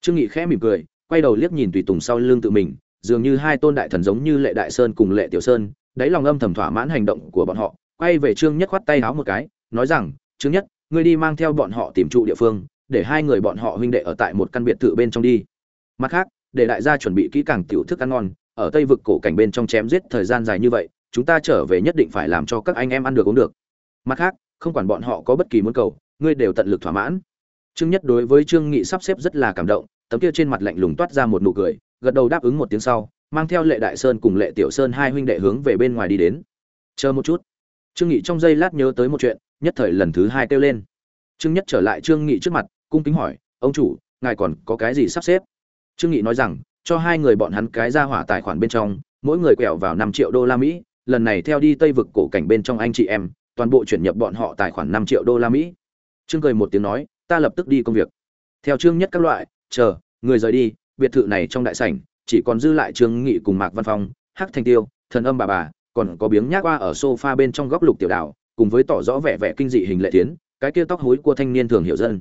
Trương nghị khẽ mỉm cười, quay đầu liếc nhìn tùy tùng sau lưng tự mình, dường như hai tôn đại thần giống như lệ đại sơn cùng lệ tiểu sơn, đáy lòng âm thầm thỏa mãn hành động của bọn họ, quay về trương nhất khoát tay háo một cái, nói rằng, trương nhất ngươi đi mang theo bọn họ tìm trụ địa phương, để hai người bọn họ huynh đệ ở tại một căn biệt thự bên trong đi. Mặt khác, để đại gia chuẩn bị kỹ càng tiểu thức ăn ngon, ở tây vực cổ cảnh bên trong chém giết thời gian dài như vậy, chúng ta trở về nhất định phải làm cho các anh em ăn được uống được. Mặt khác, không quản bọn họ có bất kỳ muốn cầu, ngươi đều tận lực thỏa mãn. Trương nhất đối với trương nghị sắp xếp rất là cảm động, tấm kia trên mặt lạnh lùng toát ra một nụ cười, gật đầu đáp ứng một tiếng sau, mang theo lệ đại sơn cùng lệ tiểu sơn hai huynh đệ hướng về bên ngoài đi đến. Chờ một chút. Trương nghị trong giây lát nhớ tới một chuyện nhất thời lần thứ hai kêu lên. Trương nhất trở lại trương nghị trước mặt, cung kính hỏi, ông chủ, ngài còn có cái gì sắp xếp? Trương nghị nói rằng, cho hai người bọn hắn cái ra hỏa tài khoản bên trong, mỗi người quẹo vào 5 triệu đô la mỹ, lần này theo đi tây vực cổ cảnh bên trong anh chị em, toàn bộ chuyển nhập bọn họ tài khoản 5 triệu đô la mỹ. Trương cười một tiếng nói, ta lập tức đi công việc. Theo trương nhất các loại, chờ, người rời đi, biệt thự này trong đại sảnh, chỉ còn dư lại trương nghị cùng mạc văn phong, hắc thanh tiêu, thần âm bà bà, còn có biếng nhác qua ở sofa bên trong góc lục tiểu đảo cùng với tỏ rõ vẻ vẻ kinh dị hình lệ tiến cái kia tóc hối của thanh niên thường hiểu dân.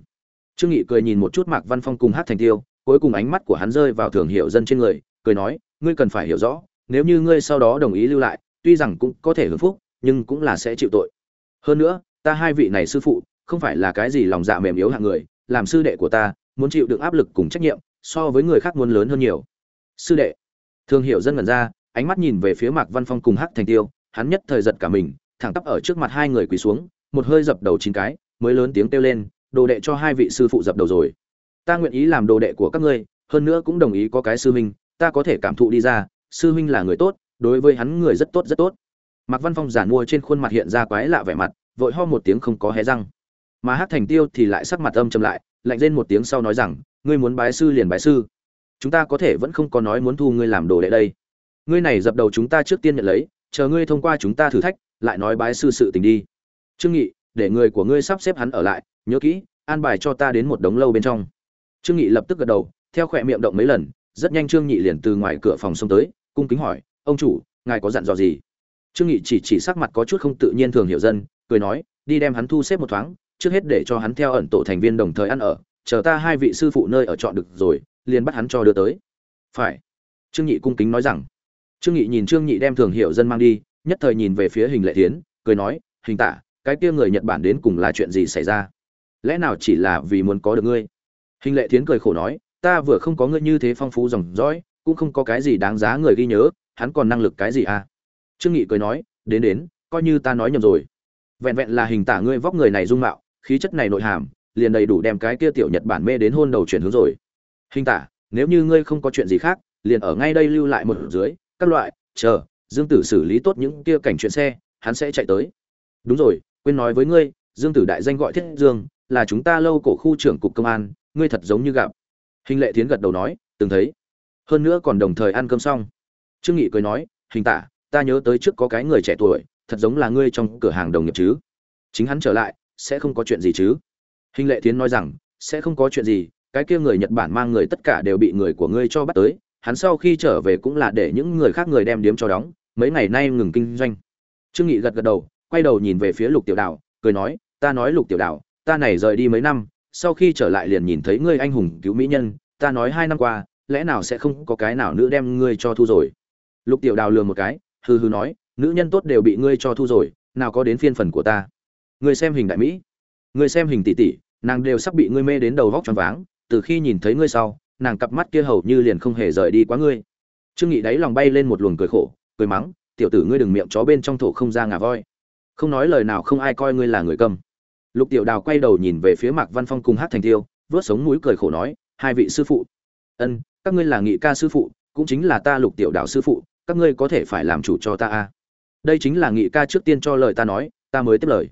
Trương nghị cười nhìn một chút mạc văn phong cùng hát thành tiêu, cuối cùng ánh mắt của hắn rơi vào thường hiểu dân trên người, cười nói, ngươi cần phải hiểu rõ, nếu như ngươi sau đó đồng ý lưu lại, tuy rằng cũng có thể hưởng phúc, nhưng cũng là sẽ chịu tội. Hơn nữa, ta hai vị này sư phụ, không phải là cái gì lòng dạ mềm yếu hạng người, làm sư đệ của ta, muốn chịu đựng áp lực cùng trách nhiệm, so với người khác muốn lớn hơn nhiều. Sư đệ. Thường hiểu dân ngẩn ra, ánh mắt nhìn về phía mạc văn phong cùng hắc thành tiêu, hắn nhất thời giật cả mình thẳng tắp ở trước mặt hai người quỳ xuống, một hơi dập đầu chín cái, mới lớn tiếng kêu lên, đồ đệ cho hai vị sư phụ dập đầu rồi. Ta nguyện ý làm đồ đệ của các ngươi, hơn nữa cũng đồng ý có cái sư huynh, ta có thể cảm thụ đi ra, sư huynh là người tốt, đối với hắn người rất tốt rất tốt. Mạc văn phong giản mua trên khuôn mặt hiện ra quái lạ vẻ mặt, vội ho một tiếng không có hé răng. Mà hát thành tiêu thì lại sắc mặt âm trầm lại, lạnh lên một tiếng sau nói rằng, ngươi muốn bái sư liền bái sư. Chúng ta có thể vẫn không có nói muốn thu ngươi làm đồ đệ đây. Ngươi này dập đầu chúng ta trước tiên nhận lấy, chờ ngươi thông qua chúng ta thử thách lại nói bái sư sự tình đi. Trương nghị, để người của ngươi sắp xếp hắn ở lại, nhớ kỹ, an bài cho ta đến một đống lâu bên trong. Trương nghị lập tức gật đầu, theo khỏe miệng động mấy lần, rất nhanh trương nhị liền từ ngoài cửa phòng xông tới, cung kính hỏi, ông chủ, ngài có dặn dò gì? Trương nghị chỉ chỉ sắc mặt có chút không tự nhiên thường hiểu dân, cười nói, đi đem hắn thu xếp một thoáng, trước hết để cho hắn theo ẩn tổ thành viên đồng thời ăn ở, chờ ta hai vị sư phụ nơi ở chọn được rồi, liền bắt hắn cho đưa tới. Phải. Trương nhị cung kính nói rằng. Trương nghị nhìn trương nhị đem thường hiểu dân mang đi nhất thời nhìn về phía hình lệ thiến, cười nói, hình tả, cái kia người nhật bản đến cùng là chuyện gì xảy ra? Lẽ nào chỉ là vì muốn có được ngươi? Hình lệ thiến cười khổ nói, ta vừa không có ngươi như thế phong phú dòng dõi, cũng không có cái gì đáng giá người ghi nhớ, hắn còn năng lực cái gì à? Trương nghị cười nói, đến đến, coi như ta nói nhầm rồi. Vẹn vẹn là hình tả ngươi vóc người này dung mạo, khí chất này nội hàm, liền đầy đủ đem cái kia tiểu nhật bản mê đến hôn đầu chuyển hướng rồi. Hình tả, nếu như ngươi không có chuyện gì khác, liền ở ngay đây lưu lại một dưới, các loại, chờ dương tử xử lý tốt những kia cảnh chuyện xe, hắn sẽ chạy tới. Đúng rồi, quên nói với ngươi, dương tử đại danh gọi thiết dương, là chúng ta lâu cổ khu trưởng cục công an, ngươi thật giống như gặp. Hình lệ Thiến gật đầu nói, từng thấy. Hơn nữa còn đồng thời ăn cơm xong. Trương nghị cười nói, hình tả ta nhớ tới trước có cái người trẻ tuổi, thật giống là ngươi trong cửa hàng đồng nghiệp chứ. Chính hắn trở lại, sẽ không có chuyện gì chứ? Hình lệ Thiến nói rằng, sẽ không có chuyện gì, cái kia người nhật bản mang người tất cả đều bị người của ngươi cho bắt tới hắn sau khi trở về cũng là để những người khác người đem điếm cho đóng, mấy ngày nay ngừng kinh doanh. Trương nghị gật gật đầu, quay đầu nhìn về phía lục tiểu đào, cười nói, ta nói lục tiểu đào, ta này rời đi mấy năm, sau khi trở lại liền nhìn thấy ngươi anh hùng cứu mỹ nhân, ta nói hai năm qua, lẽ nào sẽ không có cái nào nữa đem ngươi cho thu rồi? Lục tiểu đào lườm một cái, hừ hừ nói, nữ nhân tốt đều bị ngươi cho thu rồi, nào có đến phiên phần của ta. Ngươi xem hình đại mỹ, ngươi xem hình tỷ tỷ, nàng đều sắp bị ngươi mê đến đầu vóc tròn váng, từ khi nhìn thấy ngươi sau nàng cặp mắt kia hầu như liền không hề rời đi quá ngươi. Trương nghị đáy lòng bay lên một luồng cười khổ cười mắng tiểu tử ngươi đừng miệng chó bên trong thổ không ra ngà voi. Không nói lời nào không ai coi ngươi là người cầm. Lục tiểu đào quay đầu nhìn về phía mạc văn phong cùng hát thành tiêu vớt sống mũi cười khổ nói hai vị sư phụ. Ân các ngươi là nghị ca sư phụ cũng chính là ta lục tiểu đào sư phụ các ngươi có thể phải làm chủ cho ta a. Đây chính là nghị ca trước tiên cho lời ta nói ta mới tiếp lời.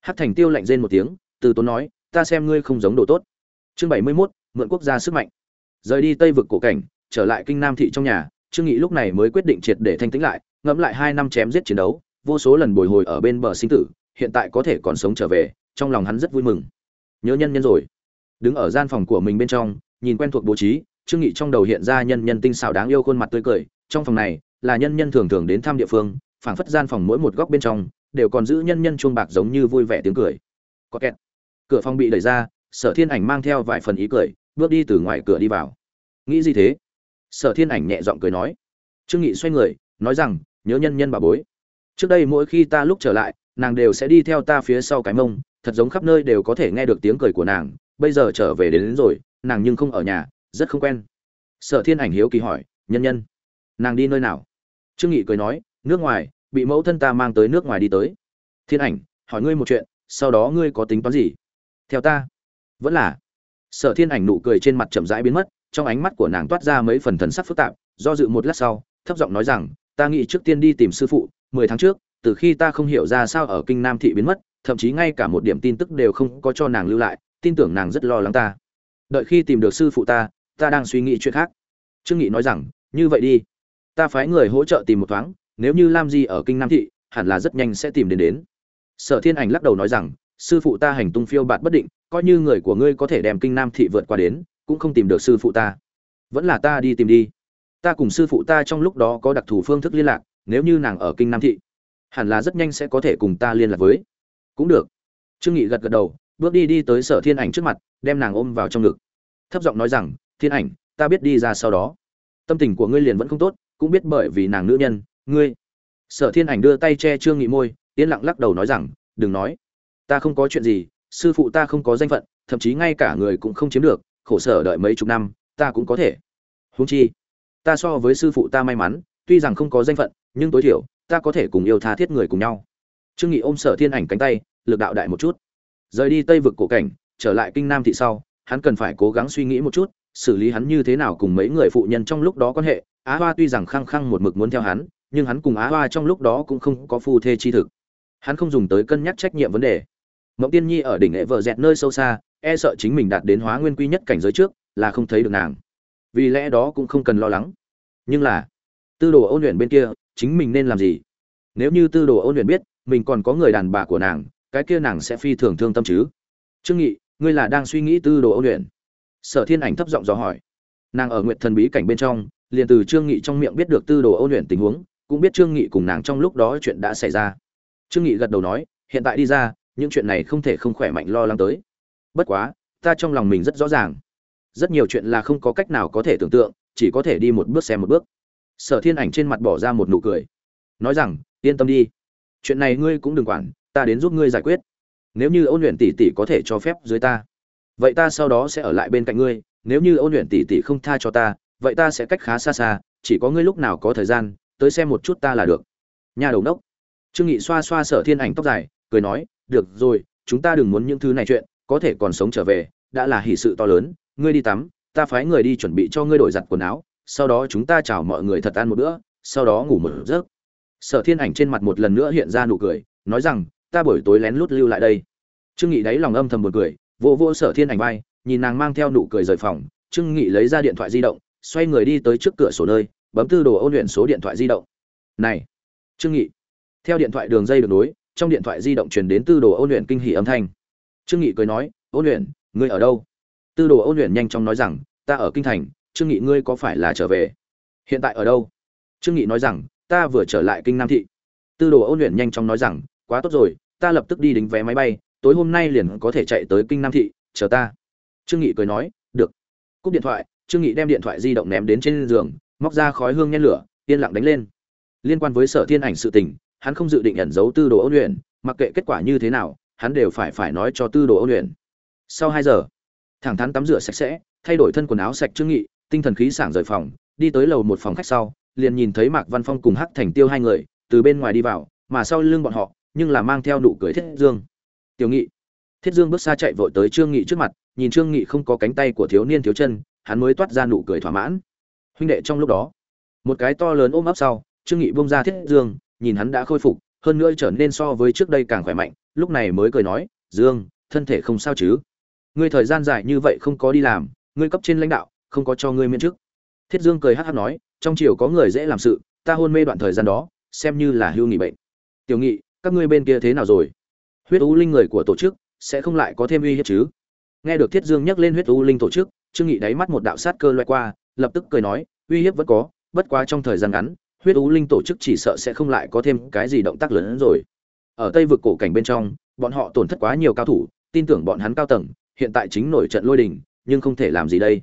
Hát thành tiêu lạnh rên một tiếng từ tốn nói ta xem ngươi không giống đồ tốt. Chương bảy mươi 71, mượn quốc gia sức mạnh rời đi tây vực cổ cảnh, trở lại kinh nam thị trong nhà, trương nghị lúc này mới quyết định triệt để thanh tĩnh lại, ngẫm lại hai năm chém giết chiến đấu, vô số lần bồi hồi ở bên bờ sinh tử, hiện tại có thể còn sống trở về, trong lòng hắn rất vui mừng. Nhớ nhân nhân rồi. Đứng ở gian phòng của mình bên trong, nhìn quen thuộc bố trí, trương nghị trong đầu hiện ra nhân nhân tinh xảo đáng yêu khuôn mặt tươi cười, trong phòng này là nhân nhân thường thường đến thăm địa phương, phảng phất gian phòng mỗi một góc bên trong đều còn giữ nhân nhân chuông bạc giống như vui vẻ tiếng cười. Có kẹt cửa phòng bị đẩy ra, sở thiên ảnh mang theo vài phần ý cười bước đi từ ngoài cửa đi vào. Nghĩ gì thế? Sở thiên ảnh nhẹ giọng cười nói. Trương nghị xoay người nói rằng nhớ nhân nhân bà bối. Trước đây mỗi khi ta lúc trở lại nàng đều sẽ đi theo ta phía sau cái mông thật giống khắp nơi đều có thể nghe được tiếng cười của nàng. Bây giờ trở về đến, đến rồi nàng nhưng không ở nhà rất không quen. Sở thiên ảnh hiếu kỳ hỏi nhân nhân nàng đi nơi nào? Trương nghị cười nói nước ngoài bị mẫu thân ta mang tới nước ngoài đi tới. Thiên ảnh hỏi ngươi một chuyện sau đó ngươi có tính toán gì? Theo ta. Vẫn là sở thiên ảnh nụ cười trên mặt chậm rãi biến mất, trong ánh mắt của nàng toát ra mấy phần thần sắc phức tạp, do dự một lát sau, thấp giọng nói rằng, ta nghĩ trước tiên đi tìm sư phụ, mười tháng trước, từ khi ta không hiểu ra sao ở kinh nam thị biến mất, thậm chí ngay cả một điểm tin tức đều không có cho nàng lưu lại, tin tưởng nàng rất lo lắng ta. Đợi khi tìm được sư phụ ta ta đang suy nghĩ chuyện khác. Trương nghị nói rằng, như vậy đi. Ta phái người hỗ trợ tìm một thoáng, nếu như lam di ở kinh nam thị, hẳn là rất nhanh sẽ tìm đến đến. Sở thiên ảnh lắc đầu nói rằng, sư phụ ta hành tung phiêu bạt bất định coi như người của ngươi có thể đem kinh nam thị vượt qua đến, cũng không tìm được sư phụ ta. Vẫn là ta đi tìm đi. Ta cùng sư phụ ta trong lúc đó có đặc thù phương thức liên lạc, nếu như nàng ở kinh nam thị, hẳn là rất nhanh sẽ có thể cùng ta liên lạc với. Cũng được. Trương nghị gật gật đầu, bước đi đi tới sở thiên ảnh trước mặt, đem nàng ôm vào trong ngực. Thấp giọng nói rằng, thiên ảnh, ta biết đi ra sau đó. Tâm tình của ngươi liền vẫn không tốt, cũng biết bởi vì nàng nữ nhân, ngươi. Sở thiên ảnh đưa tay che trương nghị môi, yên lặng lắc đầu nói rằng, đừng nói. Ta không có chuyện gì sư phụ ta không có danh phận, thậm chí ngay cả người cũng không chiếm được, khổ sở đợi mấy chục năm, ta cũng có thể. Huống chi, ta so với sư phụ ta may mắn, tuy rằng không có danh phận, nhưng tối thiểu, ta có thể cùng yêu tha thiết người cùng nhau. Trương nghị ôm sở thiên ảnh cánh tay, lực đạo đại một chút. Rời đi tây vực cổ cảnh, trở lại kinh nam thị sau, hắn cần phải cố gắng suy nghĩ một chút, xử lý hắn như thế nào cùng mấy người phụ nhân trong lúc đó quan hệ. Á hoa tuy rằng khăng khăng một mực muốn theo hắn, nhưng hắn cùng á hoa trong lúc đó cũng không có phu thê chi thực. Hắn không dùng tới cân nhắc trách nhiệm vấn đề mộng tiên nhi ở đỉnh hệ vợ dẹt nơi sâu xa e sợ chính mình đạt đến hóa nguyên quy nhất cảnh giới trước, là không thấy được nàng. Vì lẽ đó cũng không cần lo lắng. Nhưng là, tư đồ ôn luyện bên kia, chính mình nên làm gì? Nếu như tư đồ ôn luyện biết, mình còn có người đàn bà của nàng, cái kia nàng sẽ phi thường thương tâm chứ? Trương nghị, ngươi là đang suy nghĩ tư đồ ôn luyện? Sở thiên ảnh thấp giọng dò hỏi. Nàng ở nguyện thần bí cảnh bên trong, liền từ trương nghị trong miệng biết được tư đồ ôn luyện tình huống, cũng biết trương nghị cùng nàng trong lúc đó chuyện đã xảy ra. Trương nghị gật đầu nói, hiện tại đi ra những chuyện này không thể không khỏe mạnh lo lắng tới. Bất quá, ta trong lòng mình rất rõ ràng. Rất nhiều chuyện là không có cách nào có thể tưởng tượng, chỉ có thể đi một bước xem một bước. Sở thiên ảnh trên mặt bỏ ra một nụ cười. Nói rằng, yên tâm đi. Chuyện này ngươi cũng đừng quản, ta đến giúp ngươi giải quyết. Nếu như ôn luyện tỷ tỷ có thể cho phép dưới ta, vậy ta sau đó sẽ ở lại bên cạnh ngươi. Nếu như ôn luyện tỷ tỷ không tha cho ta, vậy ta sẽ cách khá xa xa, chỉ có ngươi lúc nào có thời gian, tới xem một chút ta là được. Nhà đầu nốc trương nghị xoa xoa sở thiên ảnh tóc dài, cười nói được rồi, chúng ta đừng muốn những thứ này chuyện, có thể còn sống trở về, đã là hỷ sự to lớn, ngươi đi tắm, ta phái người đi chuẩn bị cho ngươi đổi giặt quần áo, sau đó chúng ta chào mọi người thật ăn một bữa, sau đó ngủ một giấc. Sở thiên ảnh trên mặt một lần nữa hiện ra nụ cười, nói rằng, ta buổi tối lén lút lưu lại đây. Trương nghị đáy lòng âm thầm một cười, vô vô sở thiên ảnh vai, nhìn nàng mang theo nụ cười rời phòng, trương nghị lấy ra điện thoại di động, xoay người đi tới trước cửa sổ nơi, bấm tư đồ ôn luyện số điện thoại di động. Này, trương nghị, theo điện thoại đường dây được nối trong điện thoại di động truyền đến tư đồ ôn luyện kinh hỉ âm thanh. Trương nghị cười nói, ôn luyện, ngươi ở đâu? Tư đồ ôn luyện nhanh chóng nói rằng, ta ở kinh thành, trương nghị ngươi có phải là trở về? Hiện tại ở đâu? Trương nghị nói rằng, ta vừa trở lại kinh nam thị. Tư đồ ôn luyện nhanh chóng nói rằng, quá tốt rồi, ta lập tức đi đính vé máy bay, tối hôm nay liền có thể chạy tới kinh nam thị, chờ ta. Trương nghị cười nói, được. Cúp điện thoại, trương nghị đem điện thoại di động ném đến trên giường, móc ra khói hương nhen lửa, yên lặng đánh lên. Liên quan với sở thiên ảnh sự tình hắn không dự định ẩn giấu tư đồ ôn luyện, mặc kệ kết quả như thế nào, hắn đều phải phải nói cho tư đồ ôn luyện. Sau hai giờ, thẳng thắn tắm rửa sạch sẽ, thay đổi thân quần áo sạch trương nghị, tinh thần khí sảng rời phòng, đi tới lầu một phòng khách sau, liền nhìn thấy mạc văn phong cùng hắc thành tiêu hai người, từ bên ngoài đi vào, mà sau lưng bọn họ, nhưng là mang theo nụ cười thiết dương. Tiểu nghị. Thiết dương bước xa chạy vội tới trương nghị trước mặt, nhìn trương nghị không có cánh tay của thiếu niên thiếu chân, hắn mới toát ra nụ cười thỏa mãn. Huynh đệ, trong lúc đó, một cái to lớn ôm ấp sau, trương nghị buông ra thiết dương nhìn hắn đã khôi phục, hơn nữa trở nên so với trước đây càng khỏe mạnh, lúc này mới cười nói, dương, thân thể không sao chứ? Ngươi thời gian dài như vậy không có đi làm, ngươi cấp trên lãnh đạo, không có cho ngươi miễn chức. Thiết dương cười hắc hắc nói, trong chiều có người dễ làm sự, ta hôn mê đoạn thời gian đó, xem như là hưu nghỉ bệnh. Tiểu nghị, các ngươi bên kia thế nào rồi? Huyết u linh người của tổ chức, sẽ không lại có thêm uy hiếp chứ? Nghe được thiết dương nhắc lên huyết u linh tổ chức, trương nghị đáy mắt một đạo sát cơ loại qua, lập tức cười nói, uy hiếp vẫn có, bất quá trong thời gian ngắn huyết u linh tổ chức chỉ sợ sẽ không lại có thêm cái gì động tác lớn hơn rồi. Ở tây vực cổ cảnh bên trong, bọn họ tổn thất quá nhiều cao thủ, tin tưởng bọn hắn cao tầng, hiện tại chính nổi trận lôi đình, nhưng không thể làm gì đây.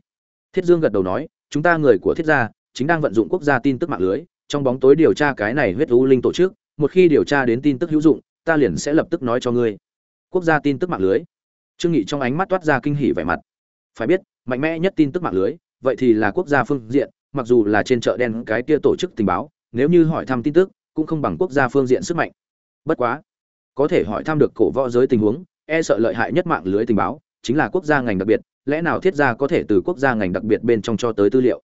Thiết dương gật đầu nói, chúng ta người của thiết gia, chính đang vận dụng quốc gia tin tức mạng lưới, trong bóng tối điều tra cái này huyết u linh tổ chức, một khi điều tra đến tin tức hữu dụng, ta liền sẽ lập tức nói cho ngươi. Quốc gia tin tức mạng lưới. Trương nghị trong ánh mắt toát ra kinh hỉ vẻ mặt. Phải biết, mạnh mẽ nhất tin tức mạng lưới, vậy thì là quốc gia phương diện mặc dù là trên chợ đen cái kia tổ chức tình báo, nếu như hỏi thăm tin tức, cũng không bằng quốc gia phương diện sức mạnh. Bất quá, có thể hỏi thăm được cổ võ giới tình huống e sợ lợi hại nhất mạng lưới tình báo, chính là quốc gia ngành đặc biệt, lẽ nào thiết gia có thể từ quốc gia ngành đặc biệt bên trong cho tới tư liệu?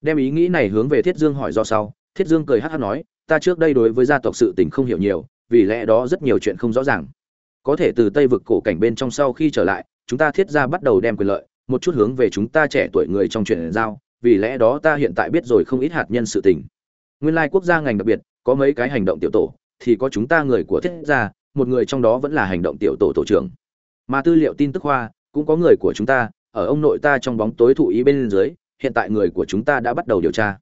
Đem ý nghĩ này hướng về thiết dương hỏi do sau, thiết dương cười hát hát nói, ta trước đây đối với gia tộc sự tình không hiểu nhiều, vì lẽ đó rất nhiều chuyện không rõ ràng. Có thể từ tây vực cổ cảnh bên trong sau khi trở lại, chúng ta thiết gia bắt đầu đem quyền lợi, một chút hướng về chúng ta trẻ tuổi người trong chuyện giao vì lẽ đó ta hiện tại biết rồi không ít hạt nhân sự tình. Nguyên lai quốc gia ngành đặc biệt, có mấy cái hành động tiểu tổ, thì có chúng ta người của thiết gia, một người trong đó vẫn là hành động tiểu tổ tổ trưởng. Mà tư liệu tin tức khoa, cũng có người của chúng ta, ở ông nội ta trong bóng tối thụ ý bên dưới, hiện tại người của chúng ta đã bắt đầu điều tra.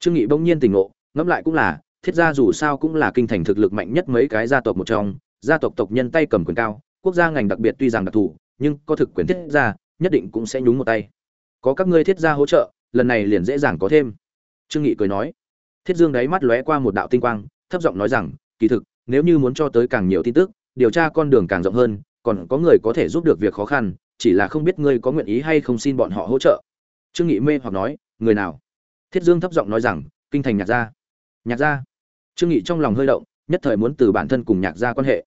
Trương nghị bỗng nhiên tỉnh ngộ, ngẫm lại cũng là, thiết gia dù sao cũng là kinh thành thực lực mạnh nhất mấy cái gia tộc một trong, gia tộc tộc nhân tay cầm quyền cao, quốc gia ngành đặc biệt tuy rằng đặc thù, nhưng có thực quyền thiết gia, nhất định cũng sẽ nhúng một tay. Có các ngươi thiết gia hỗ trợ lần này liền dễ dàng có thêm. Trương nghị cười nói. Thiết dương đáy mắt lóe qua một đạo tinh quang, thấp giọng nói rằng, kỳ thực, nếu như muốn cho tới càng nhiều tin tức, điều tra con đường càng rộng hơn, còn có người có thể giúp được việc khó khăn, chỉ là không biết ngươi có nguyện ý hay không xin bọn họ hỗ trợ. Trương nghị mê hoặc nói, người nào? Thiết dương thấp giọng nói rằng, kinh thành nhạc gia. Nhạc gia. Trương nghị trong lòng hơi động, nhất thời muốn từ bản thân cùng nhạc gia quan hệ.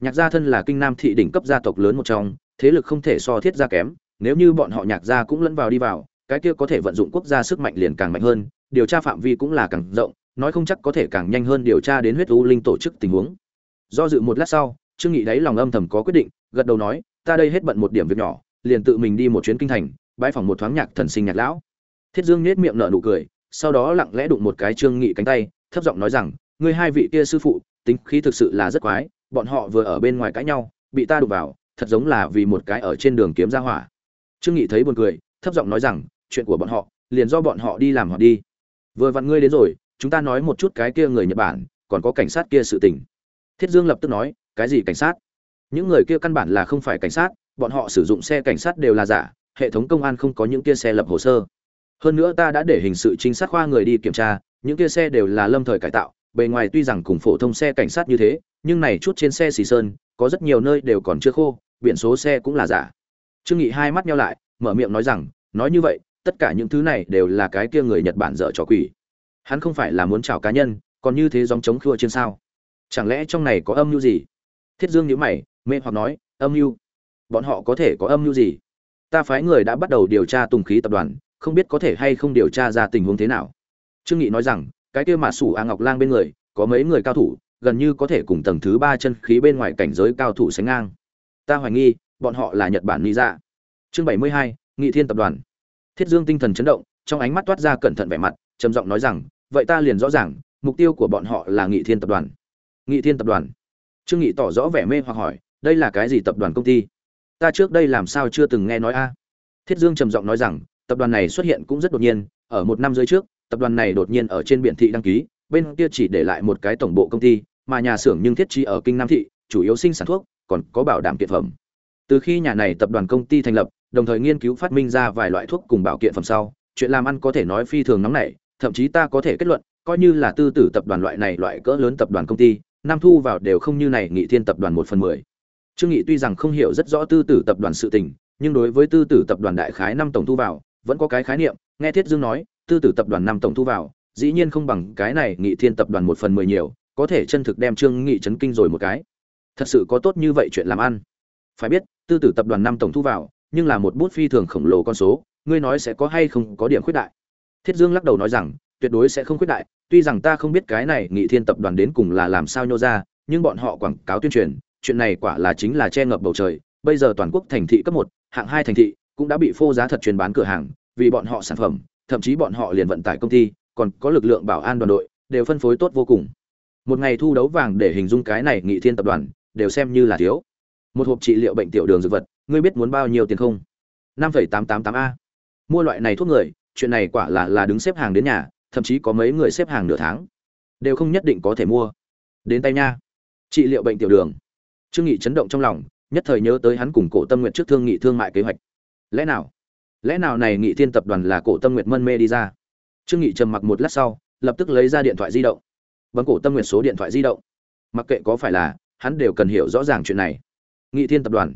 Nhạc gia thân là kinh nam thị đỉnh cấp gia tộc lớn một trong, thế lực không thể so thiết gia kém, nếu như bọn họ nhạc gia cũng lẫn vào đi vào cái kia có thể vận dụng quốc gia sức mạnh liền càng mạnh hơn, điều tra phạm vi cũng là càng rộng, nói không chắc có thể càng nhanh hơn điều tra đến huyết u linh tổ chức tình huống. Do dự một lát sau, trương nghị đáy lòng âm thầm có quyết định, gật đầu nói, ta đây hết bận một điểm việc nhỏ, liền tự mình đi một chuyến kinh thành bãi phòng một thoáng nhạc thần sinh nhạc lão. Thiết dương nết miệng nở nụ cười, sau đó lặng lẽ đụng một cái trương nghị cánh tay, thấp giọng nói rằng, ngươi hai vị kia sư phụ, tính khí thực sự là rất quái, bọn họ vừa ở bên ngoài cãi nhau, bị ta đụng vào, thật giống là vì một cái ở trên đường kiếm ra hỏa. Trương nghị thấy buồn cười, thấp giọng nói rằng chuyện của bọn họ, liền do bọn họ đi làm họ đi. Vừa vặn ngươi đến rồi, chúng ta nói một chút cái kia người nhật bản, còn có cảnh sát kia sự tình. Thiết dương lập tức nói, cái gì cảnh sát? Những người kia căn bản là không phải cảnh sát, bọn họ sử dụng xe cảnh sát đều là giả, hệ thống công an không có những kia xe lập hồ sơ. Hơn nữa ta đã để hình sự trinh sát khoa người đi kiểm tra, những kia xe đều là lâm thời cải tạo, bề ngoài tuy rằng cùng phổ thông xe cảnh sát như thế, nhưng này chút trên xe xì sơn, có rất nhiều nơi đều còn chưa khô, biển số xe cũng là giả. Trương nghị hai mắt nhau lại, mở miệng nói rằng, nói như vậy tất cả những thứ này đều là cái kia người nhật bản dở trò quỷ. Hắn không phải là muốn chào cá nhân, còn như thế giống chống khua trên sao? Chẳng lẽ trong này có âm mưu gì? Thiết dương nhíu mày, mê hoặc nói, âm mưu? Bọn họ có thể có âm mưu gì? Ta phái người đã bắt đầu điều tra tùng khí tập đoàn, không biết có thể hay không điều tra ra tình huống thế nào. Trương nghị nói rằng, cái kia mà sủ a ngọc lang bên người, có mấy người cao thủ, gần như có thể cùng tầng thứ ba chân khí bên ngoài cảnh giới cao thủ sánh ngang. Ta hoài nghi, bọn họ là nhật bản nghĩ ra dạ. chương bảy mươi hai, nghị thiên tập đoàn thiết dương tinh thần chấn động, trong ánh mắt toát ra cẩn thận vẻ mặt, trầm giọng nói rằng, vậy ta liền rõ ràng, mục tiêu của bọn họ là nghị thiên tập đoàn. Nghị thiên tập đoàn? Trương nghị tỏ rõ vẻ mê hoặc hỏi, đây là cái gì tập đoàn công ty? Ta trước đây làm sao chưa từng nghe nói a? Thiết dương trầm giọng nói rằng, tập đoàn này xuất hiện cũng rất đột nhiên, ở một năm rưỡi trước, tập đoàn này đột nhiên ở trên biển thị đăng ký, bên kia chỉ để lại một cái tổng bộ công ty, mà nhà xưởng nhưng thiết trí ở kinh nam thị, chủ yếu sinh sản thuốc, còn có bảo đảm kiện phẩm. Từ khi nhà này tập đoàn công ty thành lập đồng thời nghiên cứu phát minh ra vài loại thuốc cùng bảo kiện phẩm sau, chuyện làm ăn có thể nói phi thường nóng nảy, thậm chí ta có thể kết luận, coi như là tư tử tập đoàn loại này loại cỡ lớn tập đoàn công ty năm thu vào đều không như này nghị thiên tập đoàn một phần mười. Trương nghị tuy rằng không hiểu rất rõ tư tử tập đoàn sự tình, nhưng đối với tư tử tập đoàn đại khái năm tổng thu vào, vẫn có cái khái niệm, nghe thiết dương nói, tư tử tập đoàn năm tổng thu vào, dĩ nhiên không bằng cái này nghị thiên tập đoàn một phần mười nhiều, có thể chân thực đem trương nghị chấn kinh rồi một cái. Thật sự có tốt như vậy chuyện làm ăn. Phải biết, tư tử tập đoàn năm tổng thu vào nhưng là một bút phi thường khổng lồ con số, ngươi nói sẽ có hay không có điểm khuyết đại? Thiết dương lắc đầu nói rằng, tuyệt đối sẽ không khuyết đại, tuy rằng ta không biết cái này nghị thiên tập đoàn đến cùng là làm sao nhô ra, nhưng bọn họ quảng cáo tuyên truyền, chuyện này quả là chính là che ngập bầu trời. Bây giờ toàn quốc thành thị cấp một, hạng hai thành thị cũng đã bị phô giá thật truyền bán cửa hàng, vì bọn họ sản phẩm, thậm chí bọn họ liền vận tải công ty, còn có lực lượng bảo an đoàn đội, đều phân phối tốt vô cùng. Một ngày thu đấu vàng để hình dung cái này nghị thiên tập đoàn, đều xem như là thiếu. Một hộp trị liệu bệnh tiểu đường dược vật ngươi biết muốn bao nhiêu tiền không? năm phẩy tám tám tám a. Mua loại này thuốc người, chuyện này quả là là đứng xếp hàng đến nhà, thậm chí có mấy người xếp hàng nửa tháng. Đều không nhất định có thể mua. Đến tay nha. Trị liệu bệnh tiểu đường. Trương nghị chấn động trong lòng, nhất thời nhớ tới hắn cùng cổ tâm nguyện trước thương nghị thương mại kế hoạch. Lẽ nào? Lẽ nào này nghị thiên tập đoàn là cổ tâm nguyện mân mê đi ra? Trương nghị trầm mặc một lát sau, lập tức lấy ra điện thoại di động. Bấm cổ tâm nguyện số điện thoại di động. Mặc kệ có phải là, hắn đều cần hiểu rõ ràng chuyện này. Nghị thiên tập đoàn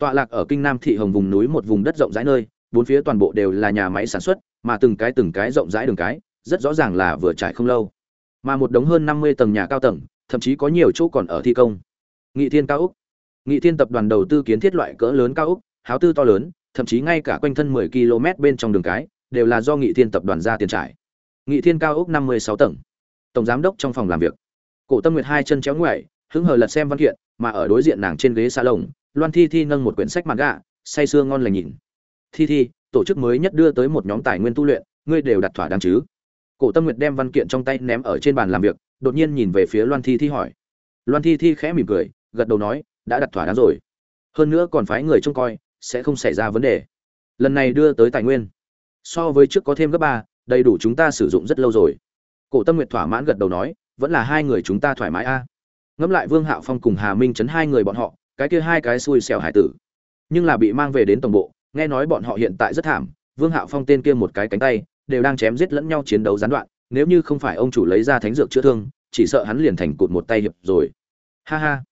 tọa lạc ở kinh nam thị hồng vùng núi một vùng đất rộng rãi nơi, bốn phía toàn bộ đều là nhà máy sản xuất, mà từng cái từng cái rộng rãi đường cái, rất rõ ràng là vừa trải không lâu. Mà một đống hơn năm mươi tầng nhà cao tầng, thậm chí có nhiều chỗ còn ở thi công. Nghị thiên cao úc. Nghị thiên tập đoàn đầu tư kiến thiết loại cỡ lớn cao úc, háo tư to lớn, thậm chí ngay cả quanh thân 10 km bên trong đường cái, đều là do nghị thiên tập đoàn ra tiền trải. Nghị thiên cao úc 56 tầng. Tổng giám đốc trong phòng làm việc. Cổ tâm nguyệt hai chân chéo ngoại hứng hờ lật xem văn kiện, mà ở đối diện nàng trên ghế xa lồng loan thi thi nâng một quyển sách mặt gạ say sưa ngon lành nhìn. Thi thi, tổ chức mới nhất đưa tới một nhóm tài nguyên tu luyện, ngươi đều đặt thỏa đáng chứ? Cổ tâm nguyệt đem văn kiện trong tay ném ở trên bàn làm việc, đột nhiên nhìn về phía loan thi thi hỏi. Loan thi thi khẽ mỉm cười, gật đầu nói, đã đặt thỏa đáng rồi. Hơn nữa còn phái người trông coi, sẽ không xảy ra vấn đề. Lần này đưa tới tài nguyên. So với trước có thêm gấp ba, đầy đủ chúng ta sử dụng rất lâu rồi. Cổ tâm nguyệt thỏa mãn gật đầu nói, vẫn là hai người chúng ta thoải mái a. À. ngẫm lại vương hạo phong cùng hà minh chấn hai người bọn họ cái kia hai cái xui xẻo hải tử. Nhưng là bị mang về đến tổng bộ, nghe nói bọn họ hiện tại rất thảm, vương hạo phong tên kia một cái cánh tay, đều đang chém giết lẫn nhau chiến đấu gián đoạn, nếu như không phải ông chủ lấy ra thánh dược chữa thương, chỉ sợ hắn liền thành cụt một tay hiệp rồi. Ha ha.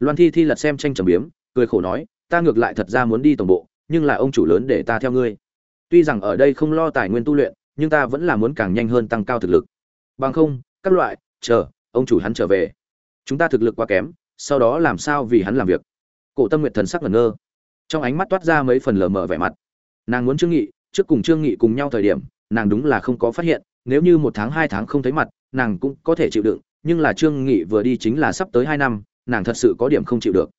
Loan thi thi lật xem tranh trầm biếm, cười khổ nói, ta ngược lại thật ra muốn đi tổng bộ, nhưng là ông chủ lớn để ta theo ngươi. Tuy rằng ở đây không lo tài nguyên tu luyện, nhưng ta vẫn là muốn càng nhanh hơn tăng cao thực lực. Bằng không, các loại, chờ, ông chủ hắn trở về. Chúng ta thực lực quá kém sau đó làm sao vì hắn làm việc. Cổ tâm nguyện thần sắc ngẩn ngơ. Trong ánh mắt toát ra mấy phần lờ mờ vẻ mặt. Nàng muốn trương nghị, trước cùng trương nghị cùng nhau thời điểm, nàng đúng là không có phát hiện, nếu như một tháng, hai tháng không thấy mặt, nàng cũng có thể chịu đựng, nhưng là trương nghị vừa đi chính là sắp tới hai năm, nàng thật sự có điểm không chịu được.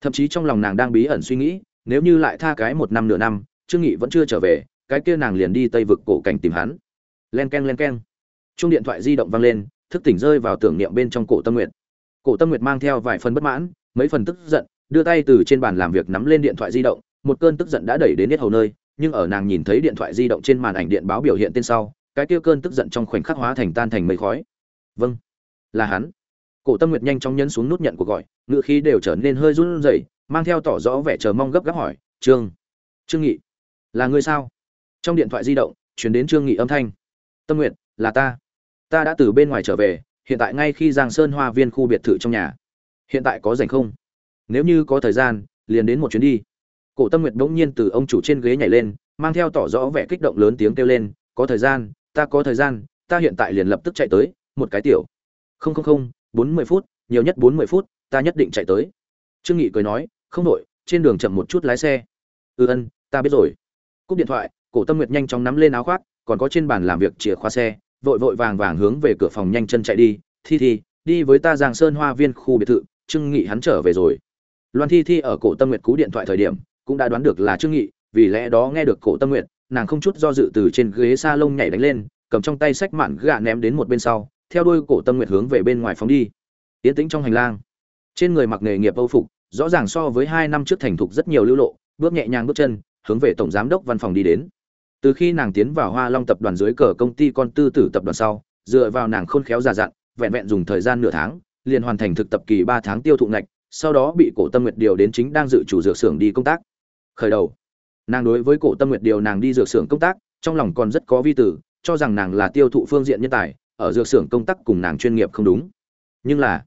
Thậm chí trong lòng nàng đang bí ẩn suy nghĩ, nếu như lại tha cái một năm nửa năm, trương nghị vẫn chưa trở về, cái kia nàng liền đi tây vực cổ cảnh tìm hắn. Len keng len keng. Chung điện thoại di động vang lên, thức tỉnh rơi vào tưởng niệm bên trong cổ tâm nguyện cổ tâm nguyệt mang theo vài phần bất mãn, mấy phần tức giận, đưa tay từ trên bàn làm việc nắm lên điện thoại di động, một cơn tức giận đã đẩy đến hết hầu nơi, nhưng ở nàng nhìn thấy điện thoại di động trên màn ảnh điện báo biểu hiện tên sau, cái kia cơn tức giận trong khoảnh khắc hóa thành tan thành mây khói. Vâng là hắn. Cổ tâm nguyệt nhanh chóng nhấn xuống nút nhận cuộc gọi ngựa khí đều trở nên hơi run rẩy, mang theo tỏ rõ vẻ chờ mong gấp gáp hỏi, trương trương nghị, là ngươi sao? Trong điện thoại di động chuyển đến trương nghị âm thanh, tâm nguyệt, là ta. Ta đã từ bên ngoài trở về hiện tại ngay khi giang sơn hoa viên khu biệt thự trong nhà. Hiện tại có rảnh không? Nếu như có thời gian, liền đến một chuyến đi. Cổ tâm nguyệt bỗng nhiên từ ông chủ trên ghế nhảy lên, mang theo tỏ rõ vẻ kích động lớn tiếng kêu lên, có thời gian, ta có thời gian, ta hiện tại liền lập tức chạy tới, một cái tiểu. Không không không, bốn mươi phút, nhiều nhất bốn mươi phút, ta nhất định chạy tới. Trương nghị cười nói, không đội trên đường chậm một chút lái xe. Ừ ân, ta biết rồi. Cúp điện thoại, cổ tâm nguyệt nhanh chóng nắm lên áo khoác, còn có trên bàn làm việc chìa khóa xe vội vội vàng vàng hướng về cửa phòng nhanh chân chạy đi, thi thi, đi với ta giang sơn hoa viên khu biệt thự, trương nghị hắn trở về rồi. Loan thi thi ở cổ tâm nguyệt cú điện thoại thời điểm, cũng đã đoán được là trương nghị, vì lẽ đó nghe được cổ tâm nguyệt, nàng không chút do dự từ trên ghế sa lông nhảy đánh lên, cầm trong tay sách mạn gạ ném đến một bên sau, theo đuôi cổ tâm nguyệt hướng về bên ngoài phóng đi. Tiến tĩnh trong hành lang, trên người mặc nghề nghiệp âu phục, rõ ràng so với hai năm trước thành thục rất nhiều lưu lộ, bước nhẹ nhàng bước chân, hướng về tổng giám đốc văn phòng đi đến từ khi nàng tiến vào hoa long tập đoàn dưới cờ công ty con tư tử tập đoàn sau, dựa vào nàng khôn khéo già dặn, vẹn vẹn dùng thời gian nửa tháng, liền hoàn thành thực tập kỳ ba tháng tiêu thụ ngạch, sau đó bị cổ tâm nguyệt điều đến chính đang dự chủ dược xưởng đi công tác. Khởi đầu, nàng đối với cổ tâm nguyệt điều nàng đi dược xưởng công tác, trong lòng còn rất có vi tử, cho rằng nàng là tiêu thụ phương diện nhân tài, ở dược xưởng công tác cùng nàng chuyên nghiệp không đúng. Nhưng là,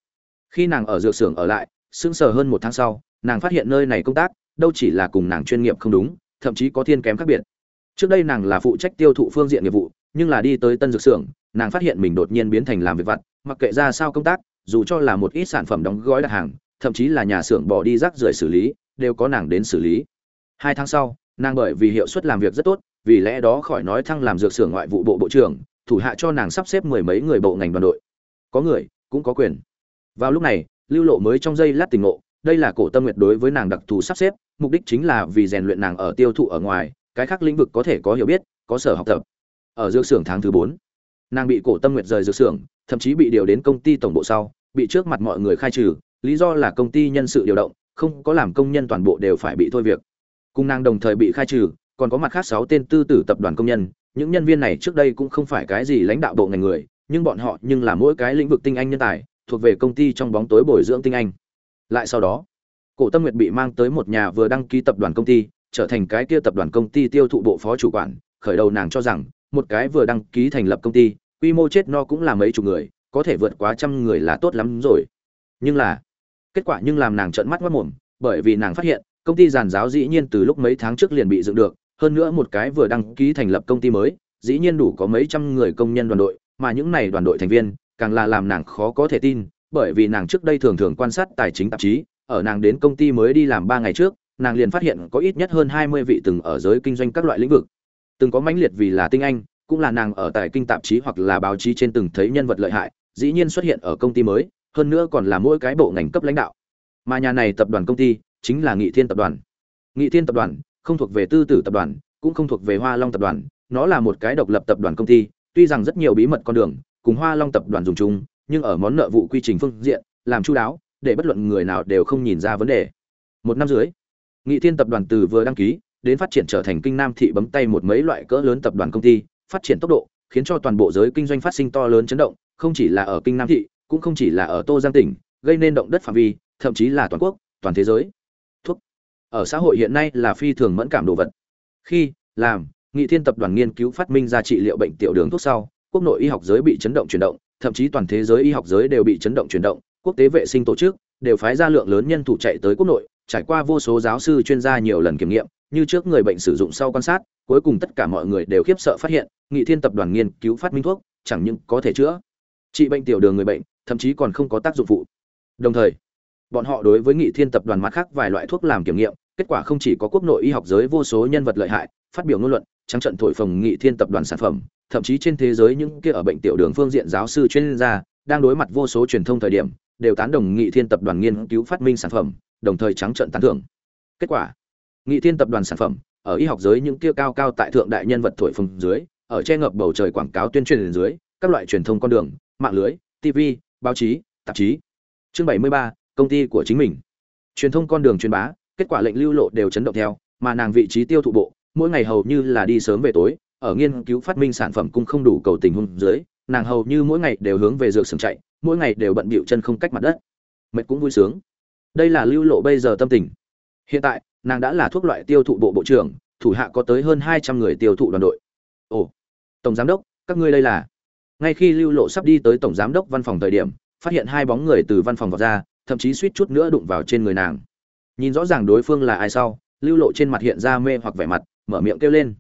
khi nàng ở dược xưởng ở lại, sững sờ hơn một tháng sau, nàng phát hiện nơi này công tác, đâu chỉ là cùng nàng chuyên nghiệp không đúng, thậm chí có thiên kém khác biệt trước đây nàng là phụ trách tiêu thụ phương diện nghiệp vụ, nhưng là đi tới tân dược xưởng, nàng phát hiện mình đột nhiên biến thành làm việc vặt, mặc kệ ra sao công tác, dù cho là một ít sản phẩm đóng gói đặt hàng, thậm chí là nhà xưởng bỏ đi rác rưởi xử lý, đều có nàng đến xử lý. Hai tháng sau, nàng bởi vì hiệu suất làm việc rất tốt, vì lẽ đó khỏi nói thăng làm dược xưởng ngoại vụ bộ bộ trưởng, thủ hạ cho nàng sắp xếp mười mấy người bộ ngành đoàn đội. Có người, cũng có quyền. Vào lúc này, lưu lộ mới trong giây lát tình ngộ, đây là cổ tâm nguyệt đối với nàng đặc thù sắp xếp, mục đích chính là vì rèn luyện nàng ở tiêu thụ ở ngoài cái khác lĩnh vực có thể có hiểu biết, có sở học tập. Ở dược xưởng tháng thứ bốn, nàng bị cổ tâm nguyệt rời dược xưởng, thậm chí bị điều đến công ty tổng bộ sau, bị trước mặt mọi người khai trừ, lý do là công ty nhân sự điều động, không có làm công nhân toàn bộ đều phải bị thôi việc. Cùng nàng đồng thời bị khai trừ, còn có mặt khác sáu tên tư tử tập đoàn công nhân, những nhân viên này trước đây cũng không phải cái gì lãnh đạo bộ ngành người, nhưng bọn họ nhưng là mỗi cái lĩnh vực tinh anh nhân tài, thuộc về công ty trong bóng tối bồi dưỡng tinh anh. Lại sau đó, cổ tâm nguyệt bị mang tới một nhà vừa đăng ký tập đoàn công ty trở thành cái kia tập đoàn công ty tiêu thụ bộ phó chủ quản, khởi đầu nàng cho rằng, một cái vừa đăng ký thành lập công ty, quy mô chết no cũng là mấy chục người, có thể vượt quá trăm người là tốt lắm rồi. Nhưng là, kết quả nhưng làm nàng trợn mắt mắt mồm, bởi vì nàng phát hiện, công ty giàn giáo dĩ nhiên từ lúc mấy tháng trước liền bị dựng được, hơn nữa một cái vừa đăng ký thành lập công ty mới, dĩ nhiên đủ có mấy trăm người công nhân đoàn đội, mà những này đoàn đội thành viên, càng là làm nàng khó có thể tin, bởi vì nàng trước đây thường thường quan sát tài chính tạp chí, ở nàng đến công ty mới đi làm ba ngày trước nàng liền phát hiện có ít nhất hơn hai mươi vị từng ở giới kinh doanh các loại lĩnh vực. Từng có mãnh liệt vì là tinh anh, cũng là nàng ở tại kinh tạp chí hoặc là báo chí trên từng thấy nhân vật lợi hại, dĩ nhiên xuất hiện ở công ty mới, hơn nữa còn là mỗi cái bộ ngành cấp lãnh đạo. Mà nhà này tập đoàn công ty chính là nghị thiên tập đoàn. Nghị thiên tập đoàn không thuộc về tư tử tập đoàn, cũng không thuộc về hoa long tập đoàn, nó là một cái độc lập tập đoàn công ty, tuy rằng rất nhiều bí mật con đường cùng hoa long tập đoàn dùng chung, nhưng ở món nợ vụ quy trình phương diện, làm chu đáo, để bất luận người nào đều không nhìn ra vấn đề. Một năm dưới nghị thiên tập đoàn từ vừa đăng ký, đến phát triển trở thành kinh nam thị bấm tay một mấy loại cỡ lớn tập đoàn công ty, phát triển tốc độ, khiến cho toàn bộ giới kinh doanh phát sinh to lớn chấn động, không chỉ là ở kinh nam thị, cũng không chỉ là ở tô giang tỉnh, gây nên động đất phạm vi, thậm chí là toàn quốc, toàn thế giới. Thuốc. Ở xã hội hiện nay là phi thường mẫn cảm đồ vật. Khi làm, nghị thiên tập đoàn nghiên cứu phát minh ra trị liệu bệnh tiểu đường thuốc sau, quốc nội y học giới bị chấn động chuyển động, thậm chí toàn thế giới y học giới đều bị chấn động chuyển động, quốc tế vệ sinh tổ chức đều phái ra lượng lớn nhân thủ chạy tới quốc nội trải qua vô số giáo sư chuyên gia nhiều lần kiểm nghiệm, như trước người bệnh sử dụng sau quan sát, cuối cùng tất cả mọi người đều khiếp sợ phát hiện, nghị thiên tập đoàn nghiên cứu phát minh thuốc, chẳng những có thể chữa trị bệnh tiểu đường người bệnh, thậm chí còn không có tác dụng phụ. Đồng thời, bọn họ đối với nghị thiên tập đoàn mặt khác vài loại thuốc làm kiểm nghiệm, kết quả không chỉ có quốc nội y học giới vô số nhân vật lợi hại, phát biểu ngôn luận, trắng trận thổi phồng nghị thiên tập đoàn sản phẩm, thậm chí trên thế giới những kia ở bệnh tiểu đường phương diện giáo sư chuyên gia, đang đối mặt vô số truyền thông thời điểm, đều tán đồng nghị thiên tập đoàn nghiên cứu phát minh sản phẩm đồng thời trắng trợn tán thưởng. Kết quả nghị thiên tập đoàn sản phẩm ở y học giới những kia cao cao tại thượng đại nhân vật thổi phồng dưới ở che ngập bầu trời quảng cáo tuyên truyền dưới các loại truyền thông con đường mạng lưới tv báo chí tạp chí. Chương 73, công ty của chính mình. Truyền thông con đường truyền bá kết quả lệnh lưu lộ đều chấn động theo mà nàng vị trí tiêu thụ bộ mỗi ngày hầu như là đi sớm về tối ở nghiên cứu phát minh sản phẩm cũng không đủ cầu tình huống dưới nàng hầu như mỗi ngày đều hướng về dược sừng chạy mỗi ngày đều bận bịu chân không cách mặt đất. Mệt cũng vui sướng đây là lưu lộ bây giờ tâm tình. Hiện tại, nàng đã là thuốc loại tiêu thụ bộ bộ trưởng, thủ hạ có tới hơn hai trăm người tiêu thụ đoàn đội. Ồ, tổng giám đốc, các ngươi đây là? Ngay khi lưu lộ sắp đi tới tổng giám đốc văn phòng thời điểm, phát hiện hai bóng người từ văn phòng vào ra, thậm chí suýt chút nữa đụng vào trên người nàng. Nhìn rõ ràng đối phương là ai sau, lưu lộ trên mặt hiện ra mê hoặc vẻ mặt, mở miệng kêu lên.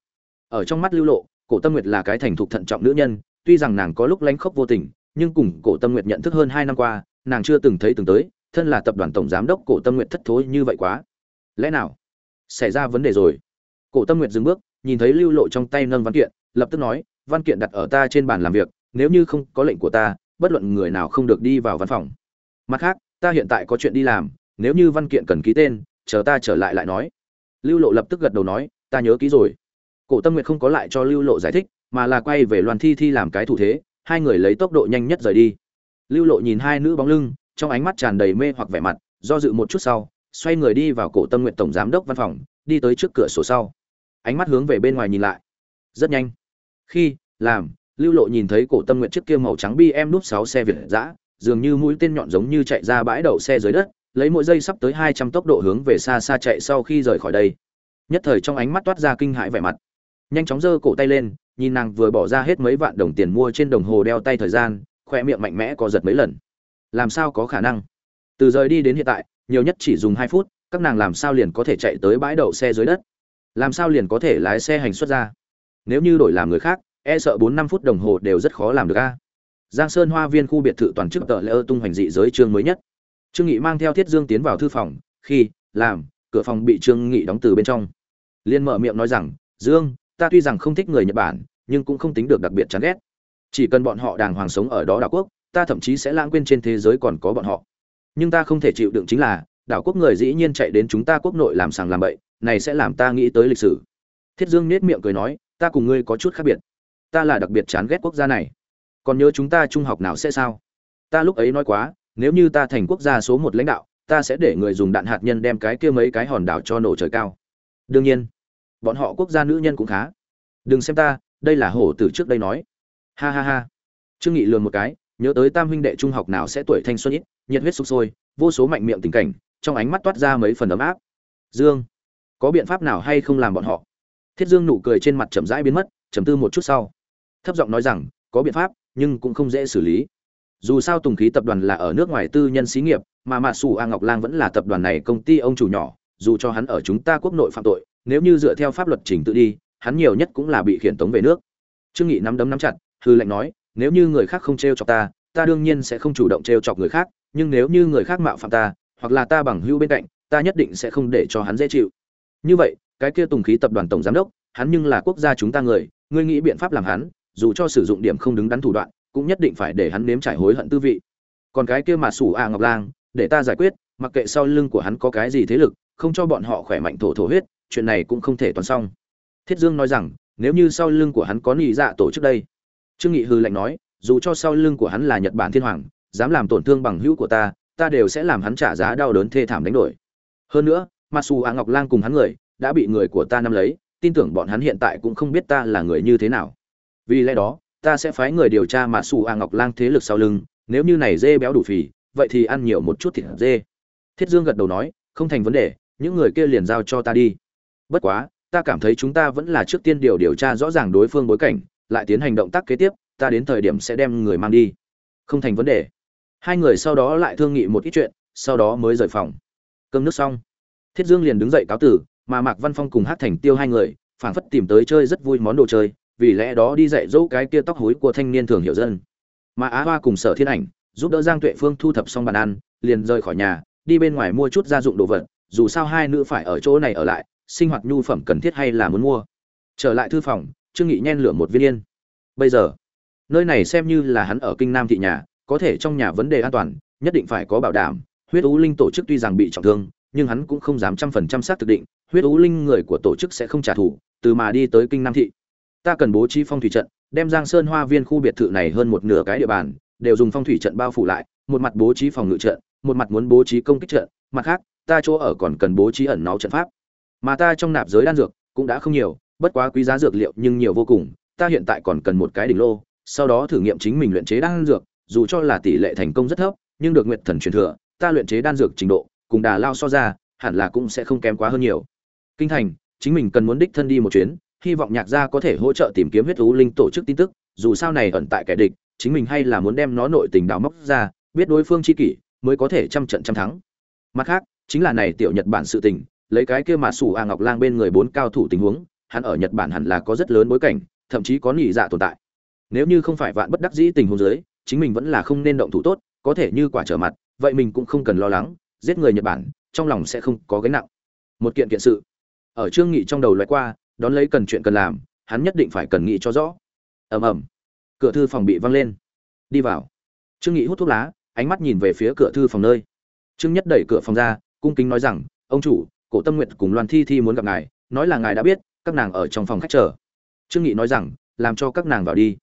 Ở trong mắt lưu lộ, cổ tâm nguyệt là cái thành thục thận trọng nữ nhân, tuy rằng nàng có lúc lánh khóc vô tình, nhưng cùng cổ tâm nguyệt nhận thức hơn hai năm qua, nàng chưa từng thấy từng tới thân là tập đoàn tổng giám đốc cổ tâm nguyện thất thối như vậy quá. Lẽ nào? Xảy ra vấn đề rồi. Cổ tâm nguyện dừng bước, nhìn thấy lưu lộ trong tay nâng văn kiện, lập tức nói, văn kiện đặt ở ta trên bàn làm việc, nếu như không có lệnh của ta, bất luận người nào không được đi vào văn phòng. Mặt khác, ta hiện tại có chuyện đi làm, nếu như văn kiện cần ký tên, chờ ta trở lại lại nói. Lưu lộ lập tức gật đầu nói, ta nhớ ký rồi. Cổ tâm nguyện không có lại cho lưu lộ giải thích, mà là quay về loan thi thi làm cái thủ thế, hai người lấy tốc độ nhanh nhất rời đi. Lưu lộ nhìn hai nữ bóng lưng trong ánh mắt tràn đầy mê hoặc vẻ mặt, do dự một chút sau, xoay người đi vào cổ tâm nguyện tổng giám đốc văn phòng, đi tới trước cửa sổ sau. Ánh mắt hướng về bên ngoài nhìn lại. Rất nhanh. Khi, làm, lưu lộ nhìn thấy cổ tâm nguyện trước kia màu trắng bm núp sáu xe việt giã dường như mũi tên nhọn giống như chạy ra bãi đậu xe dưới đất, lấy mỗi giây sắp tới hai trăm tốc độ hướng về xa xa chạy sau khi rời khỏi đây. Nhất thời trong ánh mắt toát ra kinh hãi vẻ mặt. Nhanh chóng giơ cổ tay lên, nhìn nàng vừa bỏ ra hết mấy vạn đồng tiền mua trên đồng hồ đeo tay thời gian khoe miệng mạnh mẽ co giật mấy lần làm sao có khả năng? Từ rời đi đến hiện tại, nhiều nhất chỉ dùng hai phút, các nàng làm sao liền có thể chạy tới bãi đậu xe dưới đất? Làm sao liền có thể lái xe hành xuất ra? Nếu như đổi làm người khác e sợ bốn năm phút đồng hồ đều rất khó làm được a. Giang sơn hoa viên khu biệt thự toàn chức tờ lễ ơ tung hoành dị giới chương mới nhất. Trương nghị mang theo thiết dương tiến vào thư phòng, khi, làm, cửa phòng bị trương nghị đóng từ bên trong. Liên mở miệng nói rằng, dương, ta tuy rằng không thích người nhật bản, nhưng cũng không tính được đặc biệt chán ghét. Chỉ cần bọn họ đàng hoàng sống ở đó đảo quốc ta thậm chí sẽ lãng quên trên thế giới còn có bọn họ. Nhưng ta không thể chịu đựng chính là, đảo quốc người dĩ nhiên chạy đến chúng ta quốc nội làm sàng làm bậy, này sẽ làm ta nghĩ tới lịch sử. Thiết dương nết miệng cười nói, ta cùng ngươi có chút khác biệt. Ta là đặc biệt chán ghét quốc gia này. Còn nhớ chúng ta trung học nào sẽ sao? Ta lúc ấy nói quá, nếu như ta thành quốc gia số một lãnh đạo, ta sẽ để người dùng đạn hạt nhân đem cái kia mấy cái hòn đảo cho nổ trời cao. Đương nhiên, bọn họ quốc gia nữ nhân cũng khá. Đừng xem ta, đây là hổ tử trước đây nói. Ha ha ha. Trương nghị lườm một cái nhớ tới tam huynh đệ trung học nào sẽ tuổi thanh xuân ít, nhiệt huyết sục sôi, vô số mạnh miệng tình cảnh, trong ánh mắt toát ra mấy phần ấm áp. Dương, có biện pháp nào hay không làm bọn họ? Thiết dương nụ cười trên mặt chậm rãi biến mất, trầm tư một chút sau. Thấp giọng nói rằng, có biện pháp, nhưng cũng không dễ xử lý. Dù sao tùng khí tập đoàn là ở nước ngoài tư nhân xí nghiệp, mà mạ xù a ngọc lang vẫn là tập đoàn này công ty ông chủ nhỏ, dù cho hắn ở chúng ta quốc nội phạm tội, nếu như dựa theo pháp luật trình tự đi, hắn nhiều nhất cũng là bị khiển tống về nước. Trương nghị nắm đấm nắm chặt, hư lệnh nói nếu như người khác không trêu chọc ta ta đương nhiên sẽ không chủ động trêu chọc người khác, nhưng nếu như người khác mạo phạm ta, hoặc là ta bằng hữu bên cạnh, ta nhất định sẽ không để cho hắn dễ chịu. Như vậy, cái kia tùng khí tập đoàn tổng giám đốc, hắn nhưng là quốc gia chúng ta người, ngươi nghĩ biện pháp làm hắn, dù cho sử dụng điểm không đứng đắn thủ đoạn, cũng nhất định phải để hắn nếm trải hối hận tư vị. Còn cái kia mà sủ a ngọc lang, để ta giải quyết, mặc kệ sau lưng của hắn có cái gì thế lực, không cho bọn họ khỏe mạnh thổ thổ huyết, chuyện này cũng không thể toàn xong. Thiết dương nói rằng, nếu như sau lưng của hắn có nị dạ tổ chức đây trương nghị hư lạnh nói dù cho sau lưng của hắn là nhật bản thiên hoàng dám làm tổn thương bằng hữu của ta ta đều sẽ làm hắn trả giá đau đớn thê thảm đánh đổi hơn nữa Masu A Ngọc Lang cùng hắn người đã bị người của ta nắm lấy, tin tưởng bọn hắn hiện tại cũng không biết ta là người như thế nào. Vì lẽ đó, ta sẽ phái người điều tra Masu A Ngọc Lang thế lực sau lưng, nếu như này dê béo đủ phì, vậy thì ăn nhiều một chút thịt dê. Thiết Dương gật đầu nói, không thành vấn đề, những người kia liền giao cho ta đi. Bất quá, ta cảm thấy chúng ta vẫn là trước tiên điều điều tra rõ ràng đối phương bối cảnh, lại tiến hành động tác kế tiếp, ta đến thời điểm sẽ đem người mang đi. Không thành vấn đề. Hai người sau đó lại thương nghị một ít chuyện, sau đó mới rời phòng. Cơm nước xong, Thiết Dương liền đứng dậy cáo tử, mà Mạc Văn Phong cùng Hát Thành Tiêu hai người, phảng phất tìm tới chơi rất vui món đồ chơi, vì lẽ đó đi dạy dỗ cái kia tóc hối của thanh niên thường hiểu dân. Mà Á Hoa cùng Sở Thiên Ảnh, giúp đỡ Giang Tuệ Phương thu thập xong bàn ăn, liền rời khỏi nhà, đi bên ngoài mua chút gia dụng đồ vật, dù sao hai nữ phải ở chỗ này ở lại, sinh hoạt nhu phẩm cần thiết hay là muốn mua. Trở lại thư phòng, Trương Nghị nhen lửa một viên yên. Bây giờ, nơi này xem như là hắn ở kinh Nam thị nhà, có thể trong nhà vấn đề an toàn, nhất định phải có bảo đảm. Huyết Ú Linh tổ chức tuy rằng bị trọng thương, nhưng hắn cũng không dám trăm phần trăm xác thực định huyết ú linh người của tổ chức sẽ không trả thù từ mà đi tới kinh nam thị ta cần bố trí phong thủy trận đem giang sơn hoa viên khu biệt thự này hơn một nửa cái địa bàn đều dùng phong thủy trận bao phủ lại một mặt bố trí phòng ngự trận một mặt muốn bố trí công kích trận mặt khác ta chỗ ở còn cần bố trí ẩn náu trận pháp mà ta trong nạp giới đan dược cũng đã không nhiều bất quá quý giá dược liệu nhưng nhiều vô cùng, ta hiện tại còn cần một cái đỉnh lô, sau đó thử nghiệm chính mình luyện chế đan dược, dù cho là tỷ lệ thành công rất thấp, nhưng được nguyệt thần truyền thừa, ta luyện chế đan dược trình độ, cùng đà lao so ra, hẳn là cũng sẽ không kém quá hơn nhiều. Kinh thành, chính mình cần muốn đích thân đi một chuyến, hy vọng nhạc gia có thể hỗ trợ tìm kiếm huyết thú linh tổ chức tin tức, dù sao này ẩn tại kẻ địch, chính mình hay là muốn đem nó nội tình đào móc ra, biết đối phương chi kỷ, mới có thể trăm trận trăm thắng. Mặt khác, chính là này tiểu nhật bản sự tình, lấy cái kia mà sủ a ngọc lang bên người bốn cao thủ tình huống hắn ở nhật bản hẳn là có rất lớn bối cảnh, thậm chí có nhị dạ tồn tại. Nếu như không phải vạn bất đắc dĩ tình huống dưới, chính mình vẫn là không nên động thủ tốt, có thể như quả trở mặt, vậy mình cũng không cần lo lắng, giết người nhật bản, trong lòng sẽ không có gánh nặng. Một kiện kiện sự. Ở trương nghị trong đầu loại qua, đón lấy cần chuyện cần làm, hắn nhất định phải cần nghĩ cho rõ. Ầm ầm. Cửa thư phòng bị văng lên. Đi vào. Trương nghị hút thuốc lá, ánh mắt nhìn về phía cửa thư phòng nơi. Trương nhất đẩy cửa phòng ra, cung kính nói rằng, ông chủ, cổ tâm nguyệt cùng loan thi thi muốn gặp ngài, nói là ngài đã biết các nàng ở trong phòng khách chờ. Trương nghị nói rằng, làm cho các nàng vào đi.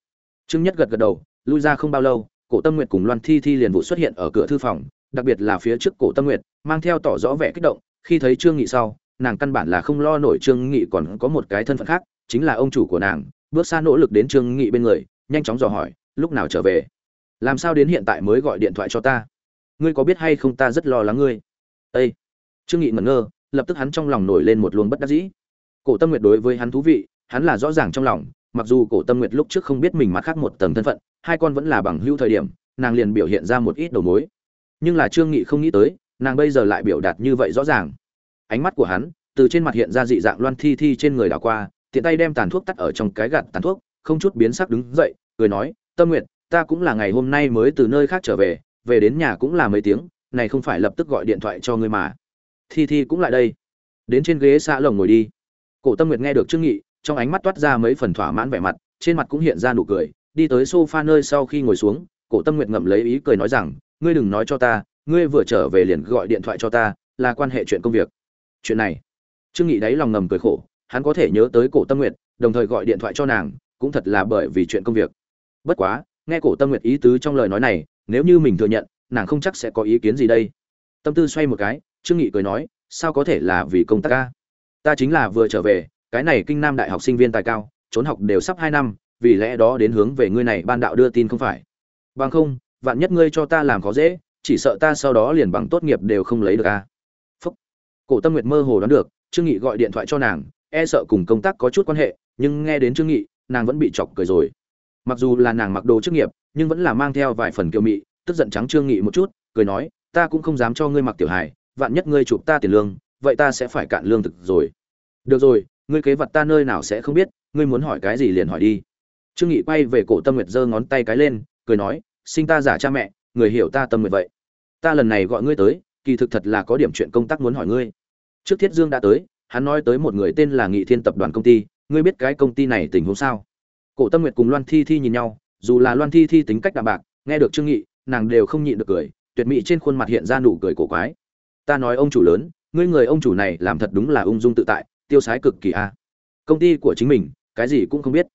Trương nhất gật gật đầu, lui ra không bao lâu, cổ tâm nguyệt cùng loan thi thi liền vụ xuất hiện ở cửa thư phòng, đặc biệt là phía trước cổ tâm nguyệt, mang theo tỏ rõ vẻ kích động. Khi thấy trương nghị sau, nàng căn bản là không lo nổi trương nghị còn có một cái thân phận khác, chính là ông chủ của nàng. Bước xa nỗ lực đến trương nghị bên người, nhanh chóng dò hỏi, lúc nào trở về? Làm sao đến hiện tại mới gọi điện thoại cho ta? Ngươi có biết hay không ta rất lo lắng ngươi? Ê! trương nghị ngẩn ngơ, lập tức hắn trong lòng nổi lên một luồng bất đắc dĩ cổ tâm nguyệt đối với hắn thú vị, hắn là rõ ràng trong lòng, mặc dù cổ tâm nguyệt lúc trước không biết mình mặt khác một tầng thân phận, hai con vẫn là bằng hữu thời điểm, nàng liền biểu hiện ra một ít đầu mối. Nhưng là trương nghị không nghĩ tới, nàng bây giờ lại biểu đạt như vậy rõ ràng. Ánh mắt của hắn, từ trên mặt hiện ra dị dạng loan thi thi trên người đảo qua, tiện tay đem tàn thuốc tắt ở trong cái gạt tàn thuốc, không chút biến sắc đứng dậy, cười nói, tâm nguyệt, ta cũng là ngày hôm nay mới từ nơi khác trở về về đến nhà cũng là mấy tiếng, này không phải lập tức gọi điện thoại cho ngươi mà. Thi thi cũng lại đây. Đến trên ghế xa lồng ngồi đi cổ tâm nguyệt nghe được trương nghị, trong ánh mắt toát ra mấy phần thỏa mãn vẻ mặt, trên mặt cũng hiện ra nụ cười, đi tới sofa nơi sau khi ngồi xuống, cổ tâm nguyệt ngậm lấy ý cười nói rằng, ngươi đừng nói cho ta, ngươi vừa trở về liền gọi điện thoại cho ta, là quan hệ chuyện công việc. Chuyện này, trương nghị đáy lòng ngầm cười khổ, hắn có thể nhớ tới cổ tâm nguyệt, đồng thời gọi điện thoại cho nàng, cũng thật là bởi vì chuyện công việc. Bất quá, nghe cổ tâm nguyệt ý tứ trong lời nói này, nếu như mình thừa nhận, nàng không chắc sẽ có ý kiến gì đây. Tâm tư xoay một cái, trương nghị cười nói, sao có thể là vì công tác ca ta chính là vừa trở về, cái này kinh nam đại học sinh viên tài cao, trốn học đều sắp hai năm, vì lẽ đó đến hướng về ngươi này ban đạo đưa tin không phải. Bằng không, vạn nhất ngươi cho ta làm khó dễ, chỉ sợ ta sau đó liền bằng tốt nghiệp đều không lấy được a phúc. Cổ tâm nguyệt mơ hồ đoán được, trương nghị gọi điện thoại cho nàng e sợ cùng công tác có chút quan hệ, nhưng nghe đến trương nghị, nàng vẫn bị chọc cười rồi. Mặc dù là nàng mặc đồ chức nghiệp, nhưng vẫn là mang theo vài phần kiêu mị, tức giận trắng trương nghị một chút, cười nói, ta cũng không dám cho ngươi mặc tiểu hài, vạn nhất ngươi chụp ta tiền lương vậy ta sẽ phải cạn lương thực rồi. Được rồi, ngươi kế vật ta nơi nào sẽ không biết, ngươi muốn hỏi cái gì liền hỏi đi. Trương nghị quay về cổ tâm nguyệt giơ ngón tay cái lên, cười nói, sinh ta giả cha mẹ, người hiểu ta tâm nguyện vậy. Ta lần này gọi ngươi tới, kỳ thực thật là có điểm chuyện công tác muốn hỏi ngươi. Trước thiết dương đã tới, hắn nói tới một người tên là nghị thiên tập đoàn công ty, ngươi biết cái công ty này tình huống sao? Cổ tâm nguyệt cùng loan thi thi nhìn nhau, dù là loan thi thi tính cách đạm bạc, nghe được trương nghị, nàng đều không nhịn được cười, tuyệt mỹ trên khuôn mặt hiện ra nụ cười cổ quái. Ta nói ông chủ lớn ngươi người ông chủ này làm thật đúng là ung dung tự tại tiêu sái cực kỳ a. À. Công ty của chính mình cái gì cũng không biết.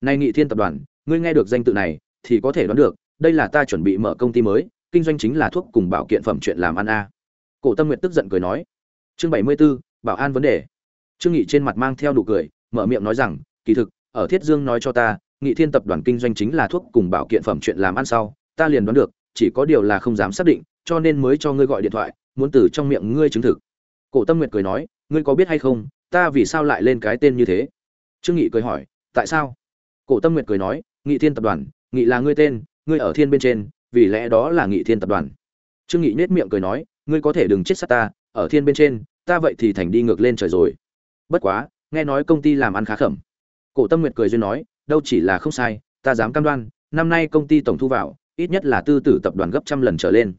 Nay nghị thiên tập đoàn ngươi nghe được danh tự này thì có thể đoán được đây là ta chuẩn bị mở công ty mới kinh doanh chính là thuốc cùng bảo kiện phẩm chuyện làm ăn a. Cổ tâm nguyện tức giận cười nói. Chương bảy mươi 74, bảo an vấn đề. Trương nghị trên mặt mang theo nụ cười mở miệng nói rằng kỳ thực ở thiết dương nói cho ta nghị thiên tập đoàn kinh doanh chính là thuốc cùng bảo kiện phẩm chuyện làm ăn sau ta liền đoán được chỉ có điều là không dám xác định cho nên mới cho ngươi gọi điện thoại muốn từ trong miệng ngươi chứng thực cổ tâm nguyệt cười nói, ngươi có biết hay không, ta vì sao lại lên cái tên như thế? Trương nghị cười hỏi, tại sao? Cổ tâm nguyệt cười nói, nghị thiên tập đoàn, nghị là ngươi tên, ngươi ở thiên bên trên, vì lẽ đó là nghị thiên tập đoàn. Trương nghị nết miệng cười nói, ngươi có thể đừng chết sát ta, ở thiên bên trên, ta vậy thì thành đi ngược lên trời rồi. Bất quá, nghe nói công ty làm ăn khá khẩm. Cổ tâm nguyệt cười duyên nói, đâu chỉ là không sai, ta dám cam đoan, năm nay công ty tổng thu vào, ít nhất là tư tử tập đoàn gấp trăm lần trở lên.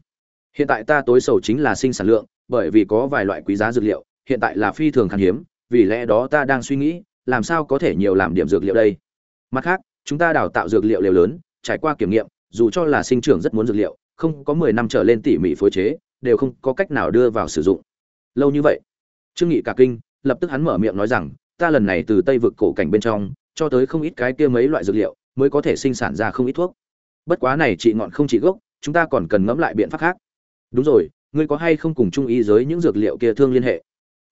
Hiện tại ta tối sầu chính là sinh sản lượng bởi vì có vài loại quý giá dược liệu, hiện tại là phi thường khan hiếm, vì lẽ đó ta đang suy nghĩ, làm sao có thể nhiều làm điểm dược liệu đây. Mặt khác, chúng ta đào tạo dược liệu liều lớn, trải qua kiểm nghiệm, dù cho là sinh trưởng rất muốn dược liệu, không có mười năm trở lên tỉ mỉ phối chế, đều không có cách nào đưa vào sử dụng. Lâu như vậy, trương nghị cả kinh, lập tức hắn mở miệng nói rằng, ta lần này từ tây vực cổ cảnh bên trong, cho tới không ít cái kia mấy loại dược liệu, mới có thể sinh sản ra không ít thuốc. Bất quá này trị ngọn không trị gốc, chúng ta còn cần ngẫm lại biện pháp khác. Đúng rồi ngươi có hay không cùng trung y giới những dược liệu kia thương liên hệ?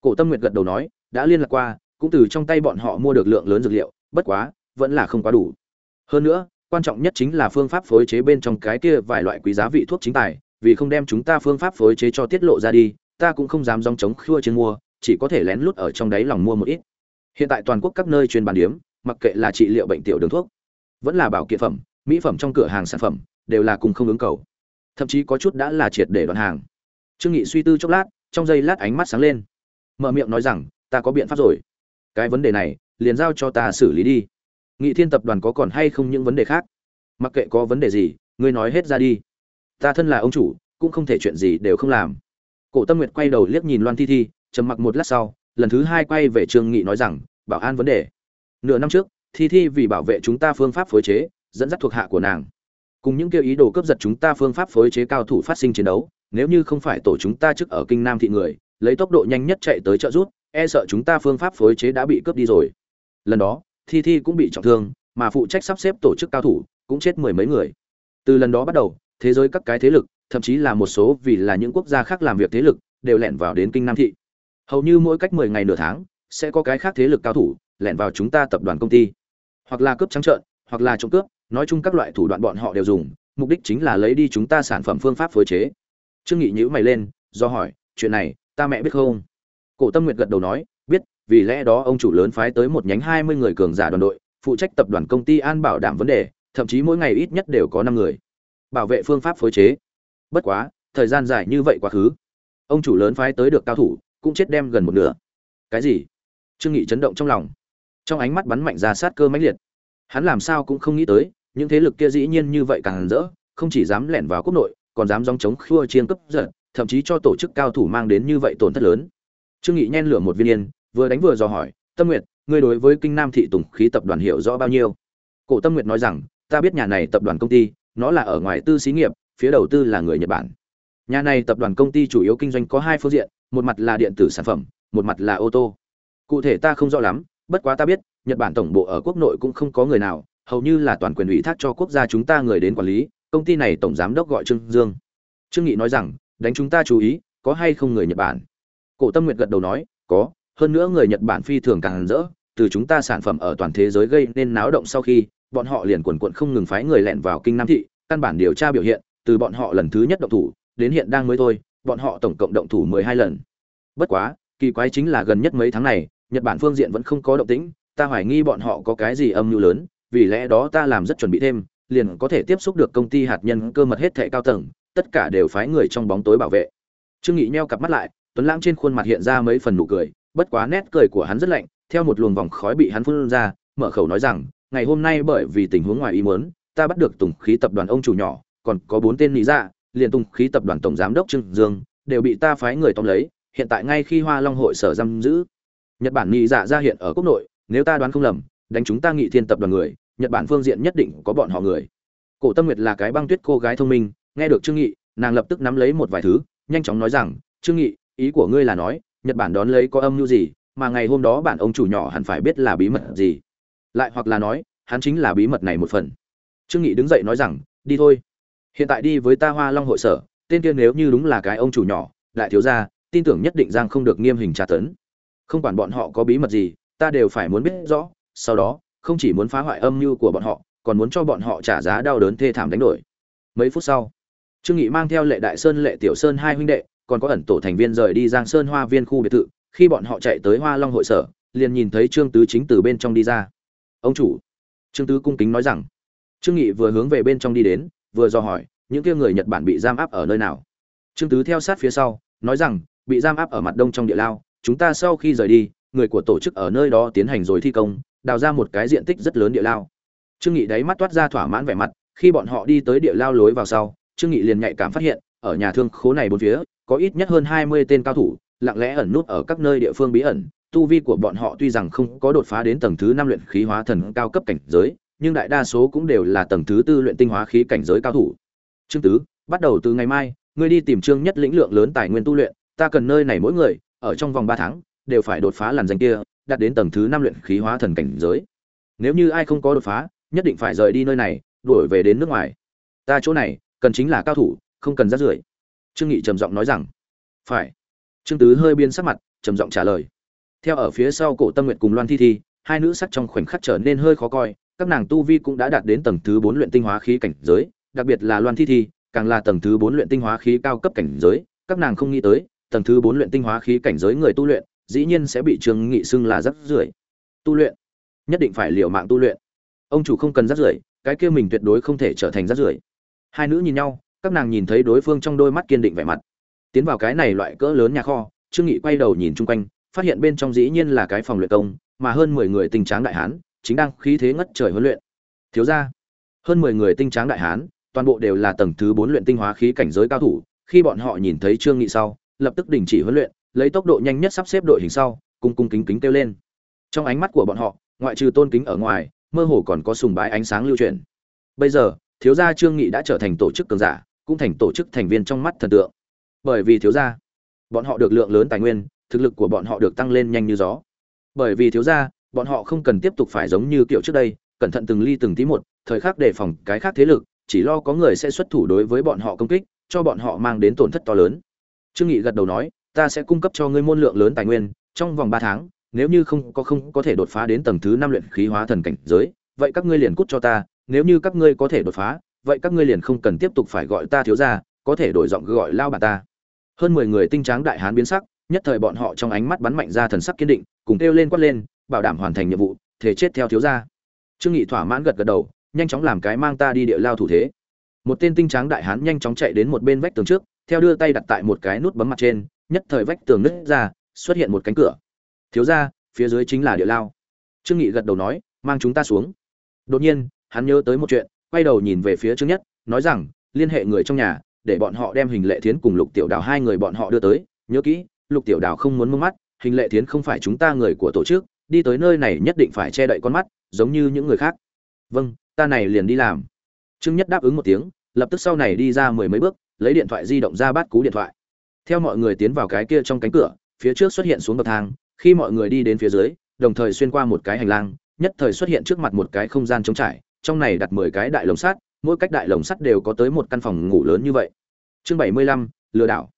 Cổ tâm nguyệt gật đầu nói, đã liên lạc qua, cũng từ trong tay bọn họ mua được lượng lớn dược liệu, bất quá, vẫn là không quá đủ. Hơn nữa, quan trọng nhất chính là phương pháp phối chế bên trong cái kia vài loại quý giá vị thuốc chính tài, vì không đem chúng ta phương pháp phối chế cho tiết lộ ra đi, ta cũng không dám dòng chống khua trên mua, chỉ có thể lén lút ở trong đấy lòng mua một ít. Hiện tại toàn quốc các nơi chuyên bán điếm, mặc kệ là trị liệu bệnh tiểu đường thuốc, vẫn là bảo kiện phẩm, mỹ phẩm trong cửa hàng sản phẩm, đều là cùng không ứng cầu. Thậm chí có chút đã là triệt để đoạn hàng trương nghị suy tư chốc lát, trong giây lát ánh mắt sáng lên. Mở miệng nói rằng, ta có biện pháp rồi. Cái vấn đề này, liền giao cho ta xử lý đi. Nghị thiên tập đoàn có còn hay không những vấn đề khác? Mặc kệ có vấn đề gì, ngươi nói hết ra đi. Ta thân là ông chủ, cũng không thể chuyện gì đều không làm. Cổ tâm nguyệt quay đầu liếc nhìn loan thi thi, trầm mặc một lát sau, lần thứ hai quay về trương nghị nói rằng, bảo an vấn đề. Nửa năm trước, thi thi vì bảo vệ chúng ta phương pháp phối chế, dẫn dắt thuộc hạ của nàng. Cùng những kêu ý đồ cướp giật chúng ta phương pháp phối chế cao thủ phát sinh chiến đấu nếu như không phải tổ chúng ta trước ở kinh nam thị người, lấy tốc độ nhanh nhất chạy tới trợ rút e sợ chúng ta phương pháp phối chế đã bị cướp đi rồi. Lần đó, thi thi cũng bị trọng thương, mà phụ trách sắp xếp tổ chức cao thủ cũng chết mười mấy người. Từ lần đó bắt đầu, thế giới các cái thế lực, thậm chí là một số vì là những quốc gia khác làm việc thế lực, đều lẻn vào đến kinh nam thị. Hầu như mỗi cách mười ngày nửa tháng, sẽ có cái khác thế lực cao thủ lẻn vào chúng ta tập đoàn công ty. Hoặc là cướp trắng trợn, hoặc là trộm cướp, nói chung các loại thủ đoạn bọn họ đều dùng, mục đích chính là lấy đi chúng ta sản phẩm phương pháp phối chế trương nghị nhíu mày lên, do hỏi, chuyện này, ta mẹ biết không? Cổ tâm nguyệt gật đầu nói, biết, vì lẽ đó ông chủ lớn phái tới một nhánh hai mươi người cường giả đoàn đội, phụ trách tập đoàn công ty an bảo đảm vấn đề, thậm chí mỗi ngày ít nhất đều có năm người, bảo vệ phương pháp phối chế. Bất quá, thời gian dài như vậy quá khứ. Ông chủ lớn phái tới được cao thủ, cũng chết đem gần một nửa. Cái gì? Trương nghị chấn động trong lòng. Trong ánh mắt bắn mạnh ra sát cơ mãnh liệt. Hắn làm sao cũng không nghĩ tới, những thế lực kia dĩ nhiên như vậy càng rỡ, không chỉ dám lẻn vào quốc nội còn dám dòng chống khua chiên cấp giật, thậm chí cho tổ chức cao thủ mang đến như vậy tổn thất lớn. Trương nghị nhen lửa một viên yên, vừa đánh vừa dò hỏi, tâm nguyệt, ngươi đối với kinh nam thị tùng khí tập đoàn hiểu rõ bao nhiêu? Cổ tâm nguyệt nói rằng, ta biết nhà này tập đoàn công ty, nó là ở ngoài tư xí nghiệp, phía đầu tư là người nhật bản. Nhà này tập đoàn công ty chủ yếu kinh doanh có hai phương diện, một mặt là điện tử sản phẩm, một mặt là ô tô. Cụ thể ta không rõ lắm, bất quá ta biết, nhật bản tổng bộ ở quốc nội cũng không có người nào, hầu như là toàn quyền ủy thác cho quốc gia chúng ta người đến quản lý công ty này tổng giám đốc gọi trương dương. Trương nghị nói rằng, đánh chúng ta chú ý, có hay không người nhật bản? Cổ tâm nguyệt gật đầu nói, có, hơn nữa người nhật bản phi thường càng rỡ, từ chúng ta sản phẩm ở toàn thế giới gây nên náo động sau khi, bọn họ liền quần quận không ngừng phái người lẹn vào kinh nam thị, căn bản điều tra biểu hiện, từ bọn họ lần thứ nhất động thủ, đến hiện đang mới thôi, bọn họ tổng cộng động thủ mười hai lần. Bất quá, kỳ quái chính là gần nhất mấy tháng này, nhật bản phương diện vẫn không có động tĩnh, ta hoài nghi bọn họ có cái gì âm mưu lớn, vì lẽ đó ta làm rất chuẩn bị thêm liền có thể tiếp xúc được công ty hạt nhân cơ mật hết thệ cao tầng, tất cả đều phái người trong bóng tối bảo vệ. Trương nghị nheo cặp mắt lại, tuấn lãng trên khuôn mặt hiện ra mấy phần nụ cười, bất quá nét cười của hắn rất lạnh, theo một luồng vòng khói bị hắn phun ra, mở khẩu nói rằng, ngày hôm nay bởi vì tình huống ngoài ý muốn, ta bắt được tùng khí tập đoàn ông chủ nhỏ, còn có bốn tên lý ra dạ, liền tùng khí tập đoàn tổng giám đốc trương dương, đều bị ta phái người tóm lấy, hiện tại ngay khi hoa long hội sở giam giữ, nhật bản nghị dạ ra hiện ở quốc nội, nếu ta đoán không lầm, đánh chúng ta nghị thiên tập đoàn người nhật bản phương diện nhất định có bọn họ người. Cổ tâm nguyệt là cái băng tuyết cô gái thông minh, nghe được trương nghị, nàng lập tức nắm lấy một vài thứ, nhanh chóng nói rằng, trương nghị, ý của ngươi là nói, nhật bản đón lấy có âm mưu gì, mà ngày hôm đó bản ông chủ nhỏ hẳn phải biết là bí mật gì? Lại hoặc là nói, hắn chính là bí mật này một phần. Trương nghị đứng dậy nói rằng, đi thôi. Hiện tại đi với ta hoa long hội sở, tên kia nếu như đúng là cái ông chủ nhỏ lại thiếu gia, tin tưởng nhất định giang không được nghiêm hình tra tấn. Không quản bọn họ có bí mật gì, ta đều phải muốn biết rõ, sau đó không chỉ muốn phá hoại âm mưu của bọn họ, còn muốn cho bọn họ trả giá đau đớn thê thảm đánh đổi. Mấy phút sau, trương nghị mang theo lệ đại sơn, lệ tiểu sơn hai huynh đệ, còn có ẩn tổ thành viên rời đi giang sơn hoa viên khu biệt thự, khi bọn họ chạy tới hoa long hội sở, liền nhìn thấy trương tứ chính từ bên trong đi ra. Ông chủ, trương tứ cung kính nói rằng. Trương nghị vừa hướng về bên trong đi đến, vừa dò hỏi, những kia người nhật bản bị giam áp ở nơi nào? Trương tứ theo sát phía sau, nói rằng, bị giam áp ở mặt đông trong địa lao, chúng ta sau khi rời đi, người của tổ chức ở nơi đó tiến hành rồi thi công đào ra một cái diện tích rất lớn địa lao. Trương nghị đáy mắt toát ra thỏa mãn vẻ mặt, khi bọn họ đi tới địa lao lối vào sau, trương nghị liền nhạy cảm phát hiện, ở nhà thương khố này bốn phía, có ít nhất hơn 20 tên cao thủ, lặng lẽ ẩn nút ở các nơi địa phương bí ẩn. Tu vi của bọn họ tuy rằng không có đột phá đến tầng thứ năm luyện khí hóa thần cao cấp cảnh giới, nhưng đại đa số cũng đều là tầng thứ tư luyện tinh hóa khí cảnh giới cao thủ. Trương tứ, bắt đầu từ ngày mai, ngươi đi tìm trương nhất lĩnh lượng lớn tài nguyên tu luyện, ta cần nơi này mỗi người, ở trong vòng ba tháng, đều phải đột phá làn danh kia đạt đến tầng thứ năm luyện khí hóa thần cảnh giới. Nếu như ai không có đột phá, nhất định phải rời đi nơi này, đuổi về đến nước ngoài. Ta chỗ này, cần chính là cao thủ, không cần rát rưởi. Trương nghị trầm giọng nói rằng. Phải. Trương tứ hơi biên sắc mặt, trầm giọng trả lời. Theo ở phía sau cổ tâm nguyệt cùng loan thi thi, hai nữ sắc trong khoảnh khắc trở nên hơi khó coi, các nàng tu vi cũng đã đạt đến tầng thứ bốn luyện tinh hóa khí cảnh giới, đặc biệt là loan thi thi, càng là tầng thứ bốn luyện tinh hóa khí cao cấp cảnh giới, các nàng không nghĩ tới, tầng thứ bốn luyện tinh hóa khí cảnh giới người tu luyện dĩ nhiên sẽ bị trương nghị xưng là rắc rưởi. Tu luyện. Nhất định phải liều mạng tu luyện. Ông chủ không cần rắc rưởi, cái kia mình tuyệt đối không thể trở thành rắc rưởi. Hai nữ nhìn nhau, các nàng nhìn thấy đối phương trong đôi mắt kiên định vẻ mặt. Tiến vào cái này loại cỡ lớn nhà kho, trương nghị quay đầu nhìn chung quanh, phát hiện bên trong dĩ nhiên là cái phòng luyện công, mà hơn mười người tinh tráng đại hán, chính đang khí thế ngất trời huấn luyện. Thiếu gia, hơn mười người tinh tráng đại hán, toàn bộ đều là tầng thứ bốn luyện tinh hóa khí cảnh giới cao thủ, khi bọn họ nhìn thấy trương nghị sau, lập tức đình chỉ huấn luyện lấy tốc độ nhanh nhất sắp xếp đội hình sau, cung cung kính kính kêu lên. Trong ánh mắt của bọn họ, ngoại trừ tôn kính ở ngoài, mơ hồ còn có sùng bái ánh sáng lưu truyền bây giờ, thiếu gia trương nghị đã trở thành tổ chức cường giả, cũng thành tổ chức thành viên trong mắt thần tượng. Bởi vì thiếu gia, bọn họ được lượng lớn tài nguyên, thực lực của bọn họ được tăng lên nhanh như gió. Bởi vì thiếu gia, bọn họ không cần tiếp tục phải giống như kiểu trước đây, cẩn thận từng ly từng tí một, thời khắc đề phòng cái khác thế lực, chỉ lo có người sẽ xuất thủ đối với bọn họ công kích, cho bọn họ mang đến tổn thất to lớn. Trương nghị gật đầu nói ta sẽ cung cấp cho ngươi môn lượng lớn tài nguyên, trong vòng ba tháng, nếu như không có không có thể đột phá đến tầng thứ năm luyện khí hóa thần cảnh giới, vậy các ngươi liền cút cho ta, nếu như các ngươi có thể đột phá, vậy các ngươi liền không cần tiếp tục phải gọi ta thiếu gia, có thể đổi giọng gọi lao bà ta. Hơn 10 người tinh tráng đại hán biến sắc, nhất thời bọn họ trong ánh mắt bắn mạnh ra thần sắc kiên định, cùng kêu lên quát lên, bảo đảm hoàn thành nhiệm vụ, thể chết theo thiếu gia. Trương nghị thỏa mãn gật gật đầu, nhanh chóng làm cái mang ta đi địa lao thủ thế. Một tên tinh tráng đại hán nhanh chóng chạy đến một bên vách tường trước, theo đưa tay đặt tại một cái nút bấm mặt trên nhất thời vách tường nứt ra, xuất hiện một cánh cửa. Thiếu gia, phía dưới chính là địa lao. Trương nghị gật đầu nói, mang chúng ta xuống. Đột nhiên, hắn nhớ tới một chuyện, quay đầu nhìn về phía trương nhất, nói rằng, liên hệ người trong nhà, để bọn họ đem hình lệ thiến cùng lục tiểu đào hai người bọn họ đưa tới. Nhớ kỹ, lục tiểu đào không muốn mông mắt, hình lệ thiến không phải chúng ta người của tổ chức, đi tới nơi này nhất định phải che đậy con mắt, giống như những người khác. Vâng ta này liền đi làm. Trương nhất đáp ứng một tiếng, lập tức sau này đi ra mười mấy bước, lấy điện thoại di động ra bắt cú điện thoại theo mọi người tiến vào cái kia trong cánh cửa, phía trước xuất hiện xuống bậc thang, khi mọi người đi đến phía dưới, đồng thời xuyên qua một cái hành lang, nhất thời xuất hiện trước mặt một cái không gian trống trải, trong này đặt mười cái đại lồng sắt, mỗi cách đại lồng sắt đều có tới một căn phòng ngủ lớn như vậy. Chương bảy mươi lăm, lừa đảo.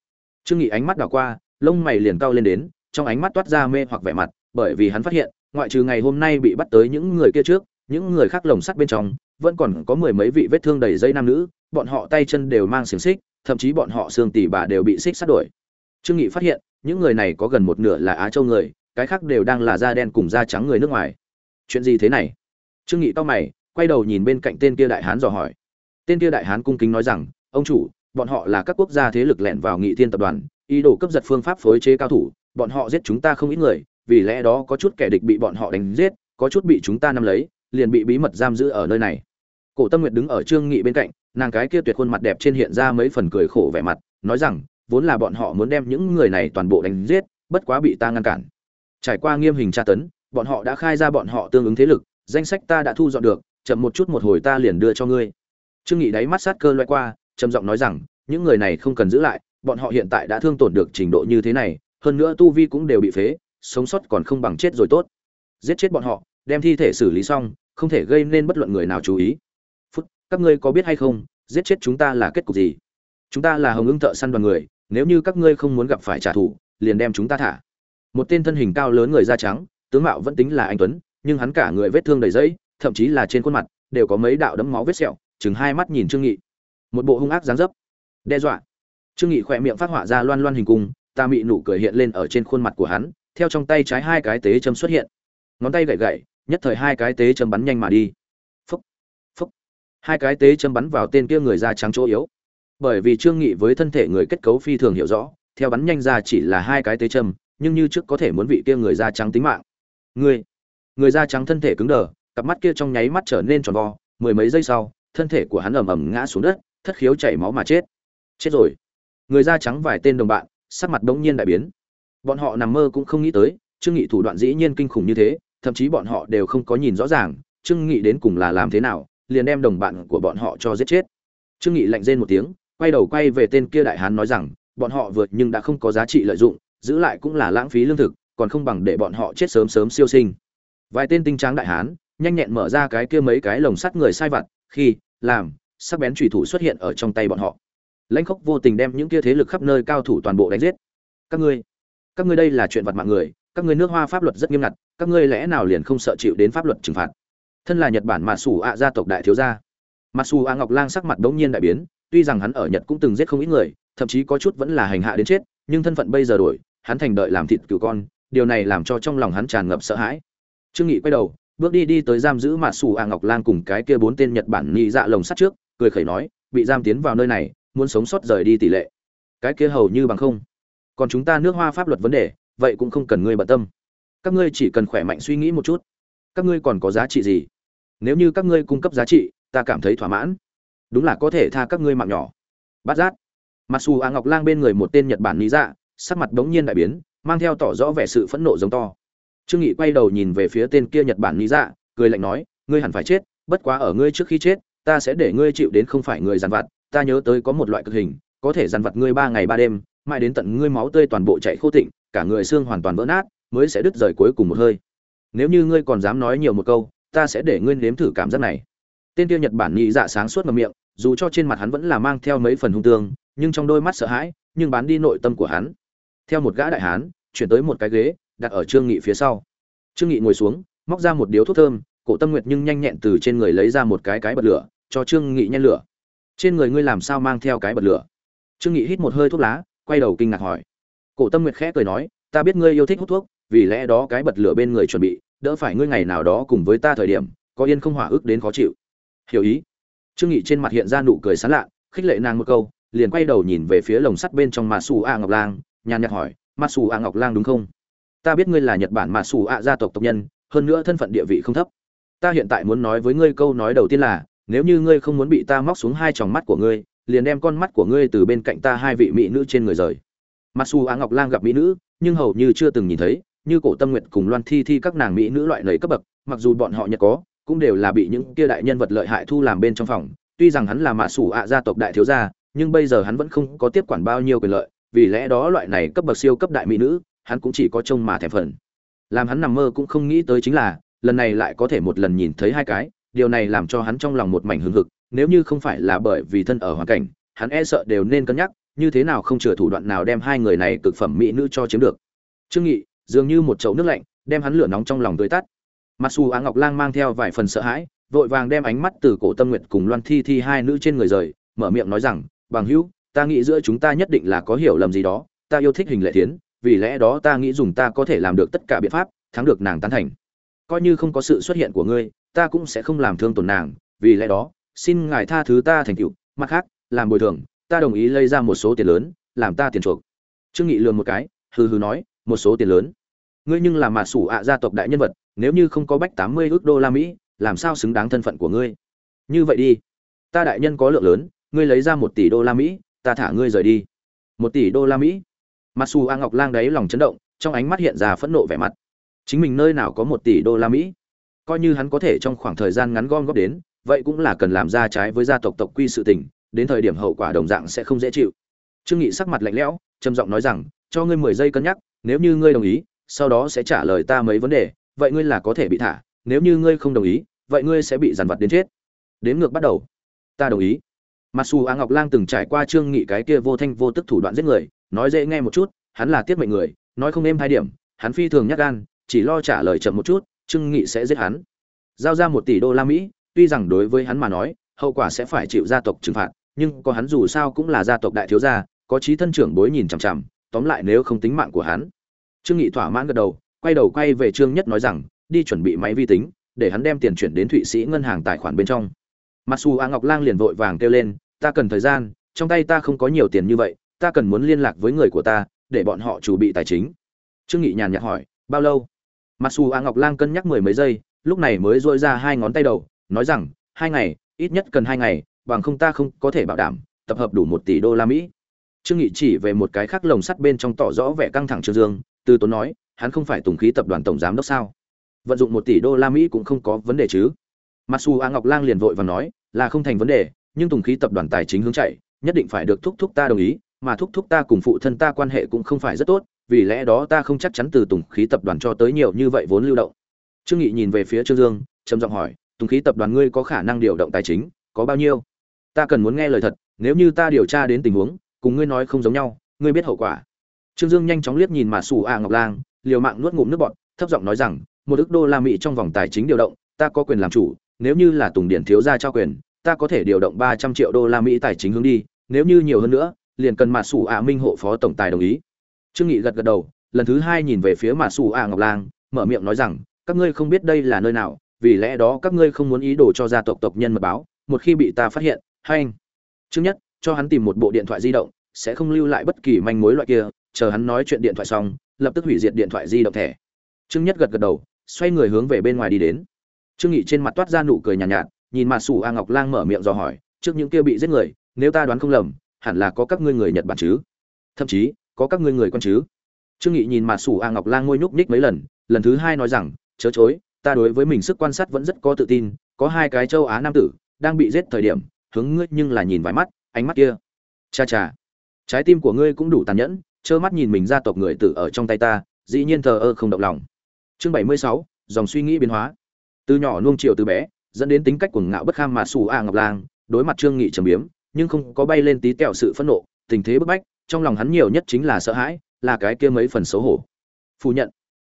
Trương nghị ánh mắt đảo qua, lông mày liền cao lên đến, trong ánh mắt toát ra mê hoặc vẻ mặt, bởi vì hắn phát hiện, ngoại trừ ngày hôm nay bị bắt tới những người kia trước, những người khác lồng sắt bên trong, vẫn còn có mười mấy vị vết thương đầy dây nam nữ, bọn họ tay chân đều mang xiềng xích thậm chí bọn họ xương tỉ bà đều bị xích sắt đổi. Trương nghị phát hiện, những người này có gần một nửa là á châu người, cái khác đều đang là da đen cùng da trắng người nước ngoài. Chuyện gì thế này? Trương nghị to mày, quay đầu nhìn bên cạnh tên kia đại hán dò hỏi. Tên kia đại hán cung kính nói rằng, ông chủ, bọn họ là các quốc gia thế lực lẻn vào nghị thiên tập đoàn, ý đồ cấp giật phương pháp phối chế cao thủ, bọn họ giết chúng ta không ít người, vì lẽ đó có chút kẻ địch bị bọn họ đánh giết, có chút bị chúng ta nắm lấy, liền bị bí mật giam giữ ở nơi này. Cổ tâm nguyệt đứng ở trương nghị bên cạnh nàng cái kia tuyệt khuôn mặt đẹp trên hiện ra mấy phần cười khổ vẻ mặt, nói rằng, vốn là bọn họ muốn đem những người này toàn bộ đánh giết, bất quá bị ta ngăn cản. Trải qua nghiêm hình tra tấn, bọn họ đã khai ra bọn họ tương ứng thế lực, danh sách ta đã thu dọn được, chậm một chút một hồi ta liền đưa cho ngươi. Trương nghị đáy mắt sát cơ loay qua, trầm giọng nói rằng, những người này không cần giữ lại, bọn họ hiện tại đã thương tổn được trình độ như thế này, hơn nữa tu vi cũng đều bị phế, sống sót còn không bằng chết rồi tốt. Giết chết bọn họ, đem thi thể xử lý xong, không thể gây nên bất luận người nào chú ý các ngươi có biết hay không, giết chết chúng ta là kết cục gì? Chúng ta là hồng ưng thợ săn đoàn người, nếu như các ngươi không muốn gặp phải trả thù, liền đem chúng ta thả. Một tên thân hình cao lớn người da trắng, tướng mạo vẫn tính là anh tuấn, nhưng hắn cả người vết thương đầy dẫy, thậm chí là trên khuôn mặt, đều có mấy đạo đấm máu vết sẹo, chừng hai mắt nhìn trương nghị. Một bộ hung ác dáng dấp. Đe dọa. Trương nghị khỏe miệng phát họa ra loan loan hình cung, ta mị nụ cười hiện lên ở trên khuôn mặt của hắn, theo trong tay trái hai cái tế châm xuất hiện. Ngón tay gậy gậy nhất thời hai cái tế châm bắn nhanh mà đi hai cái tế châm bắn vào tên kia người da trắng chỗ yếu. Bởi vì trương nghị với thân thể người kết cấu phi thường hiểu rõ, theo bắn nhanh ra chỉ là hai cái tế châm, nhưng như trước có thể muốn vị kia người da trắng tính mạng. Người người da trắng thân thể cứng đờ, cặp mắt kia trong nháy mắt trở nên tròn vo, mười mấy giây sau, thân thể của hắn ầm ầm ngã xuống đất, thất khiếu chảy máu mà chết. Chết rồi. Người da trắng vài tên đồng bạn, sắc mặt bỗng nhiên đại biến. Bọn họ nằm mơ cũng không nghĩ tới, trương nghị thủ đoạn dĩ nhiên kinh khủng như thế, thậm chí bọn họ đều không có nhìn rõ ràng, trương nghị đến cùng là làm thế nào liền đem đồng bạn của bọn họ cho giết chết. Trương nghị lạnh rên một tiếng, quay đầu quay về tên kia đại hán nói rằng, bọn họ vượt nhưng đã không có giá trị lợi dụng, giữ lại cũng là lãng phí lương thực, còn không bằng để bọn họ chết sớm sớm siêu sinh. Vài tên tinh tráng đại hán, nhanh nhẹn mở ra cái kia mấy cái lồng sắt người sai vặt, khi, làm, sắc bén chủy thủ xuất hiện ở trong tay bọn họ. Lãnh khốc vô tình đem những kia thế lực khắp nơi cao thủ toàn bộ đánh giết. Các ngươi các ngươi đây là chuyện vật mạng người, các ngươi nước hoa pháp luật rất nghiêm ngặt, các ngươi lẽ nào liền không sợ chịu đến pháp luật trừng phạt? Thân là nhật bản mà sủ ạ gia tộc đại thiếu gia mặc dù a ngọc lang sắc mặt đống nhiên đại biến tuy rằng hắn ở nhật cũng từng giết không ít người thậm chí có chút vẫn là hành hạ đến chết nhưng thân phận bây giờ đổi hắn thành đợi làm thịt cừu con điều này làm cho trong lòng hắn tràn ngập sợ hãi trương nghị quay đầu bước đi đi tới giam giữ mạ xù a ngọc lang cùng cái kia bốn tên nhật bản nhị dạ lồng sắt trước cười khẩy nói bị giam tiến vào nơi này muốn sống sót rời đi tỷ lệ cái kia hầu như bằng không còn chúng ta nước hoa pháp luật vấn đề vậy cũng không cần ngươi bận tâm các ngươi chỉ cần khỏe mạnh suy nghĩ một chút các ngươi còn có giá trị gì nếu như các ngươi cung cấp giá trị, ta cảm thấy thỏa mãn. Đúng là có thể tha các ngươi mạng nhỏ. Bát giác. Mặc dù a ngọc lang bên người một tên nhật bản lý dạ sắc mặt bỗng nhiên đại biến, mang theo tỏ rõ vẻ sự phẫn nộ giống to. Trương nghị quay đầu nhìn về phía tên kia nhật bản lý dạ cười lạnh nói, ngươi hẳn phải chết, bất quá ở ngươi trước khi chết, ta sẽ để ngươi chịu đến không phải người dàn vặt, ta nhớ tới có một loại cực hình, có thể dàn vặt ngươi ba ngày ba đêm, mãi đến tận ngươi máu tươi toàn bộ chảy khô tịnh, cả người xương hoàn toàn vỡ nát, mới sẽ đứt rời cuối cùng một hơi. Nếu như ngươi còn dám nói nhiều một câu ta sẽ để ngươi nếm thử cảm giác này. Tên tiêu nhật bản nhị dạ sáng suốt ngậm miệng, dù cho trên mặt hắn vẫn là mang theo mấy phần hung tương, nhưng trong đôi mắt sợ hãi, nhưng bán đi nội tâm của hắn. Theo một gã đại hán, chuyển tới một cái ghế, đặt ở trương nghị phía sau. Trương nghị ngồi xuống, móc ra một điếu thuốc thơm, cổ tâm nguyệt nhưng nhanh nhẹn từ trên người lấy ra một cái cái bật lửa, cho trương nghị nhen lửa. Trên người ngươi làm sao mang theo cái bật lửa? Trương nghị hít một hơi thuốc lá, quay đầu kinh ngạc hỏi. Cổ tâm nguyệt khẽ cười nói, ta biết ngươi yêu thích hút thuốc, vì lẽ đó cái bật lửa bên người chuẩn bị đỡ phải ngươi ngày nào đó cùng với ta thời điểm, có yên không hỏa ức đến khó chịu. Hiểu ý. Trương nghị trên mặt hiện ra nụ cười sán lạ, khích lệ nàng một câu, liền quay đầu nhìn về phía lồng sắt bên trong mà xù a ngọc lang, nhàn nhạt hỏi mà xù a ngọc lang đúng không? Ta biết ngươi là nhật bản mà xù a gia tộc tộc nhân, hơn nữa thân phận địa vị không thấp. Ta hiện tại muốn nói với ngươi câu nói đầu tiên là, nếu như ngươi không muốn bị ta móc xuống hai tròng mắt của ngươi, liền đem con mắt của ngươi từ bên cạnh ta hai vị mỹ nữ trên người rời. Mặc dù á ngọc lang gặp mỹ nữ, nhưng hầu như chưa từng nhìn thấy như cổ tâm nguyện cùng loan thi thi các nàng mỹ nữ loại lầy cấp bậc, mặc dù bọn họ nhật có, cũng đều là bị những kia đại nhân vật lợi hại thu làm bên trong phòng. Tuy rằng hắn là mạ sủ ạ gia tộc đại thiếu gia, nhưng bây giờ hắn vẫn không có tiếp quản bao nhiêu quyền lợi, vì lẽ đó loại này cấp bậc siêu cấp đại mỹ nữ, hắn cũng chỉ có trông mà thèm phần. Làm hắn nằm mơ cũng không nghĩ tới chính là, lần này lại có thể một lần nhìn thấy hai cái, điều này làm cho hắn trong lòng một mảnh hưng hực, nếu như không phải là bởi vì thân ở hoàn cảnh, hắn e sợ đều nên cân nhắc, như thế nào không chừa thủ đoạn nào đem hai người này cực phẩm mỹ nữ cho chiếm được. Trương nghị dường như một chậu nước lạnh, đem hắn lửa nóng trong lòng tươi tắt. Mặc dù á ngọc lang mang theo vài phần sợ hãi, vội vàng đem ánh mắt từ cổ tâm nguyệt cùng loan thi thi hai nữ trên người rời, mở miệng nói rằng, bằng hữu, ta nghĩ giữa chúng ta nhất định là có hiểu lầm gì đó, ta yêu thích hình lệ thiến, vì lẽ đó ta nghĩ dùng ta có thể làm được tất cả biện pháp, thắng được nàng tán thành. Coi như không có sự xuất hiện của ngươi, ta cũng sẽ không làm thương tổn nàng, vì lẽ đó, xin ngài tha thứ ta thành cựu mặt khác, làm bồi thường, ta đồng ý lấy ra một số tiền lớn, làm ta tiền chuộc. Trương nghị lườm một cái, hừ hừ nói một số tiền lớn. Ngươi nhưng là mà sủ ạ gia tộc đại nhân vật, nếu như không có bách tám mươi ước đô la mỹ, làm sao xứng đáng thân phận của ngươi? Như vậy đi. Ta đại nhân có lượng lớn, ngươi lấy ra một tỷ đô la mỹ, ta thả ngươi rời đi. Một tỷ đô la mỹ. Mặc dù a ngọc lang đấy lòng chấn động, trong ánh mắt hiện ra phẫn nộ vẻ mặt. Chính mình nơi nào có một tỷ đô la mỹ? Coi như hắn có thể trong khoảng thời gian ngắn gom góp đến, vậy cũng là cần làm ra trái với gia tộc tộc quy sự tình, đến thời điểm hậu quả đồng dạng sẽ không dễ chịu. Trương nghị sắc mặt lạnh lẽo, trầm giọng nói rằng, cho ngươi mười giây cân nhắc nếu như ngươi đồng ý, sau đó sẽ trả lời ta mấy vấn đề, vậy ngươi là có thể bị thả. Nếu như ngươi không đồng ý, vậy ngươi sẽ bị dằn vặt đến chết. Đến ngược bắt đầu. Ta đồng ý. Mặc dù á ngọc lang từng trải qua trương nghị cái kia vô thanh vô tức thủ đoạn giết người, nói dễ nghe một chút, hắn là tiết mệnh người, nói không êm hai điểm, hắn phi thường nhắc gan, chỉ lo trả lời chậm một chút, trương nghị sẽ giết hắn. Giao ra một tỷ đô la mỹ, tuy rằng đối với hắn mà nói, hậu quả sẽ phải chịu gia tộc trừng phạt, nhưng có hắn dù sao cũng là gia tộc đại thiếu gia, có trí thân trưởng bối nhìn chằm chằm, tóm lại nếu không tính mạng của hắn trương nghị thỏa mãn gật đầu, quay đầu quay về trương nhất nói rằng, đi chuẩn bị máy vi tính, để hắn đem tiền chuyển đến thụy sĩ ngân hàng tài khoản bên trong. Mặc dù a ngọc lang liền vội vàng kêu lên, ta cần thời gian, trong tay ta không có nhiều tiền như vậy, ta cần muốn liên lạc với người của ta, để bọn họ chuẩn bị tài chính. Trương nghị nhàn nhạt hỏi, bao lâu? Mặc dù a ngọc lang cân nhắc mười mấy giây, lúc này mới dội ra hai ngón tay đầu, nói rằng, hai ngày, ít nhất cần hai ngày, bằng không ta không có thể bảo đảm, tập hợp đủ một tỷ đô la mỹ. Trương nghị chỉ về một cái khác lồng sắt bên trong tỏ rõ vẻ căng thẳng trương dương từ tốn nói, hắn không phải tùng khí tập đoàn tổng giám đốc sao? Vận dụng một tỷ đô la mỹ cũng không có vấn đề chứ? Mặc dù a ngọc lang liền vội và nói, là không thành vấn đề, nhưng tùng khí tập đoàn tài chính hướng chạy, nhất định phải được thúc thúc ta đồng ý, mà thúc thúc ta cùng phụ thân ta quan hệ cũng không phải rất tốt, vì lẽ đó ta không chắc chắn từ tùng khí tập đoàn cho tới nhiều như vậy vốn lưu động. Trương nghị nhìn về phía trương dương, trầm giọng hỏi, tùng khí tập đoàn ngươi có khả năng điều động tài chính, có bao nhiêu? Ta cần muốn nghe lời thật, nếu như ta điều tra đến tình huống, cùng ngươi nói không giống nhau, ngươi biết hậu quả trương dương nhanh chóng liếc nhìn mà sủ a ngọc lang, liều mạng nuốt ngụm nước bọt, thấp giọng nói rằng, một ức đô la mỹ trong vòng tài chính điều động, ta có quyền làm chủ, nếu như là tùng điển thiếu gia trao quyền, ta có thể điều động ba trăm triệu đô la mỹ tài chính hướng đi, nếu như nhiều hơn nữa, liền cần mà sủ A minh hộ phó tổng tài đồng ý. Trương nghị gật gật đầu, lần thứ hai nhìn về phía mà sủ A ngọc lang, mở miệng nói rằng, các ngươi không biết đây là nơi nào, vì lẽ đó các ngươi không muốn ý đồ cho gia tộc tộc nhân mật báo, một khi bị ta phát hiện, hay anh. Trước nhất, cho hắn tìm một bộ điện thoại di động, sẽ không lưu lại bất kỳ manh mối loại kia chờ hắn nói chuyện điện thoại xong lập tức hủy diệt điện thoại di động thẻ. Trương nhất gật gật đầu xoay người hướng về bên ngoài đi đến. Trương nghị trên mặt toát ra nụ cười nhàn nhạt, nhạt nhìn mặt sủ a ngọc lang mở miệng dò hỏi trước những kia bị giết người nếu ta đoán không lầm hẳn là có các ngươi người nhật bản chứ? Thậm chí có các ngươi người con chứ? Trương nghị nhìn mặt sủ a ngọc lang ngôi nhúc nhích mấy lần lần thứ hai nói rằng chớ chối ta đối với mình sức quan sát vẫn rất có tự tin có hai cái châu á nam tử đang bị giết thời điểm hướng ngươi nhưng là nhìn vài mắt ánh mắt kia. Cha cha trái tim của ngươi cũng đủ tàn nhẫn trơ mắt nhìn mình gia tộc người tử ở trong tay ta, dĩ nhiên thờ ơ không động lòng. Chương bảy mươi sáu, dòng suy nghĩ biến hóa. Từ nhỏ nuông chiều từ bé, dẫn đến tính cách cuồng ngạo bất kham mà xù a ngọc lang, đối mặt trương nghị trầm biếm, nhưng không có bay lên tí tẹo sự phẫn nộ, tình thế bức bách, trong lòng hắn nhiều nhất chính là sợ hãi, là cái kia mấy phần xấu hổ. Phủ nhận.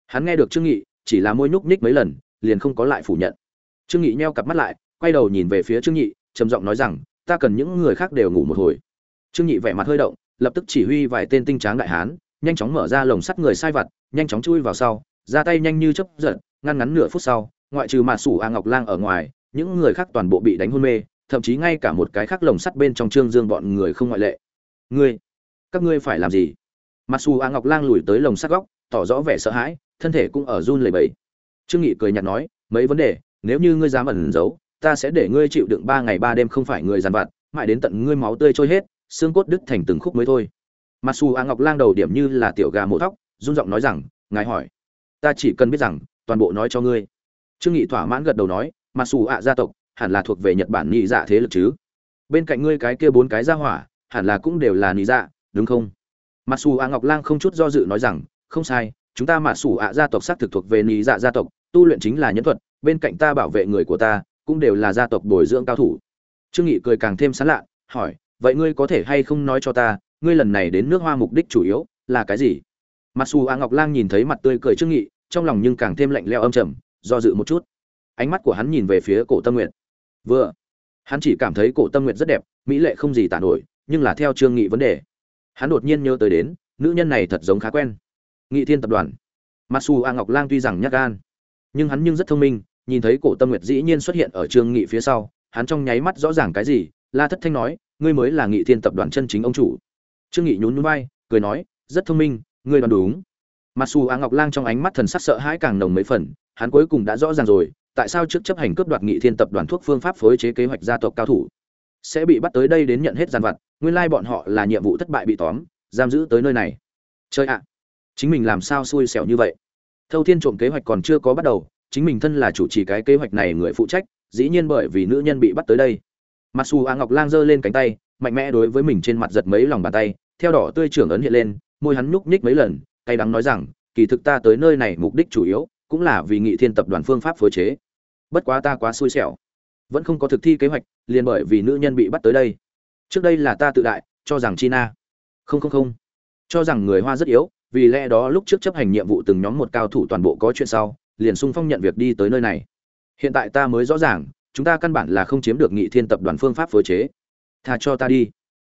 Hắn nghe được trương nghị, chỉ là môi nhúc nhích mấy lần, liền không có lại phủ nhận. Trương nghị nheo cặp mắt lại, quay đầu nhìn về phía trương nhị trầm giọng nói rằng, ta cần những người khác đều ngủ một hồi. Trương nhị vẻ mặt hơi động lập tức chỉ huy vài tên tinh tráng đại hán, nhanh chóng mở ra lồng sắt người sai vặt, nhanh chóng chui vào sau, ra tay nhanh như chớp giật, ngăn ngắn nửa phút sau, ngoại trừ mạt sủ a ngọc lang ở ngoài, những người khác toàn bộ bị đánh hôn mê, thậm chí ngay cả một cái khác lồng sắt bên trong trương dương bọn người không ngoại lệ. Ngươi, các ngươi phải làm gì? Mặc dù a ngọc lang lùi tới lồng sắt góc, tỏ rõ vẻ sợ hãi, thân thể cũng ở run lẩy bẩy. Trương nghị cười nhạt nói, mấy vấn đề, nếu như ngươi dám ẩn giấu, ta sẽ để ngươi chịu đựng ba ngày ba đêm không phải người giàn vặt, mãi đến tận ngươi máu tươi trôi hết xương cốt đứt thành từng khúc mới thôi. Mặc dù a ngọc lang đầu điểm như là tiểu gà mổ thóc, run giọng nói rằng, ngài hỏi, ta chỉ cần biết rằng, toàn bộ nói cho ngươi. Trương nghị thỏa mãn gật đầu nói, mặc dù ạ gia tộc hẳn là thuộc về nhật bản nhị dạ thế lực chứ. Bên cạnh ngươi cái kia bốn cái gia hỏa, hẳn là cũng đều là nhị dạ đúng không? Mặc dù a ngọc lang không chút do dự nói rằng, không sai, chúng ta mặc dù ạ gia tộc xác thực thuộc về nhị dạ gia tộc, tu luyện chính là nhẫn thuật, bên cạnh ta bảo vệ người của ta, cũng đều là gia tộc bồi dưỡng cao thủ. Trương nghị cười càng thêm sán lạ, hỏi vậy ngươi có thể hay không nói cho ta, ngươi lần này đến nước hoa mục đích chủ yếu là cái gì? Mặc dù a ngọc lang nhìn thấy mặt tươi cười trương nghị, trong lòng nhưng càng thêm lạnh lẽo âm trầm, do dự một chút. Ánh mắt của hắn nhìn về phía cổ tâm nguyệt. Vừa, hắn chỉ cảm thấy cổ tâm nguyệt rất đẹp, mỹ lệ không gì tả nổi, nhưng là theo trương nghị vấn đề. Hắn đột nhiên nhớ tới đến, nữ nhân này thật giống khá quen. Nghị thiên tập đoàn. Mặc dù a ngọc lang tuy rằng nhát gan, nhưng hắn nhưng rất thông minh, nhìn thấy cổ tâm nguyệt dĩ nhiên xuất hiện ở trương nghị phía sau, hắn trong nháy mắt rõ ràng cái gì, la thất thanh nói ngươi mới là nghị thiên tập đoàn chân chính ông chủ. Trương nghị nhún nhún vai, cười nói, rất thông minh, ngươi đoán đúng. Mặc dù á ngọc lang trong ánh mắt thần sắc sợ hãi càng nồng mấy phần, hắn cuối cùng đã rõ ràng rồi, tại sao trước chấp hành cướp đoạt nghị thiên tập đoàn thuốc phương pháp phối chế kế hoạch gia tộc cao thủ, sẽ bị bắt tới đây đến nhận hết gian vặt, nguyên lai bọn họ là nhiệm vụ thất bại bị tóm, giam giữ tới nơi này. Chơi ạ, chính mình làm sao xui xẻo như vậy? Thâu thiên trộm kế hoạch còn chưa có bắt đầu, chính mình thân là chủ trì cái kế hoạch này người phụ trách, dĩ nhiên bởi vì nữ nhân bị bắt tới đây mặc dù a ngọc lang giơ lên cánh tay, mạnh mẽ đối với mình trên mặt giật mấy lòng bàn tay, theo đỏ tươi trưởng ấn hiện lên, môi hắn nhúc nhích mấy lần, cay đắng nói rằng, kỳ thực ta tới nơi này mục đích chủ yếu cũng là vì nghị thiên tập đoàn phương pháp phối chế. Bất quá ta quá xui xẻo, vẫn không có thực thi kế hoạch, liền bởi vì nữ nhân bị bắt tới đây. Trước đây là ta tự đại, cho rằng china không không không. Cho rằng người hoa rất yếu, vì lẽ đó lúc trước chấp hành nhiệm vụ từng nhóm một cao thủ toàn bộ có chuyện sau, liền sung phong nhận việc đi tới nơi này. Hiện tại ta mới rõ ràng chúng ta căn bản là không chiếm được nghị thiên tập đoàn phương pháp phối chế. Tha cho ta đi.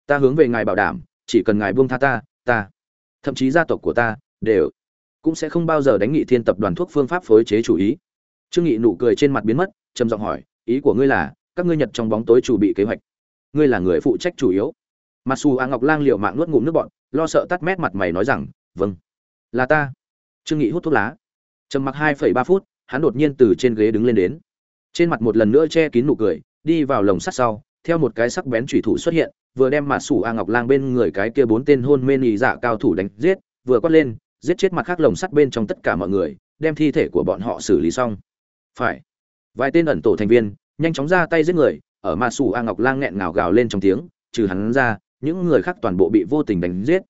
Ta hướng về ngài bảo đảm, chỉ cần ngài buông tha ta ta, thậm chí gia tộc của ta, đều cũng sẽ không bao giờ đánh nghị thiên tập đoàn thuốc phương pháp phối chế chủ ý. Trương nghị nụ cười trên mặt biến mất, trầm giọng hỏi, ý của ngươi là, các ngươi nhật trong bóng tối chủ bị kế hoạch. Ngươi là người phụ trách chủ yếu. Mặc dù a ngọc lang liệu mạng nuốt ngụm nước bọn lo sợ tắt mét mặt mày nói rằng vâng. Là ta. Trương nghị hút thuốc lá. Trầm mặc hai ba phút, hắn đột nhiên từ trên ghế đứng lên đến trên mặt một lần nữa che kín nụ cười, đi vào lồng sắt sau, theo một cái sắc bén chủy thủ xuất hiện, vừa đem mà sủ a ngọc lang bên người cái kia bốn tên hôn mê nhị dạ cao thủ đánh giết, vừa quát lên, giết chết mặt khác lồng sắt bên trong tất cả mọi người, đem thi thể của bọn họ xử lý xong. Phải. Vài tên ẩn tổ thành viên, nhanh chóng ra tay giết người, ở mà sủ a ngọc lang nghẹn ngào gào lên trong tiếng, trừ hắn ra, những người khác toàn bộ bị vô tình đánh giết.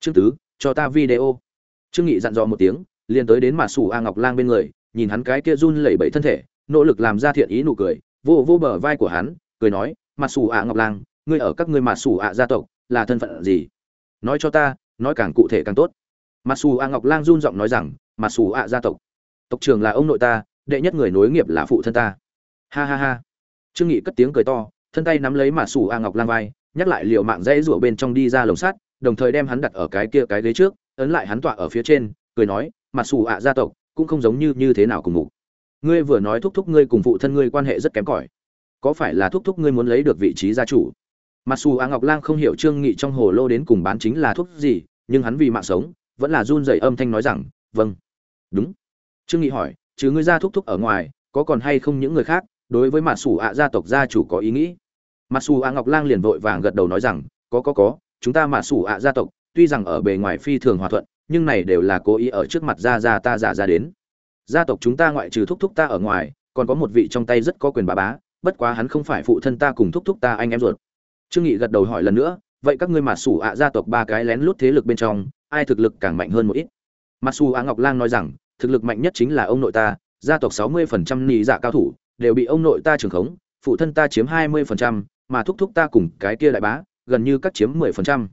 Trương tứ, cho ta video. Trương nghị dặn dò một tiếng, liền tới đến mà sủ a ngọc lang bên người, nhìn hắn cái kia run lẩy bẩy thân thể nỗ lực làm ra thiện ý nụ cười, vô vô bờ vai của hắn, cười nói mà sủ a ngọc lang, ngươi ở các ngươi mà sủ a gia tộc là thân phận gì? Nói cho ta, nói càng cụ thể càng tốt. Mặc dù a ngọc lang run giọng nói rằng mặt xù ạ gia tộc tộc trưởng là ông nội ta, đệ nhất người nối nghiệp là phụ thân ta. Ha ha ha. Trương nghị cất tiếng cười to, thân tay nắm lấy mặt xù a ngọc lang vai, nhắc lại liệu mạng dây rủa bên trong đi ra lồng sắt, đồng thời đem hắn đặt ở cái kia cái ghế trước, ấn lại hắn tọa ở phía trên, cười nói mặt xù ạ gia tộc cũng không giống như như thế nào cùng mục ngươi vừa nói thúc thúc ngươi cùng phụ thân ngươi quan hệ rất kém cỏi. Có phải là thúc thúc ngươi muốn lấy được vị trí gia chủ? Mặc dù a ngọc lang không hiểu trương nghị trong hồ lô đến cùng bán chính là thuốc gì, nhưng hắn vì mạng sống, vẫn là run rẩy âm thanh nói rằng vâng. Đúng. Trương nghị hỏi, chứ ngươi gia thúc thúc ở ngoài, có còn hay không những người khác, đối với mặt sủ ạ gia tộc gia chủ có ý nghĩ? Mặt sủ ạ ngọc lang liền vội vàng gật đầu nói rằng, có có có, chúng ta mặt sủ ạ gia tộc, tuy rằng ở bề ngoài phi thường hòa thuận, nhưng này đều là cố ý ở trước mặt gia gia ta giả ra đến gia tộc chúng ta ngoại trừ thúc thúc ta ở ngoài, còn có một vị trong tay rất có quyền bà bá, bất quá hắn không phải phụ thân ta cùng thúc thúc ta anh em ruột. Trương nghị gật đầu hỏi lần nữa, vậy các ngươi mà sủ ạ gia tộc ba cái lén lút thế lực bên trong, ai thực lực càng mạnh hơn một ít? Mặt sủ ạ ngọc lang nói rằng, thực lực mạnh nhất chính là ông nội ta, gia tộc sáu mươi phần trăm nị dạ cao thủ, đều bị ông nội ta trưởng khống, phụ thân ta chiếm hai mươi phần trăm, mà thúc thúc ta cùng cái kia đại bá, gần như cắt chiếm mười phần trăm.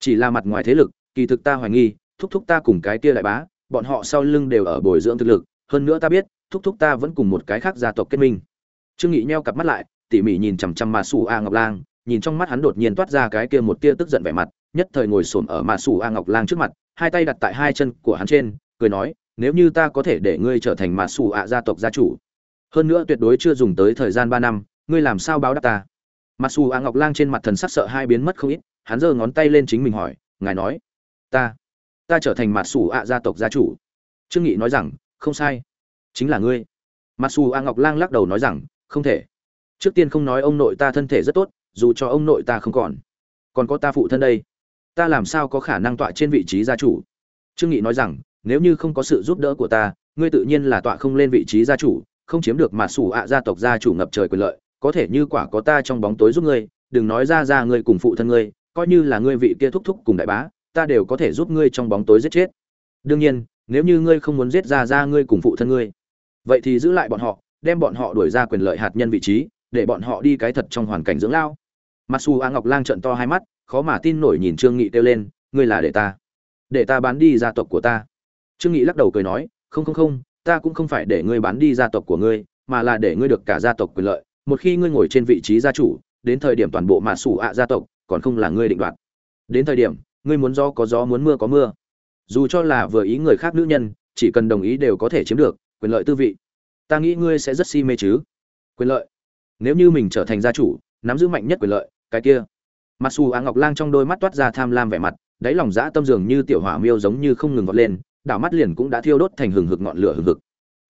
Chỉ là mặt ngoài thế lực, kỳ thực ta hoài nghi, thúc thúc ta cùng cái kia đại bá, bọn họ sau lưng đều ở bồi dưỡng thực lực hơn nữa ta biết, thúc thúc ta vẫn cùng một cái khác gia tộc kết minh. Trương nghị nheo cặp mắt lại, tỉ mỉ nhìn chằm chằm mà sủ a ngọc lang, nhìn trong mắt hắn đột nhiên toát ra cái kia một tia tức giận vẻ mặt, nhất thời ngồi xổm ở mà sủ a ngọc lang trước mặt, hai tay đặt tại hai chân của hắn trên, cười nói, nếu như ta có thể để ngươi trở thành mà sủ a gia tộc gia chủ, hơn nữa tuyệt đối chưa dùng tới thời gian ba năm, ngươi làm sao báo đáp ta? Mà sủ a ngọc lang trên mặt thần sắc sợ hai biến mất không ít, hắn giơ ngón tay lên chính mình hỏi, ngài nói, ta ta trở thành mà sủ a gia tộc gia chủ? Trương nghị nói rằng không sai. Chính là ngươi. Mặc dù a ngọc lang lắc đầu nói rằng, không thể. Trước tiên không nói ông nội ta thân thể rất tốt, dù cho ông nội ta không còn. Còn có ta phụ thân đây. Ta làm sao có khả năng tọa trên vị trí gia chủ? Trương nghị nói rằng, nếu như không có sự giúp đỡ của ta, ngươi tự nhiên là tọa không lên vị trí gia chủ, không chiếm được mà sủ ạ gia tộc gia chủ ngập trời quyền lợi, có thể như quả có ta trong bóng tối giúp ngươi, đừng nói ra ra ngươi cùng phụ thân ngươi, coi như là ngươi vị kia thúc thúc cùng đại bá, ta đều có thể giúp ngươi trong bóng tối giết chết. Đương nhiên nếu như ngươi không muốn giết ra ra ngươi cùng phụ thân ngươi, vậy thì giữ lại bọn họ, đem bọn họ đuổi ra quyền lợi hạt nhân vị trí, để bọn họ đi cái thật trong hoàn cảnh dưỡng lao. Mặc dù a ngọc lang trận to hai mắt, khó mà tin nổi nhìn trương nghị kêu lên, ngươi là để ta để ta bán đi gia tộc của ta. Trương nghị lắc đầu cười nói, không không không, ta cũng không phải để ngươi bán đi gia tộc của ngươi, mà là để ngươi được cả gia tộc quyền lợi. Một khi ngươi ngồi trên vị trí gia chủ, đến thời điểm toàn bộ mà sủ ạ gia tộc, còn không là ngươi định đoạt. Đến thời điểm, ngươi muốn gió có gió, muốn mưa có mưa dù cho là vừa ý người khác nữ nhân, chỉ cần đồng ý đều có thể chiếm được, quyền lợi tư vị. Ta nghĩ ngươi sẽ rất si mê chứ. Quyền lợi. Nếu như mình trở thành gia chủ, nắm giữ mạnh nhất quyền lợi, cái kia. Mặc dù á ngọc lang trong đôi mắt toát ra tham lam vẻ mặt, đáy lòng dã tâm dường như tiểu hỏa miêu giống như không ngừng vọt lên, đảo mắt liền cũng đã thiêu đốt thành hừng hực ngọn lửa hừng hực.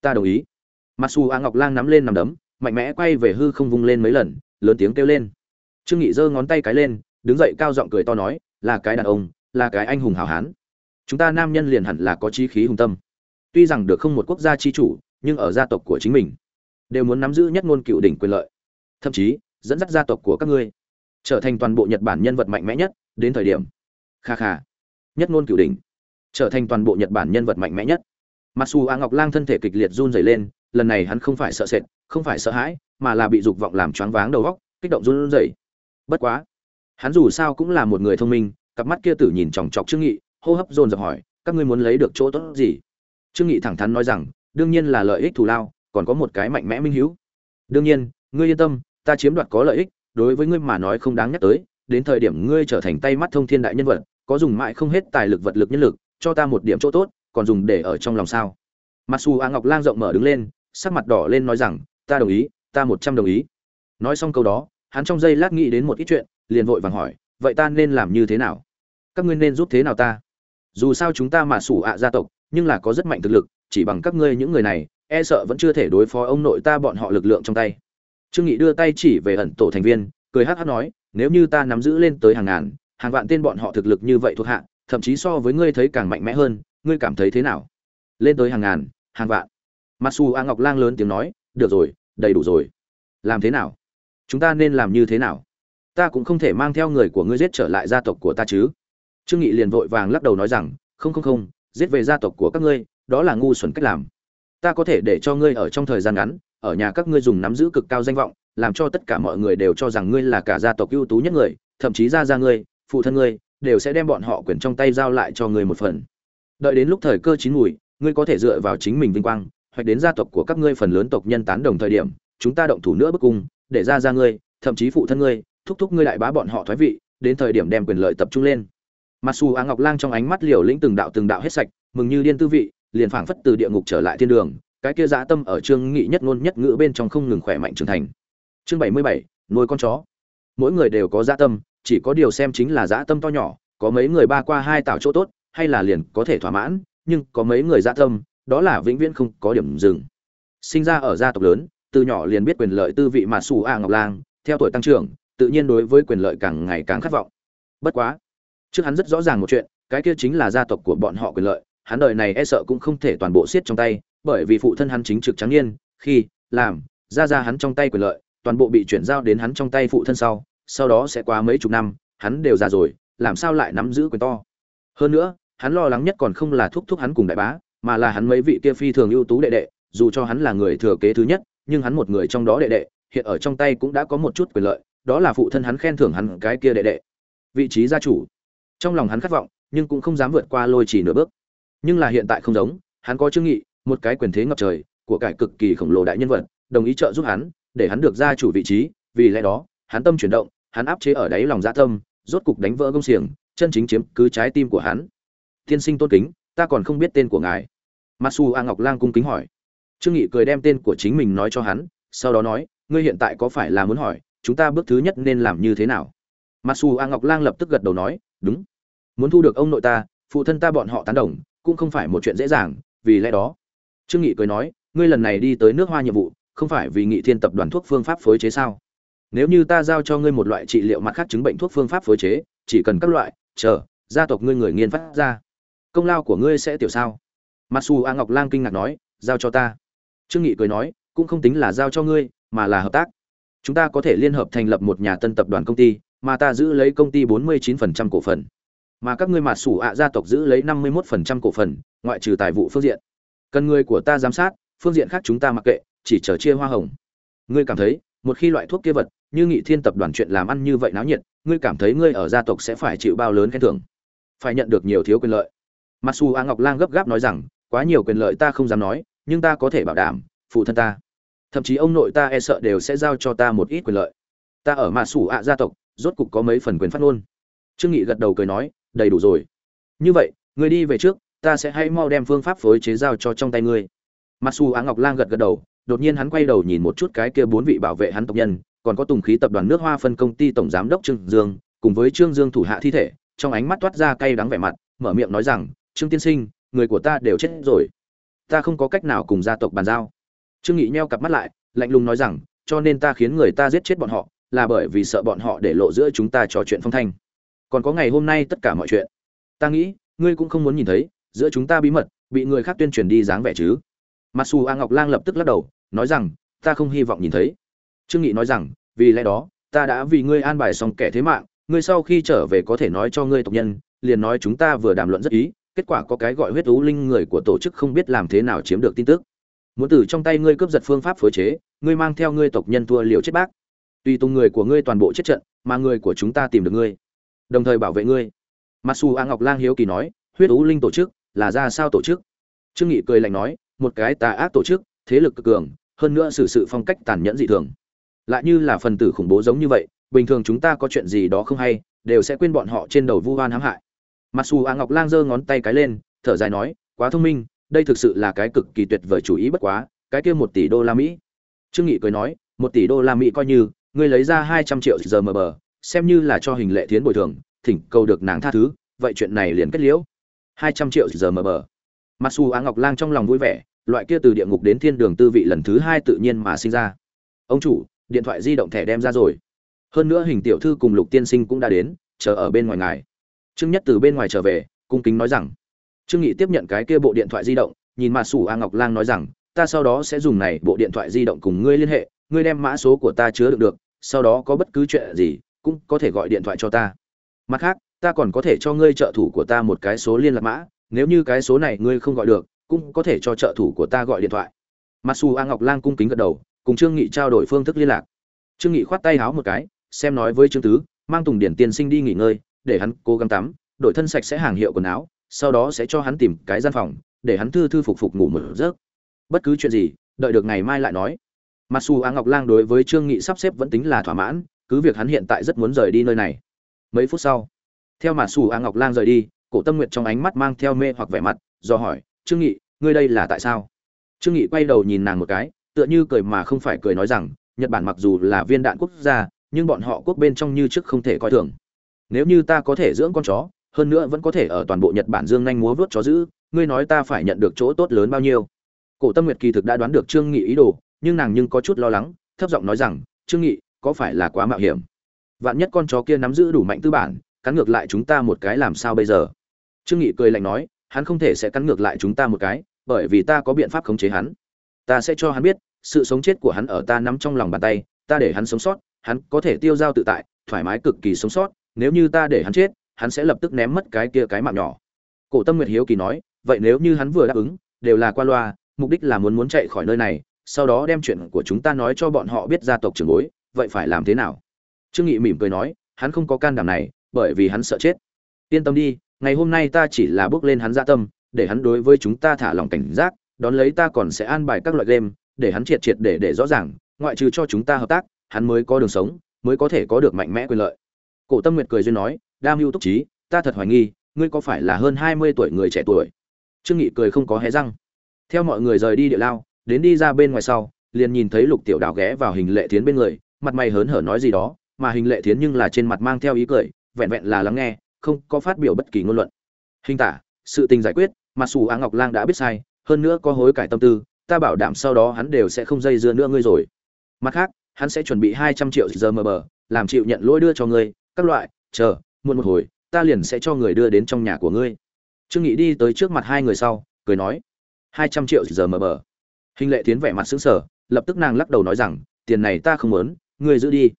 Ta đồng ý. Mặc dù á ngọc lang nắm lên nằm đấm, mạnh mẽ quay về hư không vung lên mấy lần, lớn tiếng kêu lên. Trương nghị giơ ngón tay cái lên, đứng dậy cao giọng cười to nói, là cái đàn ông, là cái anh hùng hảo hán chúng ta nam nhân liền hẳn là có chí khí hùng tâm. Tuy rằng được không một quốc gia chi chủ, nhưng ở gia tộc của chính mình, đều muốn nắm giữ nhất ngôn cựu đỉnh quyền lợi. Thậm chí, dẫn dắt gia tộc của các ngươi, trở thành toàn bộ nhật bản nhân vật mạnh mẽ nhất, đến thời điểm. Kha kha. Nhất ngôn cựu đỉnh. Trở thành toàn bộ nhật bản nhân vật mạnh mẽ nhất. Mặc dù a ngọc lang thân thể kịch liệt run rẩy lên, lần này hắn không phải sợ sệt, không phải sợ hãi, mà là bị dục vọng làm choáng váng đầu óc, kích động run rẩy. Bất quá, hắn dù sao cũng là một người thông minh, cặp mắt kia tử nhìn chòng chọc trước nghị hô hấp dồn dập hỏi, các ngươi muốn lấy được chỗ tốt gì? Trương nghị thẳng thắn nói rằng, đương nhiên là lợi ích thù lao, còn có một cái mạnh mẽ minh hiếu đương nhiên, ngươi yên tâm, ta chiếm đoạt có lợi ích, đối với ngươi mà nói không đáng nhắc tới, đến thời điểm ngươi trở thành tay mắt thông thiên đại nhân vật, có dùng mãi không hết tài lực vật lực nhân lực, cho ta một điểm chỗ tốt, còn dùng để ở trong lòng sao? Mặc dù a ngọc lang rộng mở đứng lên, sắc mặt đỏ lên nói rằng, ta đồng ý, ta một trăm đồng ý. Nói xong câu đó, hắn trong giây lát nghĩ đến một ít chuyện, liền vội vàng hỏi, vậy ta nên làm như thế nào? Các ngươi nên giúp thế nào ta? Dù sao chúng ta mà sủ ạ gia tộc nhưng là có rất mạnh thực lực chỉ bằng các ngươi những người này e sợ vẫn chưa thể đối phó ông nội ta bọn họ lực lượng trong tay trương nghị đưa tay chỉ về ẩn tổ thành viên cười hắc hắc nói nếu như ta nắm giữ lên tới hàng ngàn hàng vạn tên bọn họ thực lực như vậy thuộc hạ thậm chí so với ngươi thấy càng mạnh mẽ hơn ngươi cảm thấy thế nào lên tới hàng ngàn hàng vạn Masu A Ngọc Lang lớn tiếng nói, "Được rồi, đầy đủ rồi. Làm thế nào? Chúng ta nên làm như thế nào? Ta cũng không thể mang theo người của ngươi giết trở lại gia tộc của ta chứ?" Trương Nghị liền vội vàng lắc đầu nói rằng, "Không không không, giết về gia tộc của các ngươi, đó là ngu xuẩn cách làm. Ta có thể để cho ngươi ở trong thời gian ngắn, ở nhà các ngươi dùng nắm giữ cực cao danh vọng, làm cho tất cả mọi người đều cho rằng ngươi là cả gia tộc ưu tú nhất người, thậm chí gia gia ngươi, phụ thân ngươi, đều sẽ đem bọn họ quyền trong tay giao lại cho ngươi một phần. Đợi đến lúc thời cơ chín mùi, ngươi có thể dựa vào chính mình vinh quang hoặc đến gia tộc của các ngươi phần lớn tộc nhân tán đồng thời điểm chúng ta động thủ nữa bức cung để ra ra ngươi thậm chí phụ thân ngươi thúc thúc ngươi đại bá bọn họ thoái vị đến thời điểm đem quyền lợi tập trung lên mặc dù á ngọc lang trong ánh mắt liều lĩnh từng đạo từng đạo hết sạch, mừng như điên tư vị, liền phảng phất từ địa ngục trở lại thiên đường, cái kia dã tâm ở trương nghị nhất ngôn nhất ngữ bên trong không ngừng khỏe mạnh trưởng thành. Chương bảy mươi bảy, nuôi con chó. Mỗi người đều có dã tâm, chỉ có điều xem chính là dã tâm to nhỏ, có mấy người ba qua hai tạo chỗ tốt, hay là liền có thể thỏa mãn, nhưng có mấy người dã tâm, đó là vĩnh viễn không có điểm dừng. Sinh ra ở gia tộc lớn, từ nhỏ liền biết quyền lợi tư vị mà xù a ngọc lang, theo tuổi tăng trưởng, tự nhiên đối với quyền lợi càng ngày càng khát vọng. Bất quá trước hắn rất rõ ràng một chuyện, cái kia chính là gia tộc của bọn họ quyền lợi, hắn đời này e sợ cũng không thể toàn bộ siết trong tay, bởi vì phụ thân hắn chính trực trắng niên, khi, làm, ra ra hắn trong tay quyền lợi, toàn bộ bị chuyển giao đến hắn trong tay phụ thân sau sau đó sẽ qua mấy chục năm, hắn đều già rồi, làm sao lại nắm giữ quyền to? Hơn nữa, hắn lo lắng nhất còn không là thúc thúc hắn cùng đại bá, mà là hắn mấy vị kia phi thường ưu tú đệ đệ, dù cho hắn là người thừa kế thứ nhất, nhưng hắn một người trong đó đệ đệ, hiện ở trong tay cũng đã có một chút quyền lợi, đó là phụ thân hắn khen thưởng hắn cái kia đệ đệ. Vị trí gia chủ trong lòng hắn khát vọng, nhưng cũng không dám vượt qua lôi chỉ nửa bước. Nhưng là hiện tại không giống, hắn có chương nghị, một cái quyền thế ngập trời của cải cực kỳ khổng lồ đại nhân vật, đồng ý trợ giúp hắn, để hắn được gia chủ vị trí, vì lẽ đó, hắn tâm chuyển động, hắn áp chế ở đáy lòng dạ tâm, rốt cục đánh vỡ công xiềng, chân chính chiếm cứ trái tim của hắn. Tiên sinh tôn kính, ta còn không biết tên của ngài. Masu a ngọc lang cung kính hỏi. Trương nghị cười đem tên của chính mình nói cho hắn, sau đó nói, ngươi hiện tại có phải là muốn hỏi, chúng ta bước thứ nhất nên làm như thế nào? Masu a ngọc lang lập tức gật đầu nói, đúng muốn thu được ông nội ta, phụ thân ta bọn họ tán đồng, cũng không phải một chuyện dễ dàng, vì lẽ đó. Trương nghị cười nói, ngươi lần này đi tới nước hoa nhiệm vụ, không phải vì nghị thiên tập đoàn thuốc phương pháp phối chế sao? Nếu như ta giao cho ngươi một loại trị liệu mặt khác chứng bệnh thuốc phương pháp phối chế, chỉ cần các loại, chờ, gia tộc ngươi người nghiên phát ra, công lao của ngươi sẽ tiểu sao? Masu a ngọc lang kinh ngạc nói, giao cho ta. Trương nghị cười nói, cũng không tính là giao cho ngươi, mà là hợp tác. Chúng ta có thể liên hợp thành lập một nhà tân tập đoàn công ty, mà ta giữ lấy công ty 49% cổ phần mà các ngươi mà sủ ạ gia tộc giữ lấy 51% cổ phần ngoại trừ tài vụ phương diện cần người của ta giám sát phương diện khác chúng ta mặc kệ chỉ chờ chia hoa hồng ngươi cảm thấy một khi loại thuốc kia vật như nghị thiên tập đoàn chuyện làm ăn như vậy náo nhiệt ngươi cảm thấy ngươi ở gia tộc sẽ phải chịu bao lớn khen thưởng phải nhận được nhiều thiếu quyền lợi Masu A Ngọc Lang gấp gáp nói rằng, quá nhiều quyền lợi ta không dám nói, nhưng ta có thể bảo đảm, phụ thân ta, thậm chí ông nội ta e sợ đều sẽ giao cho ta một ít quyền lợi. Ta ở mạ sủ ạ gia tộc, rốt cục có mấy phần quyền phát ngôn. Trương Nghị gật đầu cười nói, đầy đủ rồi. Như vậy, ngươi đi về trước, ta sẽ hãy mau đem phương pháp phối chế giao cho trong tay ngươi. Masu Á Ngọc Lang gật gật đầu, đột nhiên hắn quay đầu nhìn một chút cái kia bốn vị bảo vệ hắn tộc nhân, còn có Tùng khí tập đoàn nước Hoa phân công ty tổng giám đốc Trương Dương, cùng với Trương Dương thủ hạ thi thể, trong ánh mắt toát ra cay đắng vẻ mặt, mở miệng nói rằng, "Trương tiên sinh, người của ta đều chết rồi, ta không có cách nào cùng gia tộc bàn giao." Trương Nghị nheo cặp mắt lại, lạnh lùng nói rằng, "Cho nên ta khiến người ta giết chết bọn họ, là bởi vì sợ bọn họ để lộ giữa chúng ta trò chuyện phong thanh. Còn có ngày hôm nay tất cả mọi chuyện, ta nghĩ, ngươi cũng không muốn nhìn thấy, giữa chúng ta bí mật bị người khác tuyên truyền đi dáng vẻ chứ?" Masu A Ngọc Lang lập tức lắc đầu, nói rằng, ta không hy vọng nhìn thấy. Trương Nghị nói rằng, vì lẽ đó, ta đã vì ngươi an bài xong kẻ thế mạng, ngươi sau khi trở về có thể nói cho ngươi tộc nhân, liền nói chúng ta vừa đàm luận rất ý, kết quả có cái gọi huyết ú linh người của tổ chức không biết làm thế nào chiếm được tin tức. Muốn từ trong tay ngươi cướp giật phương pháp phối chế, ngươi mang theo ngươi tộc nhân thua liều chết bác. Tùy tùng người của ngươi toàn bộ chết trận, mà người của chúng ta tìm được ngươi, đồng thời bảo vệ ngươi. Masu A Ngọc Lang hiếu kỳ nói, huyết ú linh tổ chức là ra sao tổ chức? Trương Nghị cười lạnh nói, một cái tà ác tổ chức thế lực cực cường hơn nữa xử sự phong cách tàn nhẫn dị thường lại như là phần tử khủng bố giống như vậy bình thường chúng ta có chuyện gì đó không hay đều sẽ quên bọn họ trên đầu vu oan hãm hại mặc dù a ngọc lang giơ ngón tay cái lên thở dài nói quá thông minh đây thực sự là cái cực kỳ tuyệt vời chủ ý bất quá cái kia một tỷ đô la mỹ trương nghị cười nói một tỷ đô la mỹ coi như ngươi lấy ra hai trăm triệu giờ mờ bờ xem như là cho hình lệ thiến bồi thường, thỉnh cầu được nàng tha thứ, vậy chuyện này liền kết liễu. Hai trăm triệu giờ mờ bờ mặc dù á ngọc lang trong lòng vui vẻ, loại kia từ địa ngục đến thiên đường tư vị lần thứ hai tự nhiên mà sinh ra. Ông chủ, điện thoại di động thẻ đem ra rồi. Hơn nữa hình tiểu thư cùng lục tiên sinh cũng đã đến, chờ ở bên ngoài ngài. Trương nhất từ bên ngoài trở về, cung kính nói rằng. Trương nghị tiếp nhận cái kia bộ điện thoại di động, nhìn mặt sủ a ngọc lang nói rằng, ta sau đó sẽ dùng này bộ điện thoại di động cùng ngươi liên hệ, ngươi đem mã số của ta chứa được được, sau đó có bất cứ chuyện gì cũng có thể gọi điện thoại cho ta. Mặt khác, ta còn có thể cho ngươi trợ thủ của ta một cái số liên lạc mã, nếu như cái số này ngươi không gọi được, cũng có thể cho trợ thủ của ta gọi điện thoại. Mặc dù a ngọc lang cung kính gật đầu, cùng trương nghị trao đổi phương thức liên lạc. Trương nghị khoát tay háo một cái, xem nói với trương tứ, mang tùng điển tiên sinh đi nghỉ ngơi, để hắn cố gắng tắm, đổi thân sạch sẽ hàng hiệu quần áo, sau đó sẽ cho hắn tìm cái gian phòng, để hắn thư thư phục phục ngủ một giấc. Bất cứ chuyện gì, đợi được ngày mai lại nói. Mặc dù á ngọc lang đối với trương nghị sắp xếp vẫn tính là thỏa mãn cứ việc hắn hiện tại rất muốn rời đi nơi này. Mấy phút sau, theo mà xù a ngọc lang rời đi, cổ tâm nguyệt trong ánh mắt mang theo mê hoặc vẻ mặt, do hỏi, trương nghị, ngươi đây là tại sao? Trương nghị quay đầu nhìn nàng một cái, tựa như cười mà không phải cười nói rằng, nhật bản mặc dù là viên đạn quốc gia, nhưng bọn họ quốc bên trong như trước không thể coi thường. Nếu như ta có thể dưỡng con chó, hơn nữa vẫn có thể ở toàn bộ nhật bản dương nhanh múa vớt chó giữ, ngươi nói ta phải nhận được chỗ tốt lớn bao nhiêu? Cổ tâm nguyệt kỳ thực đã đoán được trương nghị ý đồ, nhưng nàng nhưng có chút lo lắng, thấp giọng nói rằng, trương nghị có phải là quá mạo hiểm? Vạn nhất con chó kia nắm giữ đủ mạnh tư bản, cắn ngược lại chúng ta một cái làm sao bây giờ? Trương nghị cười lạnh nói, hắn không thể sẽ cắn ngược lại chúng ta một cái, bởi vì ta có biện pháp khống chế hắn. Ta sẽ cho hắn biết, sự sống chết của hắn ở ta nắm trong lòng bàn tay, ta để hắn sống sót, hắn có thể tiêu dao tự tại, thoải mái cực kỳ sống sót, nếu như ta để hắn chết, hắn sẽ lập tức ném mất cái kia cái mạng nhỏ. Cổ tâm nguyệt hiếu kỳ nói, vậy nếu như hắn vừa đáp ứng, đều là qua loa, mục đích là muốn muốn chạy khỏi nơi này, sau đó đem chuyện của chúng ta nói cho bọn họ biết gia tộc trưởng bối vậy phải làm thế nào? Trương nghị mỉm cười nói, hắn không có can đảm này, bởi vì hắn sợ chết. Yên tâm đi, ngày hôm nay ta chỉ là bước lên hắn dạ tâm, để hắn đối với chúng ta thả lòng cảnh giác, đón lấy ta còn sẽ an bài các loại game, để hắn triệt triệt để để rõ ràng, ngoại trừ cho chúng ta hợp tác, hắn mới có đường sống, mới có thể có được mạnh mẽ quyền lợi. Cổ tâm nguyệt cười duyên nói đam mưu túc trí, ta thật hoài nghi, ngươi có phải là hơn hai mươi tuổi người trẻ tuổi? Trương nghị cười không có hé răng. Theo mọi người rời đi địa lao, đến đi ra bên ngoài sau, liền nhìn thấy lục tiểu đào ghé vào hình lệ tiến bên người mặt mày hớn hở nói gì đó, mà hình lệ thiến nhưng là trên mặt mang theo ý cười, vẹn vẹn là lắng nghe, không có phát biểu bất kỳ ngôn luận. Hình tả, sự tình giải quyết mặc dù á ngọc lang đã biết sai, hơn nữa có hối cải tâm tư, ta bảo đảm sau đó hắn đều sẽ không dây dưa nữa ngươi rồi. Mặt khác, hắn sẽ chuẩn bị hai trăm triệu giờ mờ bờ, làm chịu nhận lỗi đưa cho ngươi, các loại, chờ, muộn một hồi, ta liền sẽ cho người đưa đến trong nhà của ngươi. Trương nghị đi tới trước mặt hai người sau, cười nói, hai trăm triệu giờ mờ bờ. Hình lệ tiến vẻ mặt sững sờ, lập tức nàng lắc đầu nói rằng, tiền này ta không muốn ngươi giữ đi.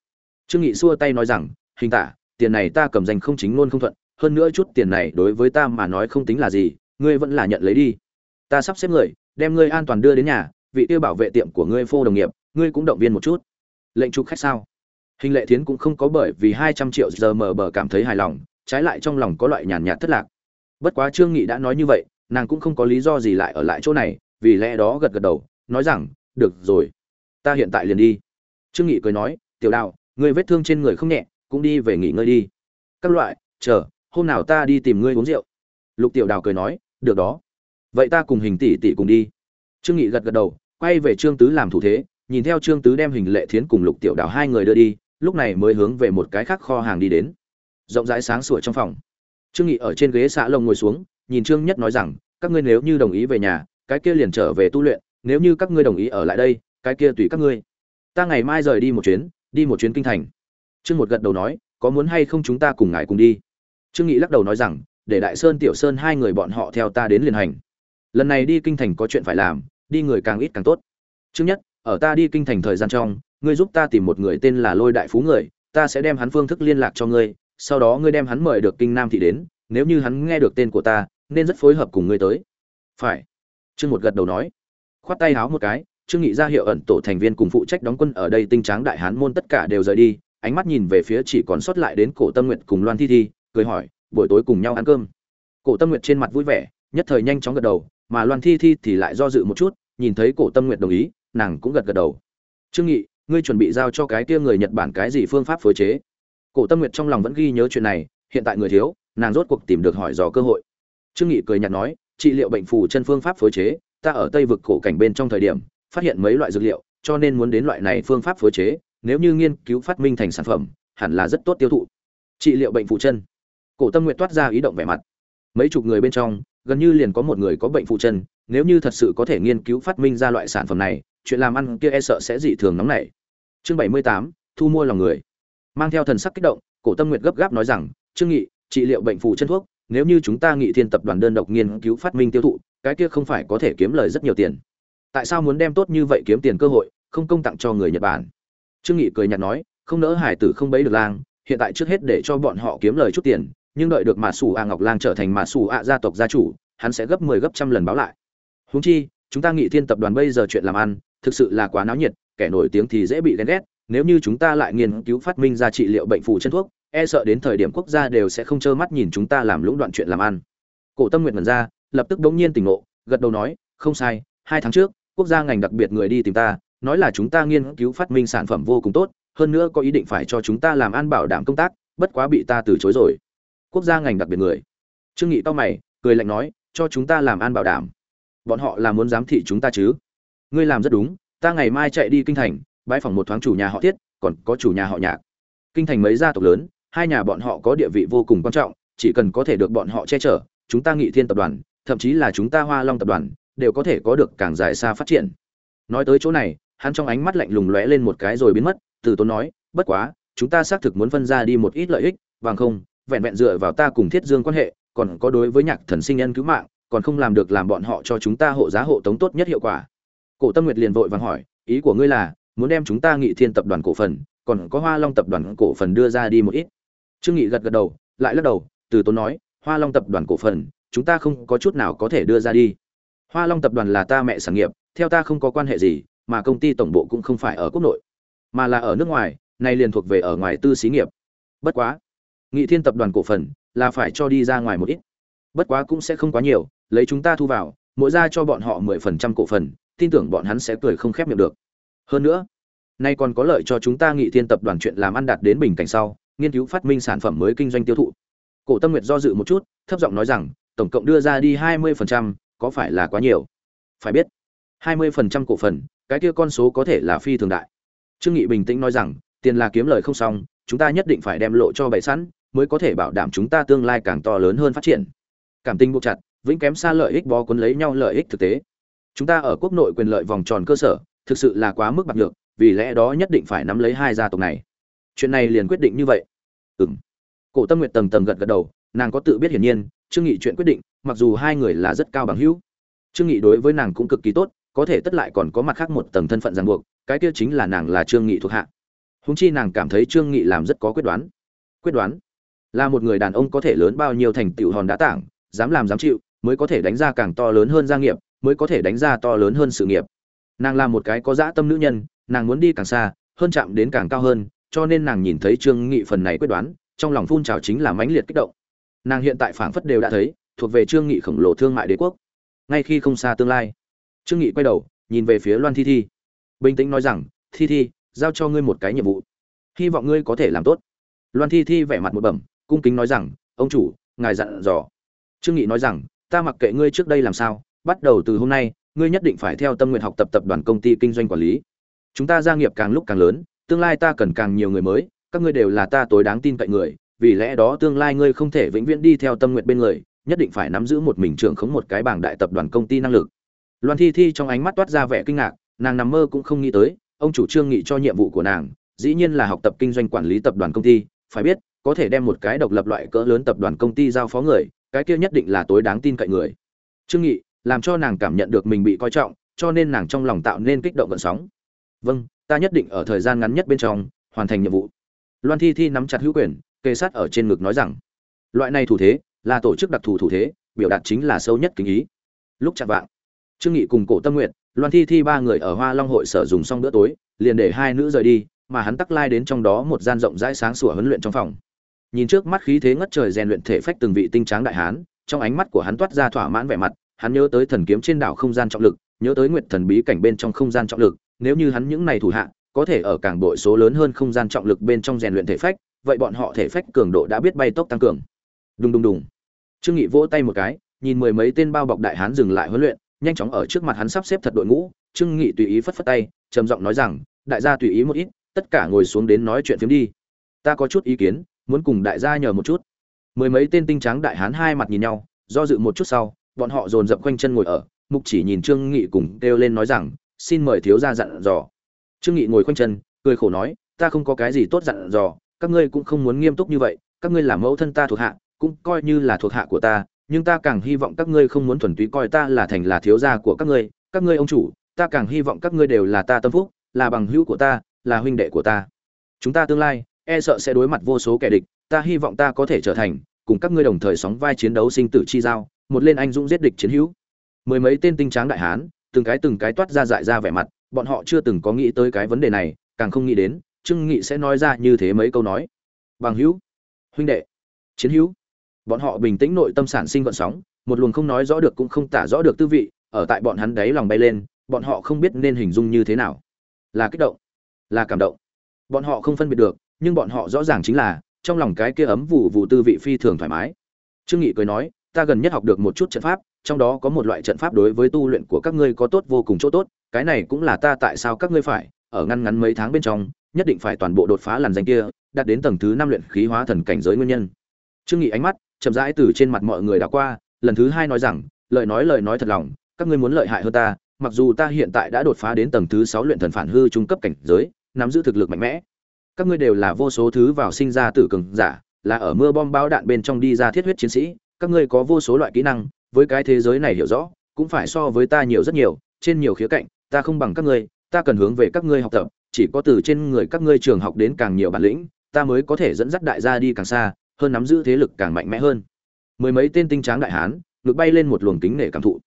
Trương nghị xua tay nói rằng, hình tả, tiền này ta cầm dành không chính luôn không thuận, hơn nữa chút tiền này đối với ta mà nói không tính là gì, ngươi vẫn là nhận lấy đi. Ta sắp xếp người, đem ngươi an toàn đưa đến nhà, vị tiêu bảo vệ tiệm của ngươi phô đồng nghiệp, ngươi cũng động viên một chút. Lệnh trục khách sao? Hình lệ thiến cũng không có bởi vì hai trăm triệu giờ mờ bờ cảm thấy hài lòng, trái lại trong lòng có loại nhàn nhạt thất lạc. Bất quá trương nghị đã nói như vậy, nàng cũng không có lý do gì lại ở lại chỗ này, vì lẽ đó gật gật đầu, nói rằng, được rồi, ta hiện tại liền đi trương nghị cười nói tiểu Đào, người vết thương trên người không nhẹ cũng đi về nghỉ ngơi đi. Các loại chờ hôm nào ta đi tìm ngươi uống rượu. Lục tiểu đào cười nói được đó. Vậy ta cùng hình tỷ tỷ cùng đi. Trương nghị gật gật đầu quay về trương tứ làm thủ thế nhìn theo trương tứ đem hình lệ thiến cùng lục tiểu đào hai người đưa đi lúc này mới hướng về một cái khác kho hàng đi đến. Rộng rãi sáng sủa trong phòng. Trương nghị ở trên ghế xạ lông ngồi xuống nhìn trương nhất nói rằng các ngươi nếu như đồng ý về nhà cái kia liền trở về tu luyện nếu như các ngươi đồng ý ở lại đây cái kia tùy các ngươi ta ngày mai rời đi một chuyến, đi một chuyến kinh thành. Trương một gật đầu nói, có muốn hay không chúng ta cùng ngài cùng đi? Trương nghị lắc đầu nói rằng, để đại sơn, tiểu sơn hai người bọn họ theo ta đến liền hành. Lần này đi kinh thành có chuyện phải làm, đi người càng ít càng tốt. Trước nhất, ở ta đi kinh thành thời gian trong, ngươi giúp ta tìm một người tên là lôi đại phú người, ta sẽ đem hắn phương thức liên lạc cho ngươi, sau đó ngươi đem hắn mời được kinh nam thị đến, nếu như hắn nghe được tên của ta, nên rất phối hợp cùng ngươi tới. Phải. Trương một gật đầu nói. Khoát tay háo một cái trương nghị ra hiệu ẩn tổ thành viên cùng phụ trách đóng quân ở đây tinh tráng đại hán môn tất cả đều rời đi, ánh mắt nhìn về phía chỉ còn sót lại đến cổ tâm nguyệt cùng loan thi thi, cười hỏi, buổi tối cùng nhau ăn cơm? Cổ tâm nguyệt trên mặt vui vẻ, nhất thời nhanh chóng gật đầu, mà loan thi thi thì lại do dự một chút, nhìn thấy cổ tâm nguyệt đồng ý, nàng cũng gật gật đầu. Trương nghị, ngươi chuẩn bị giao cho cái kia người nhật bản cái gì phương pháp phối chế? Cổ tâm nguyệt trong lòng vẫn ghi nhớ chuyện này, hiện tại người thiếu, nàng rốt cuộc tìm được hỏi dò cơ hội. Trương nghị cười nhạt nói, trị liệu bệnh phù chân phương pháp phối chế, ta ở tây vực cổ cảnh bên trong thời điểm phát hiện mấy loại dược liệu, cho nên muốn đến loại này phương pháp phối chế, nếu như nghiên cứu phát minh thành sản phẩm, hẳn là rất tốt tiêu thụ. Trị liệu bệnh phụ chân. Cổ tâm nguyện toát ra ý động vẻ mặt. Mấy chục người bên trong, gần như liền có một người có bệnh phụ chân, nếu như thật sự có thể nghiên cứu phát minh ra loại sản phẩm này, chuyện làm ăn kia e sợ sẽ dị thường nóng nảy. Chương bảy mươi tám, thu mua lòng người. Mang theo thần sắc kích động, cổ tâm nguyện gấp gáp nói rằng, trương nghị, trị liệu bệnh phụ chân thuốc, nếu như chúng ta nghị thiên tập đoàn đơn độc nghiên cứu phát minh tiêu thụ, cái kia không phải có thể kiếm lời rất nhiều tiền tại sao muốn đem tốt như vậy kiếm tiền cơ hội, không công tặng cho người nhật bản? Trương nghị cười nhạt nói, không nỡ hải tử không bấy được lang, hiện tại trước hết để cho bọn họ kiếm lời chút tiền, nhưng đợi được mà sủ a ngọc lang trở thành mà sủ a gia tộc gia chủ, hắn sẽ gấp 10 gấp trăm lần báo lại. Huống chi, chúng ta nghị thiên tập đoàn bây giờ chuyện làm ăn, thực sự là quá náo nhiệt, kẻ nổi tiếng thì dễ bị ghen ghét, nếu như chúng ta lại nghiên cứu phát minh ra trị liệu bệnh phù chân thuốc e sợ đến thời điểm quốc gia đều sẽ không trơ mắt nhìn chúng ta làm lũng đoạn chuyện làm ăn. Cổ tâm nguyện mần ra, lập tức đống nhiên tỉnh ngộ, gật đầu nói, không sai, hai tháng trước quốc gia ngành đặc biệt người đi tìm ta, nói là chúng ta nghiên cứu phát minh sản phẩm vô cùng tốt, hơn nữa có ý định phải cho chúng ta làm an bảo đảm công tác, bất quá bị ta từ chối rồi. Quốc gia ngành đặc biệt người. Trương nghị to mày, cười lạnh nói, cho chúng ta làm an bảo đảm. Bọn họ là muốn giám thị chúng ta chứ? Ngươi làm rất đúng, ta ngày mai chạy đi kinh thành bãi phòng một thoáng chủ nhà họ thiết, còn có chủ nhà họ nhạc. Kinh thành mấy gia tộc lớn, hai nhà bọn họ có địa vị vô cùng quan trọng, chỉ cần có thể được bọn họ che chở, chúng ta nghị thiên tập đoàn, thậm chí là chúng ta hoa long tập đoàn đều có thể có được càng dài xa phát triển. Nói tới chỗ này, hắn trong ánh mắt lạnh lùng lóe lên một cái rồi biến mất, từ tốn nói, bất quá, chúng ta xác thực muốn phân ra đi một ít lợi ích, bằng không, vẹn vẹn dựa vào ta cùng thiết dương quan hệ, còn có đối với nhạc thần sinh nhân cứu mạng, còn không làm được làm bọn họ cho chúng ta hộ giá hộ tống tốt nhất hiệu quả. Cổ tâm nguyệt liền vội vàng hỏi, ý của ngươi là, muốn đem chúng ta nghị thiên tập đoàn cổ phần, còn có hoa long tập đoàn cổ phần đưa ra đi một ít? Trương nghị gật gật đầu, lại lắc đầu, từ tốn nói, hoa long tập đoàn cổ phần, chúng ta không có chút nào có thể đưa ra đi hoa long tập đoàn là ta mẹ sản nghiệp, theo ta không có quan hệ gì, mà công ty tổng bộ cũng không phải ở quốc nội, mà là ở nước ngoài, nay liền thuộc về ở ngoài tư xí nghiệp. Bất quá, nghị thiên tập đoàn cổ phần là phải cho đi ra ngoài một ít. Bất quá cũng sẽ không quá nhiều, lấy chúng ta thu vào, mỗi ra cho bọn họ mười phần trăm cổ phần, tin tưởng bọn hắn sẽ cười không khép miệng được. Hơn nữa, nay còn có lợi cho chúng ta nghị thiên tập đoàn chuyện làm ăn đạt đến bình cảnh sau, nghiên cứu phát minh sản phẩm mới kinh doanh tiêu thụ. Cổ tâm nguyệt do dự một chút, thấp giọng nói rằng, tổng cộng đưa ra đi hai mươi phần trăm có phải là quá nhiều? Phải biết, hai mươi phần trăm cổ phần, cái kia con số có thể là phi thường đại. Trương nghị bình tĩnh nói rằng, tiền là kiếm lời không xong, chúng ta nhất định phải đem lộ cho bày sẵn, mới có thể bảo đảm chúng ta tương lai càng to lớn hơn phát triển. Cảm tình buộc chặt, vĩnh kém xa lợi ích bó cuốn lấy nhau lợi ích thực tế. Chúng ta ở quốc nội quyền lợi vòng tròn cơ sở, thực sự là quá mức bạc nhược, vì lẽ đó nhất định phải nắm lấy hai gia tộc này. Chuyện này liền quyết định như vậy. Ừm. Cổ tâm nguyệt tầng tầng gật gật đầu, nàng có tự biết hiển nhiên, trương nghị chuyện quyết định mặc dù hai người là rất cao bằng hữu, trương nghị đối với nàng cũng cực kỳ tốt, có thể tất lại còn có mặt khác một tầng thân phận ràng buộc, cái kia chính là nàng là trương nghị thuộc hạ. Húng chi nàng cảm thấy trương nghị làm rất có quyết đoán. Quyết đoán? Là một người đàn ông có thể lớn bao nhiêu thành tựu hòn đá tảng, dám làm dám chịu, mới có thể đánh ra càng to lớn hơn gia nghiệp, mới có thể đánh ra to lớn hơn sự nghiệp. Nàng là một cái có dã tâm nữ nhân, nàng muốn đi càng xa, hơn chạm đến càng cao hơn, cho nên nàng nhìn thấy trương nghị phần này quyết đoán, trong lòng phun trào chính là mãnh liệt kích động. Nàng hiện tại phảng phất đều đã thấy thuộc về trương nghị khổng lồ thương mại đế quốc. Ngay khi không xa tương lai, trương nghị quay đầu, nhìn về phía loan thi thi. Bình tĩnh nói rằng, thi thi, giao cho ngươi một cái nhiệm vụ. Hy vọng ngươi có thể làm tốt. Loan thi thi vẻ mặt một bẩm, cung kính nói rằng, ông chủ, ngài dặn dò. Trương nghị nói rằng, ta mặc kệ ngươi trước đây làm sao, bắt đầu từ hôm nay, ngươi nhất định phải theo tâm nguyện học tập tập đoàn công ty kinh doanh quản lý. Chúng ta gia nghiệp càng lúc càng lớn, tương lai ta cần càng nhiều người mới, các ngươi đều là ta tối đáng tin cậy người, vì lẽ đó tương lai ngươi không thể vĩnh viễn đi theo tâm nguyện bên người nhất định phải nắm giữ một mình trưởng khống một cái bảng đại tập đoàn công ty năng lực. Loan thi thi trong ánh mắt toát ra vẻ kinh ngạc, nàng nằm mơ cũng không nghĩ tới, ông chủ trương nghị cho nhiệm vụ của nàng, dĩ nhiên là học tập kinh doanh quản lý tập đoàn công ty, phải biết, có thể đem một cái độc lập loại cỡ lớn tập đoàn công ty giao phó người, cái kia nhất định là tối đáng tin cậy người. Trương nghị, làm cho nàng cảm nhận được mình bị coi trọng, cho nên nàng trong lòng tạo nên kích động gợn sóng. Vâng ta nhất định ở thời gian ngắn nhất bên trong, hoàn thành nhiệm vụ. Loan thi thi nắm chặt hữu quyền, kề sát ở trên ngực nói rằng, loại này thủ thế là tổ chức đặc thù thủ thế, biểu đạt chính là sâu nhất kính ý. Lúc chạm vạng, trương nghị cùng cổ tâm nguyện loan thi thi ba người ở hoa long hội sở dùng xong bữa tối, liền để hai nữ rời đi, mà hắn tắc lai đến trong đó một gian rộng rãi sáng sủa huấn luyện trong phòng. Nhìn trước mắt khí thế ngất trời rèn luyện thể phách từng vị tinh tráng đại hán, trong ánh mắt của hắn toát ra thỏa mãn vẻ mặt, hắn nhớ tới thần kiếm trên đảo không gian trọng lực, nhớ tới nguyệt thần bí cảnh bên trong không gian trọng lực, nếu như hắn những này thủ hạ, có thể ở càng bội số lớn hơn không gian trọng lực bên trong rèn luyện thể phách, vậy bọn họ thể phách cường độ đã biết bay tốc tăng cường. Đùng đùng đùng trương nghị vỗ tay một cái, nhìn mười mấy tên bao bọc đại hán dừng lại huấn luyện, nhanh chóng ở trước mặt hắn sắp xếp thật đội ngũ. Trương nghị tùy ý phất phất tay, trầm giọng nói rằng, đại gia tùy ý một ít, tất cả ngồi xuống đến nói chuyện phiếm đi. Ta có chút ý kiến, muốn cùng đại gia nhờ một chút. Mười mấy tên tinh trắng đại hán hai mặt nhìn nhau, do dự một chút sau, bọn họ dồn dập quanh chân ngồi ở, mục chỉ nhìn trương nghị cùng kêu lên nói rằng, xin mời thiếu gia dặn dò. Trương nghị ngồi quanh chân, cười khổ nói, ta không có cái gì tốt dặn dò, các ngươi cũng không muốn nghiêm túc như vậy, các ngươi là mẫu thân ta thuộc hạ cũng coi như là thuộc hạ của ta, nhưng ta càng hy vọng các ngươi không muốn thuần túy coi ta là thành là thiếu gia của các ngươi các ngươi ông chủ, ta càng hy vọng các ngươi đều là ta tâm phúc, là bằng hữu của ta, là huynh đệ của ta. Chúng ta tương lai e sợ sẽ đối mặt vô số kẻ địch, ta hy vọng ta có thể trở thành, cùng các ngươi đồng thời sóng vai chiến đấu sinh tử chi giao, một lên anh dũng giết địch chiến hữu. Mười mấy tên tinh tráng đại hán, từng cái từng cái toát ra dại ra vẻ mặt, bọn họ chưa từng có nghĩ tới cái vấn đề này, càng không nghĩ đến, trương nghị sẽ nói ra như thế mấy câu nói. Bằng hữu, huynh đệ, chiến hữu bọn họ bình tĩnh nội tâm sản sinh vận sóng, một luồng không nói rõ được cũng không tả rõ được tư vị, ở tại bọn hắn đáy lòng bay lên, bọn họ không biết nên hình dung như thế nào. Là kích động, là cảm động. Bọn họ không phân biệt được, nhưng bọn họ rõ ràng chính là, trong lòng cái kia ấm vụ vụ tư vị phi thường thoải mái. Trương nghị cười nói, ta gần nhất học được một chút trận pháp, trong đó có một loại trận pháp đối với tu luyện của các ngươi có tốt vô cùng chỗ tốt, cái này cũng là ta tại sao các ngươi phải, ở ngăn ngắn mấy tháng bên trong, nhất định phải toàn bộ đột phá làn danh kia, đạt đến tầng thứ năm luyện khí hóa thần cảnh giới nguyên nhân. Trương nghị ánh mắt chậm rãi từ trên mặt mọi người đã qua, lần thứ hai nói rằng, lời nói lời nói thật lòng, các ngươi muốn lợi hại hơn ta, mặc dù ta hiện tại đã đột phá đến tầng thứ sáu luyện thần phản hư trung cấp cảnh giới, nắm giữ thực lực mạnh mẽ. Các ngươi đều là vô số thứ vào sinh ra tử cường giả, là ở mưa bom báo đạn bên trong đi ra thiết huyết chiến sĩ, các ngươi có vô số loại kỹ năng, với cái thế giới này hiểu rõ, cũng phải so với ta nhiều rất nhiều, trên nhiều khía cạnh, ta không bằng các ngươi, ta cần hướng về các ngươi học tập, chỉ có từ trên người các ngươi trường học đến càng nhiều bản lĩnh, ta mới có thể dẫn dắt đại gia đi càng xa hơn nắm giữ thế lực càng mạnh mẽ hơn. Mười mấy tên tinh tráng đại hán ngược bay lên một luồng kính nể cảm thụ.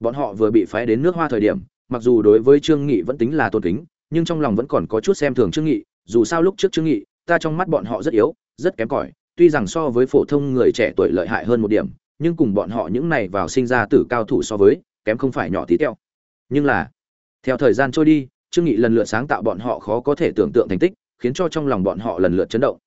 Bọn họ vừa bị phái đến nước hoa thời điểm, mặc dù đối với trương nghị vẫn tính là tôn kính, nhưng trong lòng vẫn còn có chút xem thường trương nghị, dù sao lúc trước trương nghị, ta trong mắt bọn họ rất yếu, rất kém cỏi, tuy rằng so với phổ thông người trẻ tuổi lợi hại hơn một điểm, nhưng cùng bọn họ những này vào sinh ra tử cao thủ so với, kém không phải nhỏ tí teo. Nhưng là, theo thời gian trôi đi, trương nghị lần lượt sáng tạo bọn họ khó có thể tưởng tượng thành tích, khiến cho trong lòng bọn họ lần lượt chấn động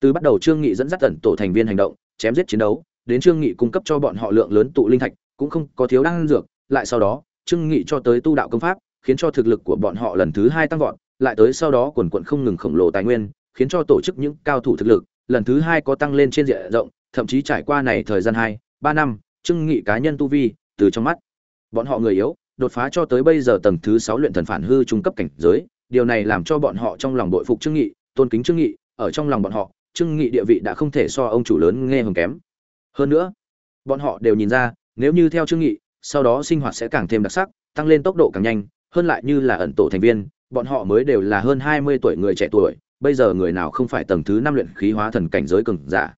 từ bắt đầu trương nghị dẫn dắt tận tổ thành viên hành động, chém giết chiến đấu, đến trương nghị cung cấp cho bọn họ lượng lớn tụ linh thạch, cũng không có thiếu đan dược, lại sau đó, trương nghị cho tới tu đạo công pháp, khiến cho thực lực của bọn họ lần thứ hai tăng vọt, lại tới sau đó quần quận không ngừng khổng lồ tài nguyên, khiến cho tổ chức những cao thủ thực lực, lần thứ hai có tăng lên trên diện rộng, thậm chí trải qua này thời gian hai, ba năm, trương nghị cá nhân tu vi, từ trong mắt bọn họ người yếu, đột phá cho tới bây giờ tầng thứ sáu luyện thần phản hư trung cấp cảnh giới, điều này làm cho bọn họ trong lòng đội phục trương nghị, tôn kính trương nghị, ở trong lòng bọn họ trương nghị địa vị đã không thể so ông chủ lớn nghe hồng kém. Hơn nữa, bọn họ đều nhìn ra, nếu như theo trương nghị, sau đó sinh hoạt sẽ càng thêm đặc sắc, tăng lên tốc độ càng nhanh, hơn lại như là ẩn tổ thành viên, bọn họ mới đều là hơn 20 tuổi người trẻ tuổi, bây giờ người nào không phải tầng thứ năm luyện khí hóa thần cảnh giới cường giả. Dạ.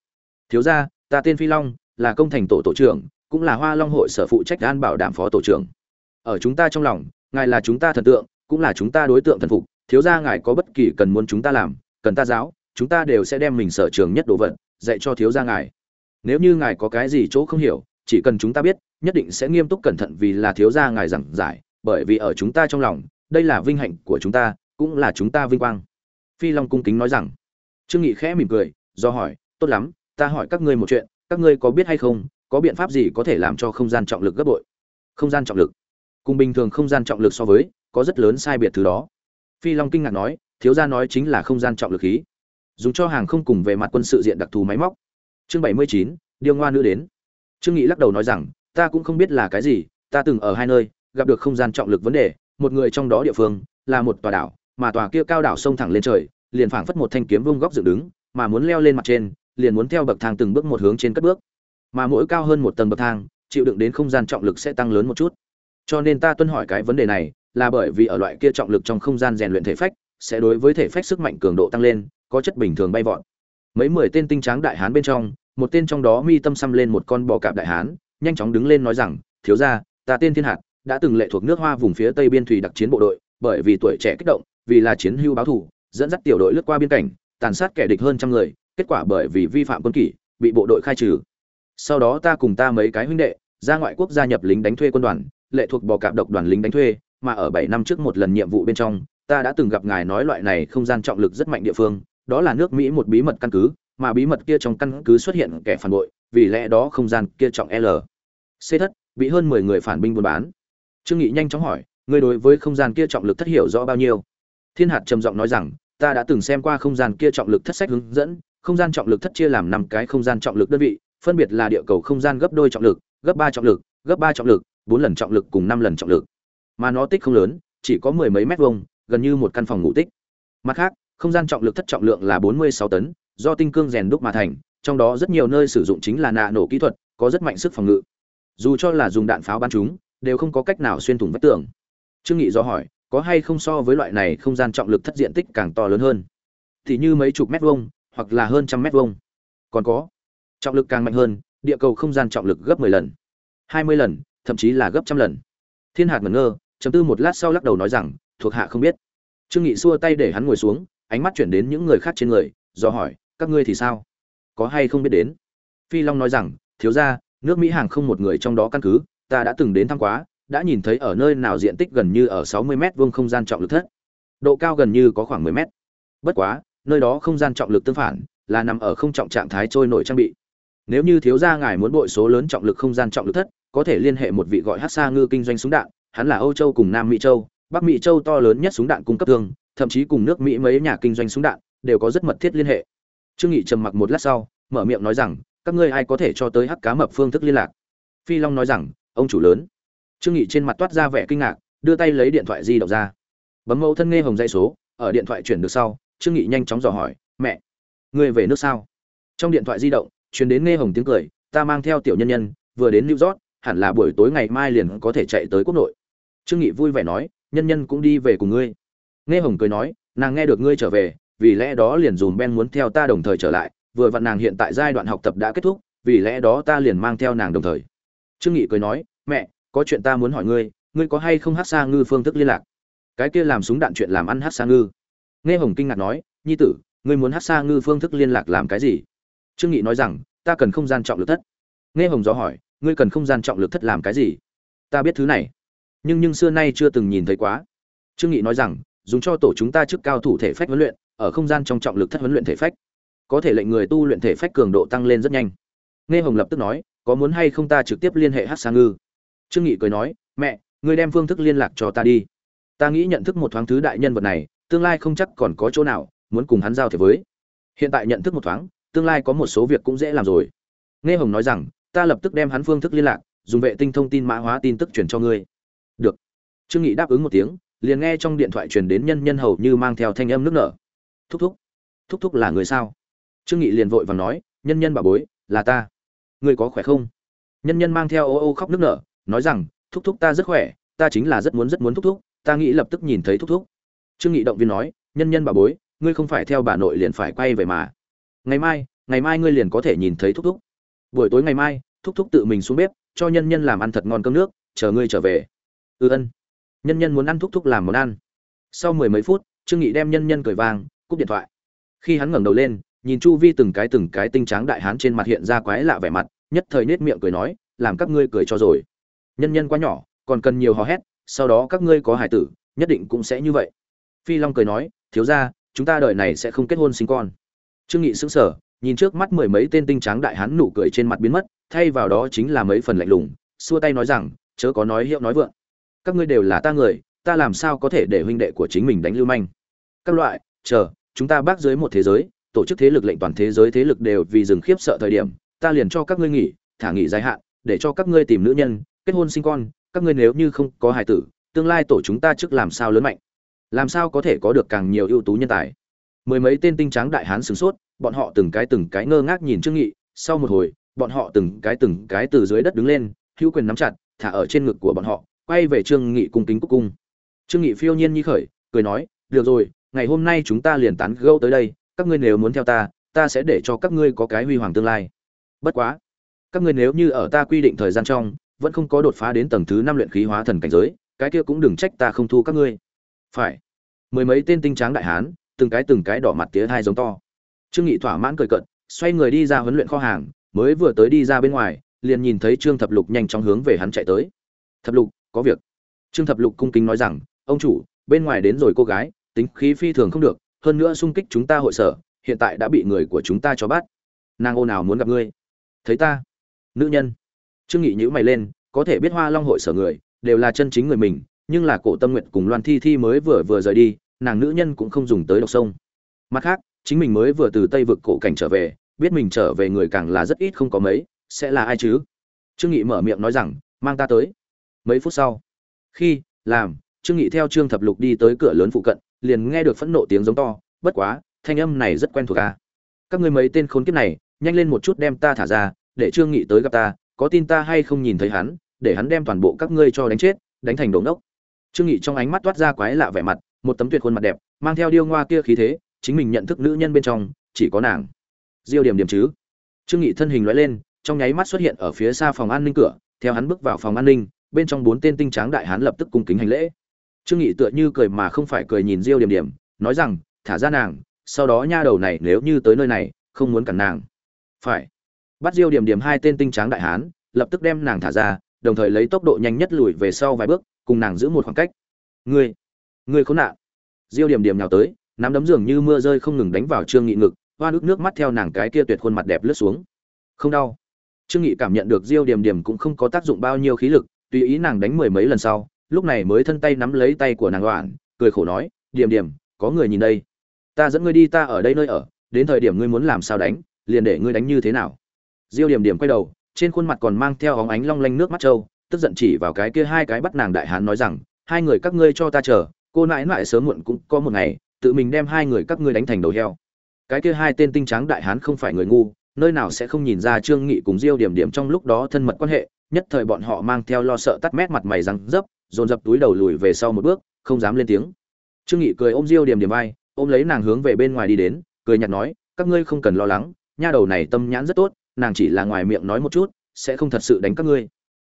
Thiếu gia, ta tên phi long, là công thành tổ tổ trưởng, cũng là hoa long hội sở phụ trách an bảo đảm phó tổ trưởng. Ở chúng ta trong lòng, ngài là chúng ta thần tượng, cũng là chúng ta đối tượng thần phục. Thiếu gia, ngài có bất kỳ cần muốn chúng ta làm, cần ta giáo chúng ta đều sẽ đem mình sở trường nhất đồ vật dạy cho thiếu gia ngài. Nếu như ngài có cái gì chỗ không hiểu, chỉ cần chúng ta biết, nhất định sẽ nghiêm túc cẩn thận vì là thiếu gia ngài giảng giải, bởi vì ở chúng ta trong lòng, đây là vinh hạnh của chúng ta, cũng là chúng ta vinh quang. Phi long cung kính nói rằng. Trương nghị khẽ mỉm cười, do hỏi, tốt lắm, ta hỏi các ngươi một chuyện, các ngươi có biết hay không, có biện pháp gì có thể làm cho không gian trọng lực gấp bội? Không gian trọng lực? Cùng bình thường không gian trọng lực so với, có rất lớn sai biệt thứ đó. Phi long kinh ngạc nói, thiếu gia nói chính là không gian trọng lực khí dùng cho hàng không cùng về mặt quân sự diện đặc thù máy móc. Chương bảy mươi chín, điêu ngoa nữ đến. Trương nghị lắc đầu nói rằng, ta cũng không biết là cái gì, ta từng ở hai nơi, gặp được không gian trọng lực vấn đề, một người trong đó địa phương là một tòa đảo, mà tòa kia cao đảo sông thẳng lên trời, liền phảng phất một thanh kiếm vung góc dựng đứng, mà muốn leo lên mặt trên, liền muốn theo bậc thang từng bước một hướng trên cất bước. Mà mỗi cao hơn một tầng bậc thang, chịu đựng đến không gian trọng lực sẽ tăng lớn một chút. Cho nên ta tuân hỏi cái vấn đề này, là bởi vì ở loại kia trọng lực trong không gian rèn luyện thể phách, sẽ đối với thể phách sức mạnh cường độ tăng lên có chất bình thường bay vọt. Mấy mười tên tinh tráng đại hán bên trong, một tên trong đó mi tâm xăm lên một con bò cạp đại hán, nhanh chóng đứng lên nói rằng, thiếu gia, ta tên thiên hạt, đã từng lệ thuộc nước hoa vùng phía tây biên thủy đặc chiến bộ đội, bởi vì tuổi trẻ kích động, vì là chiến hưu báo thủ dẫn dắt tiểu đội lướt qua biên cảnh, tàn sát kẻ địch hơn trăm người, kết quả bởi vì vi phạm quân kỷ, bị bộ đội khai trừ. Sau đó ta cùng ta mấy cái huynh đệ, ra ngoại quốc gia nhập lính đánh thuê quân đoàn, lệ thuộc bò cạp độc đoàn lính đánh thuê, mà ở bảy năm trước một lần nhiệm vụ bên trong, ta đã từng gặp ngài nói loại này không gian trọng lực rất mạnh địa phương đó là nước mỹ một bí mật căn cứ, mà bí mật kia trong căn cứ xuất hiện kẻ phản bội, vì lẽ đó không gian kia trọng l. C thất, bị hơn mười người phản binh buôn bán. Trương nghị nhanh chóng hỏi, ngươi đối với không gian kia trọng lực thất hiểu rõ bao nhiêu? Thiên hạt trầm giọng nói rằng, ta đã từng xem qua không gian kia trọng lực thất sách hướng dẫn, không gian trọng lực thất chia làm năm cái không gian trọng lực đơn vị, phân biệt là địa cầu không gian gấp đôi trọng lực, gấp ba trọng lực, gấp ba trọng lực, bốn lần trọng lực cùng năm lần trọng lực. Mà nó tích không lớn, chỉ có mười mấy mét vuông, gần như một căn phòng ngủ tích. Mặt khác không gian trọng lực thất trọng lượng là bốn mươi sáu tấn, do tinh cương rèn đúc mà thành, trong đó rất nhiều nơi sử dụng chính là nạ nổ kỹ thuật, có rất mạnh sức phòng ngự. Dù cho là dùng đạn pháo bắn chúng, đều không có cách nào xuyên thủng vách tường. Trương nghị do hỏi, có hay không so với loại này không gian trọng lực thất diện tích càng to lớn hơn? Thì như mấy chục mét vuông, hoặc là hơn trăm mét vuông. Còn có, trọng lực càng mạnh hơn, địa cầu không gian trọng lực gấp 10 lần 20 lần, thậm chí là gấp trăm lần. Thiên hạt ngẩn ngơ chấm tư một lát sau lắc đầu nói rằng, thuộc hạ không biết. Trương nghị xua tay để hắn ngồi xuống ánh mắt chuyển đến những người khác trên người, do hỏi, các ngươi thì sao? Có hay không biết đến? Phi long nói rằng, thiếu gia, nước mỹ hàng không một người trong đó căn cứ, ta đã từng đến thăm quá, đã nhìn thấy ở nơi nào diện tích gần như ở 60 mét vuông không gian trọng lực thất. Độ cao gần như có khoảng 10 mét. Bất quá, nơi đó không gian trọng lực tương phản, là nằm ở không trọng trạng thái trôi nổi trang bị. Nếu như thiếu gia ngài muốn bội số lớn trọng lực không gian trọng lực thất, có thể liên hệ một vị gọi hát xa ngư kinh doanh súng đạn, hắn là âu châu cùng nam mỹ châu, bắc mỹ châu to lớn nhất súng đạn cung cấp thương thậm chí cùng nước mỹ mấy nhà kinh doanh súng đạn đều có rất mật thiết liên hệ. Trương nghị trầm mặc một lát sau, mở miệng nói rằng, các ngươi ai có thể cho tới hắc cá mập phương thức liên lạc? Phi long nói rằng, ông chủ lớn. Trương nghị trên mặt toát ra vẻ kinh ngạc, đưa tay lấy điện thoại di động ra. Bấm mẫu thân nghe hồng dây số, ở điện thoại chuyển được sau, trương nghị nhanh chóng dò hỏi, mẹ, ngươi về nước sao? Trong điện thoại di động, truyền đến nghe hồng tiếng cười, ta mang theo tiểu nhân nhân, vừa đến new york, hẳn là buổi tối ngày mai liền có thể chạy tới quốc nội. Trương nghị vui vẻ nói, nhân nhân cũng đi về cùng ngươi nghe hồng cười nói, nàng nghe được ngươi trở về, vì lẽ đó liền dùm ben muốn theo ta đồng thời trở lại, vừa vặn nàng hiện tại giai đoạn học tập đã kết thúc, vì lẽ đó ta liền mang theo nàng đồng thời. Trương nghị cười nói, mẹ, có chuyện ta muốn hỏi ngươi ngươi có hay không hát xa ngư phương thức liên lạc? Cái kia làm súng đạn chuyện làm ăn hát xa ngư. Nghe hồng kinh ngạc nói, nhi tử, ngươi muốn hát xa ngư phương thức liên lạc làm cái gì? Trương nghị nói rằng, ta cần không gian trọng lực thất. Nghe hồng gió hỏi, ngươi cần không gian trọng lực thất làm cái gì? Ta biết thứ này, nhưng nhưng xưa nay chưa từng nhìn thấy quá. Trương nghị nói rằng dùng cho tổ chúng ta trước cao thủ thể phách huấn luyện, ở không gian trong trọng lực thất huấn luyện thể phách. Có thể lệnh người tu luyện thể phách cường độ tăng lên rất nhanh. Nghe hồng lập tức nói, có muốn hay không ta trực tiếp liên hệ Hắc Sa ngư? Trương nghị cười nói, mẹ, ngươi đem phương thức liên lạc cho ta đi. Ta nghĩ nhận thức một thoáng thứ đại nhân vật này, tương lai không chắc còn có chỗ nào muốn cùng hắn giao thiệp với. Hiện tại nhận thức một thoáng, tương lai có một số việc cũng dễ làm rồi. Nghe hồng nói rằng, ta lập tức đem hắn phương thức liên lạc, dùng vệ tinh thông tin mã hóa tin tức chuyển cho ngươi. Được. Trương nghị đáp ứng một tiếng liền nghe trong điện thoại truyền đến nhân nhân hầu như mang theo thanh âm nước nở. Thúc thúc thúc thúc là người sao? Trương nghị liền vội vàng nói, nhân nhân bà bối, là ta. Ngươi có khỏe không? Nhân nhân mang theo ô ô khóc nước nở, nói rằng, thúc thúc ta rất khỏe, ta chính là rất muốn rất muốn thúc thúc, ta nghĩ lập tức nhìn thấy thúc thúc. Trương nghị động viên nói, nhân nhân bà bối, ngươi không phải theo bà nội liền phải quay về mà. Ngày mai ngày mai ngươi liền có thể nhìn thấy thúc thúc. Buổi tối ngày mai, thúc thúc tự mình xuống bếp, cho nhân nhân làm ăn thật ngon cơm nước, chờ ngươi trở về. Ư ân nhân nhân muốn ăn thúc thúc làm món ăn. Sau mười mấy phút, trương nghị đem nhân nhân cười vang, cúp điện thoại. Khi hắn ngẩng đầu lên, nhìn chu vi từng cái từng cái tinh tráng đại hán trên mặt hiện ra quái lạ vẻ mặt, nhất thời nết miệng cười nói, làm các ngươi cười cho rồi. Nhân nhân quá nhỏ, còn cần nhiều hò hét, sau đó các ngươi có hải tử, nhất định cũng sẽ như vậy. Phi long cười nói, thiếu gia, chúng ta đợi này sẽ không kết hôn sinh con. Trương nghị sững sờ, nhìn trước mắt mười mấy tên tinh tráng đại hán nụ cười trên mặt biến mất, thay vào đó chính là mấy phần lạnh lùng, xua tay nói rằng, chớ có nói hiệu nói vượng các ngươi đều là ta người, ta làm sao có thể để huynh đệ của chính mình đánh lưu manh? Các loại, chờ, chúng ta bác dưới một thế giới, tổ chức thế lực lệnh toàn thế giới thế lực đều vì dừng khiếp sợ thời điểm, ta liền cho các ngươi nghỉ, thả nghỉ dài hạn, để cho các ngươi tìm nữ nhân, kết hôn sinh con, các ngươi nếu như không có hài tử, tương lai tổ chúng ta trước làm sao lớn mạnh? Làm sao có thể có được càng nhiều ưu tú nhân tài? Mười mấy tên tinh tráng đại hán sửng sốt, bọn họ từng cái từng cái ngơ ngác nhìn trương nghị, sau một hồi, bọn họ từng cái từng cái từ dưới đất đứng lên, hữu quyền nắm chặt, thả ở trên ngực của bọn họ quay về trương nghị cung kính cúc cung. Trương nghị phiêu nhiên nhi khởi, cười nói, được rồi, ngày hôm nay chúng ta liền tán gẫu tới đây, các ngươi nếu muốn theo ta ta sẽ để cho các ngươi có cái huy hoàng tương lai. Bất quá, các ngươi nếu như ở ta quy định thời gian trong, vẫn không có đột phá đến tầng thứ năm luyện khí hóa thần cảnh giới, cái kia cũng đừng trách ta không thu các ngươi. Phải. Mười mấy tên tinh tráng đại hán, từng cái từng cái đỏ mặt tía hai giống to. Trương nghị thỏa mãn cười cận xoay người đi ra huấn luyện kho hàng, mới vừa tới đi ra bên ngoài, liền nhìn thấy trương thập lục nhanh chóng hướng về hắn chạy tới. Thập lục có việc. Trương thập lục cung kính nói rằng, ông chủ, bên ngoài đến rồi cô gái, tính khí phi thường không được, hơn nữa xung kích chúng ta hội sở, hiện tại đã bị người của chúng ta cho bắt. Nàng ô nào muốn gặp ngươi? Thấy ta. Nữ nhân. Trương nghị nhíu mày lên, có thể biết hoa long hội sở người, đều là chân chính người mình, nhưng là cổ tâm nguyện cùng loan thi thi mới vừa vừa rời đi, nàng nữ nhân cũng không dùng tới độc sông. Mặt khác, chính mình mới vừa từ tây vực cổ cảnh trở về, biết mình trở về người càng là rất ít không có mấy, sẽ là ai chứ? Trương nghị mở miệng nói rằng, mang ta tới mấy phút sau. Khi, làm, trương nghị theo trương thập lục đi tới cửa lớn phụ cận, liền nghe được phẫn nộ tiếng giống to, bất quá, thanh âm này rất quen thuộc a các ngươi mấy tên khốn kiếp này, nhanh lên một chút đem ta thả ra, để trương nghị tới gặp ta, có tin ta hay không nhìn thấy hắn, để hắn đem toàn bộ các ngươi cho đánh chết, đánh thành đống đốc trương nghị trong ánh mắt toát ra quái lạ vẻ mặt, một tấm tuyệt khuôn mặt đẹp, mang theo điêu ngoa kia khí thế, chính mình nhận thức nữ nhân bên trong, chỉ có nàng. Diêu điểm điểm chứ. Trương nghị thân hình lóe lên, trong nháy mắt xuất hiện ở phía xa phòng an ninh cửa, theo hắn bước vào phòng an ninh bên trong bốn tên tinh tráng đại hán lập tức cung kính hành lễ. Trương nghị tựa như cười mà không phải cười nhìn diêu điểm điểm nói rằng, thả ra nàng, sau đó nha đầu này nếu như tới nơi này, không muốn cản nàng. Phải. Bắt diêu điểm điểm hai tên tinh tráng đại hán, lập tức đem nàng thả ra, đồng thời lấy tốc độ nhanh nhất lùi về sau vài bước, cùng nàng giữ một khoảng cách. Ngươi ngươi khốn nạn. Diêu điểm điểm nhào tới, nắm đấm dường như mưa rơi không ngừng đánh vào trương nghị ngực, hoa nước nước mắt theo nàng cái kia tuyệt khuôn mặt đẹp lướt xuống. Không đau. Trương nghị cảm nhận được diêu điểm điểm cũng không có tác dụng bao nhiêu khí lực tùy ý nàng đánh mười mấy lần sau, lúc này mới thân tay nắm lấy tay của nàng đoạn cười khổ nói, điểm điểm, có người nhìn đây. Ta dẫn ngươi đi ta ở đây nơi ở, đến thời điểm ngươi muốn làm sao đánh, liền để ngươi đánh như thế nào. Diêu điểm điểm quay đầu, trên khuôn mặt còn mang theo óng ánh long lanh nước mắt trâu, tức giận chỉ vào cái kia hai cái bắt nàng đại hán nói rằng, hai người các ngươi cho ta chờ, cô nãi nãi sớm muộn cũng có một ngày, tự mình đem hai người các ngươi đánh thành đầu heo. Cái kia hai tên tinh trắng đại hán không phải người ngu, nơi nào sẽ không nhìn ra trương nghị cùng diêu điểm điểm trong lúc đó thân mật quan hệ nhất thời bọn họ mang theo lo sợ tắt mét mặt mày răng dấp, dồn dập túi đầu lùi về sau một bước, không dám lên tiếng. Trương nghị cười ôm diêu điểm điểm vai, ôm lấy nàng hướng về bên ngoài đi đến, cười nhạt nói, các ngươi không cần lo lắng, nha đầu này tâm nhãn rất tốt, nàng chỉ là ngoài miệng nói một chút, sẽ không thật sự đánh các ngươi.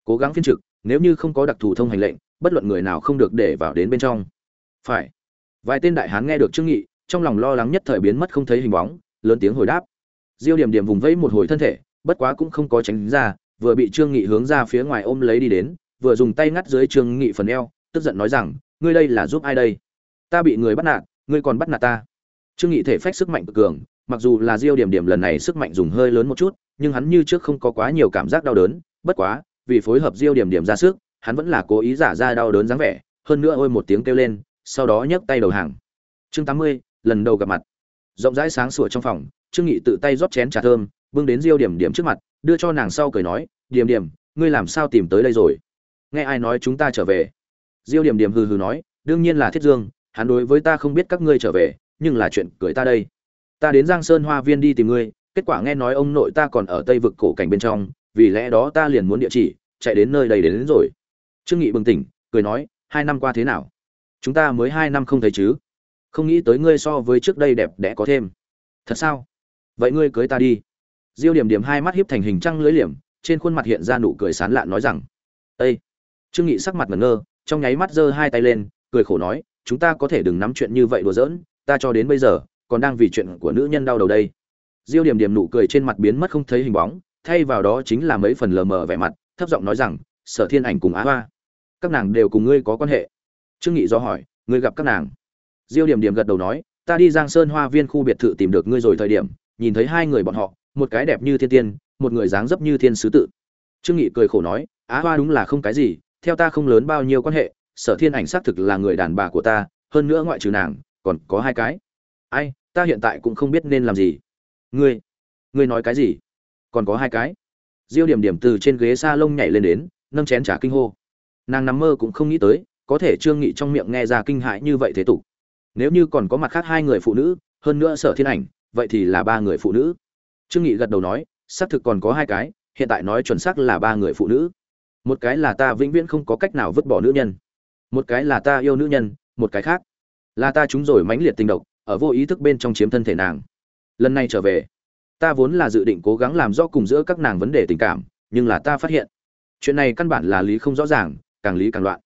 Cố gắng phiên trực, nếu như không có đặc thù thông hành lệnh, bất luận người nào không được để vào đến bên trong. Phải. Vài tên đại hán nghe được trương nghị, trong lòng lo lắng nhất thời biến mất không thấy hình bóng, lớn tiếng hồi đáp. Diêu điểm điểm vùng vẫy một hồi thân thể, bất quá cũng không có tránh ra vừa bị trương nghị hướng ra phía ngoài ôm lấy đi đến vừa dùng tay ngắt dưới trương nghị phần eo tức giận nói rằng ngươi đây là giúp ai đây? Ta bị người bắt nạt ngươi còn bắt nạt ta. Trương nghị thể phách sức mạnh cực cường mặc dù là diêu điểm điểm lần này sức mạnh dùng hơi lớn một chút nhưng hắn như trước không có quá nhiều cảm giác đau đớn bất quá vì phối hợp diêu điểm điểm ra sức hắn vẫn là cố ý giả ra đau đớn dáng vẻ hơn nữa ôi một tiếng kêu lên sau đó nhấc tay đầu hàng. Chương 80, lần đầu gặp mặt. Rộng rãi sáng sủa trong phòng trương nghị tự tay rót chén trà thơm bưng đến diêu điểm điểm trước mặt đưa cho nàng sau cười nói điểm điểm ngươi làm sao tìm tới đây rồi? Nghe ai nói chúng ta trở về? Diêu điểm điểm hừ hừ nói đương nhiên là thiết dương hắn đối với ta không biết các ngươi trở về nhưng là chuyện cười ta đây. Ta đến giang sơn hoa viên đi tìm ngươi kết quả nghe nói ông nội ta còn ở tây vực cổ cảnh bên trong vì lẽ đó ta liền muốn địa chỉ chạy đến nơi đây đến, đến rồi. Trương nghị bừng tỉnh cười nói hai năm qua thế nào? Chúng ta mới hai năm không thấy chứ? Không nghĩ tới ngươi so với trước đây đẹp đẽ có thêm. Thật sao? Vậy ngươi cưới ta đi diêu điểm điểm hai mắt hiếp thành hình trăng lưới liềm, trên khuôn mặt hiện ra nụ cười sán lạn nói rằng ây trương nghị sắc mặt ngẩn ngơ, trong nháy mắt giơ hai tay lên, cười khổ nói, chúng ta có thể đừng nắm chuyện như vậy đùa giỡn, ta cho đến bây giờ, còn đang vì chuyện của nữ nhân đau đầu đây. Diêu điểm điểm nụ cười trên mặt biến mất không thấy hình bóng, thay vào đó chính là mấy phần lờ mờ vẻ mặt, thấp giọng nói rằng, sở thiên ảnh cùng á hoa, các nàng đều cùng ngươi có quan hệ. Trương nghị do hỏi, ngươi gặp các nàng? Diêu điểm điểm gật đầu nói, ta đi giang sơn hoa viên khu biệt thự tìm được ngươi rồi thời điểm, nhìn thấy hai người bọn họ một cái đẹp như thiên tiên, một người dáng dấp như thiên sứ tự. Trương nghị cười khổ nói, á hoa đúng là không cái gì, theo ta không lớn bao nhiêu quan hệ, sở thiên ảnh xác thực là người đàn bà của ta, hơn nữa ngoại trừ nàng, còn có hai cái. Ai, ta hiện tại cũng không biết nên làm gì. Ngươi ngươi nói cái gì? Còn có hai cái? Diêu điểm điểm từ trên ghế sa lông nhảy lên đến, nâng chén trả kinh hô. Nàng nằm mơ cũng không nghĩ tới, có thể trương nghị trong miệng nghe ra kinh hãi như vậy thế tục. Nếu như còn có mặt khác hai người phụ nữ, hơn nữa sở thiên ảnh, vậy thì là ba người phụ nữ trương nghị gật đầu nói, xác thực còn có hai cái, hiện tại nói chuẩn xác là ba người phụ nữ. Một cái là ta vĩnh viễn không có cách nào vứt bỏ nữ nhân. Một cái là ta yêu nữ nhân, một cái khác là ta chúng rồi mãnh liệt tình độc, ở vô ý thức bên trong chiếm thân thể nàng. Lần này trở về, ta vốn là dự định cố gắng làm rõ cùng giữa các nàng vấn đề tình cảm, nhưng là ta phát hiện, chuyện này căn bản là lý không rõ ràng, càng lý càng loạn.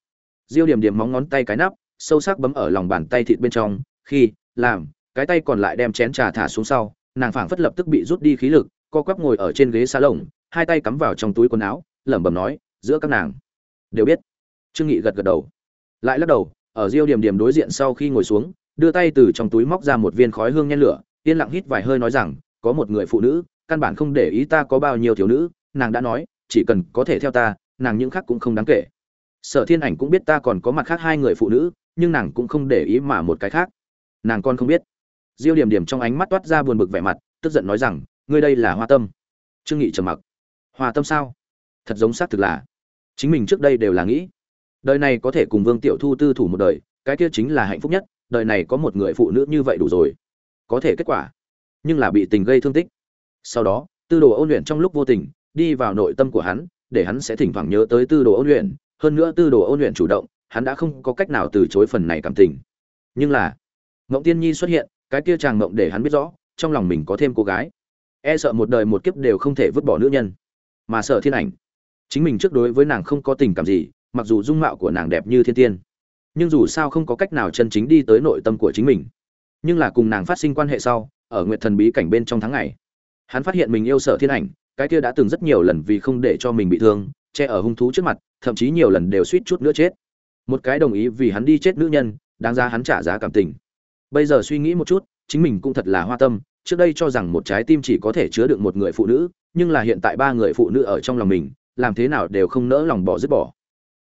Diêu điểm điểm móng ngón tay cái nắp, sâu sắc bấm ở lòng bàn tay thịt bên trong, khi, làm, cái tay còn lại đem chén trà thả xuống sau nàng phảng phất lập tức bị rút đi khí lực, co quắp ngồi ở trên ghế xa lồng hai tay cắm vào trong túi quần áo, lẩm bẩm nói, giữa các nàng. Đều biết. Trương nghị gật gật đầu. Lại lắc đầu, ở diêu điểm điểm đối diện sau khi ngồi xuống, đưa tay từ trong túi móc ra một viên khói hương nhen lửa, yên lặng hít vài hơi nói rằng, có một người phụ nữ, căn bản không để ý ta có bao nhiêu thiếu nữ, nàng đã nói, chỉ cần có thể theo ta, nàng những khác cũng không đáng kể. Sở thiên ảnh cũng biết ta còn có mặt khác hai người phụ nữ, nhưng nàng cũng không để ý mà một cái khác. Nàng con không biết diêu điểm điểm trong ánh mắt toát ra buồn bực vẻ mặt, tức giận nói rằng, ngươi đây là hoa tâm. Trương nghị trầm mặc. Hoa tâm sao? Thật giống xác thực là. Chính mình trước đây đều là nghĩ. Đời này có thể cùng vương tiểu thu tư thủ một đời, cái kia chính là hạnh phúc nhất, đời này có một người phụ nữ như vậy đủ rồi. Có thể kết quả. Nhưng là bị tình gây thương tích. Sau đó, tư đồ ôn luyện trong lúc vô tình, đi vào nội tâm của hắn, để hắn sẽ thỉnh thoảng nhớ tới tư đồ ôn luyện. Hơn nữa tư đồ ôn luyện chủ động, hắn đã không có cách nào từ chối phần này cảm tình. Nhưng là mộng tiên nhi xuất hiện cái kia chàng mộng để hắn biết rõ, trong lòng mình có thêm cô gái. E sợ một đời một kiếp đều không thể vứt bỏ nữ nhân. Mà sợ thiên ảnh. Chính mình trước đối với nàng không có tình cảm gì, mặc dù dung mạo của nàng đẹp như thiên tiên. Nhưng dù sao không có cách nào chân chính đi tới nội tâm của chính mình. Nhưng là cùng nàng phát sinh quan hệ sau, ở nguyệt thần bí cảnh bên trong tháng ngày, hắn phát hiện mình yêu sợ thiên ảnh, cái kia đã từng rất nhiều lần vì không để cho mình bị thương, che ở hung thú trước mặt, thậm chí nhiều lần đều suýt chút nữa chết. Một cái đồng ý vì hắn đi chết nữ nhân, đáng ra hắn trả giá cảm tình bây giờ suy nghĩ một chút, chính mình cũng thật là hoa tâm, trước đây cho rằng một trái tim chỉ có thể chứa được một người phụ nữ, nhưng là hiện tại ba người phụ nữ ở trong lòng mình, làm thế nào đều không nỡ lòng bỏ dứt bỏ.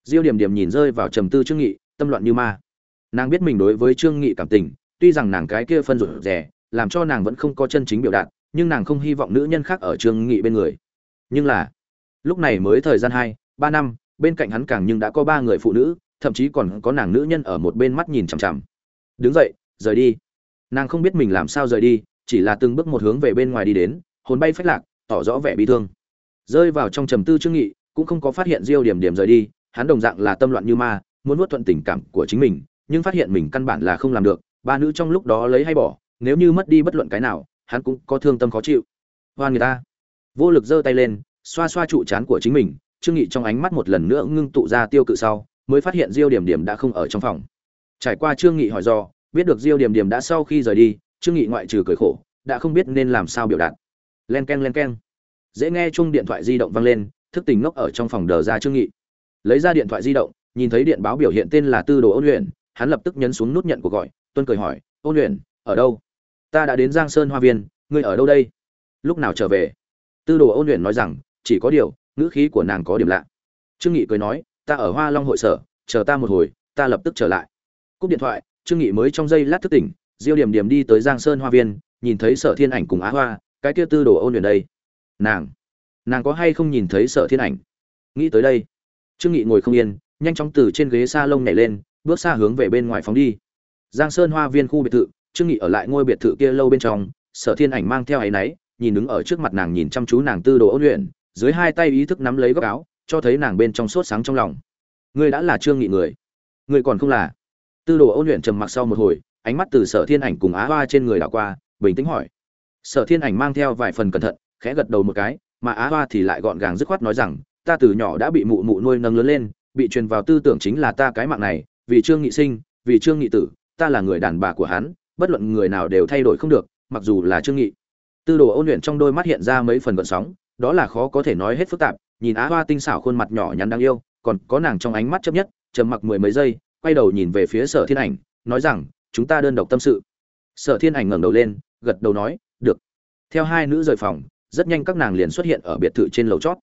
Diêu điểm điểm nhìn rơi vào trầm tư trương nghị, tâm loạn như ma. Nàng biết mình đối với trương nghị cảm tình, tuy rằng nàng cái kia phân rủi rẻ làm cho nàng vẫn không có chân chính biểu đạt, nhưng nàng không hy vọng nữ nhân khác ở trương nghị bên người. Nhưng là, lúc này mới thời gian hai, ba năm, bên cạnh hắn càng nhưng đã có ba người phụ nữ, thậm chí còn có nàng nữ nhân ở một bên mắt nhìn chằm chằm. Đứng dậy rời đi. Nàng không biết mình làm sao rời đi, chỉ là từng bước một hướng về bên ngoài đi đến, hồn bay phách lạc, tỏ rõ vẻ bi thương. Rơi vào trong trầm tư trương nghị, cũng không có phát hiện diêu điểm điểm rời đi, hắn đồng dạng là tâm loạn như ma, muốn nuốt thuận tình cảm của chính mình, nhưng phát hiện mình căn bản là không làm được, ba nữ trong lúc đó lấy hay bỏ, nếu như mất đi bất luận cái nào, hắn cũng có thương tâm khó chịu. Hoan người ta. Vô lực giơ tay lên, xoa xoa trụ chán của chính mình trương nghị trong ánh mắt một lần nữa ngưng tụ ra tiêu cự sau, mới phát hiện diêu điểm điểm đã không ở trong phòng. Trải qua trương nghị hỏi do biết được diêu điểm điểm đã sau khi rời đi, trương nghị ngoại trừ cười khổ, đã không biết nên làm sao biểu đạt. Len ken len ken dễ nghe chung điện thoại di động vang lên, thức tỉnh ngốc ở trong phòng đờ ra trương nghị. Lấy ra điện thoại di động, nhìn thấy điện báo biểu hiện tên là tư đồ ôn luyện, hắn lập tức nhấn xuống nút nhận cuộc gọi, tuân cười hỏi, ôn luyện, ở đâu? Ta đã đến giang sơn hoa viên, ngươi ở đâu đây? Lúc nào trở về? Tư đồ ôn luyện nói rằng, chỉ có điều, ngữ khí của nàng có điểm lạ. Trương nghị cười nói, ta ở hoa long hội sở, chờ ta một hồi, ta lập tức trở lại. Cúp điện thoại trương nghị mới trong giây lát thức tỉnh, diêu điểm điểm đi tới giang sơn hoa viên, nhìn thấy sở thiên ảnh cùng á hoa, cái kia tư đồ ôn luyện đây. Nàng nàng có hay không nhìn thấy sở thiên ảnh? Nghĩ tới đây, trương nghị ngồi không yên, nhanh chóng từ trên ghế sa lông nhảy lên, bước xa hướng về bên ngoài phóng đi. Giang sơn hoa viên khu biệt thự, trương nghị ở lại ngôi biệt thự kia lâu bên trong, sở thiên ảnh mang theo ấy nấy, nhìn đứng ở trước mặt nàng nhìn chăm chú nàng tư đồ ôn luyện, dưới hai tay ý thức nắm lấy góc áo, cho thấy nàng bên trong sốt sáng trong lòng. Ngươi đã là trương nghị người. Ngươi còn không là? Tư đồ ôn luyện trầm mặc sau một hồi, ánh mắt từ sở thiên ảnh cùng á hoa trên người đảo qua, bình tĩnh hỏi. Sở thiên ảnh mang theo vài phần cẩn thận, khẽ gật đầu một cái, mà á hoa thì lại gọn gàng dứt khoát nói rằng, ta từ nhỏ đã bị mụ mụ nuôi nâng lớn lên, bị truyền vào tư tưởng chính là ta cái mạng này, vì trương nghị sinh, vì trương nghị tử, ta là người đàn bà của hắn, bất luận người nào đều thay đổi không được, mặc dù là trương nghị. Tư đồ ôn luyện trong đôi mắt hiện ra mấy phần gợn sóng, đó là khó có thể nói hết phức tạp, nhìn á hoa tinh xảo khuôn mặt nhỏ nhắn đáng yêu, còn có nàng trong ánh mắt chấp nhất, trầm mặc mười mấy giây quay đầu nhìn về phía sở thiên ảnh, nói rằng, chúng ta đơn độc tâm sự. Sở thiên ảnh ngẩng đầu lên, gật đầu nói, được. Theo hai nữ rời phòng, rất nhanh các nàng liền xuất hiện ở biệt thự trên lầu chót.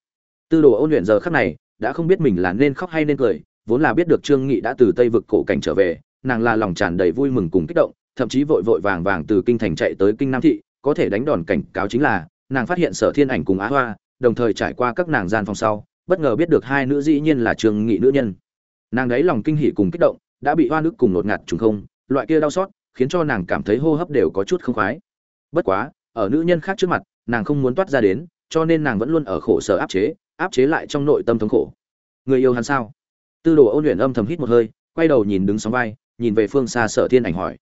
Tư đồ ôn luyện giờ khắc này, đã không biết mình là nên khóc hay nên cười, vốn là biết được trương nghị đã từ tây vực cổ cảnh trở về, nàng là lòng tràn đầy vui mừng cùng kích động, thậm chí vội vội vàng vàng từ kinh thành chạy tới kinh nam thị, có thể đánh đòn cảnh cáo chính là, nàng phát hiện sở thiên ảnh cùng á hoa, đồng thời trải qua các nàng gian phòng sau, bất ngờ biết được hai nữ dĩ nhiên là trương nghị nữ nhân nàng đấy lòng kinh hỉ cùng kích động, đã bị hoa nước cùng nột ngạt trùng không, loại kia đau xót, khiến cho nàng cảm thấy hô hấp đều có chút không khoái. Bất quá, ở nữ nhân khác trước mặt, nàng không muốn toát ra đến, cho nên nàng vẫn luôn ở khổ sở áp chế áp chế lại trong nội tâm thống khổ. Người yêu hắn sao? Tư đồ ôn luyện âm thầm hít một hơi, quay đầu nhìn đứng sóng vai, nhìn về phương xa sở thiên ảnh hỏi.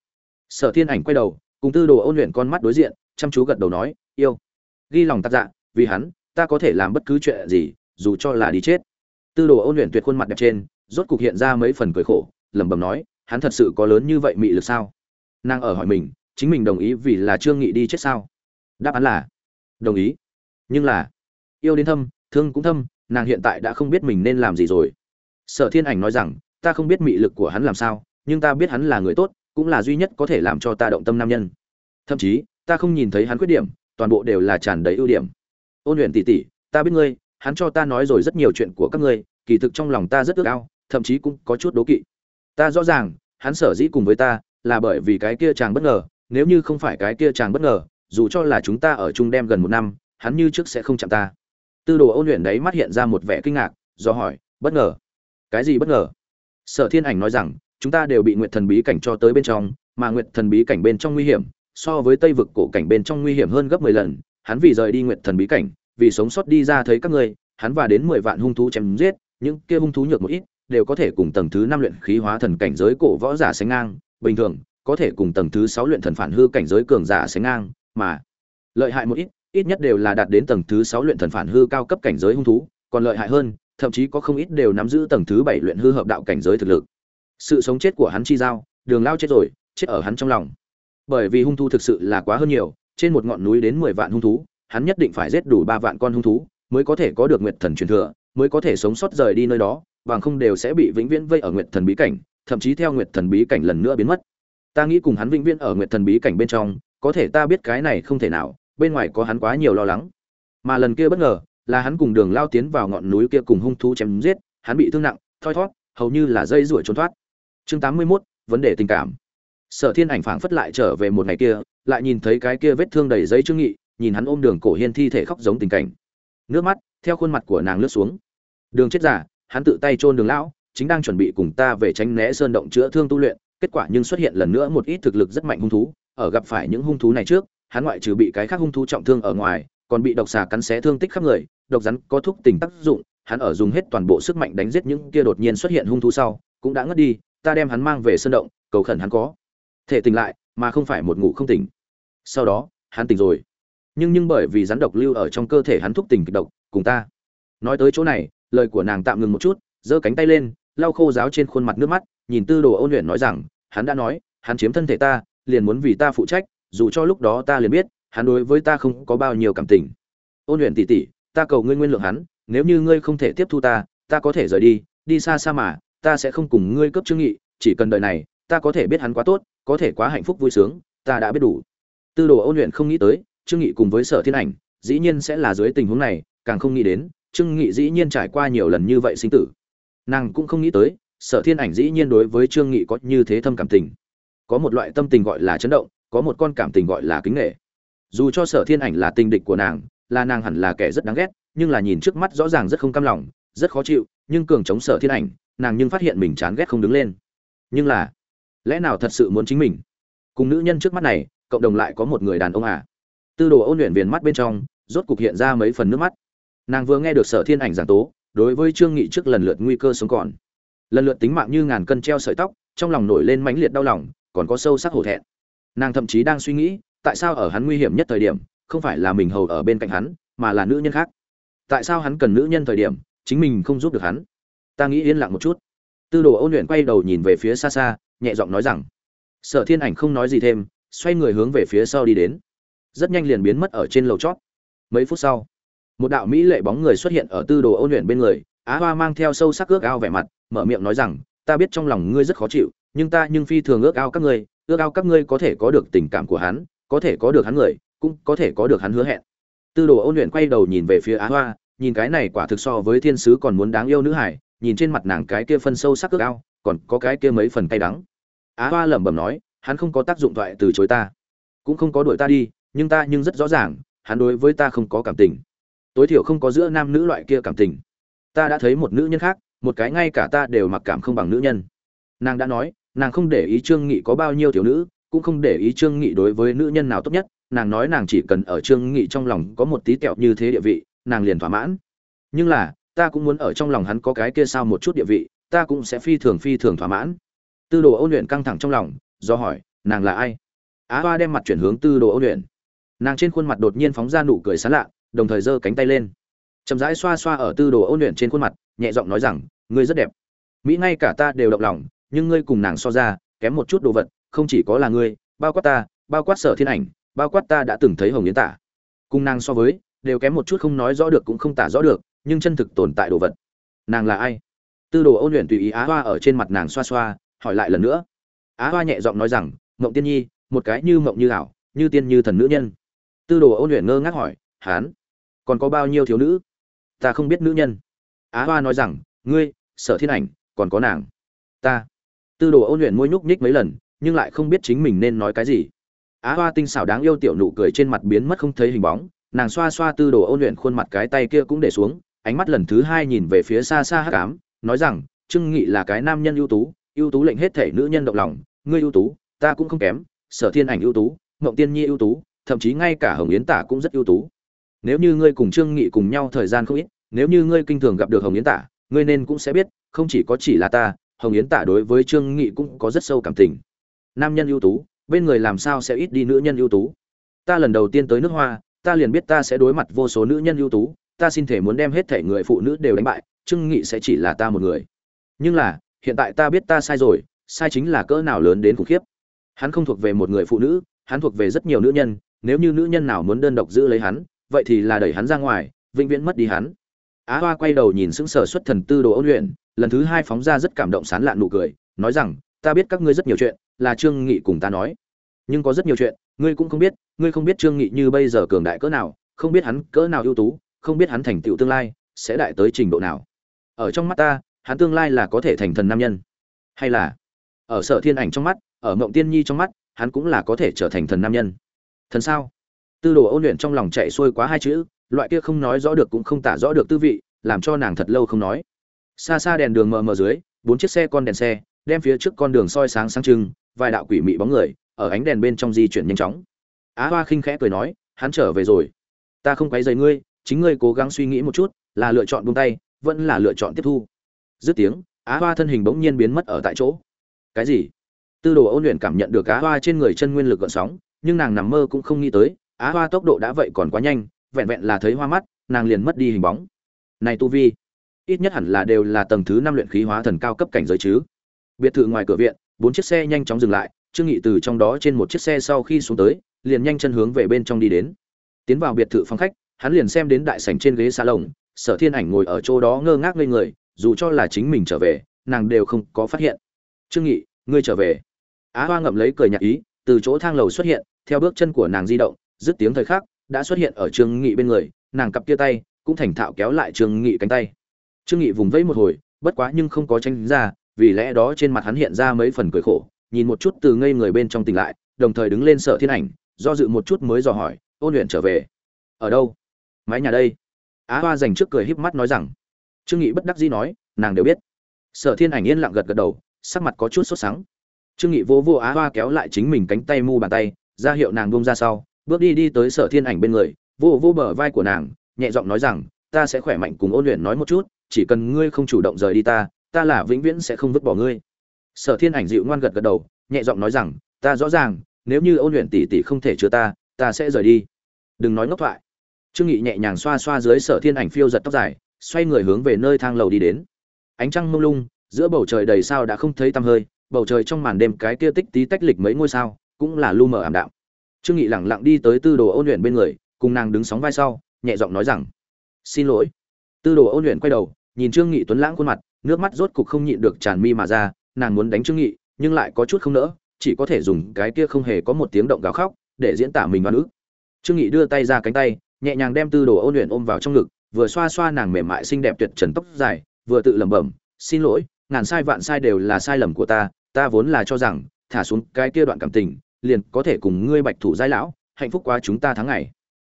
Sở thiên ảnh quay đầu, cùng tư đồ ôn luyện con mắt đối diện, chăm chú gật đầu nói, yêu. Ghi lòng tạc dạ vì hắn, ta có thể làm bất cứ chuyện gì, dù cho là đi chết. Tư đồ ôn luyện tuyệt khuôn mặt đẹp trên rốt cục hiện ra mấy phần cười khổ, lẩm bẩm nói, hắn thật sự có lớn như vậy mị lực sao? Nàng ở hỏi mình, chính mình đồng ý vì là trương nghị đi chết sao? Đáp án là, đồng ý. Nhưng là, yêu đến thâm, thương cũng thâm, nàng hiện tại đã không biết mình nên làm gì rồi. Sở thiên ảnh nói rằng, ta không biết mị lực của hắn làm sao, nhưng ta biết hắn là người tốt, cũng là duy nhất có thể làm cho ta động tâm nam nhân. Thậm chí, ta không nhìn thấy hắn khuyết điểm, toàn bộ đều là tràn đầy ưu điểm. Ôn luyện tỷ tỷ, ta biết ngươi, hắn cho ta nói rồi rất nhiều chuyện của các ngươi, kỳ thực trong lòng ta rất ước ao thậm chí cũng có chút đố kỵ. Ta rõ ràng, hắn sở dĩ cùng với ta, là bởi vì cái kia chàng bất ngờ, nếu như không phải cái kia chàng bất ngờ, dù cho là chúng ta ở chung đem gần một năm, hắn như trước sẽ không chạm ta. Tư đồ ôn luyện đấy mắt hiện ra một vẻ kinh ngạc, do hỏi, bất ngờ? Cái gì bất ngờ? Sở thiên ảnh nói rằng, chúng ta đều bị nguyệt thần bí cảnh cho tới bên trong, mà nguyệt thần bí cảnh bên trong nguy hiểm, so với tây vực cổ cảnh bên trong nguy hiểm hơn gấp mười lần. Hắn vì rời đi nguyệt thần bí cảnh, vì sống sót đi ra thấy các ngươi, hắn và đến mười vạn hung thú chém giết, những kia hung thú nhược một ít đều có thể cùng tầng thứ năm luyện khí hóa thần cảnh giới cổ võ giả sánh ngang. Bình thường, có thể cùng tầng thứ sáu luyện thần phản hư cảnh giới cường giả sánh ngang, mà lợi hại một ít ít nhất đều là đạt đến tầng thứ sáu luyện thần phản hư cao cấp cảnh giới hung thú. Còn lợi hại hơn, thậm chí có không ít đều nắm giữ tầng thứ bảy luyện hư hợp đạo cảnh giới thực lực. Sự sống chết của hắn chi giao, đường lao chết rồi, chết ở hắn trong lòng. Bởi vì hung thú thực sự là quá hơn nhiều, trên một ngọn núi đến mười vạn hung thú, hắn nhất định phải giết đủ ba vạn con hung thú mới có thể có được nguyệt thần truyền thừa, mới có thể sống sót rời đi nơi đó bằng không đều sẽ bị vĩnh viễn vây ở nguyệt thần bí cảnh thậm chí theo nguyệt thần bí cảnh lần nữa biến mất. Ta nghĩ cùng hắn vĩnh viễn ở nguyệt thần bí cảnh bên trong có thể ta biết cái này không thể nào bên ngoài có hắn quá nhiều lo lắng. Mà lần kia bất ngờ là hắn cùng đường lao tiến vào ngọn núi kia cùng hung thú chém giết hắn bị thương nặng thoi thót hầu như là dây ruổi trốn thoát. Chương tám mươi 81, vấn đề tình cảm. Sở thiên ảnh phảng phất lại trở về một ngày kia lại nhìn thấy cái kia vết thương đầy giấy trương nghị nhìn hắn ôm đường cổ hiên thi thể khóc giống tình cảnh. Nước mắt theo khuôn mặt của nàng lướt xuống. Đường chết giả hắn tự tay chôn đường lão, chính đang chuẩn bị cùng ta về tránh né sơn động chữa thương tu luyện, kết quả nhưng xuất hiện lần nữa một ít thực lực rất mạnh hung thú, ở gặp phải những hung thú này trước, hắn ngoại trừ bị cái khác hung thú trọng thương ở ngoài, còn bị độc xà cắn xé thương tích khắp người, độc rắn có thuốc tình tác dụng, hắn ở dùng hết toàn bộ sức mạnh đánh giết những kia đột nhiên xuất hiện hung thú sau, cũng đã ngất đi, ta đem hắn mang về sơn động, cầu khẩn hắn có thể tỉnh lại, mà không phải một ngủ không tỉnh. Sau đó, hắn tỉnh rồi. Nhưng nhưng bởi vì rắn độc lưu ở trong cơ thể hắn thúc tỉnh kịch độc, cùng ta nói tới chỗ này lời của nàng tạm ngừng một chút, giơ cánh tay lên, lau khô giáo trên khuôn mặt nước mắt, nhìn tư đồ ôn luyện nói rằng, hắn đã nói, hắn chiếm thân thể ta, liền muốn vì ta phụ trách, dù cho lúc đó ta liền biết, hắn đối với ta không có bao nhiêu cảm tình. Ôn luyện tỉ tỉ, ta cầu ngươi nguyên lượng hắn, nếu như ngươi không thể tiếp thu ta ta có thể rời đi đi xa xa mà, ta sẽ không cùng ngươi cấp trương nghị, chỉ cần đời này, ta có thể biết hắn quá tốt, có thể quá hạnh phúc vui sướng, ta đã biết đủ. Tư đồ ôn luyện không nghĩ tới trương nghị cùng với sở thiên ảnh, dĩ nhiên sẽ là dưới tình huống này, càng không nghĩ đến trương nghị dĩ nhiên trải qua nhiều lần như vậy sinh tử. Nàng cũng không nghĩ tới, sở thiên ảnh dĩ nhiên đối với trương nghị có như thế thâm cảm tình. Có một loại tâm tình gọi là chấn động, có một con cảm tình gọi là kính nghệ dù cho sở thiên ảnh là tình địch của nàng, là nàng hẳn là kẻ rất đáng ghét, nhưng là nhìn trước mắt rõ ràng rất không cam lòng, rất khó chịu, nhưng cường chống sở thiên ảnh, nàng nhưng phát hiện mình chán ghét không đứng lên. Nhưng là, lẽ nào thật sự muốn chính mình? Cùng nữ nhân trước mắt này, cộng đồng lại có một người đàn ông à? Tư đồ ôn luyện viền mắt bên trong, rốt cục hiện ra mấy phần nước mắt nàng vừa nghe được sở thiên ảnh giảng tố, đối với trương nghị trước lần lượt nguy cơ sống còn. Lần lượt tính mạng như ngàn cân treo sợi tóc, trong lòng nổi lên mãnh liệt đau lòng, còn có sâu sắc hổ thẹn. Nàng thậm chí đang suy nghĩ, tại sao ở hắn nguy hiểm nhất thời điểm, không phải là mình hầu ở bên cạnh hắn, mà là nữ nhân khác? Tại sao hắn cần nữ nhân thời điểm, chính mình không giúp được hắn? Ta nghĩ yên lặng một chút. Tư đồ ôn luyện quay đầu nhìn về phía xa xa, nhẹ giọng nói rằng, sở thiên ảnh không nói gì thêm, xoay người hướng về phía sau đi đến. Rất nhanh liền biến mất ở trên lầu chót. Mấy phút sau một đạo mỹ lệ bóng người xuất hiện ở tư đồ ôn luyện bên người, á hoa mang theo sâu sắc ước ao vẻ mặt, mở miệng nói rằng, ta biết trong lòng ngươi rất khó chịu, nhưng ta nhưng phi thường ước ao các ngươi, ước ao các ngươi có thể có được tình cảm của hắn, có thể có được hắn người, cũng có thể có được hắn hứa hẹn. Tư đồ ôn luyện quay đầu nhìn về phía á hoa, nhìn cái này quả thực so với thiên sứ còn muốn đáng yêu nữ hải, nhìn trên mặt nàng cái kia phân sâu sắc ước ao, còn có cái kia mấy phần cay đắng. Á hoa lẩm bẩm nói, hắn không có tác dụng thoại từ chối ta, cũng không có đuổi ta đi, nhưng ta nhưng rất rõ ràng, hắn đối với ta không có cảm tình tối thiểu không có giữa nam nữ loại kia cảm tình. Ta đã thấy một nữ nhân khác, một cái ngay cả ta đều mặc cảm không bằng nữ nhân. Nàng đã nói, nàng không để ý trương nghị có bao nhiêu thiếu nữ, cũng không để ý trương nghị đối với nữ nhân nào tốt nhất, nàng nói nàng chỉ cần ở trương nghị trong lòng có một tí kẹo như thế địa vị, nàng liền thỏa mãn. Nhưng là, ta cũng muốn ở trong lòng hắn có cái kia sao một chút địa vị, ta cũng sẽ phi thường phi thường thỏa mãn. Tư đồ ôn luyện căng thẳng trong lòng, do hỏi, nàng là ai? Á hoa đem mặt chuyển hướng tư đồ ôn luyện. Nàng trên khuôn mặt đột nhiên phóng ra nụ cười sán lạ đồng thời giơ cánh tay lên. Chậm rãi xoa xoa ở tư đồ ôn luyện trên khuôn mặt, nhẹ giọng nói rằng, ngươi rất đẹp. Mỹ ngay cả ta đều động lòng, nhưng ngươi cùng nàng so ra, kém một chút đồ vật, không chỉ có là ngươi, bao quát ta, bao quát sở thiên ảnh, bao quát ta đã từng thấy hồng yến tả. Cùng nàng so với, đều kém một chút không nói rõ được cũng không tả rõ được, nhưng chân thực tồn tại đồ vật. Nàng là ai? Tư đồ ôn luyện tùy ý á hoa ở trên mặt nàng xoa xoa, hỏi lại lần nữa. Á hoa nhẹ giọng nói rằng, mộng tiên nhi, một cái như mộng như ảo, như tiên như thần nữ nhân. Tư đồ ôn luyện ngơ ngác hỏi, hán? Còn có bao nhiêu thiếu nữ? Ta không biết nữ nhân. Á hoa nói rằng, ngươi, sở thiên ảnh, còn có nàng. Ta. Tư đồ ôn luyện môi nhúc nhích mấy lần, nhưng lại không biết chính mình nên nói cái gì. Á hoa tinh xảo đáng yêu tiểu nụ cười trên mặt biến mất không thấy hình bóng, nàng xoa xoa tư đồ ôn luyện khuôn mặt cái tay kia cũng để xuống, ánh mắt lần thứ hai nhìn về phía xa xa hắc ám, nói rằng, trương nghị là cái nam nhân ưu tú ưu tú lệnh hết thể nữ nhân động lòng, ngươi ưu tú, ta cũng không kém, sở thiên ảnh ưu tú, ngộng tiên nhi ưu tú, thậm chí ngay cả hồng yến tả cũng rất ưu tú nếu như ngươi cùng trương nghị cùng nhau thời gian không ít, nếu như ngươi kinh thường gặp được hồng yến tả, ngươi nên cũng sẽ biết, không chỉ có chỉ là ta, hồng yến tả đối với trương nghị cũng có rất sâu cảm tình. Nam nhân ưu tú, bên người làm sao sẽ ít đi nữ nhân ưu tú? Ta lần đầu tiên tới nước hoa, ta liền biết ta sẽ đối mặt vô số nữ nhân ưu tú, ta xin thể muốn đem hết thể người phụ nữ đều đánh bại, trương nghị sẽ chỉ là ta một người. Nhưng là, hiện tại ta biết ta sai rồi, sai chính là cỡ nào lớn đến khủng khiếp. Hắn không thuộc về một người phụ nữ, hắn thuộc về rất nhiều nữ nhân, nếu như nữ nhân nào muốn đơn độc giữ lấy hắn vậy thì là đẩy hắn ra ngoài, vĩnh viễn mất đi hắn. Á hoa quay đầu nhìn sững sờ xuất thần tư đồ ôn luyện, lần thứ hai phóng ra rất cảm động sán lạn nụ cười, nói rằng, ta biết các ngươi rất nhiều chuyện, là trương nghị cùng ta nói. Nhưng có rất nhiều chuyện, ngươi cũng không biết, ngươi không biết trương nghị như bây giờ cường đại cỡ nào, không biết hắn cỡ nào ưu tú, không biết hắn thành tựu tương lai sẽ đại tới trình độ nào. Ở trong mắt ta, hắn tương lai là có thể thành thần nam nhân. Hay là, ở sở thiên ảnh trong mắt, ở mộng tiên nhi trong mắt, hắn cũng là có thể trở thành thần nam nhân. Thần sao? Tư đồ ôn luyện trong lòng chạy xuôi quá hai chữ, loại kia không nói rõ được cũng không tả rõ được tư vị, làm cho nàng thật lâu không nói. Xa xa đèn đường mờ mờ dưới, bốn chiếc xe con đèn xe, đem phía trước con đường soi sáng sáng trưng, vài đạo quỷ mị bóng người, ở ánh đèn bên trong di chuyển nhanh chóng. Á hoa khinh khẽ cười nói, hắn trở về rồi. Ta không quấy rầy ngươi, chính ngươi cố gắng suy nghĩ một chút, là lựa chọn buông tay, vẫn là lựa chọn tiếp thu. Dứt tiếng, á hoa thân hình bỗng nhiên biến mất ở tại chỗ. Cái gì? Tư đồ ôn luyện cảm nhận được á hoa trên người chân nguyên lực gợn sóng, nhưng nàng nằm mơ cũng không nghĩ tới á hoa tốc độ đã vậy còn quá nhanh, vẹn vẹn là thấy hoa mắt, nàng liền mất đi hình bóng. Này tu vi, ít nhất hẳn là đều là tầng thứ năm luyện khí hóa thần cao cấp cảnh giới chứ. Biệt thự ngoài cửa viện, bốn chiếc xe nhanh chóng dừng lại, trương nghị từ trong đó trên một chiếc xe sau khi xuống tới, liền nhanh chân hướng về bên trong đi đến. Tiến vào biệt thự phòng khách, hắn liền xem đến đại sảnh trên ghế salon, sở thiên ảnh ngồi ở chỗ đó ngơ ngác ngây người, dù cho là chính mình trở về, nàng đều không có phát hiện. Trương nghị, ngươi trở về. Á hoa ngậm lấy cười nhạt ý, từ chỗ thang lầu xuất hiện, theo bước chân của nàng di động dứt tiếng thời khắc, đã xuất hiện ở trương nghị bên người, nàng cặp kia tay cũng thành thạo kéo lại trương nghị cánh tay. Trương nghị vùng vẫy một hồi, bất quá nhưng không có tranh ra, vì lẽ đó trên mặt hắn hiện ra mấy phần cười khổ, nhìn một chút từ ngây người bên trong tỉnh lại, đồng thời đứng lên sở thiên ảnh, do dự một chút mới dò hỏi ôn luyện trở về? Ở đâu? Mái nhà đây. Á hoa dành trước cười híp mắt nói rằng. Trương nghị bất đắc dĩ nói, nàng đều biết. Sở thiên ảnh yên lặng gật gật đầu, sắc mặt có chút sốt sắng. Trương nghị vô vô á hoa kéo lại chính mình cánh tay mu bàn tay, ra hiệu nàng buông ra sau bước đi đi tới sở thiên ảnh bên người, vô vô bờ vai của nàng, nhẹ giọng nói rằng, ta sẽ khỏe mạnh cùng ôn luyện nói một chút, chỉ cần ngươi không chủ động rời đi ta ta là vĩnh viễn sẽ không vứt bỏ ngươi. Sở thiên ảnh dịu ngoan gật gật đầu, nhẹ giọng nói rằng, ta rõ ràng, nếu như ôn luyện tỷ tỷ không thể chứa ta ta sẽ rời đi. Đừng nói ngốc thoại. Trương nghị nhẹ nhàng xoa xoa dưới sở thiên ảnh phiêu giật tóc dài, xoay người hướng về nơi thang lầu đi đến. Ánh trăng mông lung, giữa bầu trời đầy sao đã không thấy tăm hơi, bầu trời trong màn đêm cái kia tích tí tách lịch mấy ngôi sao, cũng là lu mờ ảm đạm trương nghị lẳng lặng đi tới tư đồ ôn luyện bên người, cùng nàng đứng sóng vai sau, nhẹ giọng nói rằng, xin lỗi. Tư đồ ôn luyện quay đầu, nhìn trương nghị tuấn lãng khuôn mặt, nước mắt rốt cục không nhịn được tràn mi mà ra, nàng muốn đánh trương nghị, nhưng lại có chút không nỡ, chỉ có thể dùng cái kia không hề có một tiếng động gào khóc, để diễn tả mình oan ức. Trương nghị đưa tay ra cánh tay, nhẹ nhàng đem tư đồ ôn luyện ôm vào trong ngực, vừa xoa xoa nàng mềm mại xinh đẹp tuyệt trần tóc dài, vừa tự lẩm bẩm, xin lỗi, ngàn sai vạn sai đều là sai lầm của ta ta vốn là cho rằng, thả xuống cái kia đoạn cảm tình liền có thể cùng ngươi bạch thủ giai lão, hạnh phúc quá chúng ta tháng ngày.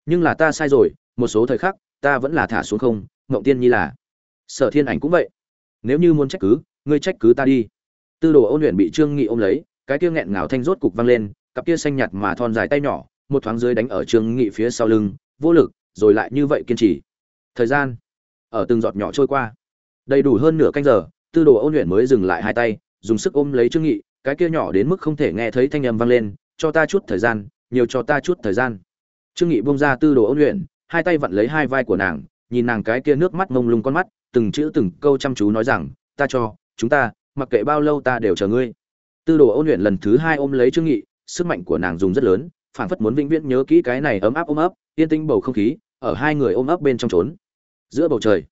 Nhưng là ta sai rồi, một số thời khắc, ta vẫn là thả xuống không, ngộng tiên nhi là. Sở thiên ảnh cũng vậy. Nếu như muốn trách cứ, ngươi trách cứ ta đi. Tư đồ ôn luyện bị trương nghị ôm lấy, cái kia nghẹn ngào thanh rốt cục vang lên, cặp kia xanh nhạt mà thon dài tay nhỏ, một thoáng dưới đánh ở trương nghị phía sau lưng, vô lực, rồi lại như vậy kiên trì. Thời gian ở từng giọt nhỏ trôi qua. Đầy đủ hơn nửa canh giờ, tư đồ ôn luyện mới dừng lại hai tay, dùng sức ôm lấy trương nghị cái kia nhỏ đến mức không thể nghe thấy thanh âm vang lên, cho ta chút thời gian, nhiều cho ta chút thời gian. Trương nghị buông ra tư đồ ôn luyện, hai tay vặn lấy hai vai của nàng, nhìn nàng cái kia nước mắt ngông lung con mắt, từng chữ từng câu chăm chú nói rằng, ta cho, chúng ta, mặc kệ bao lâu ta đều chờ ngươi. Tư đồ ôn luyện lần thứ hai ôm lấy trương nghị, sức mạnh của nàng dùng rất lớn, phảng phất muốn vĩnh viễn nhớ kỹ cái này ấm áp ôm ấp, yên tĩnh bầu không khí, ở hai người ôm ấp bên trong trốn. Giữa bầu trời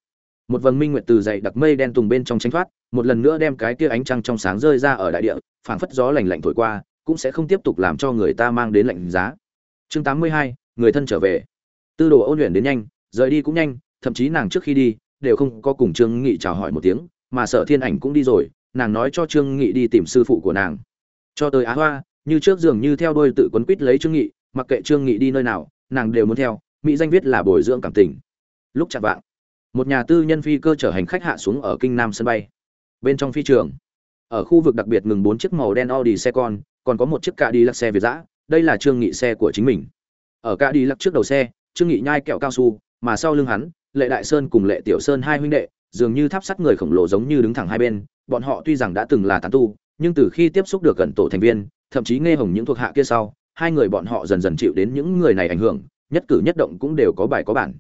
một vầng minh nguyệt từ dậy đặc mây đen tùng bên trong tránh thoát một lần nữa đem cái tia ánh trăng trong sáng rơi ra ở đại địa phảng phất gió lạnh lạnh thổi qua cũng sẽ không tiếp tục làm cho người ta mang đến lạnh giá. Chương 82, người thân trở về. Tư đồ ôn luyện đến nhanh rời đi cũng nhanh thậm chí nàng trước khi đi đều không có cùng trương nghị chào hỏi một tiếng mà sở thiên ảnh cũng đi rồi nàng nói cho trương nghị đi tìm sư phụ của nàng. Cho tới á hoa như trước dường như theo đuôi tự quấn quýt lấy trương nghị mặc kệ trương nghị đi nơi nào nàng đều muốn theo mỹ danh viết là bồi dưỡng cảm tình. Lúc chạm vạng một nhà tư nhân phi cơ chở hành khách hạ xuống ở kinh nam sân bay. Bên trong phi trường, ở khu vực đặc biệt ngừng bốn chiếc màu đen audi xe con còn có một chiếc cạ đi lắc xe việt giã đây là trương nghị xe của chính mình. Ở cạ đi lắc trước đầu xe, trương nghị nhai kẹo cao su, mà sau lưng hắn, lệ đại sơn cùng lệ tiểu sơn hai huynh đệ, dường như tháp sắt người khổng lồ giống như đứng thẳng hai bên. Bọn họ tuy rằng đã từng là tán tu, nhưng từ khi tiếp xúc được gần tổ thành viên, thậm chí nghe hồng những thuộc hạ kia sau, hai người bọn họ dần dần chịu đến những người này ảnh hưởng, nhất cử nhất động cũng đều có bài có bản.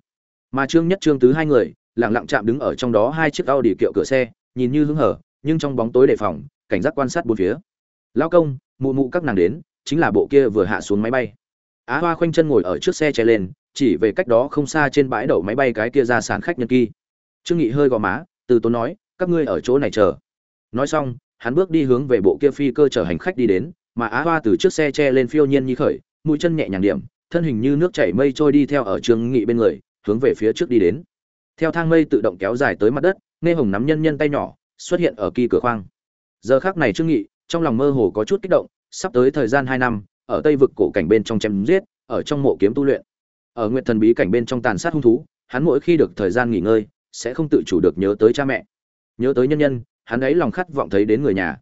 Mà trương nhất trương tứ hai người lặng lặng chạm đứng ở trong đó hai chiếc Audi kiệu cửa xe, nhìn như hứng hở, nhưng trong bóng tối đề phòng, cảnh giác quan sát bốn phía. Lão công, mụ mụ các nàng đến, chính là bộ kia vừa hạ xuống máy bay. Á Hoa khoanh chân ngồi ở trước xe che lên, chỉ về cách đó không xa trên bãi đậu máy bay cái kia ra sàn khách nhân kỳ trương nghị hơi gò má từ tốn nói các ngươi ở chỗ này chờ nói xong hắn bước đi hướng về bộ kia phi cơ chở hành khách đi đến mà á hoa từ trước xe che lên phiêu nhiên như khởi mũi chân nhẹ nhàng điểm thân hình như nước chảy mây trôi đi theo ở trương nghị bên người hướng về phía trước đi đến theo thang mây tự động kéo dài tới mặt đất nghe hồng nắm nhân nhân tay nhỏ, xuất hiện ở kỳ cửa khoang. Giờ khắc này trương nghị, trong lòng mơ hồ có chút kích động, sắp tới thời gian hai năm, ở tây vực cổ cảnh bên trong chém giết, ở trong mộ kiếm tu luyện. Ở nguyện thần bí cảnh bên trong tàn sát hung thú, hắn mỗi khi được thời gian nghỉ ngơi, sẽ không tự chủ được nhớ tới cha mẹ. Nhớ tới nhân nhân, hắn ấy lòng khát vọng thấy đến người nhà.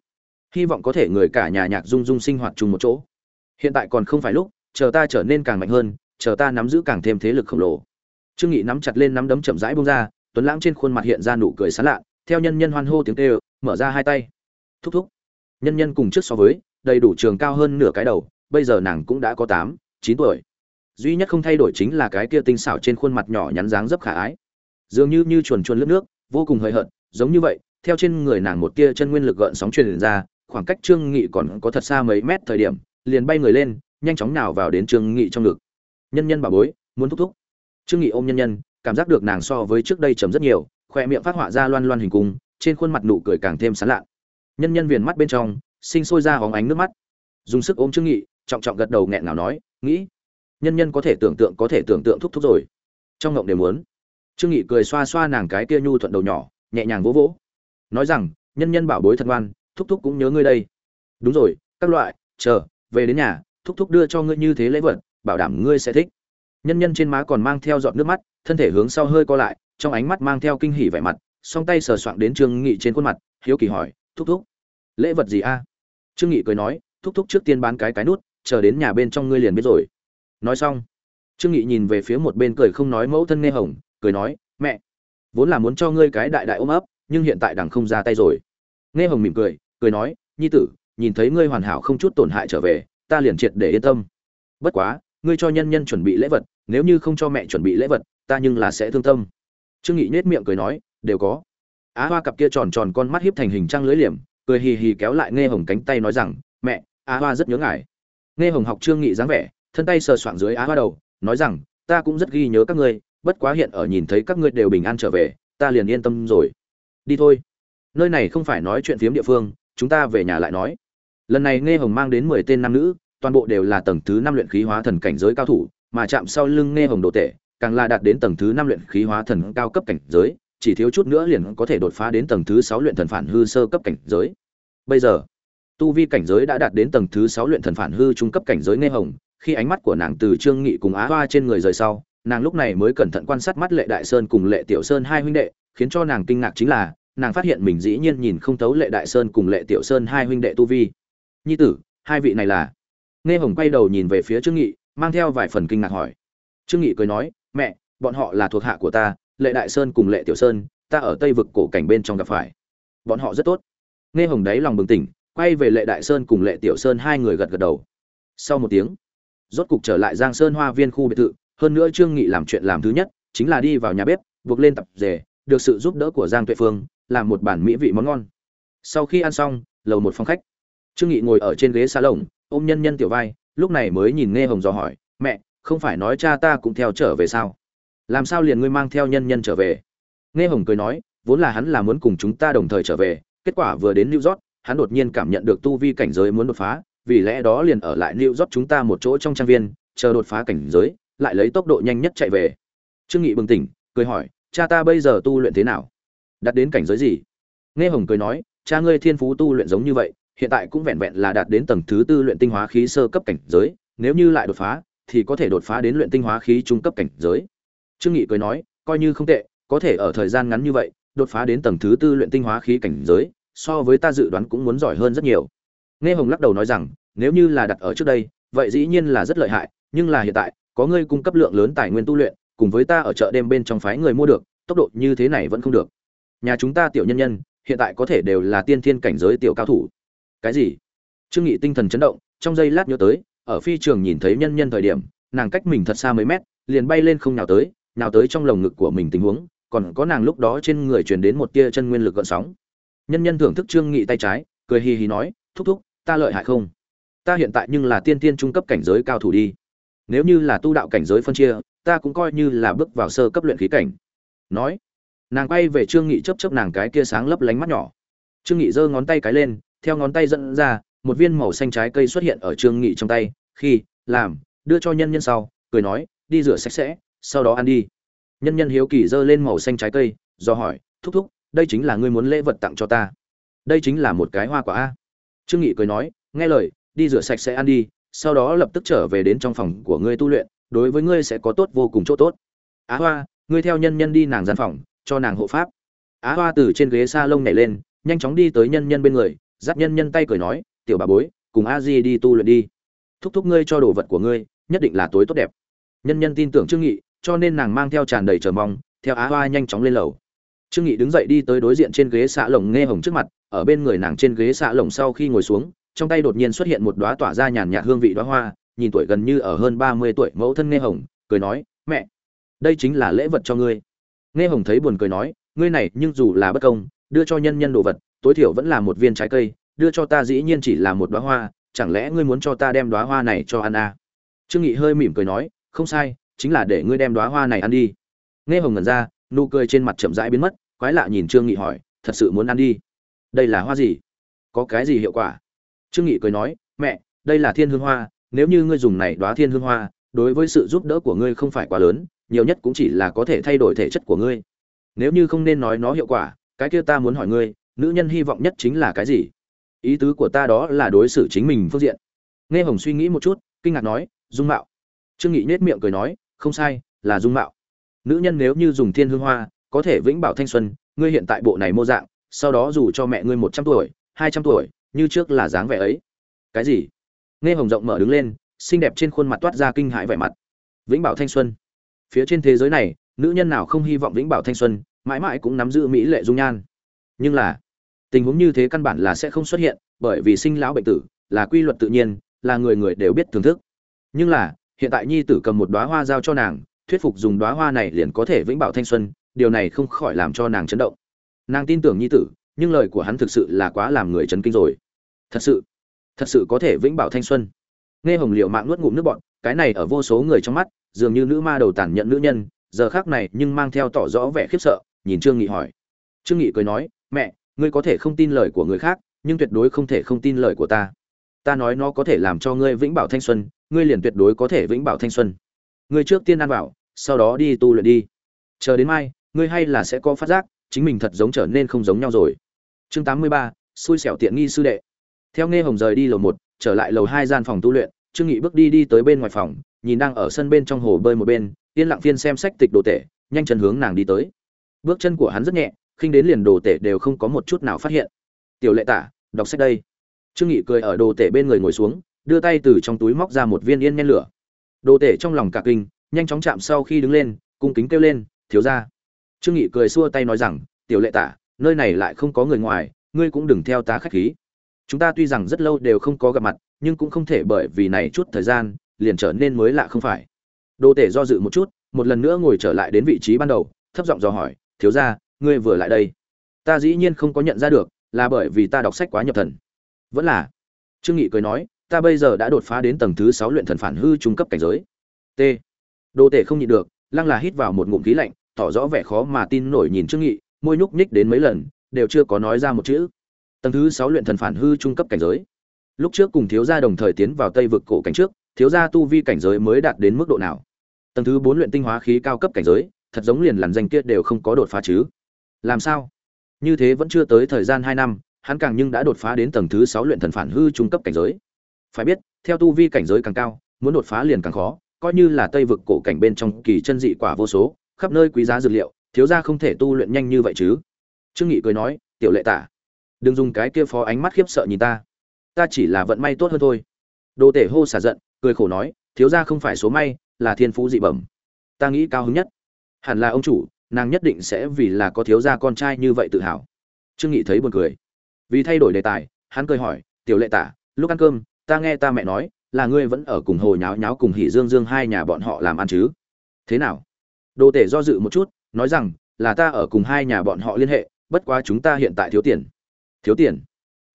Hy vọng có thể người cả nhà nhạc dung dung sinh hoạt chung một chỗ. Hiện tại còn không phải lúc, chờ ta trở nên càng mạnh hơn, chờ ta nắm giữ càng thêm thế lực khổng lồ trương nghị nắm chặt lên nắm đấm chậm rãi buông ra, tuấn lãng trên khuôn mặt hiện ra nụ cười sán lạ, theo nhân nhân hoan hô tiếng kêu, mở ra hai tay. Thúc thúc. Nhân nhân cùng trước so với, đầy đủ trường cao hơn nửa cái đầu, bây giờ nàng cũng đã có tám, chín tuổi. Duy nhất không thay đổi chính là cái kia tinh xảo trên khuôn mặt nhỏ nhắn dáng dấp khả ái. Dường như như chuồn chuồn lướt nước, vô cùng hời hợt, giống như vậy, theo trên người nàng một tia chân nguyên lực gợn sóng truyền ra, khoảng cách trương nghị còn có thật xa mấy mét thời điểm, liền bay người lên, nhanh chóng nào vào đến trương nghị trong ngực. Nhân nhân bảo bối, muốn thúc thúc trương nghị ôm nhân nhân, cảm giác được nàng so với trước đây trầm rất nhiều, khoe miệng phát họa ra loan loan hình cung, trên khuôn mặt nụ cười càng thêm sán lạ nhân nhân viền mắt bên trong, sinh sôi ra hóng ánh nước mắt. Dùng sức ôm trương nghị, trọng trọng gật đầu nghẹn ngào nói, nghĩ, nhân nhân có thể tưởng tượng, có thể tưởng tượng thúc thúc rồi. Trong ngộng đều muốn. Trương nghị cười xoa xoa nàng cái kia nhu thuận đầu nhỏ, nhẹ nhàng vỗ vỗ. Nói rằng, nhân nhân bảo bối thân ngoan, thúc thúc cũng nhớ ngươi đây. Đúng rồi, các loại, chờ, về đến nhà, thúc thúc đưa cho ngươi như thế lễ vật, bảo đảm ngươi sẽ thích nhân nhân trên má còn mang theo giọt nước mắt, thân thể hướng sau hơi co lại, trong ánh mắt mang theo kinh hỉ vẻ mặt, song tay sờ soạng đến trương nghị trên khuôn mặt, hiếu kỳ hỏi, thúc thúc, lễ vật gì a? Trương nghị cười nói, thúc thúc trước tiên bán cái cái nút, chờ đến nhà bên trong ngươi liền biết rồi. Nói xong, trương nghị nhìn về phía một bên cười không nói mẫu thân nghe hồng, cười nói, mẹ, vốn là muốn cho ngươi cái đại đại ôm ấp, nhưng hiện tại đằng không ra tay rồi. Nghe hồng mỉm cười cười nói, nhi tử, nhìn thấy ngươi hoàn hảo không chút tổn hại trở về, ta liền triệt để yên tâm. Bất quá ngươi cho nhân nhân chuẩn bị lễ vật, nếu như không cho mẹ chuẩn bị lễ vật, ta nhưng là sẽ thương tâm. Trương nghị nết miệng cười nói, đều có. Á hoa cặp kia tròn tròn con mắt hiếp thành hình trăng lưới liềm, cười hì hì kéo lại nghe hồng cánh tay nói rằng, mẹ, á hoa rất nhớ ngài. Nghe hồng học trương nghị dáng vẻ, thân tay sờ soạng dưới á hoa đầu, nói rằng, ta cũng rất ghi nhớ các ngươi, bất quá hiện ở nhìn thấy các ngươi đều bình an trở về, ta liền yên tâm rồi. Đi thôi. Nơi này không phải nói chuyện phiếm địa phương, chúng ta về nhà lại nói. Lần này nghe hồng mang đến mười tên nam nữ toàn bộ đều là tầng thứ năm luyện khí hóa thần cảnh giới cao thủ, mà chạm sau lưng nghe hồng đồ tệ càng là đạt đến tầng thứ năm luyện khí hóa thần cao cấp cảnh giới, chỉ thiếu chút nữa liền có thể đột phá đến tầng thứ sáu luyện thần phản hư sơ cấp cảnh giới. Bây giờ, tu vi cảnh giới đã đạt đến tầng thứ sáu luyện thần phản hư trung cấp cảnh giới nghe hồng, khi ánh mắt của nàng từ trương nghị cùng á hoa trên người rời sau, nàng lúc này mới cẩn thận quan sát mắt lệ đại sơn cùng lệ tiểu sơn hai huynh đệ, khiến cho nàng kinh ngạc chính là, nàng phát hiện mình dĩ nhiên nhìn không thấu lệ đại sơn cùng lệ tiểu sơn hai huynh đệ tu vi. Nhi tử, hai vị này là nghe hồng quay đầu nhìn về phía trương nghị, mang theo vài phần kinh ngạc hỏi. Trương nghị cười nói, mẹ, bọn họ là thuộc hạ của ta, lệ đại sơn cùng lệ tiểu sơn, ta ở tây vực cổ cảnh bên trong gặp phải. Bọn họ rất tốt. Nghe hồng đấy lòng bừng tỉnh, quay về lệ đại sơn cùng lệ tiểu sơn hai người gật gật đầu. Sau một tiếng, rốt cục trở lại giang sơn hoa viên khu biệt thự, hơn nữa trương nghị làm chuyện làm thứ nhất, chính là đi vào nhà bếp, buộc lên tập rể, được sự giúp đỡ của giang tuệ phương, làm một bản mỹ vị món ngon. Sau khi ăn xong, lầu một phòng khách. Trương nghị ngồi ở trên ghế xa lồng ôm nhân nhân tiểu vai, lúc này mới nhìn nghe hồng dò hỏi, mẹ, không phải nói cha ta cũng theo trở về sao? Làm sao liền ngươi mang theo nhân nhân trở về? Nghe hồng cười nói, vốn là hắn là muốn cùng chúng ta đồng thời trở về, kết quả vừa đến new york, hắn đột nhiên cảm nhận được tu vi cảnh giới muốn đột phá, vì lẽ đó liền ở lại new york chúng ta một chỗ trong trang viên, chờ đột phá cảnh giới, lại lấy tốc độ nhanh nhất chạy về. Trương nghị bừng tỉnh, cười hỏi, cha ta bây giờ tu luyện thế nào? Đạt đến cảnh giới gì? Nghe hồng cười nói, cha ngươi thiên phú tu luyện giống như vậy hiện tại cũng vẹn vẹn là đạt đến tầng thứ tư luyện tinh hóa khí sơ cấp cảnh giới, nếu như lại đột phá, thì có thể đột phá đến luyện tinh hóa khí trung cấp cảnh giới. Trương nghị cười nói, coi như không tệ, có thể ở thời gian ngắn như vậy, đột phá đến tầng thứ tư luyện tinh hóa khí cảnh giới, so với ta dự đoán cũng muốn giỏi hơn rất nhiều. Nghe hồng lắc đầu nói rằng, nếu như là đặt ở trước đây, vậy dĩ nhiên là rất lợi hại, nhưng là hiện tại, có ngươi cung cấp lượng lớn tài nguyên tu luyện, cùng với ta ở chợ đêm bên trong phái người mua được, tốc độ như thế này vẫn không được. Nhà chúng ta tiểu nhân nhân, hiện tại có thể đều là tiên thiên cảnh giới tiểu cao thủ cái gì? Trương nghị tinh thần chấn động, trong giây lát nhớ tới, ở phi trường nhìn thấy nhân nhân thời điểm, nàng cách mình thật xa mấy mét, liền bay lên không nào tới nào tới trong lồng ngực của mình tình huống, còn có nàng lúc đó trên người truyền đến một tia chân nguyên lực gợn sóng. Nhân nhân thưởng thức trương nghị tay trái, cười hì hì nói, thúc thúc, ta lợi hại không? Ta hiện tại nhưng là tiên tiên trung cấp cảnh giới cao thủ đi. Nếu như là tu đạo cảnh giới phân chia, ta cũng coi như là bước vào sơ cấp luyện khí cảnh. Nói, nàng quay về trương nghị chớp chớp nàng cái kia sáng lấp lánh mắt nhỏ. Trương nghị giơ ngón tay cái lên theo ngón tay dẫn ra, một viên màu xanh trái cây xuất hiện ở trương nghị trong tay, khi, làm, đưa cho nhân nhân sau, cười nói, đi rửa sạch sẽ, sau đó ăn đi. Nhân nhân hiếu kỳ giơ lên màu xanh trái cây, do hỏi, thúc thúc, đây chính là ngươi muốn lễ vật tặng cho ta? Đây chính là một cái hoa quả a? Trương nghị cười nói, nghe lời, đi rửa sạch sẽ ăn đi, sau đó lập tức trở về đến trong phòng của ngươi tu luyện, đối với ngươi sẽ có tốt vô cùng chỗ tốt. Á hoa, ngươi theo nhân nhân đi nàng gian phòng, cho nàng hộ pháp. Á hoa từ trên ghế sa lông nhảy lên, nhanh chóng đi tới nhân nhân bên người dắt nhân nhân tay cười nói, tiểu bà bối, cùng a di đi tu luyện đi. Thúc thúc ngươi cho đồ vật của ngươi, nhất định là tối tốt đẹp. Nhân nhân tin tưởng trương nghị, cho nên nàng mang theo tràn đầy chờ mong, theo á hoa nhanh chóng lên lầu. Trương nghị đứng dậy đi tới đối diện trên ghế xạ lồng nghe hồng trước mặt, ở bên người nàng trên ghế xạ lồng sau khi ngồi xuống, trong tay đột nhiên xuất hiện một đóa tỏa ra nhàn nhạt hương vị đóa hoa, nhìn tuổi gần như ở hơn ba mươi tuổi mẫu thân nghe hồng, cười nói, mẹ, đây chính là lễ vật cho ngươi. Nghe hồng thấy buồn cười nói, ngươi này nhưng dù là bất công, đưa cho nhân nhân đồ vật tối thiểu vẫn là một viên trái cây, đưa cho ta dĩ nhiên chỉ là một đóa hoa, chẳng lẽ ngươi muốn cho ta đem đóa hoa này cho ăn à? trương nghị hơi mỉm cười nói, không sai, chính là để ngươi đem đóa hoa này ăn đi. Nghe hồng ngẩn ra, nụ cười trên mặt chậm rãi biến mất, quái lạ nhìn trương nghị hỏi, thật sự muốn ăn đi? Đây là hoa gì? Có cái gì hiệu quả? Trương nghị cười nói, mẹ, đây là thiên hương hoa, nếu như ngươi dùng này đóa thiên hương hoa, đối với sự giúp đỡ của ngươi không phải quá lớn, nhiều nhất cũng chỉ là có thể thay đổi thể chất của ngươi. Nếu như không nên nói nó hiệu quả, cái kia ta muốn hỏi ngươi nữ nhân hy vọng nhất chính là cái gì? Ý tứ của ta đó là đối xử chính mình phương diện. Nghe hồng suy nghĩ một chút, kinh ngạc nói, dung mạo. Trương nghị nết miệng cười nói, không sai, là dung mạo. Nữ nhân nếu như dùng thiên hương hoa, có thể vĩnh bảo thanh xuân, ngươi hiện tại bộ này mô dạng, sau đó dù cho mẹ ngươi một trăm tuổi, hai trăm tuổi, như trước là dáng vẻ ấy. Cái gì? Nghe hồng rộng mở đứng lên, xinh đẹp trên khuôn mặt toát ra kinh hãi vẻ mặt. Vĩnh bảo thanh xuân. Phía trên thế giới này, nữ nhân nào không hy vọng vĩnh bảo thanh xuân, mãi mãi cũng nắm giữ mỹ lệ dung nhan. Nhưng là tình huống như thế căn bản là sẽ không xuất hiện, bởi vì sinh lão bệnh tử là quy luật tự nhiên, là người người đều biết thưởng thức. Nhưng là, hiện tại nhi tử cầm một đóa hoa giao cho nàng, thuyết phục dùng đóa hoa này liền có thể vĩnh bảo thanh xuân, điều này không khỏi làm cho nàng chấn động. Nàng tin tưởng nhi tử, nhưng lời của hắn thực sự là quá làm người chấn kinh rồi. Thật sự thật sự có thể vĩnh bảo thanh xuân. Nghe hồng liệu mạng nuốt ngụm nước bọn cái này ở vô số người trong mắt, dường như nữ ma đầu tàn nhận nữ nhân, giờ khác này nhưng mang theo tỏ rõ vẻ khiếp sợ, nhìn trương nghị hỏi. Trương nghị cười nói, mẹ ngươi có thể không tin lời của người khác nhưng tuyệt đối không thể không tin lời của ta. Ta nói nó có thể làm cho ngươi vĩnh bảo thanh xuân ngươi liền tuyệt đối có thể vĩnh bảo thanh xuân. Ngươi trước tiên ăn bảo, sau đó đi tu luyện đi. Chờ đến mai ngươi hay là sẽ có phát giác chính mình thật giống trở nên không giống nhau rồi. Chương 83, xui xẻo tiện nghi sư đệ. Theo nghe hồng rời đi lầu một trở lại lầu hai gian phòng tu luyện trương nghị bước đi đi tới bên ngoài phòng nhìn đang ở sân bên trong hồ bơi một bên yên lặng phiên xem sách tịch đồ tể nhanh chân hướng nàng đi tới. Bước chân của hắn rất nhẹ khinh đến liền đồ tể đều không có một chút nào phát hiện. Tiểu lệ tả, đọc sách đây. Trương nghị cười ở đồ tể bên người ngồi xuống, đưa tay từ trong túi móc ra một viên yên nhen lửa. Đồ tể trong lòng cả kinh, nhanh chóng chạm sau khi đứng lên, cung kính kêu lên, thiếu gia. Trương nghị cười xua tay nói rằng, tiểu lệ tả, nơi này lại không có người ngoài, ngươi cũng đừng theo ta khách khí. Chúng ta tuy rằng rất lâu đều không có gặp mặt, nhưng cũng không thể bởi vì này chút thời gian, liền trở nên mới lạ không phải. Đồ tể do dự một chút, một lần nữa ngồi trở lại đến vị trí ban đầu, thấp giọng dò hỏi, thiếu gia ngươi vừa lại đây. Ta dĩ nhiên không có nhận ra được, là bởi vì ta đọc sách quá nhập thần. Vẫn là. Trương nghị cười nói, ta bây giờ đã đột phá đến tầng thứ sáu luyện thần phản hư trung cấp cảnh giới. T. Đồ tể không nhịn được, lăng là hít vào một ngụm khí lạnh, tỏ rõ vẻ khó mà tin nổi nhìn trương nghị, môi nhúc nhích đến mấy lần, đều chưa có nói ra một chữ. Tầng thứ sáu luyện thần phản hư trung cấp cảnh giới. Lúc trước cùng thiếu gia đồng thời tiến vào tây vực cổ cảnh trước, thiếu gia tu vi cảnh giới mới đạt đến mức độ nào? Tầng thứ bốn luyện tinh hóa khí cao cấp cảnh giới, thật giống liền làn danh kia đều không có đột phá chứ làm sao? Như thế vẫn chưa tới thời gian hai năm, hắn càng nhưng đã đột phá đến tầng thứ sáu luyện thần phản hư trung cấp cảnh giới. Phải biết, theo tu vi cảnh giới càng cao, muốn đột phá liền càng khó, coi như là tây vực cổ cảnh bên trong kỳ chân dị quả vô số, khắp nơi quý giá dược liệu, thiếu gia không thể tu luyện nhanh như vậy chứ. Trương nghị cười nói, tiểu lệ tả, đừng dùng cái kia phó ánh mắt khiếp sợ nhìn ta. Ta chỉ là vận may tốt hơn thôi. Đồ tể hô xả giận, cười khổ nói, thiếu gia không phải số may, là thiên phú dị bẩm. Ta nghĩ cao hứng nhất. Hẳn là ông chủ nàng nhất định sẽ vì là có thiếu gia con trai như vậy tự hào. Trương nghị thấy buồn cười. Vì thay đổi đề tài, hắn cười hỏi, tiểu lệ tả, lúc ăn cơm, ta nghe ta mẹ nói, là ngươi vẫn ở cùng hồ nháo nháo cùng hỉ dương dương hai nhà bọn họ làm ăn chứ? Thế nào? Đồ tể do dự một chút, nói rằng, là ta ở cùng hai nhà bọn họ liên hệ, bất quá chúng ta hiện tại thiếu tiền. Thiếu tiền?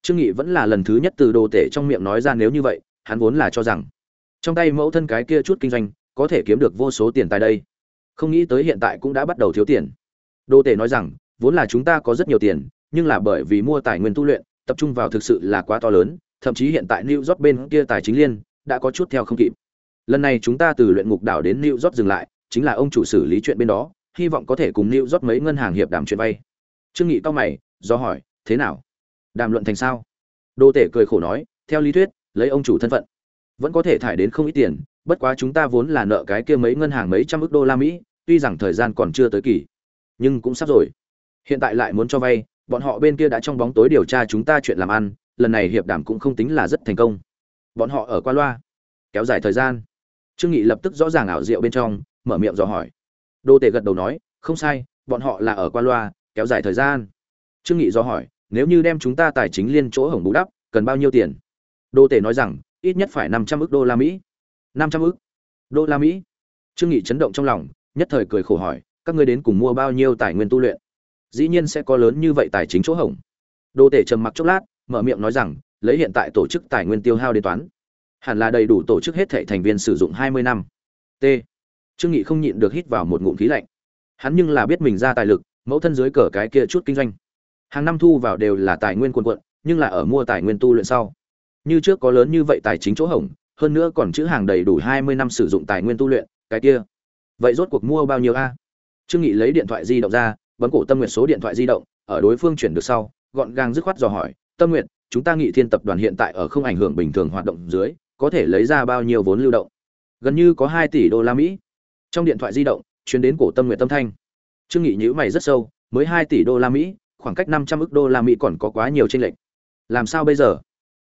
Trương nghị vẫn là lần thứ nhất từ đồ tể trong miệng nói ra nếu như vậy, hắn vốn là cho rằng, trong tay mẫu thân cái kia chút kinh doanh, có thể kiếm được vô số tiền tại đây không nghĩ tới hiện tại cũng đã bắt đầu thiếu tiền. Đô tể nói rằng, vốn là chúng ta có rất nhiều tiền, nhưng là bởi vì mua tài nguyên tu luyện, tập trung vào thực sự là quá to lớn, thậm chí hiện tại new york bên kia tài chính liên đã có chút theo không kịp. Lần này chúng ta từ luyện ngục đảo đến new york dừng lại, chính là ông chủ xử lý chuyện bên đó, hy vọng có thể cùng new york mấy ngân hàng hiệp đàm chuyện vay. Trương nghị to mày, do hỏi, thế nào? Đàm luận thành sao? Đô tể cười khổ nói, theo lý thuyết, lấy ông chủ thân phận, vẫn có thể thải đến không ít tiền, bất quá chúng ta vốn là nợ cái kia mấy ngân hàng mấy trăm ức đô la mỹ tuy rằng thời gian còn chưa tới kỳ, nhưng cũng sắp rồi. Hiện tại lại muốn cho vay, bọn họ bên kia đã trong bóng tối điều tra chúng ta chuyện làm ăn, lần này hiệp đàm cũng không tính là rất thành công. Bọn họ ở qua loa, kéo dài thời gian. Trương nghị lập tức rõ ràng ảo diệu bên trong, mở miệng dò hỏi. Đô Tề gật đầu nói, không sai, bọn họ là ở qua loa, kéo dài thời gian. Trương nghị dò hỏi, nếu như đem chúng ta tài chính liên chỗ hổng bù đắp, cần bao nhiêu tiền? Đô Tề nói rằng, ít nhất phải năm trăm ức đô la mỹ. Năm trăm ức đô la mỹ? Trương nghị chấn động trong lòng nhất thời cười khổ hỏi, các ngươi đến cùng mua bao nhiêu tài nguyên tu luyện? Dĩ nhiên sẽ có lớn như vậy tài chính chỗ hổng. Đô tể trầm mặc chốc lát, mở miệng nói rằng, lấy hiện tại tổ chức tài nguyên tiêu hao đến toán. Hẳn là đầy đủ tổ chức hết thảy thành viên sử dụng hai mươi năm. T. Trương nghị không nhịn được hít vào một ngụm khí lạnh. Hắn nhưng là biết mình ra tài lực, mẫu thân dưới cờ cái kia chút kinh doanh. Hàng năm thu vào đều là tài nguyên quần quận nhưng là ở mua tài nguyên tu luyện sau. Như trước có lớn như vậy tài chính chỗ hỏng hơn nữa còn chữ hàng đầy đủ hai mươi năm sử dụng tài nguyên tu luyện, cái kia vậy rốt cuộc mua bao nhiêu a? Trương nghị lấy điện thoại di động ra, bấm cổ tâm nguyện số điện thoại di động, ở đối phương chuyển được sau, gọn gàng dứt khoát dò hỏi, tâm nguyện chúng ta nghị thiên tập đoàn hiện tại ở không ảnh hưởng bình thường hoạt động dưới, có thể lấy ra bao nhiêu vốn lưu động? Gần như có hai tỷ đô la mỹ. Trong điện thoại di động, truyền đến cổ tâm nguyện tâm thanh. Trương nghị nhíu mày rất sâu, mới hai tỷ đô la mỹ, khoảng cách năm trăm ức đô la mỹ còn có quá nhiều tranh lệch. Làm sao bây giờ?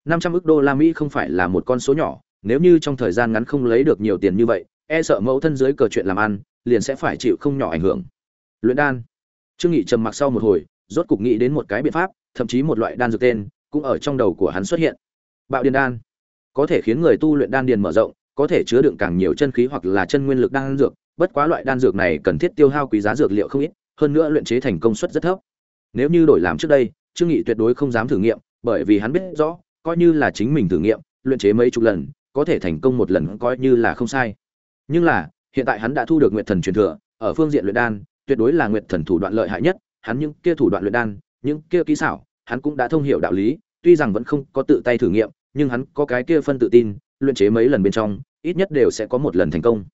Năm trăm ức đô la mỹ không phải là một con số nhỏ, nếu như trong thời gian ngắn không lấy được nhiều tiền như vậy e sợ mẫu thân dưới cờ chuyện làm ăn, liền sẽ phải chịu không nhỏ ảnh hưởng. Luyện đan. Trương nghị trầm mặc sau một hồi, rốt cục nghĩ đến một cái biện pháp, thậm chí một loại đan dược tên, cũng ở trong đầu của hắn xuất hiện. Bạo điền đan. Có thể khiến người tu luyện đan điền mở rộng, có thể chứa đựng càng nhiều chân khí hoặc là chân nguyên lực đan dược, bất quá loại đan dược này cần thiết tiêu hao quý giá dược liệu không ít, hơn nữa luyện chế thành công suất rất thấp. Nếu như đổi làm trước đây, trương nghị tuyệt đối không dám thử nghiệm, bởi vì hắn biết rõ, coi như là chính mình thử nghiệm, luyện chế mấy chục lần, có thể thành công một lần coi như là không sai nhưng là, hiện tại hắn đã thu được nguyệt thần truyền thừa, ở phương diện luyện đan, tuyệt đối là nguyệt thần thủ đoạn lợi hại nhất, hắn những kia thủ đoạn luyện đan, những kia kỹ xảo, hắn cũng đã thông hiểu đạo lý, tuy rằng vẫn không có tự tay thử nghiệm, nhưng hắn có cái kia phân tự tin, luyện chế mấy lần bên trong, ít nhất đều sẽ có một lần thành công.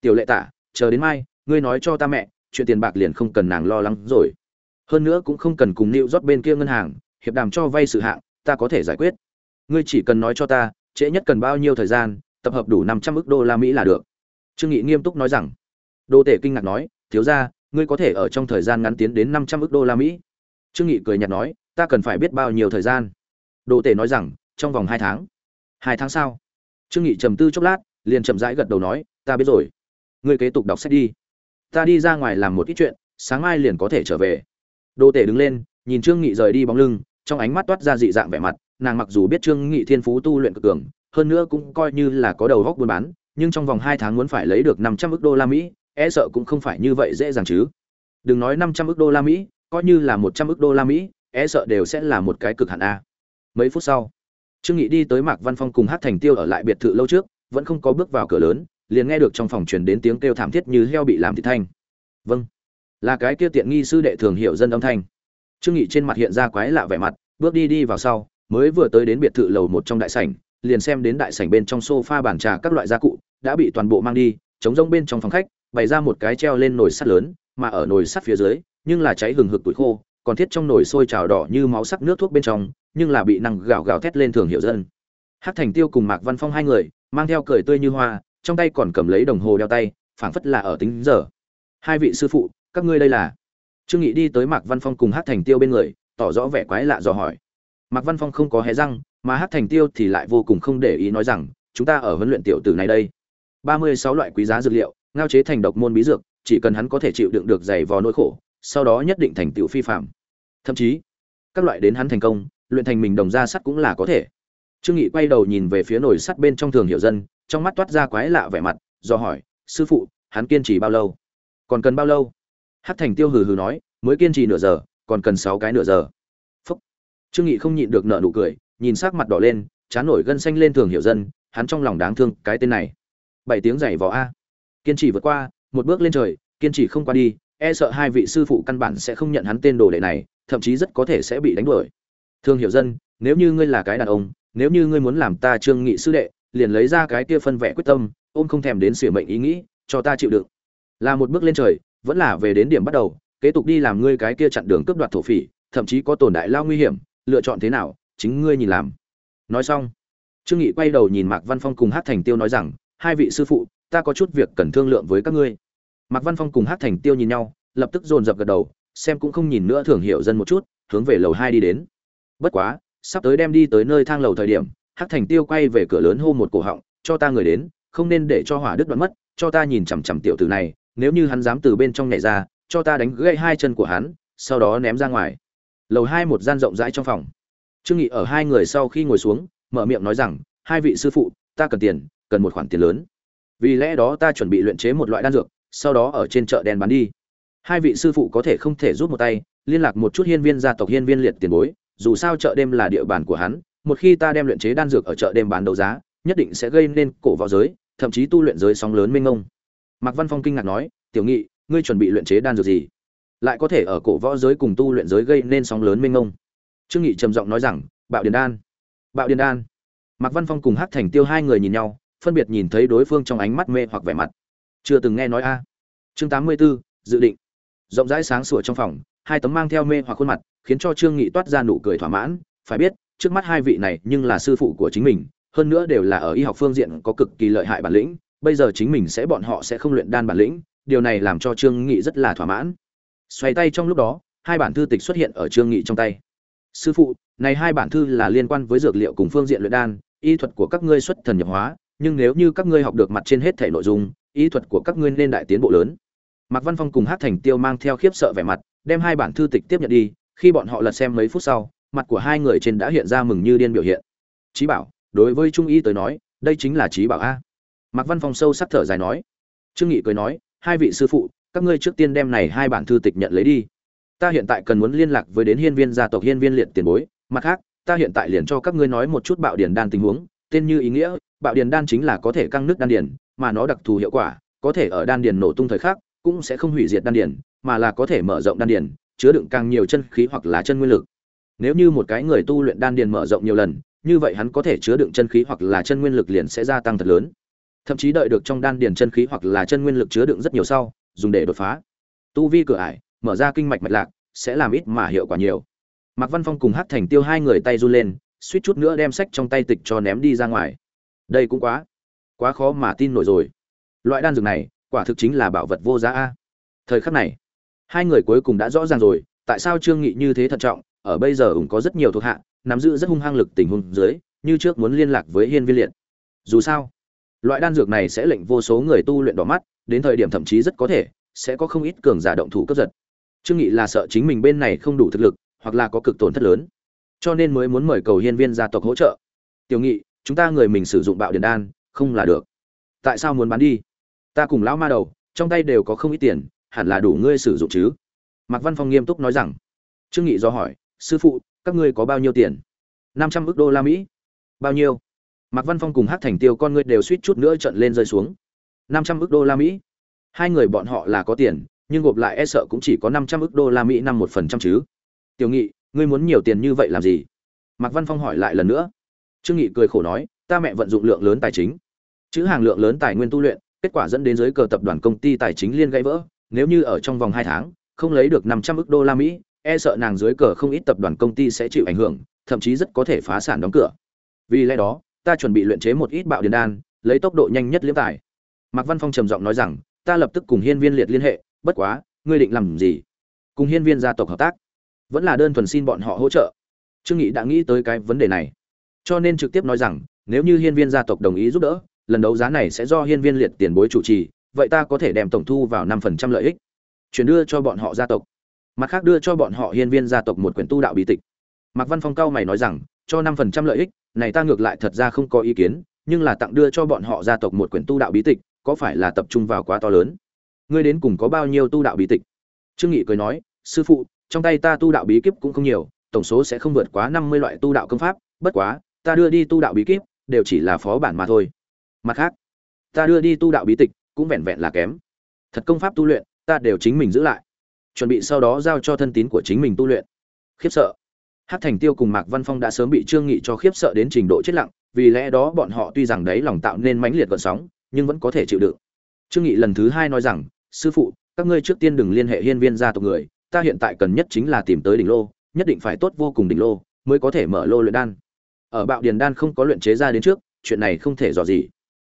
Tiểu lệ tả, chờ đến mai, ngươi nói cho ta mẹ, chuyện tiền bạc liền không cần nàng lo lắng rồi. Hơn nữa cũng không cần cùng nịu rót bên kia ngân hàng, hiệp đàm cho vay sự hạng, ta có thể giải quyết. Ngươi chỉ cần nói cho ta, trễ nhất cần bao nhiêu thời gian, tập hợp đủ năm trăm ức đô la mỹ là được trương nghị nghiêm túc nói rằng, đô tể kinh ngạc nói, thiếu gia, ngươi có thể ở trong thời gian ngắn tiến đến năm trăm ức đô la mỹ. Trương nghị cười nhạt nói, ta cần phải biết bao nhiêu thời gian? Đô tể nói rằng, trong vòng hai tháng. Hai tháng sau? Trương nghị trầm tư chốc lát, liền chậm rãi gật đầu nói, ta biết rồi. Ngươi kế tục đọc sách đi. Ta đi ra ngoài làm một ít chuyện, sáng mai liền có thể trở về. Đô tể đứng lên, nhìn trương nghị rời đi bóng lưng, trong ánh mắt toát ra dị dạng vẻ mặt, nàng mặc dù biết trương nghị thiên phú tu luyện cực cường, hơn nữa cũng coi như là có đầu góc buôn bán nhưng trong vòng hai tháng muốn phải lấy được năm trăm ức đô la mỹ e sợ cũng không phải như vậy dễ dàng chứ. Đừng nói năm trăm ức đô la mỹ, coi như là một trăm ức đô la mỹ e sợ đều sẽ là một cái cực hạn a. Mấy phút sau, trương nghị đi tới mạc văn phong cùng hát thành tiêu ở lại biệt thự lâu trước, vẫn không có bước vào cửa lớn, liền nghe được trong phòng truyền đến tiếng kêu thảm thiết như heo bị làm thịt thanh. Vâng. Là cái kia tiện nghi sư đệ thường hiểu dân âm thanh. Trương nghị trên mặt hiện ra quái lạ vẻ mặt, bước đi đi vào sau, mới vừa tới đến biệt thự lầu một trong đại sảnh liền xem đến đại sảnh bên trong sofa bàn trà các loại gia cụ đã bị toàn bộ mang đi chống rông bên trong phòng khách, bày ra một cái treo lên nồi sắt lớn, mà ở nồi sắt phía dưới, nhưng là cháy hừng hực tuổi khô, còn thiết trong nồi sôi trào đỏ như máu sắc nước thuốc bên trong, nhưng là bị năng gào gào thét lên thường hiểu dân. Hắc thành tiêu cùng mạc văn phong hai người, mang theo cười tươi như hoa, trong tay còn cầm lấy đồng hồ đeo tay, phảng phất là ở tính giờ. Hai vị sư phụ, các ngươi đây là? Trương nghị đi tới mạc văn phong cùng Hắc thành tiêu bên người, tỏ rõ vẻ quái lạ dò hỏi. Mạc văn phong không có hé răng mà Hát thành tiêu thì lại vô cùng không để ý nói rằng, chúng ta ở huấn luyện tiểu tử này đây. Ba mươi sáu loại quý giá dược liệu, ngao chế thành độc môn bí dược, chỉ cần hắn có thể chịu đựng được dày vò nỗi khổ, sau đó nhất định thành tựu phi phạm. Thậm chí, các loại đến hắn thành công, luyện thành mình đồng ra sắt cũng là có thể. Trương nghị quay đầu nhìn về phía nồi sắt bên trong thường hiểu dân, trong mắt toát ra quái lạ vẻ mặt, do hỏi, sư phụ, hắn kiên trì bao lâu? Còn cần bao lâu? Hát thành tiêu hừ hừ nói, mới kiên trì nửa giờ, còn cần sáu cái nửa giờ. Phúc. Trương nghị không nhịn được nở nụ cười nhìn sắc mặt đỏ lên, chán nổi gân xanh lên thường hiểu dân, hắn trong lòng đáng thương cái tên này. Bảy tiếng giày vò a. Kiên trì vượt qua, một bước lên trời, kiên trì không qua đi e sợ hai vị sư phụ căn bản sẽ không nhận hắn tên đồ đệ này, thậm chí rất có thể sẽ bị đánh đuổi. Thương hiểu dân, nếu như ngươi là cái đàn ông, nếu như ngươi muốn làm ta trương nghị sư đệ, liền lấy ra cái kia phân vẽ quyết tâm, ôm không thèm đến sửa mệnh ý nghĩ, cho ta chịu đựng. Là một bước lên trời, vẫn là về đến điểm bắt đầu, kế tục đi làm ngươi cái kia chặn đường cướp đoạt thổ phỉ, thậm chí có tồn đại lao nguy hiểm, lựa chọn thế nào chính ngươi nhìn làm. Nói xong, trương nghị quay đầu nhìn mạc văn phong cùng hát thành tiêu nói rằng, hai vị sư phụ, ta có chút việc cần thương lượng với các ngươi. Mạc văn phong cùng hát thành tiêu nhìn nhau, lập tức dồn dập gật đầu, xem cũng không nhìn nữa thường hiểu dân một chút, hướng về lầu hai đi đến. Bất quá, sắp tới đem đi tới nơi thang lầu thời điểm hát thành tiêu quay về cửa lớn hô một cổ họng, cho ta người đến, không nên để cho hỏa đức đoạn mất, cho ta nhìn chằm chằm tiểu tử này, nếu như hắn dám từ bên trong nhảy ra, cho ta đánh gãy hai chân của hắn, sau đó ném ra ngoài. Lầu hai một gian rộng rãi trong phòng trương nghị ở hai người sau khi ngồi xuống, mở miệng nói rằng, hai vị sư phụ, ta cần tiền, cần một khoản tiền lớn. Vì lẽ đó ta chuẩn bị luyện chế một loại đan dược, sau đó ở trên chợ đen bán đi. Hai vị sư phụ có thể không thể rút một tay, liên lạc một chút hiên viên gia tộc hiên viên liệt tiền bối, dù sao chợ đêm là địa bàn của hắn, một khi ta đem luyện chế đan dược ở chợ đêm bán đấu giá, nhất định sẽ gây nên cổ vào giới, thậm chí tu luyện giới sóng lớn mênh mông. Mạc văn phong kinh ngạc nói, tiểu nghị, ngươi chuẩn bị luyện chế đan dược gì? Lại có thể ở cổ võ giới cùng tu luyện giới gây nên sóng lớn mênh mông trương nghị trầm giọng nói rằng bạo điền đan bạo điền đan. Mạc văn phong cùng hắc thành tiêu hai người nhìn nhau phân biệt nhìn thấy đối phương trong ánh mắt mê hoặc vẻ mặt. Chưa từng nghe nói a. Chương tám mươi 84, dự định. Rộng rãi sáng sủa trong phòng hai tấm mang theo mê hoặc khuôn mặt khiến cho trương nghị toát ra nụ cười thỏa mãn. Phải biết trước mắt hai vị này nhưng là sư phụ của chính mình hơn nữa đều là ở y học phương diện có cực kỳ lợi hại bản lĩnh bây giờ chính mình sẽ bọn họ sẽ không luyện đan bản lĩnh điều này làm cho trương nghị rất là thỏa mãn. Xoay tay trong lúc đó hai bản thư tịch xuất hiện ở trương nghị trong tay sư phụ, này hai bản thư là liên quan với dược liệu cùng phương diện luyện đan, y thuật của các ngươi xuất thần nhập hóa, nhưng nếu như các ngươi học được mặt trên hết thể nội dung, y thuật của các ngươi nên đại tiến bộ lớn. Mạc văn phong cùng hát thành tiêu mang theo khiếp sợ vẻ mặt, đem hai bản thư tịch tiếp nhận đi, khi bọn họ lật xem mấy phút sau, mặt của hai người trên đã hiện ra mừng như điên biểu hiện. Trí bảo, đối với trung y tới nói, đây chính là trí bảo a. Mạc văn phong sâu sắc thở dài nói. Trương nghị cười nói, hai vị sư phụ, các ngươi trước tiên đem này hai bản thư tịch nhận lấy đi ta hiện tại cần muốn liên lạc với đến hiên viên gia tộc hiên viên liệt tiền bối, mặt khác, ta hiện tại liền cho các ngươi nói một chút bạo điển đan tình huống, tên như ý nghĩa, bạo điển đan chính là có thể căng nước đan điển, mà nó đặc thù hiệu quả, có thể ở đan điển nổ tung thời khắc, cũng sẽ không hủy diệt đan điển, mà là có thể mở rộng đan điển, chứa đựng càng nhiều chân khí hoặc là chân nguyên lực. Nếu như một cái người tu luyện đan điển mở rộng nhiều lần, như vậy hắn có thể chứa đựng chân khí hoặc là chân nguyên lực liền sẽ gia tăng thật lớn. Thậm chí đợi được trong đan điển chân khí hoặc là chân nguyên lực chứa đựng rất nhiều sau, dùng để đột phá. Tu vi cửa ải mở ra kinh mạch mạch lạc, sẽ làm ít mà hiệu quả nhiều. Mạc văn phong cùng hát thành tiêu hai người tay run lên, suýt chút nữa đem sách trong tay tịch cho ném đi ra ngoài. Đây cũng quá quá khó mà tin nổi rồi. Loại đan dược này, quả thực chính là bảo vật vô giá a. Thời khắc này, hai người cuối cùng đã rõ ràng rồi, tại sao trương nghị như thế thận trọng, ở bây giờ ủng có rất nhiều thuộc hạ, nắm giữ rất hung hăng lực tình huống dưới, như trước muốn liên lạc với hiên viên liệt. Dù sao, loại đan dược này sẽ lệnh vô số người tu luyện đỏ mắt, đến thời điểm thậm chí rất có thể sẽ có không ít cường giả động thủ cấp giật trương nghị là sợ chính mình bên này không đủ thực lực, hoặc là có cực tổn thất lớn. Cho nên mới muốn mời cầu hiên viên gia tộc hỗ trợ. Tiểu nghị, chúng ta người mình sử dụng bạo điện đan, không là được. Tại sao muốn bán đi? Ta cùng lão ma đầu, trong tay đều có không ít tiền, hẳn là đủ ngươi sử dụng chứ. Mạc văn phong nghiêm túc nói rằng. Trương nghị do hỏi, sư phụ, các ngươi có bao nhiêu tiền? Năm trăm ước đô la mỹ. Bao nhiêu? Mạc văn phong cùng hát thành tiêu con ngươi đều suýt chút nữa trận lên rơi xuống. Năm trăm ước đô la mỹ? Hai người bọn họ là có tiền nhưng gộp lại e sợ cũng chỉ có năm trăm đô la mỹ năm một phần trăm chứ. Tiểu nghị, ngươi muốn nhiều tiền như vậy làm gì? Mạc văn phong hỏi lại lần nữa. Trương nghị cười khổ nói, ta mẹ vận dụng lượng lớn tài chính. Chữ hàng lượng lớn tài nguyên tu luyện, kết quả dẫn đến dưới cờ tập đoàn công ty tài chính liên gãy vỡ. Nếu như ở trong vòng hai tháng, không lấy được năm trăm đô la mỹ e sợ nàng dưới cờ không ít tập đoàn công ty sẽ chịu ảnh hưởng, thậm chí rất có thể phá sản đóng cửa. Vì lẽ đó, ta chuẩn bị luyện chế một ít bạo điền đan, lấy tốc độ nhanh nhất liễm tài. Mạc văn phong trầm giọng nói rằng, ta lập tức cùng hiên viên liệt liên hệ bất quá, ngươi định làm gì? Cùng hiên viên gia tộc hợp tác, vẫn là đơn thuần xin bọn họ hỗ trợ. Trương nghị đã nghĩ tới cái vấn đề này, cho nên trực tiếp nói rằng, nếu như hiên viên gia tộc đồng ý giúp đỡ, lần đấu giá này sẽ do hiên viên liệt tiền bối chủ trì, vậy ta có thể đem tổng thu vào năm phần trăm lợi ích. Chuyển đưa cho bọn họ gia tộc. Mặt khác đưa cho bọn họ hiên viên gia tộc một quyển tu đạo bí tịch. Mạc văn phong cao mày nói rằng, cho năm phần trăm lợi ích, này ta ngược lại thật ra không có ý kiến, nhưng là tặng đưa cho bọn họ gia tộc một quyển tu đạo bí tịch, có phải là tập trung vào quá to lớn? Ngươi đến cùng có bao nhiêu tu đạo bí tịch? Trương nghị cười nói, sư phụ, trong tay ta tu đạo bí kíp cũng không nhiều, tổng số sẽ không vượt quá năm mươi loại tu đạo công pháp, bất quá, ta đưa đi tu đạo bí kíp, đều chỉ là phó bản mà thôi. Mặt khác, ta đưa đi tu đạo bí tịch cũng vẹn vẹn là kém. Thật công pháp tu luyện, ta đều chính mình giữ lại. Chuẩn bị sau đó giao cho thân tín của chính mình tu luyện. Khiếp sợ. Hát thành tiêu cùng mạc văn phong đã sớm bị trương nghị cho khiếp sợ đến trình độ chết lặng, vì lẽ đó bọn họ tuy rằng đấy lòng tạo nên mãnh liệt gợn sóng, nhưng vẫn có thể chịu đựng. Trương nghị lần thứ hai nói rằng sư phụ, các ngươi trước tiên đừng liên hệ hiên viên gia tộc người, ta hiện tại cần nhất chính là tìm tới đỉnh lô, nhất định phải tốt vô cùng đỉnh lô, mới có thể mở lô luyện đan. Ở bạo điền đan không có luyện chế ra đến trước, chuyện này không thể dò gì.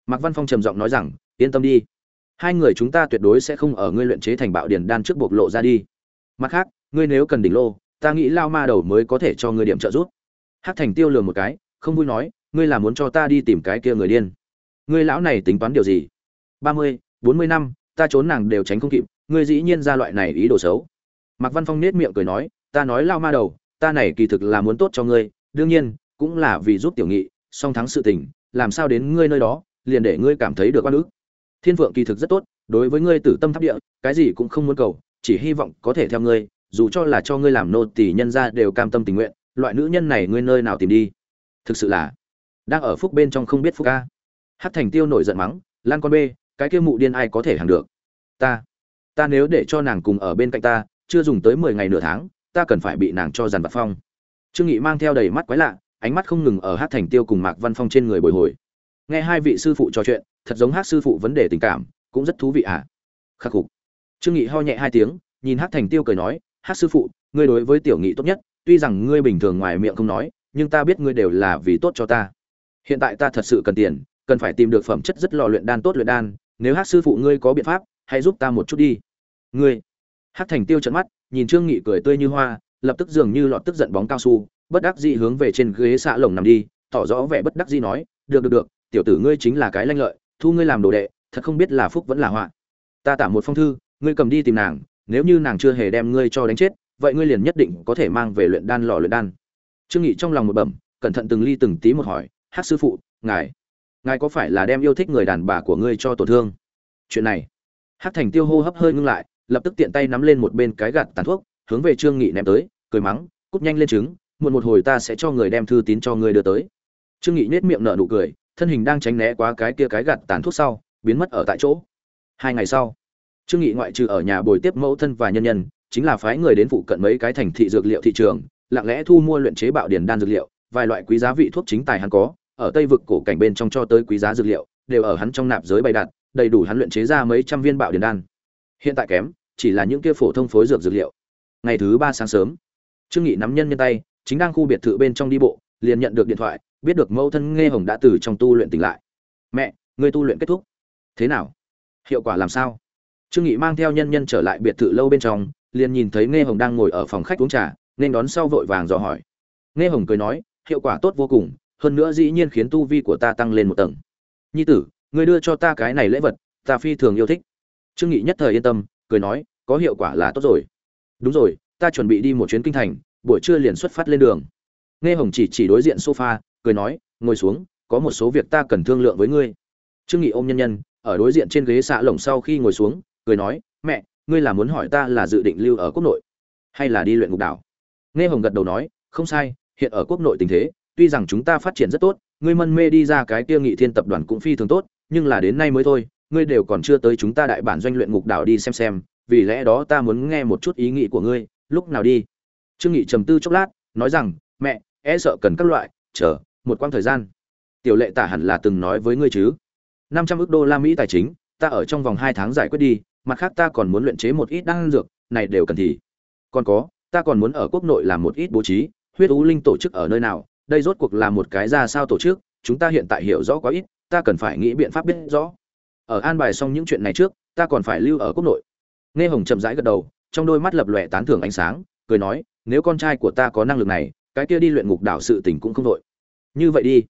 Mạc văn phong trầm giọng nói rằng, yên tâm đi. Hai người chúng ta tuyệt đối sẽ không ở ngươi luyện chế thành bạo điền đan trước bộc lộ ra đi. Mặt khác, ngươi nếu cần đỉnh lô, ta nghĩ lao ma đầu mới có thể cho ngươi điểm trợ giúp. Hát thành tiêu lường một cái, không vui nói, ngươi là muốn cho ta đi tìm cái kia người điên. Ngươi lão này tính toán điều gì? Ba mươi, bốn mươi năm ta trốn nàng đều tránh không kịp, ngươi dĩ nhiên ra loại này ý đồ xấu. Mạc văn phong nết miệng cười nói, ta nói lao ma đầu, ta này kỳ thực là muốn tốt cho ngươi, đương nhiên, cũng là vì giúp tiểu nghị, song thắng sự tình, làm sao đến ngươi nơi đó, liền để ngươi cảm thấy được oan ức. Thiên vượng kỳ thực rất tốt, đối với ngươi tử tâm tháp địa, cái gì cũng không muốn cầu, chỉ hy vọng có thể theo ngươi, dù cho là cho ngươi làm nô tỷ nhân ra đều cam tâm tình nguyện, loại nữ nhân này ngươi nơi nào tìm đi. Thực sự là, đang ở phúc bên trong không biết phúc ca hát thành tiêu nổi giận mắng, lan con bê cái kia mụ điên ai có thể hàng được? Ta ta nếu để cho nàng cùng ở bên cạnh ta, chưa dùng tới mười ngày nửa tháng, ta cần phải bị nàng cho dàn vặt phong. Trương nghị mang theo đầy mắt quái lạ, ánh mắt không ngừng ở hát thành tiêu cùng mạc văn phong trên người bồi hồi. Nghe hai vị sư phụ trò chuyện, thật giống hát sư phụ vấn đề tình cảm, cũng rất thú vị ạ à? khắc phục trương nghị ho nhẹ hai tiếng, nhìn hát thành tiêu cười nói, hát sư phụ, ngươi đối với tiểu nghị tốt nhất, tuy rằng ngươi bình thường ngoài miệng không nói, nhưng ta biết ngươi đều là vì tốt cho ta. Hiện tại ta thật sự cần tiền, cần phải tìm được phẩm chất rất lò luyện đan tốt luyện đan nếu hát sư phụ ngươi có biện pháp, hãy giúp ta một chút đi. Ngươi. Hát thành tiêu trận mắt, nhìn trương nghị cười tươi như hoa, lập tức dường như lọt tức giận bóng cao su, bất đắc dĩ hướng về trên ghế xạ lồng nằm đi, tỏ rõ vẻ bất đắc dĩ nói, được được được, tiểu tử ngươi chính là cái lanh lợi, thu ngươi làm đồ đệ, thật không biết là phúc vẫn là họa. Ta tả một phong thư, ngươi cầm đi tìm nàng, nếu như nàng chưa hề đem ngươi cho đánh chết, vậy ngươi liền nhất định có thể mang về luyện đan lò luyện đan. Trương nghị trong lòng một bẩm, cẩn thận từng ly từng tí một hỏi, hát sư phụ, ngài ngài có phải là đem yêu thích người đàn bà của ngươi cho tổn thương? Chuyện này. Hát thành tiêu hô hấp hơi ngưng lại, lập tức tiện tay nắm lên một bên cái gạt tàn thuốc, hướng về trương nghị ném tới, cười mắng, cút nhanh lên trứng, muộn một hồi ta sẽ cho người đem thư tín cho ngươi đưa tới. Trương nghị nết miệng nở nụ cười, thân hình đang tránh né qua cái kia cái gạt tàn thuốc sau, biến mất ở tại chỗ. Hai ngày sau, trương nghị ngoại trừ ở nhà bồi tiếp mẫu thân và nhân nhân, chính là phái người đến phụ cận mấy cái thành thị dược liệu thị trường, lặng lẽ thu mua luyện chế bạo điển đan dược liệu, vài loại quý giá vị thuốc chính tài hắn có ở tây vực cổ cảnh bên trong cho tới quý giá dược liệu, đều ở hắn trong nạp giới bày đặt, đầy đủ hắn luyện chế ra mấy trăm viên bạo điển đan. Hiện tại kém, chỉ là những kia phổ thông phối dược dược liệu. Ngày thứ ba sáng sớm, trương nghị nắm nhân nhân tay, chính đang khu biệt thự bên trong đi bộ, liền nhận được điện thoại, biết được mẫu thân nghe hồng đã từ trong tu luyện tỉnh lại. Mẹ, người tu luyện kết thúc. Thế nào? Hiệu quả làm sao? Trương nghị mang theo nhân nhân trở lại biệt thự lâu bên trong, liền nhìn thấy nghe hồng đang ngồi ở phòng khách uống trà, nên đón sau vội vàng dò hỏi. Nghe hồng cười nói, hiệu quả tốt vô cùng hơn nữa dĩ nhiên khiến tu vi của ta tăng lên một tầng. Nhi tử, ngươi đưa cho ta cái này lễ vật, ta phi thường yêu thích. Trương nghị nhất thời yên tâm, cười nói, có hiệu quả là tốt rồi. Đúng rồi, ta chuẩn bị đi một chuyến kinh thành, buổi trưa liền xuất phát lên đường. Nghe hồng chỉ chỉ đối diện sofa, cười nói, ngồi xuống, có một số việc ta cần thương lượng với ngươi. Trương nghị ôm nhân nhân, ở đối diện trên ghế xạ lồng sau khi ngồi xuống, cười nói, mẹ, ngươi là muốn hỏi ta là dự định lưu ở quốc nội hay là đi luyện ngục đảo? Nghe hồng gật đầu nói, không sai, hiện ở quốc nội tình thế tuy rằng chúng ta phát triển rất tốt, ngươi mân mê đi ra cái kia nghị thiên tập đoàn cũng phi thường tốt, nhưng là đến nay mới thôi, ngươi đều còn chưa tới chúng ta đại bản doanh luyện ngục đảo đi xem xem, vì lẽ đó ta muốn nghe một chút ý nghĩ của ngươi, lúc nào đi? Trương nghị trầm tư chốc lát, nói rằng, mẹ e sợ cần các loại, chờ, một quãng thời gian. Tiểu lệ tả hẳn là từng nói với ngươi chứ. Năm trăm ước đô la mỹ tài chính, ta ở trong vòng hai tháng giải quyết đi, mặt khác ta còn muốn luyện chế một ít đan dược, này đều cần thì. Còn có, ta còn muốn ở quốc nội làm một ít bố trí, huyết ú linh tổ chức ở nơi nào đây rốt cuộc là một cái ra sao tổ chức, chúng ta hiện tại hiểu rõ quá ít, ta cần phải nghĩ biện pháp biết rõ. Ở an bài xong những chuyện này trước, ta còn phải lưu ở quốc nội. Nghe hồng chậm rãi gật đầu, trong đôi mắt lập lòe tán thưởng ánh sáng, cười nói, nếu con trai của ta có năng lực này, cái kia đi luyện ngục đảo sự tình cũng không đội như vậy đi.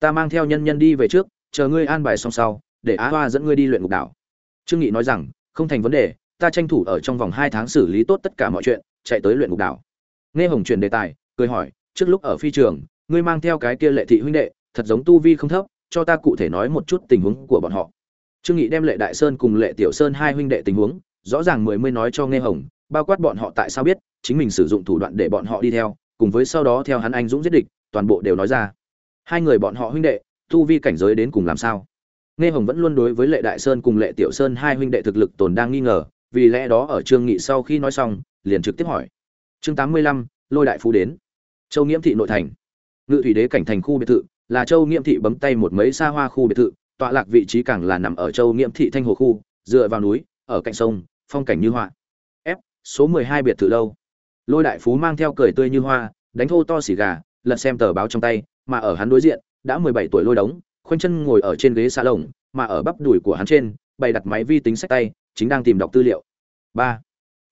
Ta mang theo nhân nhân đi về trước, chờ ngươi an bài xong sau, để á hoa dẫn ngươi đi luyện ngục đảo. Trương nghị nói rằng, không thành vấn đề, ta tranh thủ ở trong vòng hai tháng xử lý tốt tất cả mọi chuyện, chạy tới luyện ngục đảo. Nghe hồng chuyển đề tài, cười hỏi, trước lúc ở phi trường ngươi mang theo cái kia lệ thị huynh đệ, thật giống tu vi không thấp, cho ta cụ thể nói một chút tình huống của bọn họ. Trương nghị đem lệ đại sơn cùng lệ tiểu sơn hai huynh đệ tình huống, rõ ràng mười mươi nói cho nghe hồng, bao quát bọn họ tại sao biết, chính mình sử dụng thủ đoạn để bọn họ đi theo, cùng với sau đó theo hắn anh dũng giết địch, toàn bộ đều nói ra. Hai người bọn họ huynh đệ, tu vi cảnh giới đến cùng làm sao? Nghe hồng vẫn luôn đối với lệ đại sơn cùng lệ tiểu sơn hai huynh đệ thực lực tồn đang nghi ngờ, vì lẽ đó ở trương nghị sau khi nói xong, liền trực tiếp hỏi. Chương tám mươi lăm, lôi đại phú đến. Châu nghiễm thị nội thành ngự thủy đế cảnh thành khu biệt thự, là châu nghiễm thị bấm tay một mấy xa hoa khu biệt thự, tọa lạc vị trí càng là nằm ở châu nghiễm thị thanh hồ khu, dựa vào núi, ở cạnh sông, phong cảnh như họa f, số mười hai biệt thự lâu. Lôi đại phú mang theo cười tươi như hoa, đánh thô to xì gà, lật xem tờ báo trong tay, mà ở hắn đối diện, đã mười bảy tuổi lôi đống, khoanh chân ngồi ở trên ghế xa lồng, mà ở bắp đùi của hắn trên, bày đặt máy vi tính sách tay, chính đang tìm đọc tư liệu. Ba,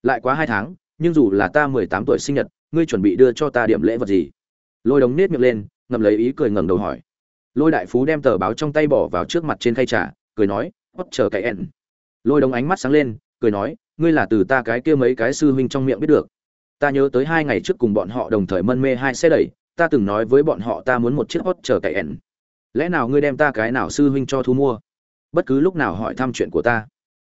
lại quá hai tháng, nhưng dù là ta mười tám tuổi sinh nhật, ngươi chuẩn bị đưa cho ta điểm lễ vật gì? Lôi đống nết miệng lên, ngậm lấy ý cười ngẩng đầu hỏi. Lôi đại phú đem tờ báo trong tay bỏ vào trước mặt trên khay trà, cười nói hót chờ cái ẹn. Lôi đống ánh mắt sáng lên, cười nói, ngươi là từ ta cái kia mấy cái sư huynh trong miệng biết được. Ta nhớ tới hai ngày trước cùng bọn họ đồng thời mân mê hai xe đẩy, ta từng nói với bọn họ ta muốn một chiếc hót chờ cậy ẹn. Lẽ nào ngươi đem ta cái nào sư huynh cho thu mua? Bất cứ lúc nào hỏi thăm chuyện của ta.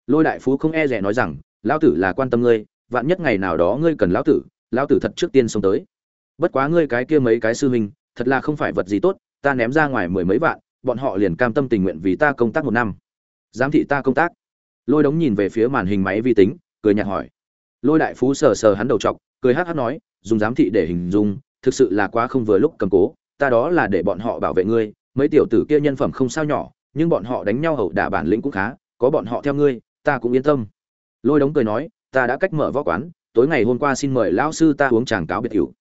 Lôi đại phú không e rẻ nói rằng, lão tử là quan tâm ngươi, vạn nhất ngày nào đó ngươi cần lão tử lão tử thật trước tiên xông tới bất quá ngươi cái kia mấy cái sư huynh, thật là không phải vật gì tốt, ta ném ra ngoài mười mấy vạn, bọn họ liền cam tâm tình nguyện vì ta công tác một năm. Giám thị ta công tác. Lôi đống nhìn về phía màn hình máy vi tính, cười nhạt hỏi. Lôi đại phú sờ sờ hắn đầu t cười hát hát nói, dùng giám thị để hình dung, thực sự là quá không vừa lúc cầm cố, ta đó là để bọn họ bảo vệ ngươi, mấy tiểu tử kia nhân phẩm không sao nhỏ, nhưng bọn họ đánh nhau hậu đả bản lĩnh cũng khá, có bọn họ theo ngươi, ta cũng yên tâm. Lôi đống cười nói, ta đã cách mở võ quán, tối ngày hôm qua xin mời lão sư ta uống tràng cáo biệt hữu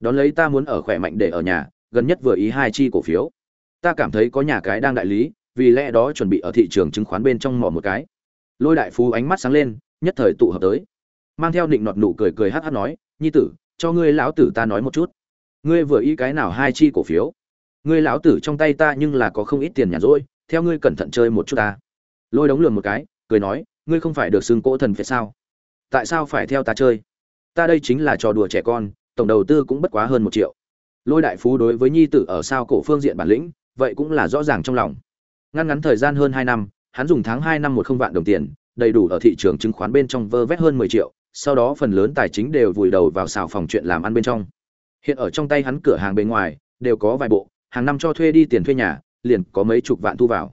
đón lấy ta muốn ở khỏe mạnh để ở nhà, gần nhất vừa ý hai chi cổ phiếu. Ta cảm thấy có nhà cái đang đại lý, vì lẽ đó chuẩn bị ở thị trường chứng khoán bên trong mỏ một cái. Lôi đại phú ánh mắt sáng lên, nhất thời tụ hợp tới. Mang theo định nọt nụ cười cười hát hát nói, nhi tử, cho ngươi lão tử ta nói một chút. Ngươi vừa ý cái nào hai chi cổ phiếu? Ngươi lão tử trong tay ta nhưng là có không ít tiền nhàn rỗi, theo ngươi cẩn thận chơi một chút ta. Lôi đóng lườm một cái, cười nói, ngươi không phải được xưng cỗ thần phải sao? Tại sao phải theo ta chơi? Ta đây chính là trò đùa trẻ con tổng đầu tư cũng bất quá hơn một triệu. Lôi đại phú đối với nhi tử ở sao cổ phương diện bản lĩnh, vậy cũng là rõ ràng trong lòng. Ngăn ngắn thời gian hơn hai năm, hắn dùng tháng hai năm một không vạn đồng tiền, đầy đủ ở thị trường chứng khoán bên trong vơ vét hơn mười triệu, sau đó phần lớn tài chính đều vùi đầu vào xào phòng chuyện làm ăn bên trong. Hiện ở trong tay hắn cửa hàng bên ngoài, đều có vài bộ, hàng năm cho thuê đi tiền thuê nhà, liền có mấy chục vạn thu vào.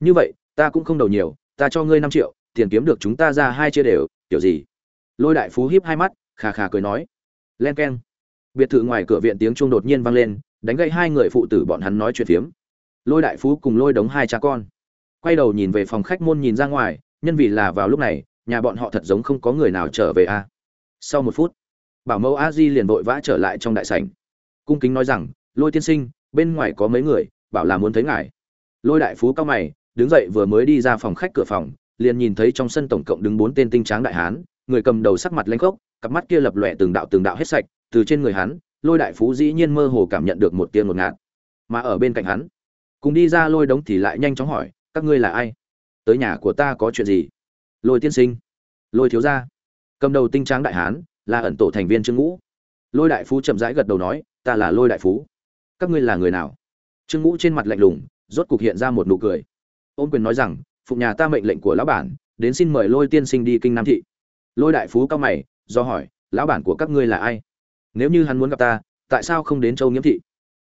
Như vậy, ta cũng không đầu nhiều, ta cho ngươi năm triệu, tiền kiếm được chúng ta ra hai chia đều, kiểu gì? Lôi đại phú hiếp hai mắt, khà khà cười nói len keng. Biệt thự ngoài cửa viện tiếng chuông đột nhiên vang lên, đánh gây hai người phụ tử bọn hắn nói chuyện phiếm. Lôi đại phú cùng lôi đống hai cha con. Quay đầu nhìn về phòng khách môn nhìn ra ngoài, nhân vì là vào lúc này, nhà bọn họ thật giống không có người nào trở về a sau một phút, bảo mẫu a di liền vội vã trở lại trong đại sảnh. Cung kính nói rằng, lôi tiên sinh, bên ngoài có mấy người, bảo là muốn thấy ngài. Lôi đại phú cao mày, đứng dậy vừa mới đi ra phòng khách cửa phòng, liền nhìn thấy trong sân tổng cộng đứng bốn tên tinh tráng đại hán, người cầm đầu sắc mặt lanh khốc cặp mắt kia lập lòe từng đạo từng đạo hết sạch, từ trên người hắn, lôi đại phú dĩ nhiên mơ hồ cảm nhận được một tia ngột ngạt. Mà ở bên cạnh hắn, cùng đi ra lôi đống thì lại nhanh chóng hỏi, các ngươi là ai? Tới nhà của ta có chuyện gì? Lôi tiên sinh. Lôi thiếu gia. Cầm đầu tinh tráng đại hán, là ẩn tổ thành viên trương ngũ. Lôi đại phú chậm rãi gật đầu nói, ta là lôi đại phú. Các ngươi là người nào? Trương ngũ trên mặt lạnh lùng, rốt cục hiện ra một nụ cười. Ôn quyền nói rằng phụng nhà ta mệnh lệnh của lão bản, đến xin mời lôi tiên sinh đi kinh nam thị. Lôi đại phú cao mày do hỏi, lão bản của các ngươi là ai? Nếu như hắn muốn gặp ta, tại sao không đến châu nghiễm thị?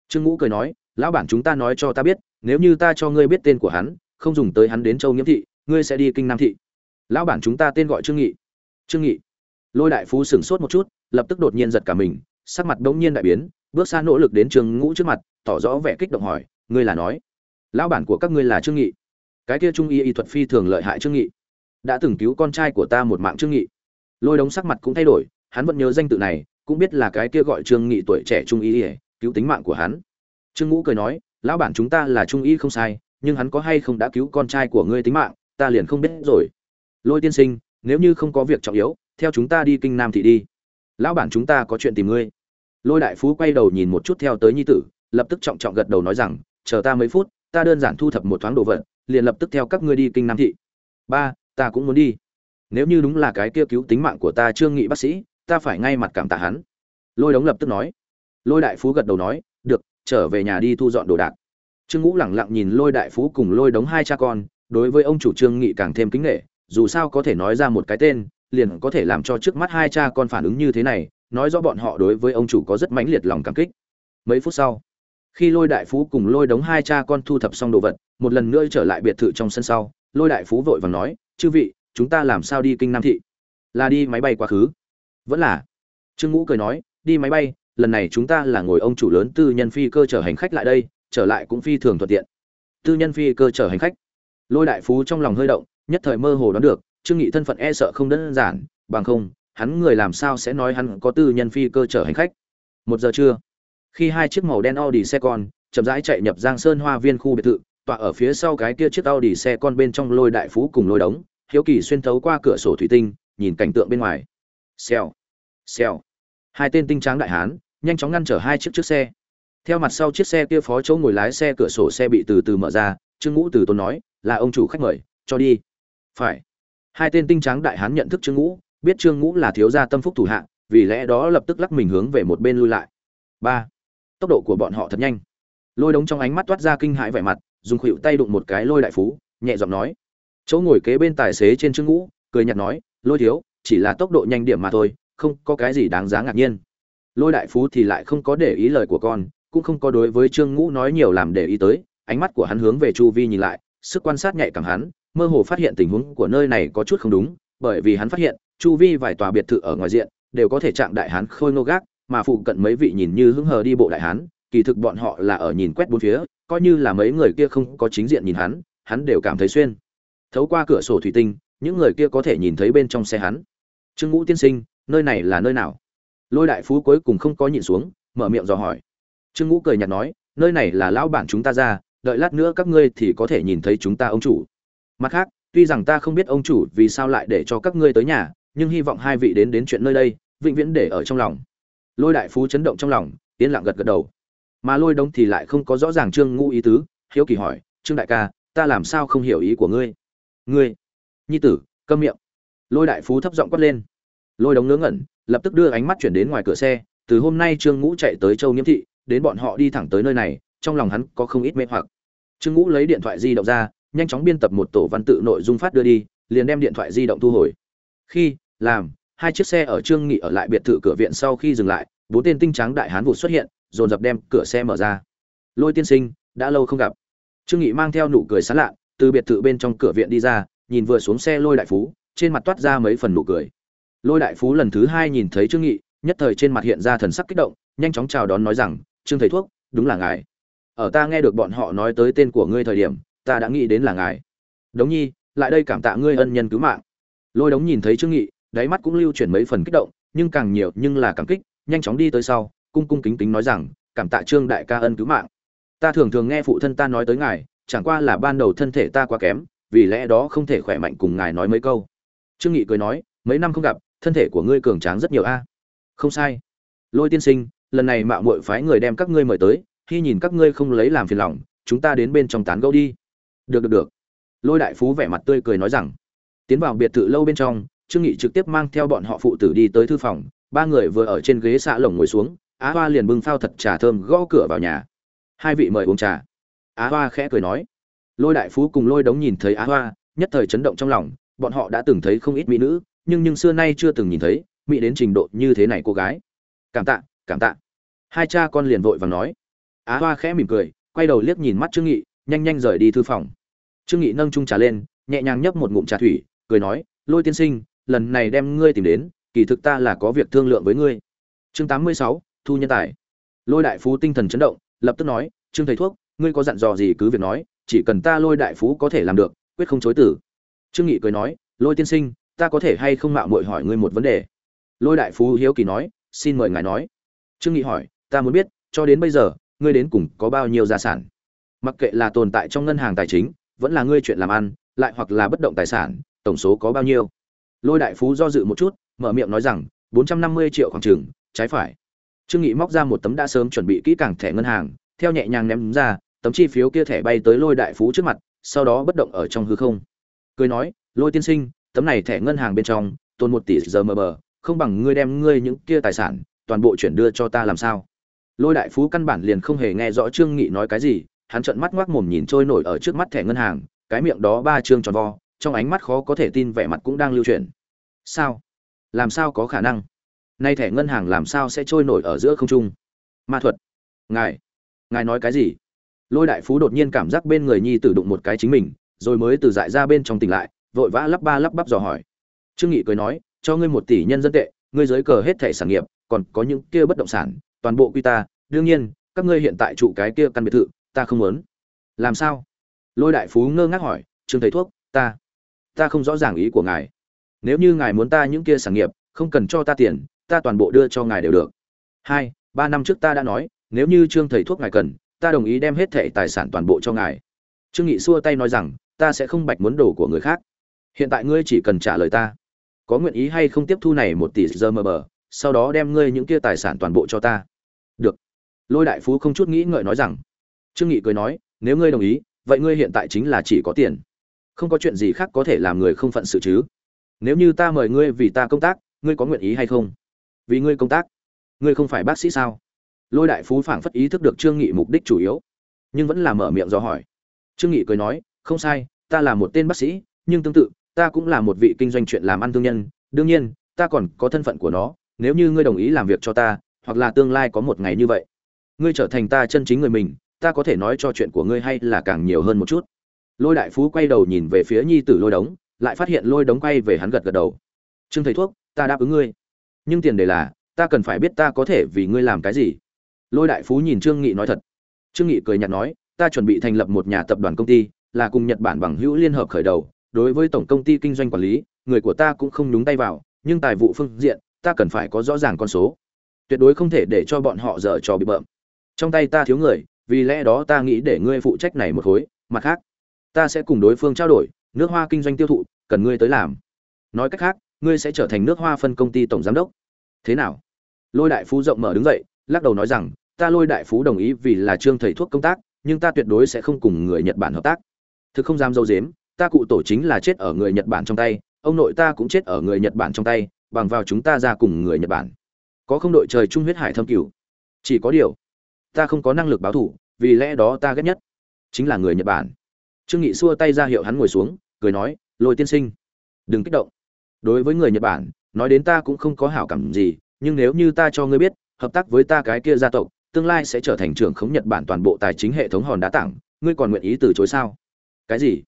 Trương ngũ cười nói, lão bản chúng ta nói cho ta biết, nếu như ta cho ngươi biết tên của hắn, không dùng tới hắn đến châu nghiễm thị, ngươi sẽ đi kinh nam thị. Lão bản chúng ta tên gọi trương nghị. Trương nghị. Lôi đại phú sửng sốt một chút, lập tức đột nhiên giật cả mình, sắc mặt đống nhiên đại biến, bước xa nỗ lực đến trương ngũ trước mặt, tỏ rõ vẻ kích động hỏi, ngươi là nói, lão bản của các ngươi là trương nghị? Cái kia trung y y thuật phi thường lợi hại trương nghị. Đã từng cứu con trai của ta một mạng trương nghị lôi đống sắc mặt cũng thay đổi, hắn vẫn nhớ danh tự này, cũng biết là cái kia gọi trương nghị tuổi trẻ trung y cứu tính mạng của hắn. Trương ngũ cười nói, lão bản chúng ta là trung y không sai, nhưng hắn có hay không đã cứu con trai của ngươi tính mạng, ta liền không biết rồi. Lôi tiên sinh, nếu như không có việc trọng yếu, theo chúng ta đi kinh nam thị đi. Lão bản chúng ta có chuyện tìm ngươi. Lôi đại phú quay đầu nhìn một chút theo tới nhi tử, lập tức trọng trọng gật đầu nói rằng, chờ ta mấy phút, ta đơn giản thu thập một thoáng đồ vật, liền lập tức theo các ngươi đi kinh nam thị. Ba, ta cũng muốn đi nếu như đúng là cái kia cứu tính mạng của ta trương nghị bác sĩ, ta phải ngay mặt cảm tạ hắn. Lôi đống lập tức nói. Lôi đại phú gật đầu nói, được, trở về nhà đi thu dọn đồ đạc. Trương ngũ lẳng lặng nhìn lôi đại phú cùng lôi đống hai cha con, đối với ông chủ trương nghị càng thêm kính nghệ dù sao có thể nói ra một cái tên, liền có thể làm cho trước mắt hai cha con phản ứng như thế này, nói rõ bọn họ đối với ông chủ có rất mãnh liệt lòng cảm kích. Mấy phút sau, khi lôi đại phú cùng lôi đống hai cha con thu thập xong đồ vật, một lần nữa trở lại biệt thự trong sân sau, lôi đại phú vội vàng nói, chư vị chúng ta làm sao đi kinh nam thị? Là đi máy bay quá khứ. Vẫn là. Trương ngũ cười nói, đi máy bay, lần này chúng ta là ngồi ông chủ lớn tư nhân phi cơ chở hành khách lại đây, trở lại cũng phi thường thuận tiện. Tư nhân phi cơ chở hành khách. Lôi đại phú trong lòng hơi động, nhất thời mơ hồ đoán được, trương nghị thân phận e sợ không đơn giản, bằng không, hắn người làm sao sẽ nói hắn có tư nhân phi cơ chở hành khách? Một giờ trưa, khi hai chiếc màu đen audi xe con chậm rãi chạy nhập giang sơn hoa viên khu biệt thự, tọa ở phía sau cái kia chiếc audi xe con bên trong lôi đại phú cùng lôi đống hiếu kỳ xuyên thấu qua cửa sổ thủy tinh, nhìn cảnh tượng bên ngoài. Xèo xèo. Hai tên tinh tráng đại hán, nhanh chóng ngăn trở hai chiếc chiếc xe. Theo mặt sau chiếc xe kia phó chỗ ngồi lái xe cửa sổ xe bị từ từ mở ra, trương ngũ từ tôn nói, là ông chủ khách mời, cho đi. Phải. Hai tên tinh tráng đại hán nhận thức trương ngũ, biết trương ngũ là thiếu gia tâm phúc thủ hạ, vì lẽ đó lập tức lắc mình hướng về một bên lui lại. Ba, tốc độ của bọn họ thật nhanh. Lôi đống trong ánh mắt toát ra kinh hãi vẻ mặt, dùng khuỷu tay đụng một cái lôi đại phú, nhẹ giọng nói chỗ ngồi kế bên tài xế trên trương ngũ, cười nhạt nói, lôi thiếu, chỉ là tốc độ nhanh điểm mà thôi, không có cái gì đáng giá ngạc nhiên. Lôi đại phú thì lại không có để ý lời của con, cũng không có đối với trương ngũ nói nhiều làm để ý tới, ánh mắt của hắn hướng về chu vi nhìn lại, sức quan sát nhạy cảm hắn, mơ hồ phát hiện tình huống của nơi này có chút không đúng, bởi vì hắn phát hiện, chu vi vài tòa biệt thự ở ngoài diện, đều có thể chạm đại hán khôi ngô gác, mà phụ cận mấy vị nhìn như hứng hờ đi bộ đại hán, kỳ thực bọn họ là ở nhìn quét bốn phía, coi như là mấy người kia không có chính diện nhìn hắn hắn đều cảm thấy xuyên thấu qua cửa sổ thủy tinh, những người kia có thể nhìn thấy bên trong xe hắn. Trương ngũ tiên sinh, nơi này là nơi nào? Lôi đại phú cuối cùng không có nhìn xuống, mở miệng dò hỏi. Trương ngũ cười nhạt nói, nơi này là lão bản chúng ta ra, đợi lát nữa các ngươi thì có thể nhìn thấy chúng ta ông chủ. Mặt khác, tuy rằng ta không biết ông chủ vì sao lại để cho các ngươi tới nhà, nhưng hy vọng hai vị đến đến chuyện nơi đây, vĩnh viễn để ở trong lòng. Lôi đại phú chấn động trong lòng tiến lặng gật gật đầu. Mà lôi đông thì lại không có rõ ràng trương ngũ ý tứ, hiếu kỳ hỏi, trương đại ca, ta làm sao không hiểu ý của ngươi? Ngươi, nhi tử, câm miệng. Lôi đại phú thấp giọng quát lên. Lôi đống ngớ ngẩn, lập tức đưa ánh mắt chuyển đến ngoài cửa xe. Từ hôm nay trương ngũ chạy tới châu nghiễm thị, đến bọn họ đi thẳng tới nơi này, trong lòng hắn có không ít mê hoặc. Trương ngũ lấy điện thoại di động ra, nhanh chóng biên tập một tổ văn tự nội dung phát đưa đi, liền đem điện thoại di động thu hồi. Khi, làm, hai chiếc xe ở trương nghị ở lại biệt thự cửa viện sau khi dừng lại, bốn tên tinh trắng đại hán vụ xuất hiện, dồn dập đem cửa xe mở ra. Lôi tiên sinh, đã lâu không gặp. Trương nghị mang theo nụ cười sán lạ từ biệt thự bên trong cửa viện đi ra, nhìn vừa xuống xe lôi đại phú, trên mặt toát ra mấy phần nụ cười. Lôi đại phú lần thứ hai nhìn thấy trương nghị, nhất thời trên mặt hiện ra thần sắc kích động, nhanh chóng chào đón nói rằng, trương thầy thuốc, đúng là ngài. Ở ta nghe được bọn họ nói tới tên của ngươi thời điểm, ta đã nghĩ đến là ngài. Đống nhi, lại đây cảm tạ ngươi ân nhân cứu mạng. Lôi đống nhìn thấy trương nghị, đáy mắt cũng lưu chuyển mấy phần kích động, nhưng càng nhiều nhưng là cảm kích, nhanh chóng đi tới sau, cung cung kính kính nói rằng, cảm tạ trương đại ca ân cứu mạng. Ta thường thường nghe phụ thân ta nói tới ngài chẳng qua là ban đầu thân thể ta quá kém, vì lẽ đó không thể khỏe mạnh cùng ngài nói mấy câu. Trương nghị cười nói, mấy năm không gặp, thân thể của ngươi cường tráng rất nhiều a. Không sai. Lôi tiên sinh, lần này mạo muội phái người đem các ngươi mời tới, khi nhìn các ngươi không lấy làm phiền lòng, chúng ta đến bên trong tán gẫu đi. Được được được. Lôi đại phú vẻ mặt tươi cười nói rằng, tiến vào biệt thự lâu bên trong, trương nghị trực tiếp mang theo bọn họ phụ tử đi tới thư phòng, ba người vừa ở trên ghế xạ lồng ngồi xuống, á hoa liền bưng phao thật trà thơm gõ cửa vào nhà. Hai vị mời uống trà á hoa khẽ cười nói. Lôi đại phú cùng lôi đống nhìn thấy á hoa nhất thời chấn động trong lòng bọn họ đã từng thấy không ít mỹ nữ nhưng nhưng xưa nay chưa từng nhìn thấy mỹ đến trình độ như thế này cô gái. Cảm tạ cảm tạ. Hai cha con liền vội vàng nói. Á hoa khẽ mỉm cười quay đầu liếc nhìn mắt trương nghị nhanh nhanh rời đi thư phòng. Trương nghị nâng chung trà lên nhẹ nhàng nhấp một ngụm trà thủy cười nói lôi tiên sinh lần này đem ngươi tìm đến kỳ thực ta là có việc thương lượng với ngươi. Chương 86, thu nhân tài. Lôi đại phú tinh thần chấn động lập tức nói trương thầy thuốc ngươi có dặn dò gì cứ việc nói, chỉ cần ta lôi đại phú có thể làm được, quyết không chối tử trương nghị cười nói, lôi tiên sinh, ta có thể hay không mạo muội hỏi ngươi một vấn đề? Lôi đại phú hiếu kỳ nói, xin mời ngài nói. Trương nghị hỏi, ta muốn biết, cho đến bây giờ, ngươi đến cùng có bao nhiêu gia sản? Mặc kệ là tồn tại trong ngân hàng tài chính, vẫn là ngươi chuyện làm ăn, lại hoặc là bất động tài sản, tổng số có bao nhiêu? Lôi đại phú do dự một chút, mở miệng nói rằng, bốn trăm năm mươi triệu khoảng trường trái phải. Trương nghị móc ra một tấm đã sớm chuẩn bị kỹ càng thẻ ngân hàng, theo nhẹ nhàng ném ra tấm chi phiếu kia thẻ bay tới lôi đại phú trước mặt, sau đó bất động ở trong hư không. Cười nói, lôi tiên sinh, tấm này thẻ ngân hàng bên trong, tồn một tỷ giờ mờ bờ, không bằng ngươi đem ngươi những kia tài sản, toàn bộ chuyển đưa cho ta làm sao? Lôi đại phú căn bản liền không hề nghe rõ trương nghị nói cái gì, hắn trợn mắt ngoác mồm nhìn trôi nổi ở trước mắt thẻ ngân hàng, cái miệng đó ba trương tròn vo, trong ánh mắt khó có thể tin vẻ mặt cũng đang lưu chuyển. Sao? Làm sao có khả năng? Nay thẻ ngân hàng làm sao sẽ trôi nổi ở giữa không trung? Ma thuật. Ngài ngài nói cái gì? Lôi đại phú đột nhiên cảm giác bên người nhi tử đụng một cái chính mình, rồi mới từ dại ra bên trong tỉnh lại, vội vã lắp ba lắp bắp dò hỏi. Trương nghị cười nói, cho ngươi một tỷ nhân dân tệ, ngươi giới cờ hết thẻ sản nghiệp, còn có những kia bất động sản, toàn bộ quy ta. Đương nhiên, các ngươi hiện tại trụ cái kia căn biệt thự, ta không muốn. Làm sao? Lôi đại phú ngơ ngác hỏi, trương thầy thuốc, ta ta không rõ ràng ý của ngài. Nếu như ngài muốn ta những kia sản nghiệp, không cần cho ta tiền, ta toàn bộ đưa cho ngài đều được. Hai, ba năm trước ta đã nói, nếu như trương thầy thuốc ngài cần ta đồng ý đem hết thẻ tài sản toàn bộ cho ngài. Trương nghị xua tay nói rằng, ta sẽ không bạch muốn đồ của người khác. Hiện tại ngươi chỉ cần trả lời ta. Có nguyện ý hay không tiếp thu này một tỷ giờ mờ bờ, sau đó đem ngươi những kia tài sản toàn bộ cho ta. Được. Lôi đại phú không chút nghĩ ngợi nói rằng, trương nghị cười nói, nếu ngươi đồng ý, vậy ngươi hiện tại chính là chỉ có tiền. Không có chuyện gì khác có thể làm người không phận sự chứ. Nếu như ta mời ngươi vì ta công tác, ngươi có nguyện ý hay không? Vì ngươi công tác, ngươi không phải bác sĩ sao? Lôi đại phú phảng phất ý thức được trương nghị mục đích chủ yếu, nhưng vẫn là mở miệng do hỏi. Trương nghị cười nói, không sai, ta là một tên bác sĩ, nhưng tương tự, ta cũng là một vị kinh doanh chuyện làm ăn thương nhân. Đương nhiên, ta còn có thân phận của nó, nếu như ngươi đồng ý làm việc cho ta, hoặc là tương lai có một ngày như vậy, ngươi trở thành ta chân chính người mình, ta có thể nói cho chuyện của ngươi hay là càng nhiều hơn một chút. Lôi đại phú quay đầu nhìn về phía nhi tử lôi đống, lại phát hiện lôi đống quay về hắn gật gật đầu. Trương thầy thuốc, ta đáp ứng ngươi, nhưng tiền đề là, ta cần phải biết ta có thể vì ngươi làm cái gì lôi đại phú nhìn trương nghị nói thật. Trương nghị cười nhạt nói, ta chuẩn bị thành lập một nhà tập đoàn công ty, là cùng nhật bản bằng hữu liên hợp khởi đầu. Đối với tổng công ty kinh doanh quản lý, người của ta cũng không nhúng tay vào, nhưng tài vụ phương diện, ta cần phải có rõ ràng con số. Tuyệt đối không thể để cho bọn họ dở trò bị bợm. Trong tay ta thiếu người, vì lẽ đó ta nghĩ để ngươi phụ trách này một khối. Mặt khác, ta sẽ cùng đối phương trao đổi, nước hoa kinh doanh tiêu thụ, cần ngươi tới làm. Nói cách khác, ngươi sẽ trở thành nước hoa phân công ty tổng giám đốc. Thế nào? Lôi đại phú rộng mở đứng dậy, lắc đầu nói rằng ta lôi đại phú đồng ý vì là trương thầy thuốc công tác, nhưng ta tuyệt đối sẽ không cùng người nhật bản hợp tác. Thực không dám dâu dếm, ta cụ tổ chính là chết ở người nhật bản trong tay, ông nội ta cũng chết ở người nhật bản trong tay, bằng vào chúng ta ra cùng người nhật bản. Có không đội trời trung huyết hải thâm cửu? Chỉ có điều, ta không có năng lực báo thủ, vì lẽ đó ta ghét nhất chính là người nhật bản. Trương nghị xua tay ra hiệu hắn ngồi xuống, cười nói, lôi tiên sinh, đừng kích động. Đối với người nhật bản, nói đến ta cũng không có hảo cảm gì, nhưng nếu như ta cho ngươi biết, hợp tác với ta cái kia gia tộc tương lai sẽ trở thành trưởng khống nhật bản toàn bộ tài chính hệ thống hòn đá tặng ngươi còn nguyện ý từ chối sao? Cái gì?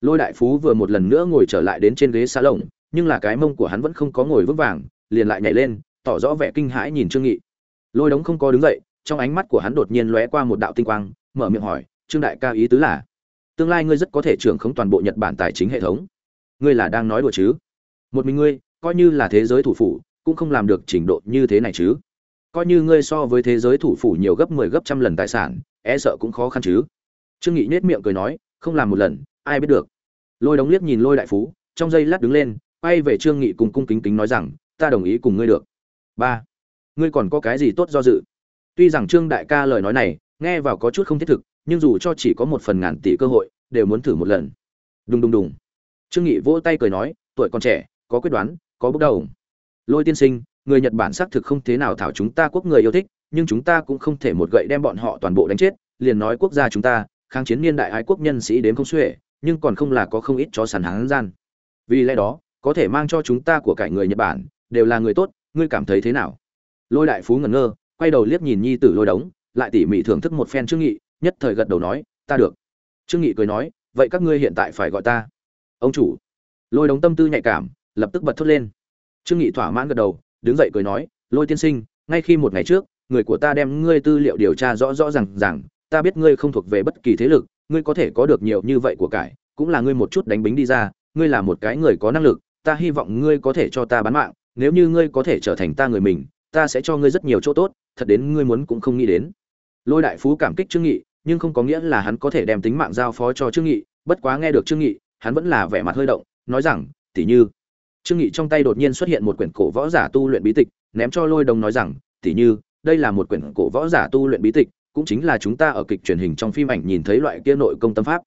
Lôi đại phú vừa một lần nữa ngồi trở lại đến trên ghế xa lồng, nhưng là cái mông của hắn vẫn không có ngồi vững vàng, liền lại nhảy lên, tỏ rõ vẻ kinh hãi nhìn trương nghị. Lôi đống không có đứng dậy, trong ánh mắt của hắn đột nhiên lóe qua một đạo tinh quang, mở miệng hỏi, trương đại ca ý tứ là, tương lai ngươi rất có thể trưởng khống toàn bộ nhật bản tài chính hệ thống. Ngươi là đang nói đùa chứ? Một mình ngươi, coi như là thế giới thủ phủ, cũng không làm được trình độ như thế này chứ coi như ngươi so với thế giới thủ phủ nhiều gấp 10 gấp trăm lần tài sản e sợ cũng khó khăn chứ. Trương nghị nhếch miệng cười nói, không làm một lần, ai biết được. Lôi đống liếc nhìn lôi đại phú, trong giây lát đứng lên, quay về trương nghị cùng cung kính kính nói rằng, ta đồng ý cùng ngươi được. Ba, ngươi còn có cái gì tốt do dự? Tuy rằng trương đại ca lời nói này, nghe vào có chút không thiết thực, nhưng dù cho chỉ có một phần ngàn tỷ cơ hội, đều muốn thử một lần. Đùng đùng đùng. Trương nghị vỗ tay cười nói, tuổi còn trẻ, có quyết đoán, có bước đầu. Lôi tiên sinh người nhật bản xác thực không thế nào thảo chúng ta quốc người yêu thích, nhưng chúng ta cũng không thể một gậy đem bọn họ toàn bộ đánh chết, liền nói quốc gia chúng ta, kháng chiến niên đại ái quốc nhân sĩ đến không xuể, nhưng còn không là có không ít chó sàn hán gian. Vì lẽ đó, có thể mang cho chúng ta của cải người nhật bản, đều là người tốt, ngươi cảm thấy thế nào? Lôi đại phú ngẩn ngơ, quay đầu liếc nhìn nhi tử lôi đống, lại tỉ mỉ thưởng thức một phen trương nghị, nhất thời gật đầu nói, ta được. Trương nghị cười nói, vậy các ngươi hiện tại phải gọi ta. Ông chủ. Lôi đống tâm tư nhạy cảm, lập tức bật thốt lên. Trương nghị thỏa mãn gật đầu đứng dậy cười nói, lôi tiên sinh, ngay khi một ngày trước, người của ta đem ngươi tư liệu điều tra rõ rõ ràng ràng, ta biết ngươi không thuộc về bất kỳ thế lực, ngươi có thể có được nhiều như vậy của cải, cũng là ngươi một chút đánh bính đi ra, ngươi là một cái người có năng lực, ta hy vọng ngươi có thể cho ta bán mạng, nếu như ngươi có thể trở thành ta người mình, ta sẽ cho ngươi rất nhiều chỗ tốt, thật đến ngươi muốn cũng không nghĩ đến. Lôi đại phú cảm kích trương nghị, nhưng không có nghĩa là hắn có thể đem tính mạng giao phó cho trương nghị, bất quá nghe được trương nghị, hắn vẫn là vẻ mặt hơi động, nói rằng, tỷ như trương nghị trong tay đột nhiên xuất hiện một quyển cổ võ giả tu luyện bí tịch, ném cho lôi đồng nói rằng, tỷ như, đây là một quyển cổ võ giả tu luyện bí tịch, cũng chính là chúng ta ở kịch truyền hình trong phim ảnh nhìn thấy loại kia nội công tâm pháp.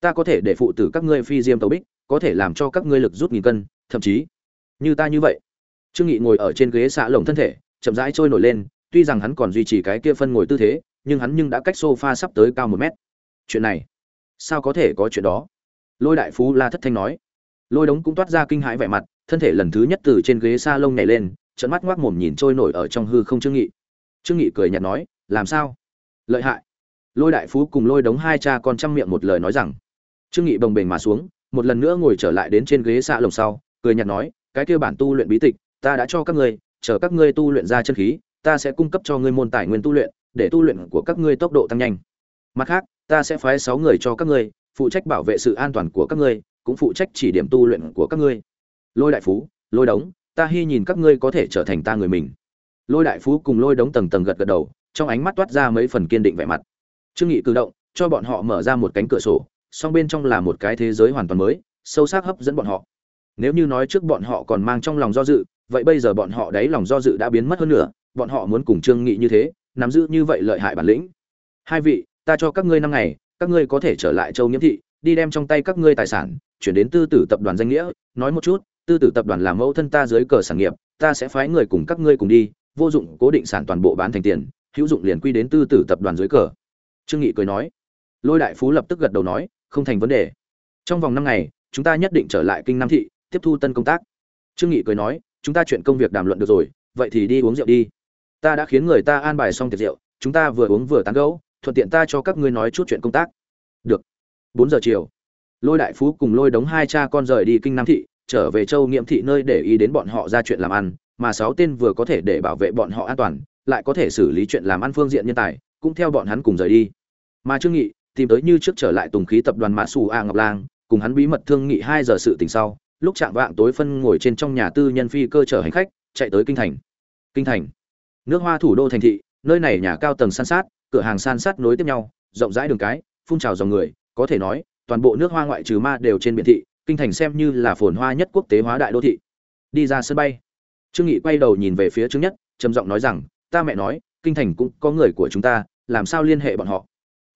Ta có thể để phụ tử các ngươi phi diêm tấu bích, có thể làm cho các ngươi lực rút nghìn cân, thậm chí như ta như vậy. Trương nghị ngồi ở trên ghế xạ lồng thân thể, chậm rãi trôi nổi lên, tuy rằng hắn còn duy trì cái kia phân ngồi tư thế, nhưng hắn nhưng đã cách sofa sắp tới cao một mét. Chuyện này, sao có thể có chuyện đó? Lôi đại phú la thất thanh nói. Lôi đống cũng toát ra kinh hãi vẻ mặt thân thể lần thứ nhất từ trên ghế sa lông nhảy lên trận mắt ngoác mồm nhìn trôi nổi ở trong hư không trương nghị. Trương nghị cười nhạt nói, làm sao? Lợi hại. Lôi đại phú cùng lôi đống hai cha con chăm miệng một lời nói rằng. Trương nghị bồng bềnh mà xuống, một lần nữa ngồi trở lại đến trên ghế xạ lồng sau, cười nhạt nói, cái kia bản tu luyện bí tịch, ta đã cho các ngươi, chờ các ngươi tu luyện ra chân khí, ta sẽ cung cấp cho ngươi môn tài nguyên tu luyện, để tu luyện của các ngươi tốc độ tăng nhanh. Mặt khác, ta sẽ phái sáu người cho các ngươi, phụ trách bảo vệ sự an toàn của các ngươi, cũng phụ trách chỉ điểm tu luyện của các ngươi lôi đại phú, lôi đống, ta hy nhìn các ngươi có thể trở thành ta người mình. Lôi đại phú cùng lôi đống tầng tầng gật gật đầu, trong ánh mắt toát ra mấy phần kiên định vẻ mặt. Trương nghị cử động, cho bọn họ mở ra một cánh cửa sổ, song bên trong là một cái thế giới hoàn toàn mới, sâu sắc hấp dẫn bọn họ. Nếu như nói trước bọn họ còn mang trong lòng do dự, vậy bây giờ bọn họ đấy lòng do dự đã biến mất hơn nữa bọn họ muốn cùng trương nghị như thế, nắm giữ như vậy lợi hại bản lĩnh. Hai vị, ta cho các ngươi năm ngày, các ngươi có thể trở lại châu nhiễm thị, đi đem trong tay các ngươi tài sản, chuyển đến tư tử tập đoàn danh nghĩa, nói một chút tư tử tập đoàn làm mẫu thân ta dưới cờ sản nghiệp, ta sẽ phái người cùng các ngươi cùng đi, vô dụng, cố định sản toàn bộ bán thành tiền, hữu dụng liền quy đến tư tử tập đoàn dưới cờ. Trương nghị cười nói. Lôi đại phú lập tức gật đầu nói, không thành vấn đề. Trong vòng năm ngày, chúng ta nhất định trở lại kinh nam thị, tiếp thu tân công tác. Trương nghị cười nói, chúng ta chuyện công việc đàm luận được rồi, vậy thì đi uống rượu đi. Ta đã khiến người ta an bài xong tiệc rượu, chúng ta vừa uống vừa tán gẫu, thuận tiện ta cho các ngươi nói chút chuyện công tác. Được. Bốn giờ chiều, lôi đại phú cùng lôi đống hai cha con rời đi kinh nam thị trở về châu nghiễm thị nơi để ý đến bọn họ ra chuyện làm ăn, mà sáu tên vừa có thể để bảo vệ bọn họ an toàn, lại có thể xử lý chuyện làm ăn phương diện nhân tài, cũng theo bọn hắn cùng rời đi. Mà trương nghị tìm tới như trước trở lại tùng khí tập đoàn mã xù a ngọc lang, cùng hắn bí mật thương nghị hai giờ sự tình sau, lúc chạm vạng tối phân ngồi trên trong nhà tư nhân phi cơ chở hành khách, chạy tới kinh thành. Kinh thành. Nước hoa thủ đô thành thị, nơi này nhà cao tầng san sát, cửa hàng san sát nối tiếp nhau, rộng rãi đường cái, phun trào dòng người, có thể nói, toàn bộ nước hoa ngoại trừ ma đều trên biển thị kinh thành xem như là phồn hoa nhất quốc tế hóa đại đô thị. Đi ra sân bay. Trương nghị quay đầu nhìn về phía trương nhất, trầm giọng nói rằng, ta mẹ nói, kinh thành cũng có người của chúng ta, làm sao liên hệ bọn họ?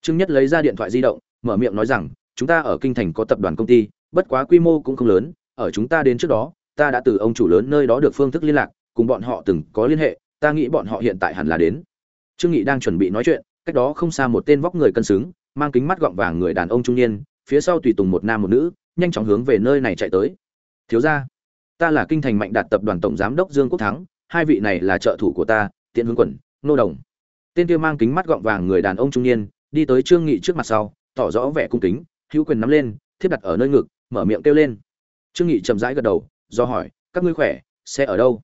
Trương nhất lấy ra điện thoại di động, mở miệng nói rằng, chúng ta ở kinh thành có tập đoàn công ty, bất quá quy mô cũng không lớn, ở chúng ta đến trước đó, ta đã từ ông chủ lớn nơi đó được phương thức liên lạc, cùng bọn họ từng có liên hệ, ta nghĩ bọn họ hiện tại hẳn là đến. Trương nghị đang chuẩn bị nói chuyện, cách đó không xa một tên vóc người cân xứng, mang kính mắt gọng vàng người đàn ông trung niên, phía sau tùy tùng một nam một nữ nhanh chóng hướng về nơi này chạy tới. Thiếu gia, ta là kinh thành mạnh đạt tập đoàn tổng giám đốc dương quốc thắng, hai vị này là trợ thủ của ta tiện hướng quẩn, nô đồng. Tên kia mang kính mắt gọng vàng người đàn ông trung niên, đi tới trương nghị trước mặt sau, tỏ rõ vẻ cung kính, hữu quyền nắm lên, thiếp đặt ở nơi ngực, mở miệng kêu lên. Trương nghị chậm rãi gật đầu, do hỏi, các ngươi khỏe, xe ở đâu?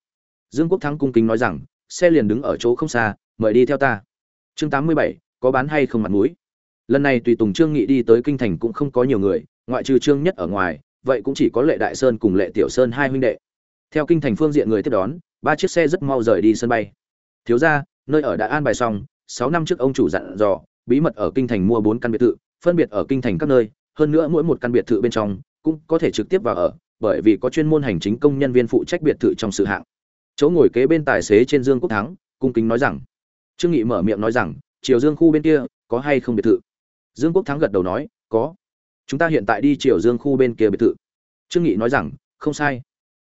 Dương quốc thắng cung kính nói rằng, xe liền đứng ở chỗ không xa, mời đi theo ta. Chương tám mươi bảy, có bán hay không mặt mũi? Lần này tùy tùng trương nghị đi tới kinh thành cũng không có nhiều người ngoại trừ trương nhất ở ngoài, vậy cũng chỉ có lệ đại sơn cùng lệ tiểu sơn hai huynh đệ. Theo kinh thành phương diện người tiếp đón, ba chiếc xe rất mau rời đi sân bay. Thiếu ra nơi ở đã an bài xong, sáu năm trước ông chủ dặn dò, bí mật ở kinh thành mua bốn căn biệt thự, phân biệt ở kinh thành các nơi, hơn nữa mỗi một căn biệt thự bên trong cũng có thể trực tiếp vào ở, bởi vì có chuyên môn hành chính công nhân viên phụ trách biệt thự trong sự hạng. Chỗ ngồi kế bên tài xế trên dương quốc thắng, cung kính nói rằng, trương nghị mở miệng nói rằng, chiều dương khu bên kia có hay không biệt thự? Dương quốc thắng gật đầu nói, có chúng ta hiện tại đi triều dương khu bên kia biệt thự. Trương nghị nói rằng, không sai.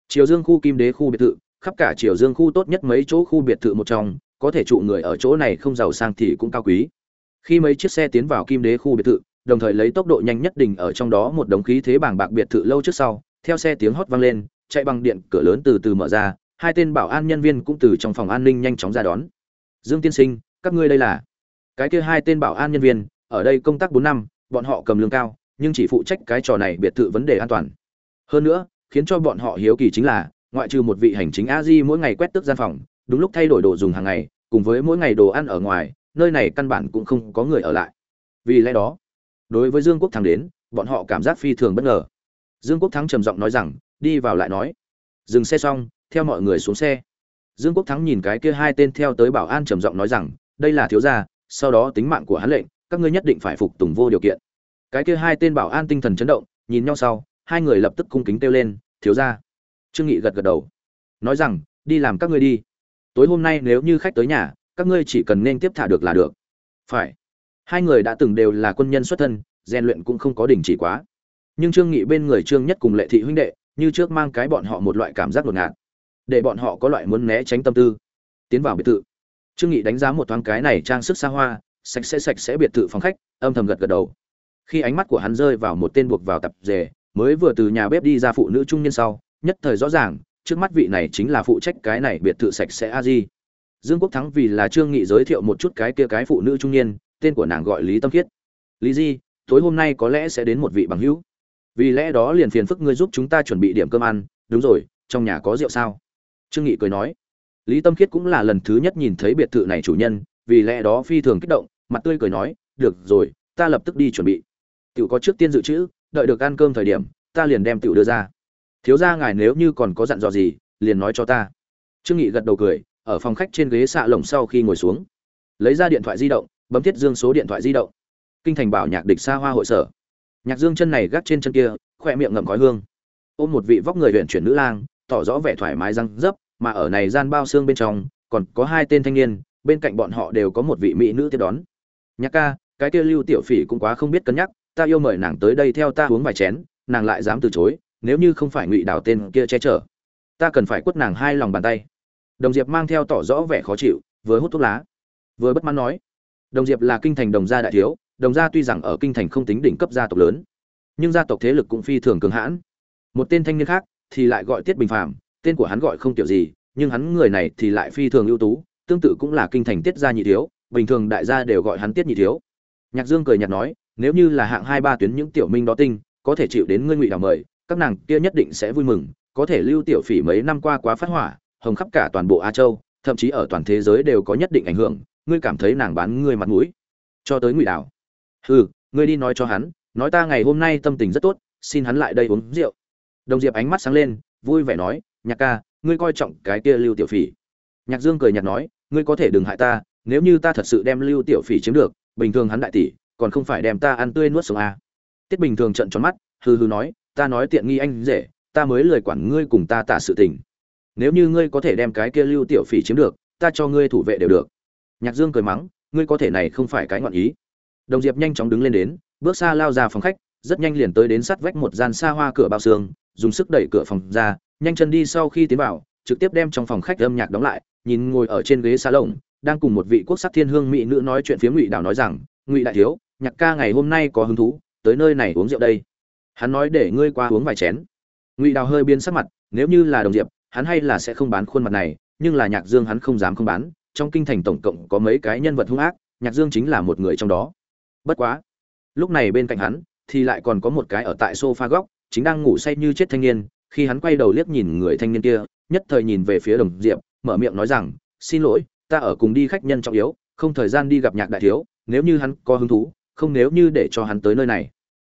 Triều dương khu kim đế khu biệt thự, khắp cả triều dương khu tốt nhất mấy chỗ khu biệt thự một trong, có thể trụ người ở chỗ này không giàu sang thì cũng cao quý. Khi mấy chiếc xe tiến vào kim đế khu biệt thự, đồng thời lấy tốc độ nhanh nhất đỉnh ở trong đó một đống khí thế bảng bạc biệt thự lâu trước sau, theo xe tiếng hót vang lên, chạy bằng điện cửa lớn từ từ mở ra, hai tên bảo an nhân viên cũng từ trong phòng an ninh nhanh chóng ra đón. Dương tiên sinh, các ngươi đây là? Cái kia hai tên bảo an nhân viên, ở đây công tác bốn năm, bọn họ cầm lương cao nhưng chỉ phụ trách cái trò này biệt thự vấn đề an toàn. Hơn nữa, khiến cho bọn họ hiếu kỳ chính là, ngoại trừ một vị hành chính a di mỗi ngày quét tước gian phòng, đúng lúc thay đổi đồ dùng hàng ngày, cùng với mỗi ngày đồ ăn ở ngoài, nơi này căn bản cũng không có người ở lại. Vì lẽ đó, đối với dương quốc thắng đến, bọn họ cảm giác phi thường bất ngờ. Dương quốc thắng trầm giọng nói rằng, đi vào lại nói. Dừng xe xong, theo mọi người xuống xe. Dương quốc thắng nhìn cái kia hai tên theo tới bảo an trầm giọng nói rằng, đây là thiếu gia, sau đó tính mạng của hắn lệnh, các ngươi nhất định phải phục tùng vô điều kiện cái kia hai tên bảo an tinh thần chấn động, nhìn nhau sau, hai người lập tức cung kính kêu lên, thiếu gia. Trương nghị gật gật đầu. Nói rằng, đi làm các ngươi đi. Tối hôm nay nếu như khách tới nhà, các ngươi chỉ cần nên tiếp thả được là được. Phải. Hai người đã từng đều là quân nhân xuất thân, rèn luyện cũng không có đình chỉ quá. Nhưng trương nghị bên người trương nhất cùng lệ thị huynh đệ, như trước mang cái bọn họ một loại cảm giác đột ngạt. Để bọn họ có loại muốn né tránh tâm tư. Tiến vào biệt thự. Trương nghị đánh giá một thoáng cái này trang sức xa hoa, sạch sẽ sạch sẽ biệt thự phòng khách, âm thầm gật gật đầu khi ánh mắt của hắn rơi vào một tên buộc vào tập rể, mới vừa từ nhà bếp đi ra phụ nữ trung niên sau, nhất thời rõ ràng, trước mắt vị này chính là phụ trách cái này biệt thự sạch sẽ a di. Dương quốc thắng vì là trương nghị giới thiệu một chút cái kia cái phụ nữ trung niên, tên của nàng gọi lý tâm khiết. Lý di, tối hôm nay có lẽ sẽ đến một vị bằng hữu. Vì lẽ đó liền phiền phức ngươi giúp chúng ta chuẩn bị điểm cơm ăn. Đúng rồi, trong nhà có rượu sao? Trương nghị cười nói. Lý tâm khiết cũng là lần thứ nhất nhìn thấy biệt thự này chủ nhân, vì lẽ đó phi thường kích động, mặt tươi cười nói, được rồi, ta lập tức đi chuẩn bị tiểu có trước tiên dự trữ, đợi được ăn cơm thời điểm, ta liền đem tiểu đưa ra. Thiếu gia ngài nếu như còn có dặn dò gì, liền nói cho ta. Trương nghị gật đầu cười, ở phòng khách trên ghế xạ lồng sau khi ngồi xuống. Lấy ra điện thoại di động, bấm thiết dương số điện thoại di động. Kinh thành bảo nhạc địch xa hoa hội sở. Nhạc dương chân này gác trên chân kia, khoe miệng ngậm khói hương. Ôm một vị vóc người huyện chuyển nữ lang, tỏ rõ vẻ thoải mái răng dấp, mà ở này gian bao xương bên trong, còn có hai tên thanh niên, bên cạnh bọn họ đều có một vị mỹ nữ tiếp đón. Nhạc ca, cái kia lưu tiểu phỉ cũng quá không biết cân nhắc ta yêu mời nàng tới đây theo ta uống vài chén, nàng lại dám từ chối, nếu như không phải ngụy đào tên kia che chở. Ta cần phải quất nàng hai lòng bàn tay. Đồng diệp mang theo tỏ rõ vẻ khó chịu, vừa hút thuốc lá, vừa bất mãn nói. Đồng diệp là kinh thành đồng gia đại thiếu, đồng gia tuy rằng ở kinh thành không tính đỉnh cấp gia tộc lớn, nhưng gia tộc thế lực cũng phi thường cường hãn. Một tên thanh niên khác thì lại gọi tiết bình phàm, tên của hắn gọi không kiểu gì, nhưng hắn người này thì lại phi thường ưu tú, tương tự cũng là kinh thành tiết gia nhị thiếu, bình thường đại gia đều gọi hắn tiết nhị thiếu. Nhạc dương cười nhạt nói nếu như là hạng hai ba tuyến những tiểu minh đó tinh, có thể chịu đến ngươi ngụy đào mời, các nàng kia nhất định sẽ vui mừng, có thể lưu tiểu phỉ mấy năm qua quá phát hỏa, hồng khắp cả toàn bộ Á châu, thậm chí ở toàn thế giới đều có nhất định ảnh hưởng, ngươi cảm thấy nàng bán ngươi mặt mũi. Cho tới ngụy đào. Hừ, ngươi đi nói cho hắn, nói ta ngày hôm nay tâm tình rất tốt, xin hắn lại đây uống rượu. Đồng diệp ánh mắt sáng lên, vui vẻ nói, nhạc ca, ngươi coi trọng cái kia lưu tiểu phỉ. Nhạc dương cười nhạt nói, ngươi có thể đừng hại ta, nếu như ta thật sự đem lưu tiểu phỉ chiếm được, bình thường hắn đại tỷ còn không phải đem ta ăn tươi nuốt sống à. tiết bình thường trận tròn mắt, hừ hừ nói, ta nói tiện nghi anh dễ ta mới lời quản ngươi cùng ta tả sự tình. Nếu như ngươi có thể đem cái kia lưu tiểu phỉ chiếm được, ta cho ngươi thủ vệ đều được. Nhạc dương cười mắng, ngươi có thể này không phải cái ngọn ý. Đồng diệp nhanh chóng đứng lên đến, bước xa lao ra phòng khách, rất nhanh liền tới đến sát vách một gian xa hoa cửa bao xương, dùng sức đẩy cửa phòng ra, nhanh chân đi sau khi tiến vào, trực tiếp đem trong phòng khách âm nhạc đóng lại, nhìn ngồi ở trên ghế xa lồng đang cùng một vị quốc sắc thiên hương mỹ nữ nói chuyện phía ngụy đảo nói rằng, ngụy đại thiếu nhạc ca ngày hôm nay có hứng thú, tới nơi này uống rượu đây. Hắn nói để ngươi qua uống vài chén. Ngụy đào hơi biến sắc mặt, nếu như là đồng diệp, hắn hay là sẽ không bán khuôn mặt này, nhưng là nhạc dương hắn không dám không bán, trong kinh thành tổng cộng có mấy cái nhân vật hung ác, nhạc dương chính là một người trong đó. Bất quá, lúc này bên cạnh hắn, thì lại còn có một cái ở tại sofa góc, chính đang ngủ say như chết thanh niên, khi hắn quay đầu liếc nhìn người thanh niên kia, nhất thời nhìn về phía đồng diệp, mở miệng nói rằng, xin lỗi, ta ở cùng đi khách nhân trọng yếu, không thời gian đi gặp nhạc đại thiếu, nếu như hắn có hứng thú không nếu như để cho hắn tới nơi này.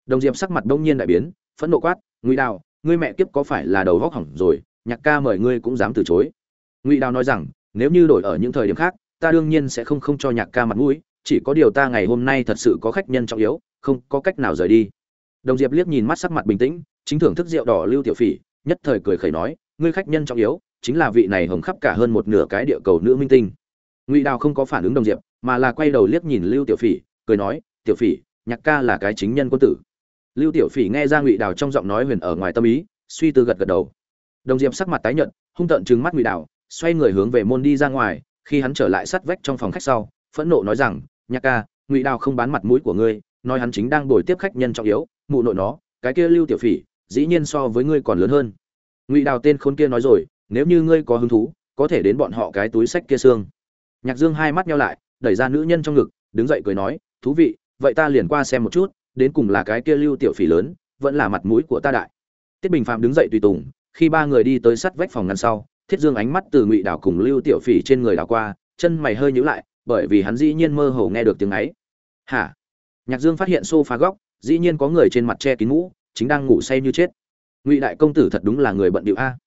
Đồng diệp sắc mặt bỗng nhiên đại biến, phẫn nộ quát, ngụy đào, ngươi mẹ kiếp có phải là đầu góc hỏng rồi, nhạc ca mời ngươi cũng dám từ chối. Ngụy đào nói rằng, nếu như đổi ở những thời điểm khác, ta đương nhiên sẽ không không cho nhạc ca mặt mũi, chỉ có điều ta ngày hôm nay thật sự có khách nhân trọng yếu, không có cách nào rời đi. Đồng diệp liếc nhìn mắt sắc mặt bình tĩnh, chính thưởng thức rượu đỏ lưu tiểu phỉ, nhất thời cười khẩy nói, ngươi khách nhân trọng yếu, chính là vị này hồng khắp cả hơn một nửa cái địa cầu nữ minh tinh. Ngụy đào không có phản ứng đồng diệp, mà là quay đầu liếc nhìn lưu tiểu phỉ, cười nói tiểu phỉ, nhạc ca là cái chính nhân quân tử. Lưu tiểu phỉ nghe ra ngụy đào trong giọng nói huyền ở ngoài tâm ý, suy tư gật gật đầu. Đồng diệp sắc mặt tái nhợt, hung tợn trừng mắt ngụy đào, xoay người hướng về môn đi ra ngoài, khi hắn trở lại sát vách trong phòng khách sau, phẫn nộ nói rằng, nhạc ca, ngụy đào không bán mặt mũi của ngươi, nói hắn chính đang bồi tiếp khách nhân trọng yếu, mụ nội nó, cái kia lưu tiểu phỉ, dĩ nhiên so với ngươi còn lớn hơn. Ngụy đào tên khốn kia nói rồi, nếu như ngươi có hứng thú, có thể đến bọn họ cái túi sách kia xương. Nhạc dương hai mắt nhau lại, đẩy ra nữ nhân trong ngực, đứng dậy cười nói, thú vị vậy ta liền qua xem một chút, đến cùng là cái kia lưu tiểu phỉ lớn, vẫn là mặt mũi của ta đại. Tiết bình phạm đứng dậy tùy tùng, khi ba người đi tới sắt vách phòng ngăn sau, thiết dương ánh mắt từ ngụy đảo cùng lưu tiểu phỉ trên người đảo qua, chân mày hơi nhíu lại, bởi vì hắn dĩ nhiên mơ hồ nghe được tiếng ấy. Hả? Nhạc dương phát hiện sofa góc, dĩ nhiên có người trên mặt che kín mũ, chính đang ngủ say như chết. Ngụy đại công tử thật đúng là người bận điệu a.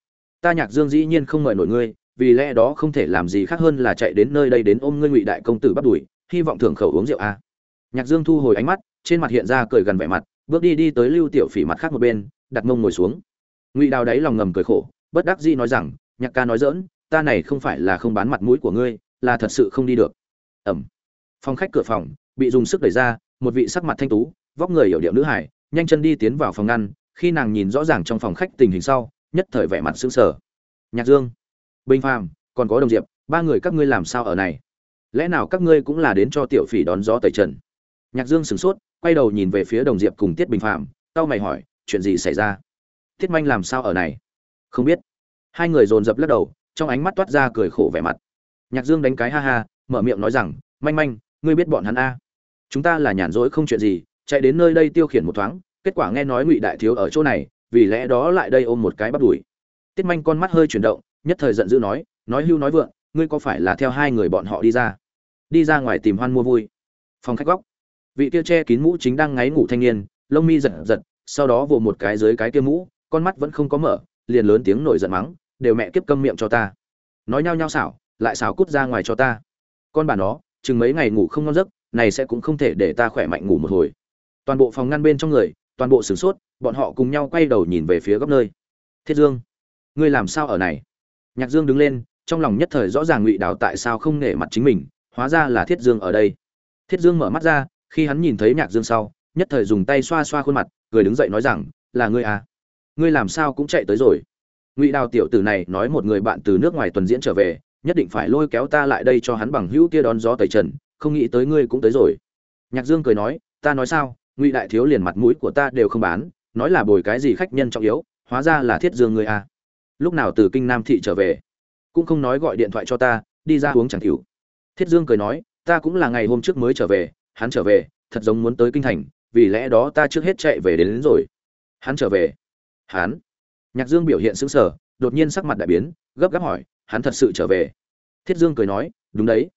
Ta nhạc dương dĩ nhiên không mời nổi ngươi, vì lẽ đó không thể làm gì khác hơn là chạy đến nơi đây đến ôm ngươi ngụy đại công tử bắt đuổi, hy vọng thưởng khẩu uống rượu a nhạc dương thu hồi ánh mắt, trên mặt hiện ra cười gần vẻ mặt, bước đi đi tới lưu tiểu phỉ mặt khác một bên, đặt mông ngồi xuống. Ngụy đào đáy lòng ngầm cười khổ, bất đắc dĩ nói rằng, nhạc ca nói dỡn ta này không phải là không bán mặt mũi của ngươi, là thật sự không đi được. Ẩm. Phòng khách cửa phòng, bị dùng sức đẩy ra, một vị sắc mặt thanh tú, vóc người hiểu điệu nữ hải nhanh chân đi tiến vào phòng ngăn, khi nàng nhìn rõ ràng trong phòng khách tình hình sau, nhất thời vẻ mặt sững sờ. Nhạc dương, bình phàm, còn có đồng diệp, ba người các ngươi làm sao ở này? Lẽ nào các ngươi cũng là đến cho tiểu phỉ đón gió tẩy trần? Nhạc dương sửng sốt, quay đầu nhìn về phía đồng diệp cùng tiết bình Phạm. tao mày hỏi, chuyện gì xảy ra? Tiết manh làm sao ở này? Không biết. Hai người dồn dập lắc đầu, trong ánh mắt toát ra cười khổ vẻ mặt. Nhạc dương đánh cái ha ha, mở miệng nói rằng, manh manh, ngươi biết bọn hắn a? Chúng ta là nhàn rỗi không chuyện gì, chạy đến nơi đây tiêu khiển một thoáng, kết quả nghe nói ngụy đại thiếu ở chỗ này, vì lẽ đó lại đây ôm một cái bắt đuổi tiết manh con mắt hơi chuyển động, nhất thời giận dữ nói nói hưu nói vượng, ngươi có phải là theo hai người bọn họ đi ra? Đi ra ngoài tìm hoan mua vui. Phòng khách góc vị kia che kín mũ chính đang ngáy ngủ thanh niên, lông mi giật giật, sau đó vồ một cái dưới cái kia mũ, con mắt vẫn không có mở, liền lớn tiếng nổi giận mắng, đều mẹ kiếp câm miệng cho ta. Nói nhao nhao xảo, lại xảo cút ra ngoài cho ta. Con bà nó, chừng mấy ngày ngủ không ngon giấc, này sẽ cũng không thể để ta khỏe mạnh ngủ một hồi. Toàn bộ phòng ngăn bên trong người, toàn bộ sửng sốt, bọn họ cùng nhau quay đầu nhìn về phía góc nơi. Thiết dương, ngươi làm sao ở này? Nhạc dương đứng lên, trong lòng nhất thời rõ ràng ngụy đào tại sao không nể mặt chính mình, hóa ra là thiết dương ở đây. Thiết dương mở mắt ra khi hắn nhìn thấy nhạc dương sau, nhất thời dùng tay xoa xoa khuôn mặt, cười đứng dậy nói rằng, là ngươi à? Ngươi làm sao cũng chạy tới rồi? Ngụy đào tiểu tử này nói một người bạn từ nước ngoài tuần diễn trở về, nhất định phải lôi kéo ta lại đây cho hắn bằng hữu kia đón gió tẩy trần, không nghĩ tới ngươi cũng tới rồi. Nhạc dương cười nói, ta nói sao? Ngụy đại thiếu liền mặt mũi của ta đều không bán, nói là bồi cái gì khách nhân trọng yếu, hóa ra là thiết dương ngươi à. Lúc nào từ kinh nam thị trở về, cũng không nói gọi điện thoại cho ta, đi ra uống chẳng thiểu thiết dương cười nói, ta cũng là ngày hôm trước mới trở về hắn trở về thật giống muốn tới kinh thành vì lẽ đó ta trước hết chạy về đến, đến rồi. Hắn trở về. Hắn. Nhạc dương biểu hiện sững sờ đột nhiên sắc mặt đại biến gấp gáp hỏi hắn thật sự trở về? Thiết dương cười nói đúng đấy.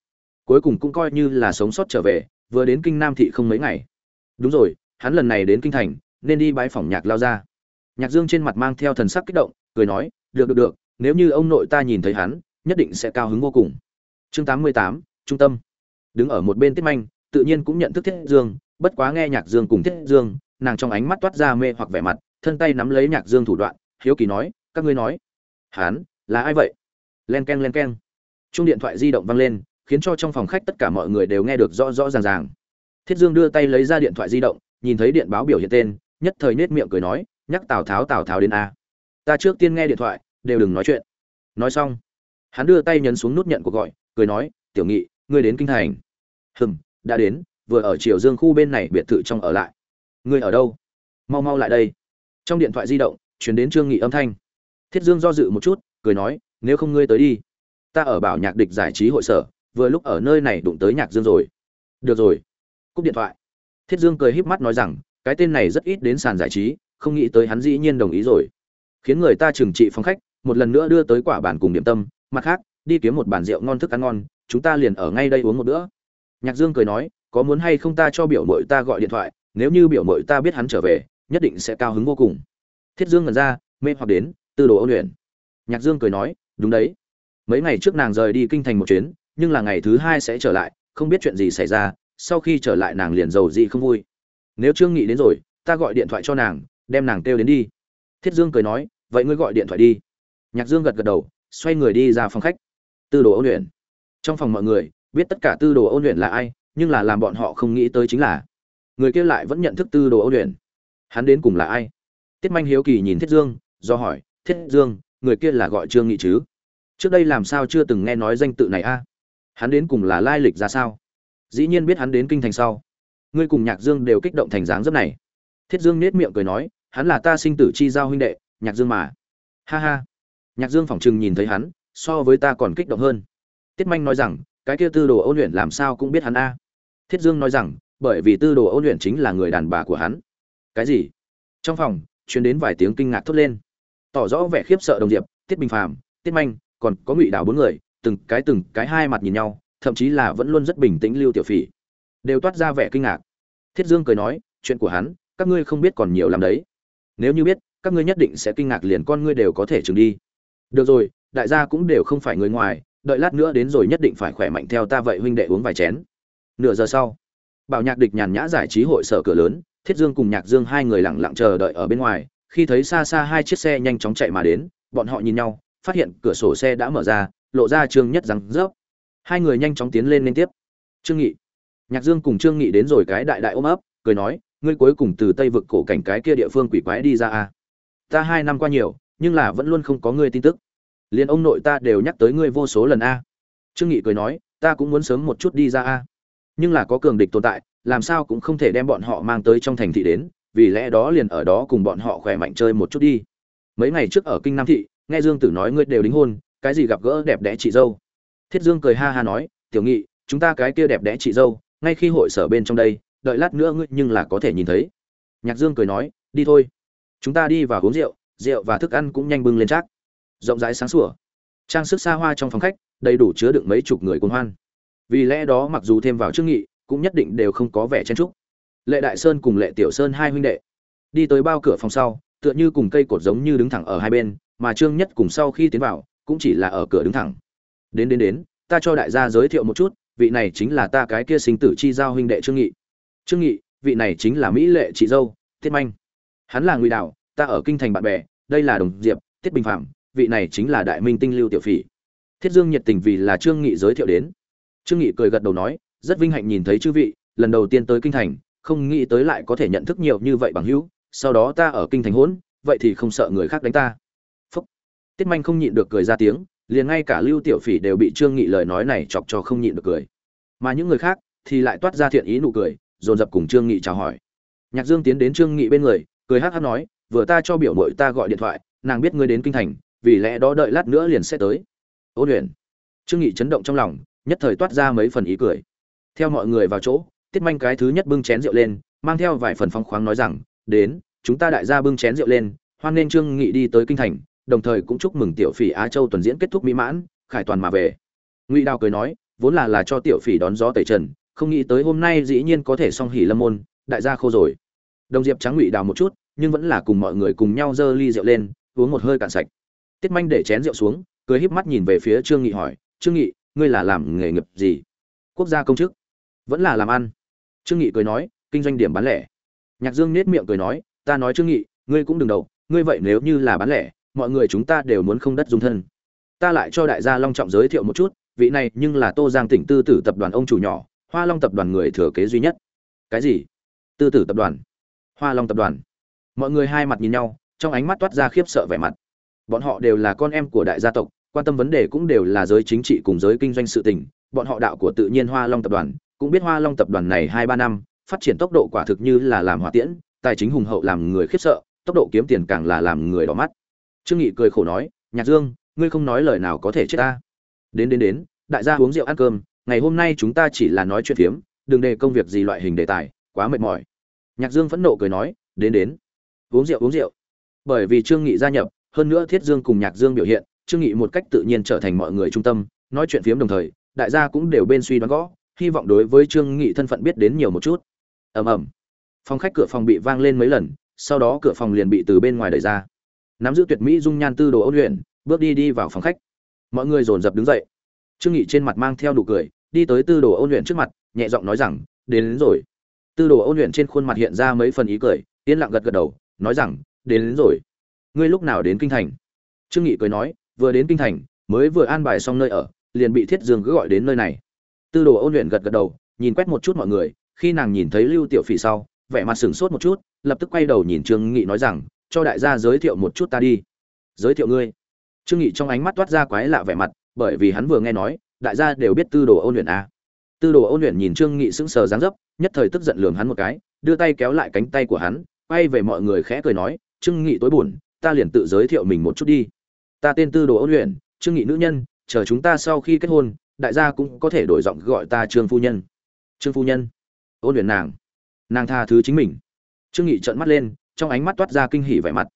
Cuối cùng cũng coi như là sống sót trở về vừa đến kinh nam thị không mấy ngày. Đúng rồi hắn lần này đến kinh thành nên đi bái phỏng nhạc lao ra nhạc dương trên mặt mang theo thần sắc kích động cười nói được được được nếu như ông nội ta nhìn thấy hắn nhất định sẽ cao hứng vô cùng. Chương tám mươi tám trung tâm. Đứng ở một bên tiết manh tự nhiên cũng nhận thức thiết dương, bất quá nghe nhạc dương cùng thiết dương, nàng trong ánh mắt toát ra mê hoặc vẻ mặt, thân tay nắm lấy nhạc dương thủ đoạn, hiếu kỳ nói, các ngươi nói, hắn là ai vậy? Len k e n len k e n chung điện thoại di động vang lên, khiến cho trong phòng khách tất cả mọi người đều nghe được rõ rõ ràng ràng. Thiết dương đưa tay lấy ra điện thoại di động, nhìn thấy điện báo biểu hiện tên, nhất thời nết miệng cười nói, nhắc tào tháo tào tháo đến a. Ta trước tiên nghe điện thoại, đều đừng nói chuyện. Nói xong, hắn đưa tay nhấn xuống nút nhận cuộc gọi, cười nói, tiểu nghị, ngươi đến kinh thành. Hừm đã đến, vừa ở triều dương khu bên này biệt thự trong ở lại. Ngươi ở đâu? Mau mau lại đây. Trong điện thoại di động chuyển đến trương nghị âm thanh. Thiết dương do dự một chút, cười nói, nếu không ngươi tới đi, ta ở bảo nhạc địch giải trí hội sở, vừa lúc ở nơi này đụng tới nhạc dương rồi. Được rồi. Cúp điện thoại. Thiết dương cười híp mắt nói rằng, cái tên này rất ít đến sàn giải trí, không nghĩ tới hắn dĩ nhiên đồng ý rồi. Khiến người ta trừng trị phòng khách, một lần nữa đưa tới quả bản cùng điểm tâm. Mặt khác, đi kiếm một bàn rượu ngon thức ăn ngon, chúng ta liền ở ngay đây uống một bữa nhạc dương cười nói, có muốn hay không ta cho biểu mội ta gọi điện thoại, nếu như biểu mội ta biết hắn trở về, nhất định sẽ cao hứng vô cùng. Thiết dương ngẩn ra, mê hoặc đến, tư đồ ôn luyện. Nhạc dương cười nói, đúng đấy. Mấy ngày trước nàng rời đi kinh thành một chuyến, nhưng là ngày thứ hai sẽ trở lại, không biết chuyện gì xảy ra, sau khi trở lại nàng liền giàu gì không vui. Nếu trương nghị đến rồi, ta gọi điện thoại cho nàng, đem nàng kêu đến đi. Thiết dương cười nói, vậy ngươi gọi điện thoại đi. Nhạc dương gật gật đầu, xoay người đi ra phòng khách. Tư đồ ôn luyện. Trong phòng mọi người biết tất cả tư đồ ôn luyện là ai, nhưng là làm bọn họ không nghĩ tới chính là, người kia lại vẫn nhận thức tư đồ ôn luyện. Hắn đến cùng là ai? Tiết manh hiếu kỳ nhìn thiết dương, do hỏi, thiết dương, người kia là gọi trương nghị chứ? Trước đây làm sao chưa từng nghe nói danh tự này a? Hắn đến cùng là lai lịch ra sao? Dĩ nhiên biết hắn đến kinh thành sau. Ngươi cùng nhạc dương đều kích động thành dáng dấp này. Thiết dương nết miệng cười nói, hắn là ta sinh tử chi giao huynh đệ, nhạc dương mà. Ha ha. Nhạc dương phỏng chừng nhìn thấy hắn, so với ta còn kích động hơn. Tiết manh nói rằng cái kia tư đồ ôn luyện làm sao cũng biết hắn a. Thiết dương nói rằng, bởi vì tư đồ ôn luyện chính là người đàn bà của hắn. Cái gì? Trong phòng chuyến đến vài tiếng kinh ngạc thốt lên. Tỏ rõ vẻ khiếp sợ đồng diệp, tiết bình phàm, tiết manh, còn có ngụy đảo bốn người, từng cái từng cái hai mặt nhìn nhau, thậm chí là vẫn luôn rất bình tĩnh lưu tiểu phỉ. Đều toát ra vẻ kinh ngạc. Thiết dương cười nói, chuyện của hắn, các ngươi không biết còn nhiều làm đấy. Nếu như biết, các ngươi nhất định sẽ kinh ngạc liền con ngươi đều có thể chừng đi. Được rồi, đại gia cũng đều không phải người ngoài đợi lát nữa đến rồi nhất định phải khỏe mạnh theo ta vậy huynh đệ uống vài chén. Nửa giờ sau, bảo nhạc địch nhàn nhã giải trí hội sở cửa lớn, thiết dương cùng nhạc dương hai người lặng lặng chờ đợi ở bên ngoài, khi thấy xa xa hai chiếc xe nhanh chóng chạy mà đến, bọn họ nhìn nhau, phát hiện cửa sổ xe đã mở ra, lộ ra trương nhất rằng rớp. Hai người nhanh chóng tiến lên liên tiếp. Trương nghị. Nhạc dương cùng trương nghị đến rồi cái đại đại ôm ấp, cười nói, ngươi cuối cùng từ tây vực cổ cảnh cái kia địa phương quỷ quái đi ra à? Ta hai năm qua nhiều, nhưng là vẫn luôn không có ngươi tin tức liền ông nội ta đều nhắc tới ngươi vô số lần a. Trương nghị cười nói, ta cũng muốn sớm một chút đi ra a. Nhưng là có cường địch tồn tại, làm sao cũng không thể đem bọn họ mang tới trong thành thị đến, vì lẽ đó liền ở đó cùng bọn họ khỏe mạnh chơi một chút đi. Mấy ngày trước ở kinh nam thị, nghe dương tử nói ngươi đều đính hôn, cái gì gặp gỡ đẹp đẽ chị dâu. Thiết dương cười ha ha nói, tiểu nghị, chúng ta cái kia đẹp đẽ chị dâu, ngay khi hội sở bên trong đây, đợi lát nữa ngươi nhưng là có thể nhìn thấy. Nhạc dương cười nói, đi thôi. Chúng ta đi vào uống rượu rượu và thức ăn cũng nhanh bưng lên chắc rộng rãi sáng sủa. Trang sức xa hoa trong phòng khách, đầy đủ chứa đựng mấy chục người cuốn hoan. Vì lẽ đó mặc dù thêm vào trương nghị, cũng nhất định đều không có vẻ chen trúc lệ đại sơn cùng lệ tiểu sơn hai huynh đệ đi tới bao cửa phòng sau, tựa như cùng cây cột giống như đứng thẳng ở hai bên, mà trương nhất cùng sau khi tiến vào, cũng chỉ là ở cửa đứng thẳng. Đến đến đến, ta cho đại gia giới thiệu một chút, vị này chính là ta cái kia sinh tử chi giao huynh đệ trương nghị. Trương nghị, vị này chính là mỹ lệ chị dâu, tiết manh. Hắn là ngụy đạo, ta ở kinh thành bạn bè, đây là đồng diệp, tiết bình phạm vị này chính là đại minh tinh lưu tiểu phỉ. Thiết dương nhiệt tình vì là trương nghị giới thiệu đến. Trương nghị cười gật đầu nói, rất vinh hạnh nhìn thấy chư vị, lần đầu tiên tới kinh thành, không nghĩ tới lại có thể nhận thức nhiều như vậy bằng hữu, sau đó ta ở kinh thành hỗn, vậy thì không sợ người khác đánh ta. Phúc. Tiết manh không nhịn được cười ra tiếng, liền ngay cả lưu tiểu phỉ đều bị trương nghị lời nói này chọc cho không nhịn được cười. Mà những người khác thì lại toát ra thiện ý nụ cười, dồn dập cùng trương nghị chào hỏi. Nhạc dương tiến đến trương nghị bên người, cười hắc hắc nói, vừa ta cho biểu mội ta gọi điện thoại, nàng biết ngươi đến kinh thành vì lẽ đó đợi lát nữa liền sẽ tới. Ôn luyện. Trương nghị chấn động trong lòng, nhất thời toát ra mấy phần ý cười. Theo mọi người vào chỗ, tiết manh cái thứ nhất bưng chén rượu lên, mang theo vài phần phong khoáng nói rằng, đến, chúng ta đại gia bưng chén rượu lên, hoan nên trương nghị đi tới kinh thành, đồng thời cũng chúc mừng tiểu phỉ á châu tuần diễn kết thúc mỹ mãn, khải toàn mà về. Ngụy đào cười nói, vốn là là cho tiểu phỉ đón gió tẩy trần, không nghĩ tới hôm nay dĩ nhiên có thể song hỉ lâm môn, đại gia khô rồi. Đồng diệp trắng ngụy đào một chút, nhưng vẫn là cùng mọi người cùng nhau dơ ly rượu lên, uống một hơi cạn sạch tiết manh để chén rượu xuống, cười híp mắt nhìn về phía trương nghị hỏi, trương nghị, ngươi là làm nghề nghiệp gì? Quốc gia công chức. Vẫn là làm ăn. Trương nghị cười nói, kinh doanh điểm bán lẻ. Nhạc dương nết miệng cười nói, ta nói trương nghị, ngươi cũng đừng đầu, ngươi vậy nếu như là bán lẻ, mọi người chúng ta đều muốn không đất dung thân. Ta lại cho đại gia long trọng giới thiệu một chút, vị này nhưng là tô giang tỉnh tư tử tập đoàn ông chủ nhỏ, hoa long tập đoàn người thừa kế duy nhất. Cái gì? Tư tử tập đoàn? Hoa long tập đoàn. Mọi người hai mặt nhìn nhau, trong ánh mắt toát ra khiếp sợ vẻ mặt bọn họ đều là con em của đại gia tộc, quan tâm vấn đề cũng đều là giới chính trị cùng giới kinh doanh sự tình. Bọn họ đạo của tự nhiên hoa long tập đoàn, cũng biết hoa long tập đoàn này hai ba năm, phát triển tốc độ quả thực như là làm hỏa tiễn, tài chính hùng hậu làm người khiếp sợ, tốc độ kiếm tiền càng là làm người đỏ mắt. Trương nghị cười khổ nói, nhạc dương, ngươi không nói lời nào có thể chết ta. Đến đến đến, đại gia uống rượu ăn cơm, ngày hôm nay chúng ta chỉ là nói chuyện phiếm, đừng đề công việc gì loại hình đề tài, quá mệt mỏi. Nhạc dương phẫn nộ cười nói, đến đến, uống rượu uống rượu. Bởi vì trương nghị gia nhập hơn nữa thiết dương cùng nhạc dương biểu hiện trương nghị một cách tự nhiên trở thành mọi người trung tâm nói chuyện phiếm đồng thời đại gia cũng đều bên suy đoán gõ hy vọng đối với trương nghị thân phận biết đến nhiều một chút. Ầm ầm. Phòng khách cửa phòng bị vang lên mấy lần sau đó cửa phòng liền bị từ bên ngoài đẩy ra. Nắm giữ tuyệt mỹ dung nhan tư đồ ôn luyện bước đi đi vào phòng khách. Mọi người dồn dập đứng dậy. Trương nghị trên mặt mang theo đủ cười đi tới tư đồ ôn luyện trước mặt nhẹ giọng nói rằng đến, đến rồi. Tư đồ ôn luyện trên khuôn mặt hiện ra mấy phần ý cười yên lặng gật gật đầu nói rằng đến, đến rồi ngươi lúc nào đến kinh thành? Trương nghị cười nói, vừa đến kinh thành, mới vừa an bài xong nơi ở, liền bị thiết dương cứ gọi đến nơi này. Tư đồ ôn luyện gật gật đầu, nhìn quét một chút mọi người, khi nàng nhìn thấy lưu tiểu phỉ sau, vẻ mặt sửng sốt một chút, lập tức quay đầu nhìn trương nghị nói rằng, cho đại gia giới thiệu một chút ta đi. Giới thiệu ngươi? Trương nghị trong ánh mắt toát ra quái lạ vẻ mặt, bởi vì hắn vừa nghe nói, đại gia đều biết tư đồ ôn luyện à? tư đồ ôn luyện nhìn trương nghị sững sờ dáng dấp, nhất thời tức giận lườm hắn một cái, đưa tay kéo lại cánh tay của hắn, quay về mọi người khẽ cười nói, trương nghị tối buồn ta liền tự giới thiệu mình một chút đi. Ta tên tư đồ ôn luyện, trương nghị nữ nhân, chờ chúng ta sau khi kết hôn, đại gia cũng có thể đổi giọng gọi ta trương phu nhân. Trương phu nhân. Ôn luyện nàng. Nàng tha thứ chính mình. Trương nghị trợn mắt lên, trong ánh mắt toát ra kinh hỉ vẻ mặt.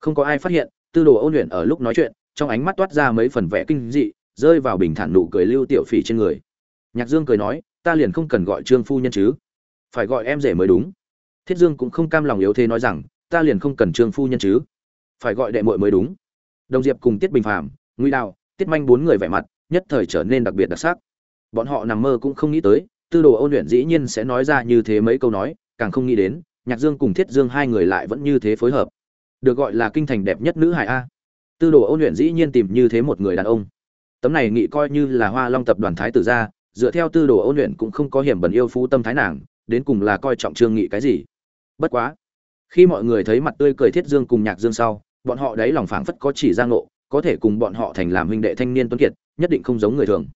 Không có ai phát hiện, tư đồ ôn luyện ở lúc nói chuyện, trong ánh mắt toát ra mấy phần vẻ kinh dị, rơi vào bình thản nụ cười lưu tiểu phỉ trên người. Nhạc dương cười nói, ta liền không cần gọi trương phu nhân chứ. Phải gọi em rể mới đúng. Thiết dương cũng không cam lòng yếu thế nói rằng, ta liền không cần trương phu nhân chứ phải gọi đệ muội mới đúng. Đồng diệp cùng tiết bình phàm nguy Đào, tiết manh bốn người vẻ mặt nhất thời trở nên đặc biệt đặc sắc. Bọn họ nằm mơ cũng không nghĩ tới tư đồ ôn luyện dĩ nhiên sẽ nói ra như thế mấy câu nói càng không nghĩ đến nhạc dương cùng thiết dương hai người lại vẫn như thế phối hợp. Được gọi là kinh thành đẹp nhất nữ hải a. Tư đồ ôn luyện dĩ nhiên tìm như thế một người đàn ông. Tấm này nghị coi như là hoa long tập đoàn thái tử gia dựa theo tư đồ ôn luyện cũng không có hiểm bẩn yêu phú tâm thái nàng đến cùng là coi trọng trương nghị cái gì. Bất quá khi mọi người thấy mặt tươi cười thiết dương cùng nhạc dương sau bọn họ đấy lòng phảng phất có chỉ ra ngộ có thể cùng bọn họ thành làm huynh đệ thanh niên tuấn kiệt nhất định không giống người thường.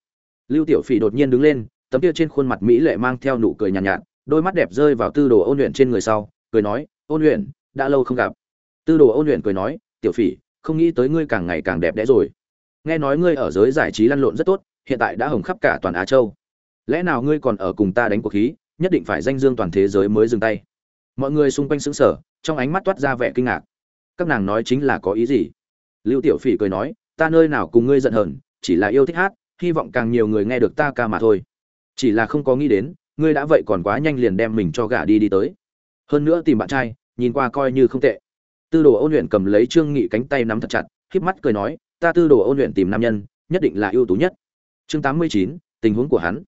Lưu tiểu phỉ đột nhiên đứng lên tấm kia trên khuôn mặt mỹ lệ mang theo nụ cười nhàn nhạt, nhạt đôi mắt đẹp rơi vào tư đồ ôn Uyển trên người sau cười nói ôn Uyển, đã lâu không gặp. Tư đồ ôn Uyển cười nói tiểu phỉ không nghĩ tới ngươi càng ngày càng đẹp đẽ rồi. Nghe nói ngươi ở giới giải trí lăn lộn rất tốt hiện tại đã hồng khắp cả toàn á châu. Lẽ nào ngươi còn ở cùng ta đánh cuộc khí nhất định phải danh dương toàn thế giới mới dừng tay. Mọi người xung quanh sững sờ, trong ánh mắt toát ra vẻ kinh ngạc các nàng nói chính là có ý gì? Lưu tiểu phỉ cười nói ta nơi nào cùng ngươi giận hờn chỉ là yêu thích hát hy vọng càng nhiều người nghe được ta ca mà thôi. Chỉ là không có nghĩ đến ngươi đã vậy còn quá nhanh liền đem mình cho gả đi đi tới. Hơn nữa tìm bạn trai nhìn qua coi như không tệ. Tư đồ ôn luyện cầm lấy trương nghị cánh tay nắm thật chặt híp mắt cười nói ta tư đồ ôn luyện tìm nam nhân nhất định là ưu tú nhất. Chương 89, tình huống của hắn.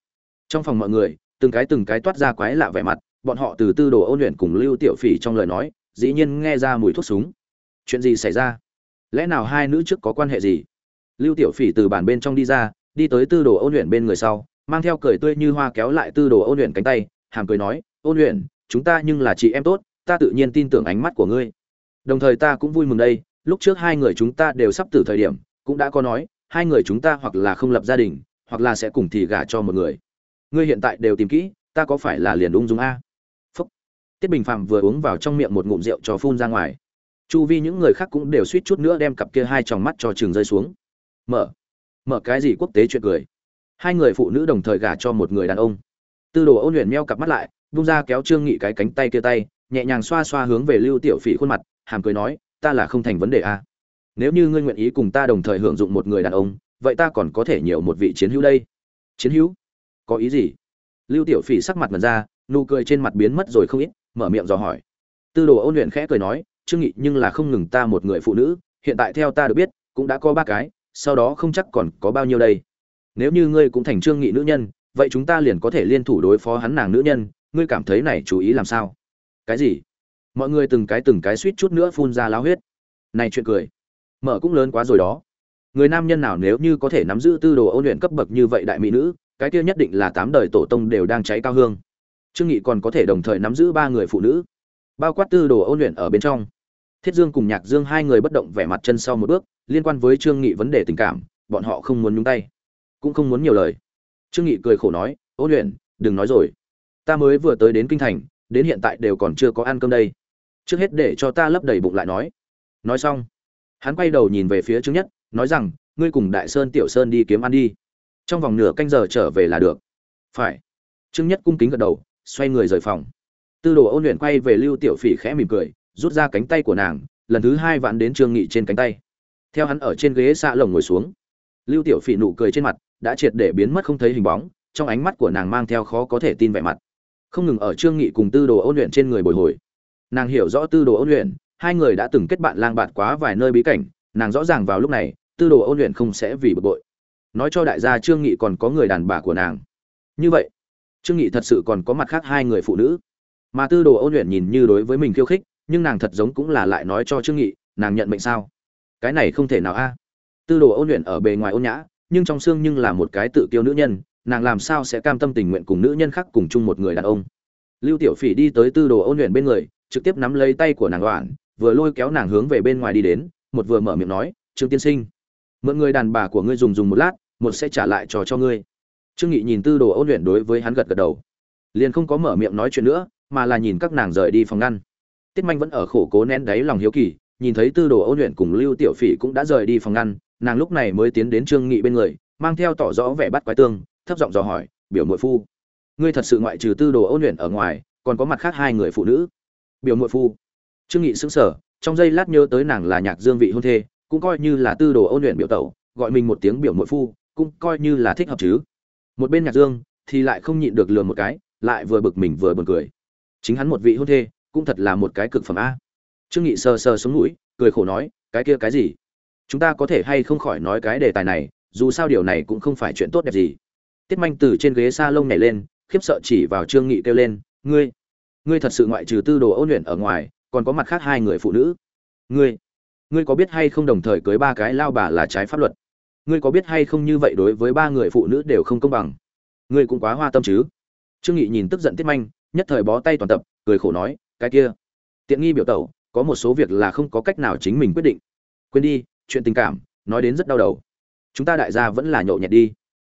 Trong phòng mọi người từng cái từng cái toát ra quái lạ vẻ mặt bọn họ từ tư đồ ôn luyện cùng lưu tiểu phỉ trong lời nói dĩ nhiên nghe ra mùi thuốc súng chuyện gì xảy ra? Lẽ nào hai nữ trước có quan hệ gì? Lưu tiểu phỉ từ bàn bên trong đi ra, đi tới tư đồ ôn luyện bên người sau, mang theo cười tươi như hoa kéo lại tư đồ ôn luyện cánh tay, hàm cười nói, ôn luyện, chúng ta nhưng là chị em tốt, ta tự nhiên tin tưởng ánh mắt của ngươi. Đồng thời ta cũng vui mừng đây, lúc trước hai người chúng ta đều sắp từ thời điểm, cũng đã có nói, hai người chúng ta hoặc là không lập gia đình, hoặc là sẽ cùng thì gả cho một người. Ngươi hiện tại đều tìm kỹ, ta có phải là liền ung dung a? Phúc. Tiết bình phạm vừa uống vào trong miệng một ngụm rượu cho phun ra ngoài chu vi những người khác cũng đều suýt chút nữa đem cặp kia hai tròng mắt cho trường rơi xuống. Mở mở cái gì quốc tế chuyện cười? Hai người phụ nữ đồng thời gả cho một người đàn ông. Tư đồ ôn luyện meo cặp mắt lại bung ra kéo trương nghị cái cánh tay kia tay, nhẹ nhàng xoa xoa hướng về lưu tiểu phỉ khuôn mặt, hàm cười nói, ta là không thành vấn đề a nếu như ngươi nguyện ý cùng ta đồng thời hưởng dụng một người đàn ông, vậy ta còn có thể nhiều một vị chiến hữu đây. Chiến hữu? Có ý gì? Lưu tiểu phỉ sắc mặt mật ra, nụ cười trên mặt biến mất rồi không ít, mở miệng dò hỏi. Tư đồ ôn luyện khẽ cười nói trương nghị nhưng là không ngừng ta một người phụ nữ, hiện tại theo ta được biết, cũng đã có ba cái, sau đó không chắc còn có bao nhiêu đây. Nếu như ngươi cũng thành trương nghị nữ nhân, vậy chúng ta liền có thể liên thủ đối phó hắn nàng nữ nhân, ngươi cảm thấy này chú ý làm sao? Cái gì? Mọi người từng cái từng cái suýt chút nữa phun ra láo huyết. Này chuyện cười, mở cũng lớn quá rồi đó. Người nam nhân nào nếu như có thể nắm giữ tư đồ ôn luyện cấp bậc như vậy đại mỹ nữ, cái kia nhất định là tám đời tổ tông đều đang cháy cao hương. Trương nghị còn có thể đồng thời nắm giữ ba người phụ nữ bao quát tư đồ ôn luyện ở bên trong. Thiết dương cùng nhạc dương hai người bất động vẻ mặt chân sau một bước, liên quan với trương nghị vấn đề tình cảm, bọn họ không muốn nhúng tay, cũng không muốn nhiều lời. Trương nghị cười khổ nói, ôn luyện, đừng nói rồi. Ta mới vừa tới đến kinh thành, đến hiện tại đều còn chưa có ăn cơm đây. Trước hết để cho ta lấp đầy bụng lại nói. Nói xong, hắn quay đầu nhìn về phía trương nhất, nói rằng, ngươi cùng đại sơn, tiểu sơn đi kiếm ăn đi. Trong vòng nửa canh giờ trở về là được. Phải. Trương nhất cung kính gật đầu, xoay người rời phòng tư đồ ôn luyện quay về lưu tiểu phỉ khẽ mỉm cười, rút ra cánh tay của nàng, lần thứ hai vặn đến trương nghị trên cánh tay. Theo hắn ở trên ghế xạ lồng ngồi xuống, lưu tiểu phỉ nụ cười trên mặt đã triệt để biến mất không thấy hình bóng, trong ánh mắt của nàng mang theo khó có thể tin vẻ mặt. Không ngừng ở trương nghị cùng tư đồ ôn luyện trên người bồi hồi. Nàng hiểu rõ tư đồ ôn luyện, hai người đã từng kết bạn lang bạt quá vài nơi bí cảnh, nàng rõ ràng vào lúc này, tư đồ ôn luyện không sẽ vì bực bội. Nói cho đại gia trương nghị còn có người đàn bà của nàng. Như vậy, trương nghị thật sự còn có mặt khác hai người phụ nữ mà tư đồ ôn luyện nhìn như đối với mình khiêu khích, nhưng nàng thật giống cũng là lại nói cho trương nghị, nàng nhận mệnh sao? Cái này không thể nào a. Tư đồ ôn luyện ở bề ngoài ôn nhã, nhưng trong xương nhưng là một cái tự kiêu nữ nhân, nàng làm sao sẽ cam tâm tình nguyện cùng nữ nhân khác cùng chung một người đàn ông? Lưu tiểu phỉ đi tới tư đồ ôn luyện bên người, trực tiếp nắm lấy tay của nàng đoạn, vừa lôi kéo nàng hướng về bên ngoài đi đến, một vừa mở miệng nói, trương tiên sinh, mượn người đàn bà của ngươi dùng dùng một lát, một sẽ trả lại trò cho ngươi. Trương nghị nhìn tư đồ ôn luyện đối với hắn gật gật đầu. Liền không có mở miệng nói chuyện nữa mà là nhìn các nàng rời đi phòng ngăn. Tiết manh vẫn ở khổ cố nén đáy lòng hiếu kỳ, nhìn thấy tư đồ ôn luyện cùng lưu tiểu phỉ cũng đã rời đi phòng ngăn, nàng lúc này mới tiến đến trương nghị bên người, mang theo tỏ rõ vẻ bắt quái tương, thấp giọng dò hỏi, biểu muội phu, ngươi thật sự ngoại trừ tư đồ ôn luyện ở ngoài, còn có mặt khác hai người phụ nữ? Biểu muội phu. Trương nghị sững sờ, trong giây lát nhớ tới nàng là nhạc dương vị hôn thê, cũng coi như là tư đồ ôn luyện biểu tẩu, gọi mình một tiếng biểu muội phu, cũng coi như là thích hợp chứ. Một bên nhạc dương thì lại không nhịn được lừa một cái, lại vừa bực mình vừa buồn cười chính hắn một vị hôn thê, cũng thật là một cái cực phẩm a. Trương nghị sờ sờ xuống mũi, cười khổ nói, cái kia cái gì? Chúng ta có thể hay không khỏi nói cái đề tài này, dù sao điều này cũng không phải chuyện tốt đẹp gì. Tiết manh từ trên ghế sa lông nhảy lên, khiếp sợ chỉ vào trương nghị kêu lên, ngươi ngươi thật sự ngoại trừ tư đồ ôn luyện ở ngoài, còn có mặt khác hai người phụ nữ. Ngươi ngươi có biết hay không đồng thời cưới ba cái lao bà là trái pháp luật? Ngươi có biết hay không như vậy đối với ba người phụ nữ đều không công bằng? Ngươi cũng quá hoa tâm chứ? Trương nghị nhìn tức giận tiết manh nhất thời bó tay toàn tập, cười khổ nói, cái kia. Tiện nghi biểu tẩu, có một số việc là không có cách nào chính mình quyết định. Quên đi, chuyện tình cảm, nói đến rất đau đầu. Chúng ta đại gia vẫn là nhậu nhẹt đi.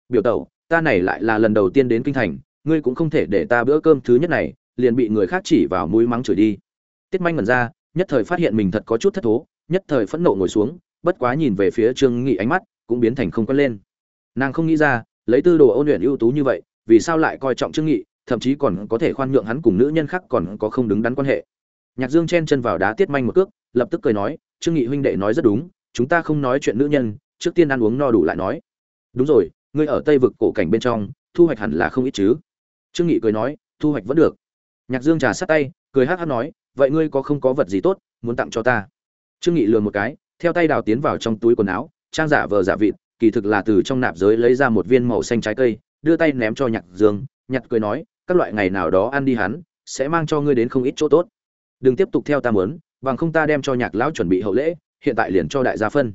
Biểu tẩu, ta này lại là lần đầu tiên đến kinh thành, ngươi cũng không thể để ta bữa cơm thứ nhất này, liền bị người khác chỉ vào mũi mắng chửi đi. Tiết manh ngẩn ra, nhất thời phát hiện mình thật có chút thất thố, nhất thời phẫn nộ ngồi xuống, bất quá nhìn về phía trương nghị ánh mắt cũng biến thành không quen lên. Nàng không nghĩ ra, lấy tư đồ ôn luyện ưu tú như vậy, vì sao lại coi trọng trương nghị thậm chí còn có thể khoan nhượng hắn cùng nữ nhân khác còn có không đứng đắn quan hệ. Nhạc dương chen chân vào đá tiết manh một cước, lập tức cười nói, trương nghị huynh đệ nói rất đúng, chúng ta không nói chuyện nữ nhân, trước tiên ăn uống no đủ lại nói. Đúng rồi, ngươi ở tây vực cổ cảnh bên trong, thu hoạch hẳn là không ít chứ. Trương nghị cười nói, thu hoạch vẫn được. Nhạc dương trà sát tay, cười hắc hắc nói, vậy ngươi có không có vật gì tốt, muốn tặng cho ta? Trương nghị lừa một cái, theo tay đào tiến vào trong túi quần áo, trang giả vờ giả vịt, kỳ thực là từ trong nạp giới lấy ra một viên màu xanh trái cây, đưa tay ném cho nhạc dương, nhạc cười nói các loại ngày nào đó ăn đi hắn, sẽ mang cho ngươi đến không ít chỗ tốt. Đừng tiếp tục theo ta muốn, bằng không ta đem cho nhạc lão chuẩn bị hậu lễ, hiện tại liền cho đại gia phân.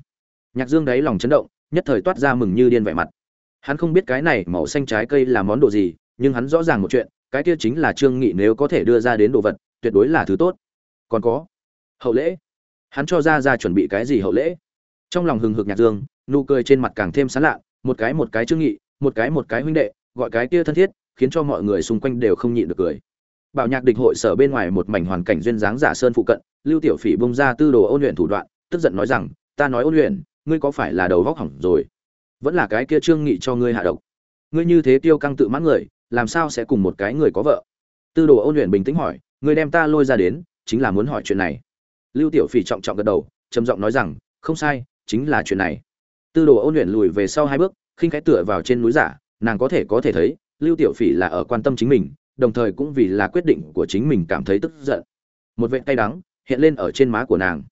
Nhạc dương đấy lòng chấn động, nhất thời toát ra mừng như điên vẻ mặt. Hắn không biết cái này màu xanh trái cây là món đồ gì, nhưng hắn rõ ràng một chuyện, cái kia chính là trương nghị nếu có thể đưa ra đến đồ vật, tuyệt đối là thứ tốt. Còn có hậu lễ? Hắn cho ra ra chuẩn bị cái gì hậu lễ? Trong lòng hừng hực nhạc dương, nụ cười trên mặt càng thêm sán lạ, một cái một cái trương nghị, một cái một cái huynh đệ, gọi cái kia thân thiết khiến cho mọi người xung quanh đều không nhịn được cười. Bảo nhạc địch hội sở bên ngoài một mảnh hoàn cảnh duyên dáng giả sơn phụ cận, lưu tiểu phỉ bông ra tư đồ ôn luyện thủ đoạn, tức giận nói rằng, ta nói ôn luyện, ngươi có phải là đầu vóc hỏng rồi? Vẫn là cái kia trương nghị cho ngươi hạ độc. Ngươi như thế tiêu căng tự mãn người, làm sao sẽ cùng một cái người có vợ? Tư đồ ôn luyện bình tĩnh hỏi, ngươi đem ta lôi ra đến, chính là muốn hỏi chuyện này. Lưu tiểu phỉ trọng trọng gật đầu, trầm giọng nói rằng, không sai, chính là chuyện này. Tư đồ ôn luyện lùi về sau hai bước, khinh khẽ tựa vào trên núi giả, nàng có thể có thể thấy lưu tiểu phỉ là ở quan tâm chính mình, đồng thời cũng vì là quyết định của chính mình cảm thấy tức giận. Một vệt cay đắng hiện lên ở trên má của nàng.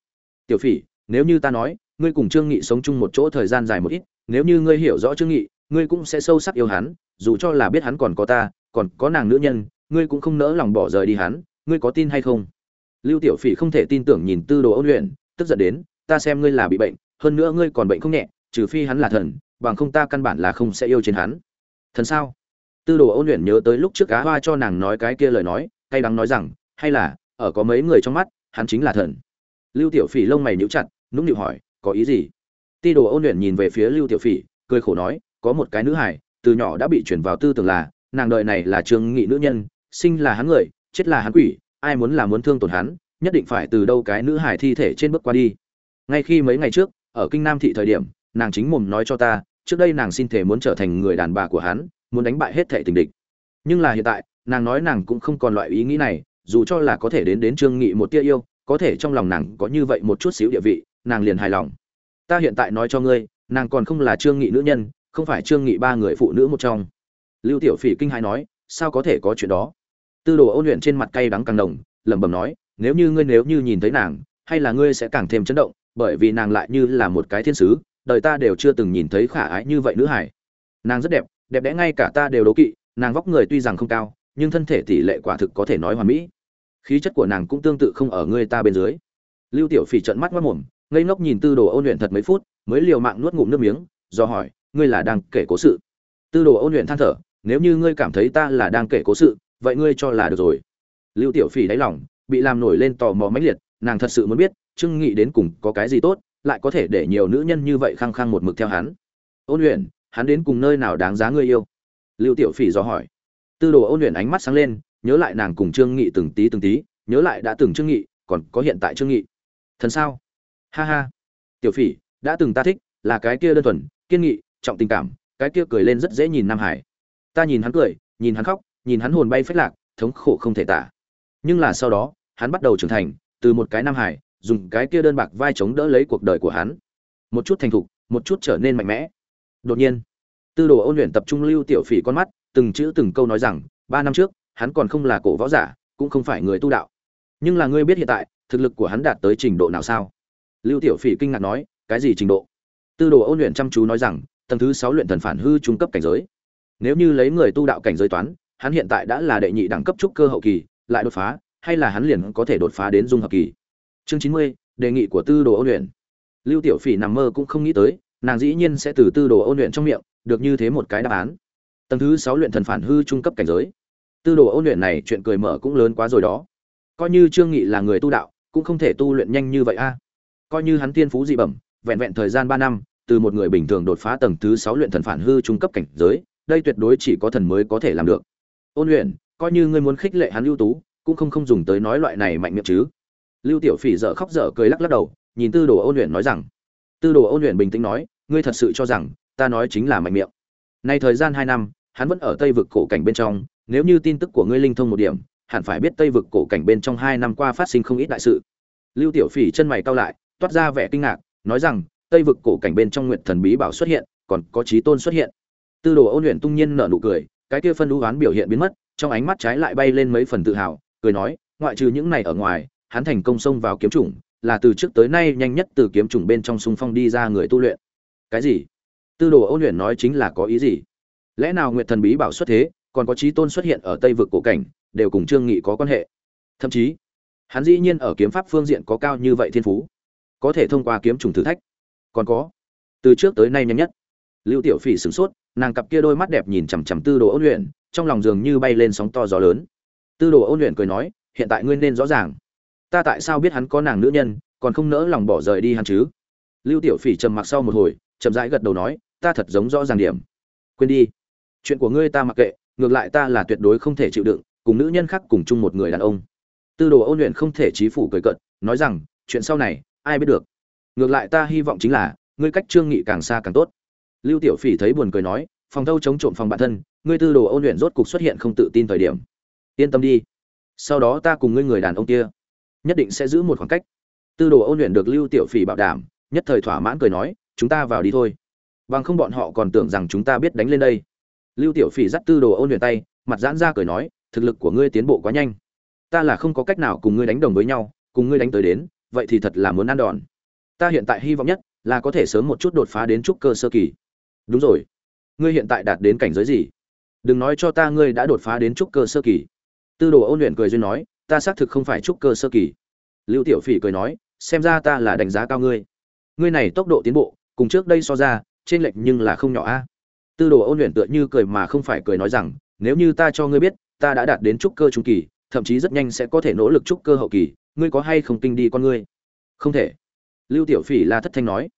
Tiểu phỉ, nếu như ta nói, ngươi cùng trương nghị sống chung một chỗ thời gian dài một ít, nếu như ngươi hiểu rõ trương nghị, ngươi cũng sẽ sâu sắc yêu hắn, dù cho là biết hắn còn có ta, còn có nàng nữ nhân, ngươi cũng không nỡ lòng bỏ rời đi hắn, ngươi có tin hay không? Lưu tiểu phỉ không thể tin tưởng nhìn tư đồ ôn luyện, tức giận đến, ta xem ngươi là bị bệnh, hơn nữa ngươi còn bệnh không nhẹ, trừ phi hắn là thần, bằng không ta căn bản là không sẽ yêu trên hắn. Thần sao? Tư đồ ôn luyện nhớ tới lúc trước á hoa cho nàng nói cái kia lời nói cay đắng nói rằng hay là ở có mấy người trong mắt hắn chính là thần. Lưu tiểu phỉ lông mày nhíu chặt nũng nịu hỏi có ý gì? Ti đồ ôn luyện nhìn về phía lưu tiểu phỉ cười khổ nói có một cái nữ hải, từ nhỏ đã bị chuyển vào tư tưởng là nàng đợi này là trương nghị nữ nhân sinh là hắn người chết là hắn quỷ ai muốn là muốn thương tổn hắn nhất định phải từ đâu cái nữ hải thi thể trên bước qua đi. Ngay khi mấy ngày trước ở kinh nam thị thời điểm nàng chính mồm nói cho ta trước đây nàng xin thể muốn trở thành người đàn bà của hắn muốn đánh bại hết thể tình địch. Nhưng là hiện tại, nàng nói nàng cũng không còn loại ý nghĩ này, dù cho là có thể đến đến trương nghị một tia yêu, có thể trong lòng nàng có như vậy một chút xíu địa vị, nàng liền hài lòng. Ta hiện tại nói cho ngươi, nàng còn không là trương nghị nữ nhân, không phải trương nghị ba người phụ nữ một trong. Lưu tiểu phỉ kinh hãi nói, sao có thể có chuyện đó? Tư đồ ôn luyện trên mặt cay đắng càng đồng lẩm bẩm nói, nếu như ngươi nếu như nhìn thấy nàng, hay là ngươi sẽ càng thêm chấn động, bởi vì nàng lại như là một cái thiên sứ, đời ta đều chưa từng nhìn thấy khả ái như vậy nữ hải. Nàng rất đẹp đẹp đẽ ngay cả ta đều đố kỵ, nàng vóc người tuy rằng không cao, nhưng thân thể tỷ lệ quả thực có thể nói hoàn mỹ. Khí chất của nàng cũng tương tự không ở người ta bên dưới. Lưu tiểu phỉ trợn mắt mất mồm ngây ngốc nhìn tư đồ ôn luyện thật mấy phút, mới liều mạng nuốt ngụm nước miếng, do hỏi, ngươi là đang kể cố sự? Tư đồ ôn luyện than thở, nếu như ngươi cảm thấy ta là đang kể cố sự, vậy ngươi cho là được rồi. Lưu tiểu phỉ đáy lòng, bị làm nổi lên tò mò mãnh liệt, nàng thật sự muốn biết, trương nghị đến cùng có cái gì tốt, lại có thể để nhiều nữ nhân như vậy khăng khăng một mực theo hắn. Ôn luyện hắn đến cùng nơi nào đáng giá ngươi yêu? Lưu tiểu phỉ do hỏi. Tư đồ ôn luyện ánh mắt sáng lên, nhớ lại nàng cùng trương nghị từng tí từng tí, nhớ lại đã từng trương nghị, còn có hiện tại trương nghị. Thần sao? Ha ha. Tiểu phỉ, đã từng ta thích, là cái kia đơn thuần, kiên nghị, trọng tình cảm, cái kia cười lên rất dễ nhìn nam hải. Ta nhìn hắn cười, nhìn hắn khóc, nhìn hắn hồn bay phách lạc, thống khổ không thể tả. Nhưng là sau đó, hắn bắt đầu trưởng thành, từ một cái nam hải, dùng cái kia đơn bạc vai chống đỡ lấy cuộc đời của hắn. Một chút thành thục, một chút trở nên mạnh mẽ đột nhiên, tư đồ ôn luyện tập trung lưu tiểu phỉ con mắt, từng chữ từng câu nói rằng, ba năm trước, hắn còn không là cổ võ giả, cũng không phải người tu đạo. Nhưng là ngươi biết hiện tại, thực lực của hắn đạt tới trình độ nào sao? Lưu tiểu phỉ kinh ngạc nói, cái gì trình độ? Tư đồ ôn luyện chăm chú nói rằng, tầng thứ sáu luyện thần phản hư trung cấp cảnh giới. Nếu như lấy người tu đạo cảnh giới toán, hắn hiện tại đã là đệ nhị đẳng cấp trúc cơ hậu kỳ, lại đột phá, hay là hắn liền có thể đột phá đến dung hợp kỳ? Chương chín mươi, đề nghị của tư đồ ôn luyện. Lưu tiểu phỉ nằm mơ cũng không nghĩ tới nàng dĩ nhiên sẽ từ tư đồ ôn luyện trong miệng, được như thế một cái đáp án. Tầng thứ sáu luyện thần phản hư trung cấp cảnh giới. Tư đồ ôn luyện này chuyện cười mở cũng lớn quá rồi đó. Coi như trương nghị là người tu đạo, cũng không thể tu luyện nhanh như vậy a. Coi như hắn tiên phú dị bẩm, vẹn vẹn thời gian ba năm, từ một người bình thường đột phá tầng thứ sáu luyện thần phản hư trung cấp cảnh giới, đây tuyệt đối chỉ có thần mới có thể làm được. Ôn luyện, coi như ngươi muốn khích lệ hắn ưu tú, cũng không không dùng tới nói loại này mạnh miệng chứ. Lưu tiểu phỉ dở khóc dở cười lắc lắc đầu, nhìn tư đồ ôn luyện nói rằng tư đồ ôn luyện bình tĩnh nói, ngươi thật sự cho rằng ta nói chính là mạnh miệng? Nay thời gian hai năm, hắn vẫn ở tây vực cổ cảnh bên trong, nếu như tin tức của ngươi linh thông một điểm, hẳn phải biết tây vực cổ cảnh bên trong hai năm qua phát sinh không ít đại sự. Lưu tiểu phỉ chân mày cau lại, toát ra vẻ kinh ngạc, nói rằng, tây vực cổ cảnh bên trong nguyện thần bí bảo xuất hiện, còn có trí tôn xuất hiện. Tư đồ ôn luyện tung nhiên nở nụ cười, cái kia phân lũ oán biểu hiện biến mất, trong ánh mắt trái lại bay lên mấy phần tự hào, cười nói, ngoại trừ những này ở ngoài, hắn thành công xông vào kiếm chủng là từ trước tới nay nhanh nhất từ kiếm trùng bên trong xung phong đi ra người tu luyện. Cái gì? Tư đồ ôn luyện nói chính là có ý gì? Lẽ nào nguyệt thần bí bảo xuất thế, còn có trí tôn xuất hiện ở tây vực cổ cảnh, đều cùng trương nghị có quan hệ? Thậm chí, hắn dĩ nhiên ở kiếm pháp phương diện có cao như vậy thiên phú. Có thể thông qua kiếm trùng thử thách. Còn có, từ trước tới nay nhanh nhất. Lưu tiểu phỉ sửng sốt, nàng cặp kia đôi mắt đẹp nhìn chằm chằm tư đồ ôn luyện, trong lòng dường như bay lên sóng to gió lớn. Tư đồ ôn luyện cười nói, hiện tại ngươi nên rõ ràng ta tại sao biết hắn có nàng nữ nhân, còn không nỡ lòng bỏ rời đi hắn chứ? Lưu tiểu phỉ trầm mặc sau một hồi, chậm rãi gật đầu nói, ta thật giống rõ ràng điểm. Quên đi. Chuyện của ngươi ta mặc kệ, ngược lại ta là tuyệt đối không thể chịu đựng, cùng nữ nhân khác cùng chung một người đàn ông. Tư đồ ôn luyện không thể chí phủ cười cận nói rằng, chuyện sau này, ai biết được. Ngược lại ta hy vọng chính là, ngươi cách trương nghị càng xa càng tốt. Lưu tiểu phỉ thấy buồn cười nói, phòng thâu chống trộm phòng bản thân, ngươi tư đồ ôn luyện rốt cục xuất hiện không tự tin thời điểm. Yên tâm đi. Sau đó ta cùng ngươi người đàn ông kia nhất định sẽ giữ một khoảng cách. Tư đồ ôn luyện được lưu tiểu phỉ bảo đảm, nhất thời thỏa mãn cười nói, chúng ta vào đi thôi. Bằng không bọn họ còn tưởng rằng chúng ta biết đánh lên đây. Lưu tiểu phỉ dắt tư đồ ôn luyện tay, mặt giãn ra cười nói, thực lực của ngươi tiến bộ quá nhanh. Ta là không có cách nào cùng ngươi đánh đồng với nhau, cùng ngươi đánh tới đến, vậy thì thật là muốn ăn đòn. Ta hiện tại hy vọng nhất là có thể sớm một chút đột phá đến trúc cơ sơ kỳ. Đúng rồi. Ngươi hiện tại đạt đến cảnh giới gì? Đừng nói cho ta ngươi đã đột phá đến trúc cơ sơ kỳ. Tư đồ ôn luyện cười duyên nói ta xác thực không phải trúc cơ sơ kỳ. Lưu tiểu phỉ cười nói, xem ra ta là đánh giá cao ngươi. Ngươi này tốc độ tiến bộ, cùng trước đây so ra, trên lệch nhưng là không nhỏ a. Tư đồ ôn luyện tựa như cười mà không phải cười nói rằng, nếu như ta cho ngươi biết, ta đã đạt đến trúc cơ trung kỳ, thậm chí rất nhanh sẽ có thể nỗ lực trúc cơ hậu kỳ, ngươi có hay không kinh đi con ngươi? Không thể. Lưu tiểu phỉ la thất thanh nói.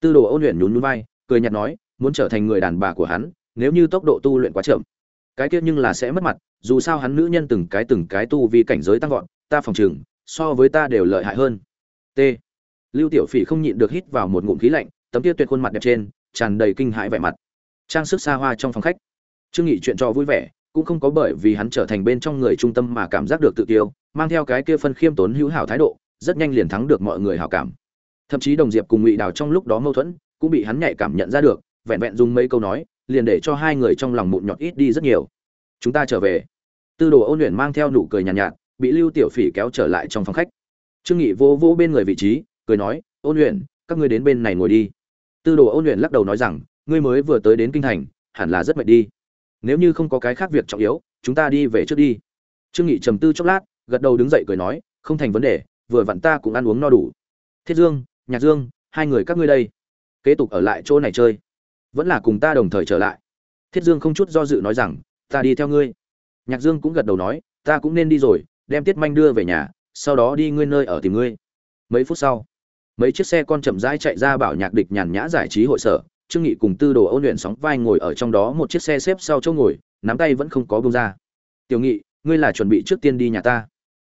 Tư đồ ôn luyện nhún nhún vai, cười nhạt nói, muốn trở thành người đàn bà của hắn, nếu như tốc độ tu luyện quá chậm cái kia nhưng là sẽ mất mặt, dù sao hắn nữ nhân từng cái từng cái tu vì cảnh giới tăng vọt, ta phòng chừng so với ta đều lợi hại hơn. T. Lưu tiểu phỉ không nhịn được hít vào một ngụm khí lạnh, tấm kia tuyệt khuôn mặt đẹp trên, tràn đầy kinh hãi vẻ mặt. Trang sức xa hoa trong phòng khách. Trương nghị chuyện cho vui vẻ, cũng không có bởi vì hắn trở thành bên trong người trung tâm mà cảm giác được tự tiêu, mang theo cái kia phân khiêm tốn hữu hảo thái độ, rất nhanh liền thắng được mọi người hảo cảm. Thậm chí đồng diệp cùng ngụy đào trong lúc đó mâu thuẫn, cũng bị hắn nhạy cảm nhận ra được, vẹn vẹn dùng mấy câu nói liền để cho hai người trong lòng mụn nhọt ít đi rất nhiều. Chúng ta trở về. Tư đồ ôn luyện mang theo nụ cười nhàn nhạt, nhạt bị lưu tiểu phỉ kéo trở lại trong phòng khách. Trương nghị vô vô bên người vị trí cười nói ôn luyện các ngươi đến bên này ngồi đi. Tư đồ ôn luyện lắc đầu nói rằng ngươi mới vừa tới đến kinh thành hẳn là rất mệt đi. Nếu như không có cái khác việc trọng yếu chúng ta đi về trước đi. Trương nghị trầm tư chốc lát gật đầu đứng dậy cười nói không thành vấn đề vừa vặn ta cũng ăn uống no đủ. Thiết dương nhạc dương hai người các ngươi đây. Kế tục ở lại chỗ này chơi vẫn là cùng ta đồng thời trở lại. Thiết dương không chút do dự nói rằng, ta đi theo ngươi. Nhạc dương cũng gật đầu nói, ta cũng nên đi rồi, đem tiết manh đưa về nhà, sau đó đi ngươi nơi ở tìm ngươi. Mấy phút sau, mấy chiếc xe con chậm rãi chạy ra bảo nhạc địch nhàn nhã giải trí hội sở. Trương nghị cùng tư đồ ôn luyện sóng vai ngồi ở trong đó, một chiếc xe xếp sau chỗ ngồi, nắm tay vẫn không có bông ra. Tiểu nghị, ngươi là chuẩn bị trước tiên đi nhà ta.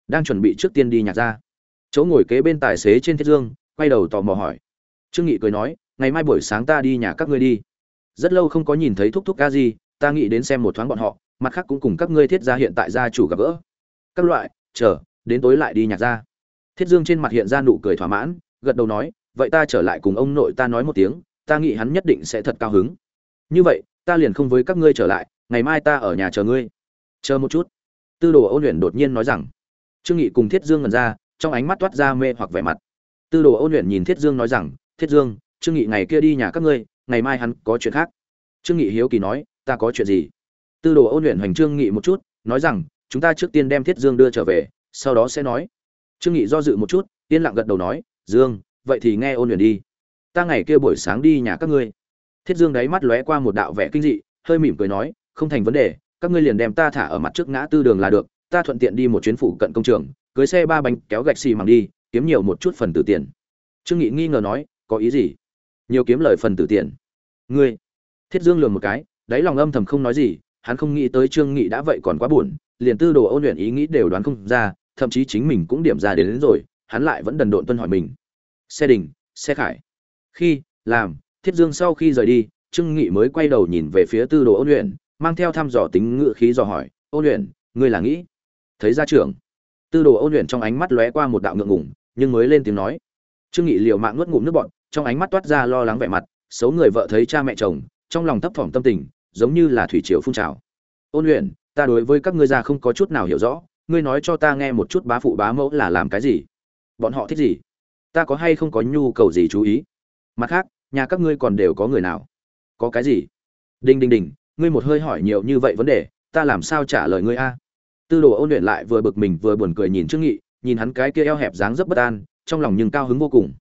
Đang chuẩn bị trước tiên đi nhà ra chỗ ngồi kế bên tài xế trên thiết dương, quay đầu tò mò hỏi. Trương nghị cười nói, ngày mai buổi sáng ta đi nhà các ngươi đi rất lâu không có nhìn thấy thúc thúc ca gì ta nghĩ đến xem một thoáng bọn họ, mặt khác cũng cùng các ngươi thiết gia hiện tại gia chủ gặp gỡ. Các loại, chờ, đến tối lại đi nhạc ra thiết dương trên mặt hiện ra nụ cười thỏa mãn, gật đầu nói, vậy ta trở lại cùng ông nội ta nói một tiếng, ta nghĩ hắn nhất định sẽ thật cao hứng. Như vậy, ta liền không với các ngươi trở lại, ngày mai ta ở nhà chờ ngươi. Chờ một chút. Tư đồ ôn luyện đột nhiên nói rằng. Trương nghị cùng thiết dương ngần ra, trong ánh mắt toát ra mê hoặc vẻ mặt. Tư đồ ôn luyện nhìn thiết dương nói rằng, thiết dương, trương nghị ngày kia đi nhà các ngươi ngày mai hắn có chuyện khác. Trương nghị hiếu kỳ nói, ta có chuyện gì? Tư đồ ôn luyện hoành trương nghị một chút, nói rằng, chúng ta trước tiên đem thiết dương đưa trở về, sau đó sẽ nói. Trương nghị do dự một chút, yên lặng gật đầu nói, dương, vậy thì nghe ôn luyện đi. Ta ngày kia buổi sáng đi nhà các ngươi. Thiết dương đáy mắt lóe qua một đạo vẻ kinh dị, hơi mỉm cười nói, không thành vấn đề, các ngươi liền đem ta thả ở mặt trước ngã tư đường là được, ta thuận tiện đi một chuyến phủ cận công trường, cưới xe ba bánh kéo gạch xì mằng đi, kiếm nhiều một chút phần tử tiền. Trương nghị nghi ngờ nói, có ý gì? Nhiều kiếm lời phần tử tiền. Ngươi thiết dương lườm một cái đáy lòng âm thầm không nói gì hắn không nghĩ tới trương nghị đã vậy còn quá buồn liền tư đồ ôn luyện ý nghĩ đều đoán không ra thậm chí chính mình cũng điểm ra đến, đến rồi hắn lại vẫn đần độn tuân hỏi mình. Xe đình xe khải. Khi làm thiết dương sau khi rời đi trương nghị mới quay đầu nhìn về phía tư đồ ôn luyện mang theo thăm dò tính ngựa khí dò hỏi ôn luyện ngươi là nghĩ? Thấy gia trưởng. Tư đồ ôn luyện trong ánh mắt lóe qua một đạo ngượng ngùng nhưng mới lên tiếng nói. Trương nghị liều mạng nuốt ngụm nước bọt trong ánh mắt toát ra lo lắng vẻ mặt, xấu người vợ thấy cha mẹ chồng, trong lòng thấp thỏm tâm tình, giống như là thủy triều phun trào. Ôn luyện ta đối với các ngươi già không có chút nào hiểu rõ, ngươi nói cho ta nghe một chút bá phụ bá mẫu là làm cái gì. Bọn họ thích gì? Ta có hay không có nhu cầu gì chú ý? Mặt khác, nhà các ngươi còn đều có người nào? Có cái gì? Đinh đinh đinh, ngươi một hơi hỏi nhiều như vậy vấn đề, ta làm sao trả lời ngươi a? Tư đồ ôn luyện lại vừa bực mình vừa buồn cười nhìn trương nghị, nhìn hắn cái kia eo hẹp dáng rất bất an, trong lòng nhưng cao hứng vô cùng.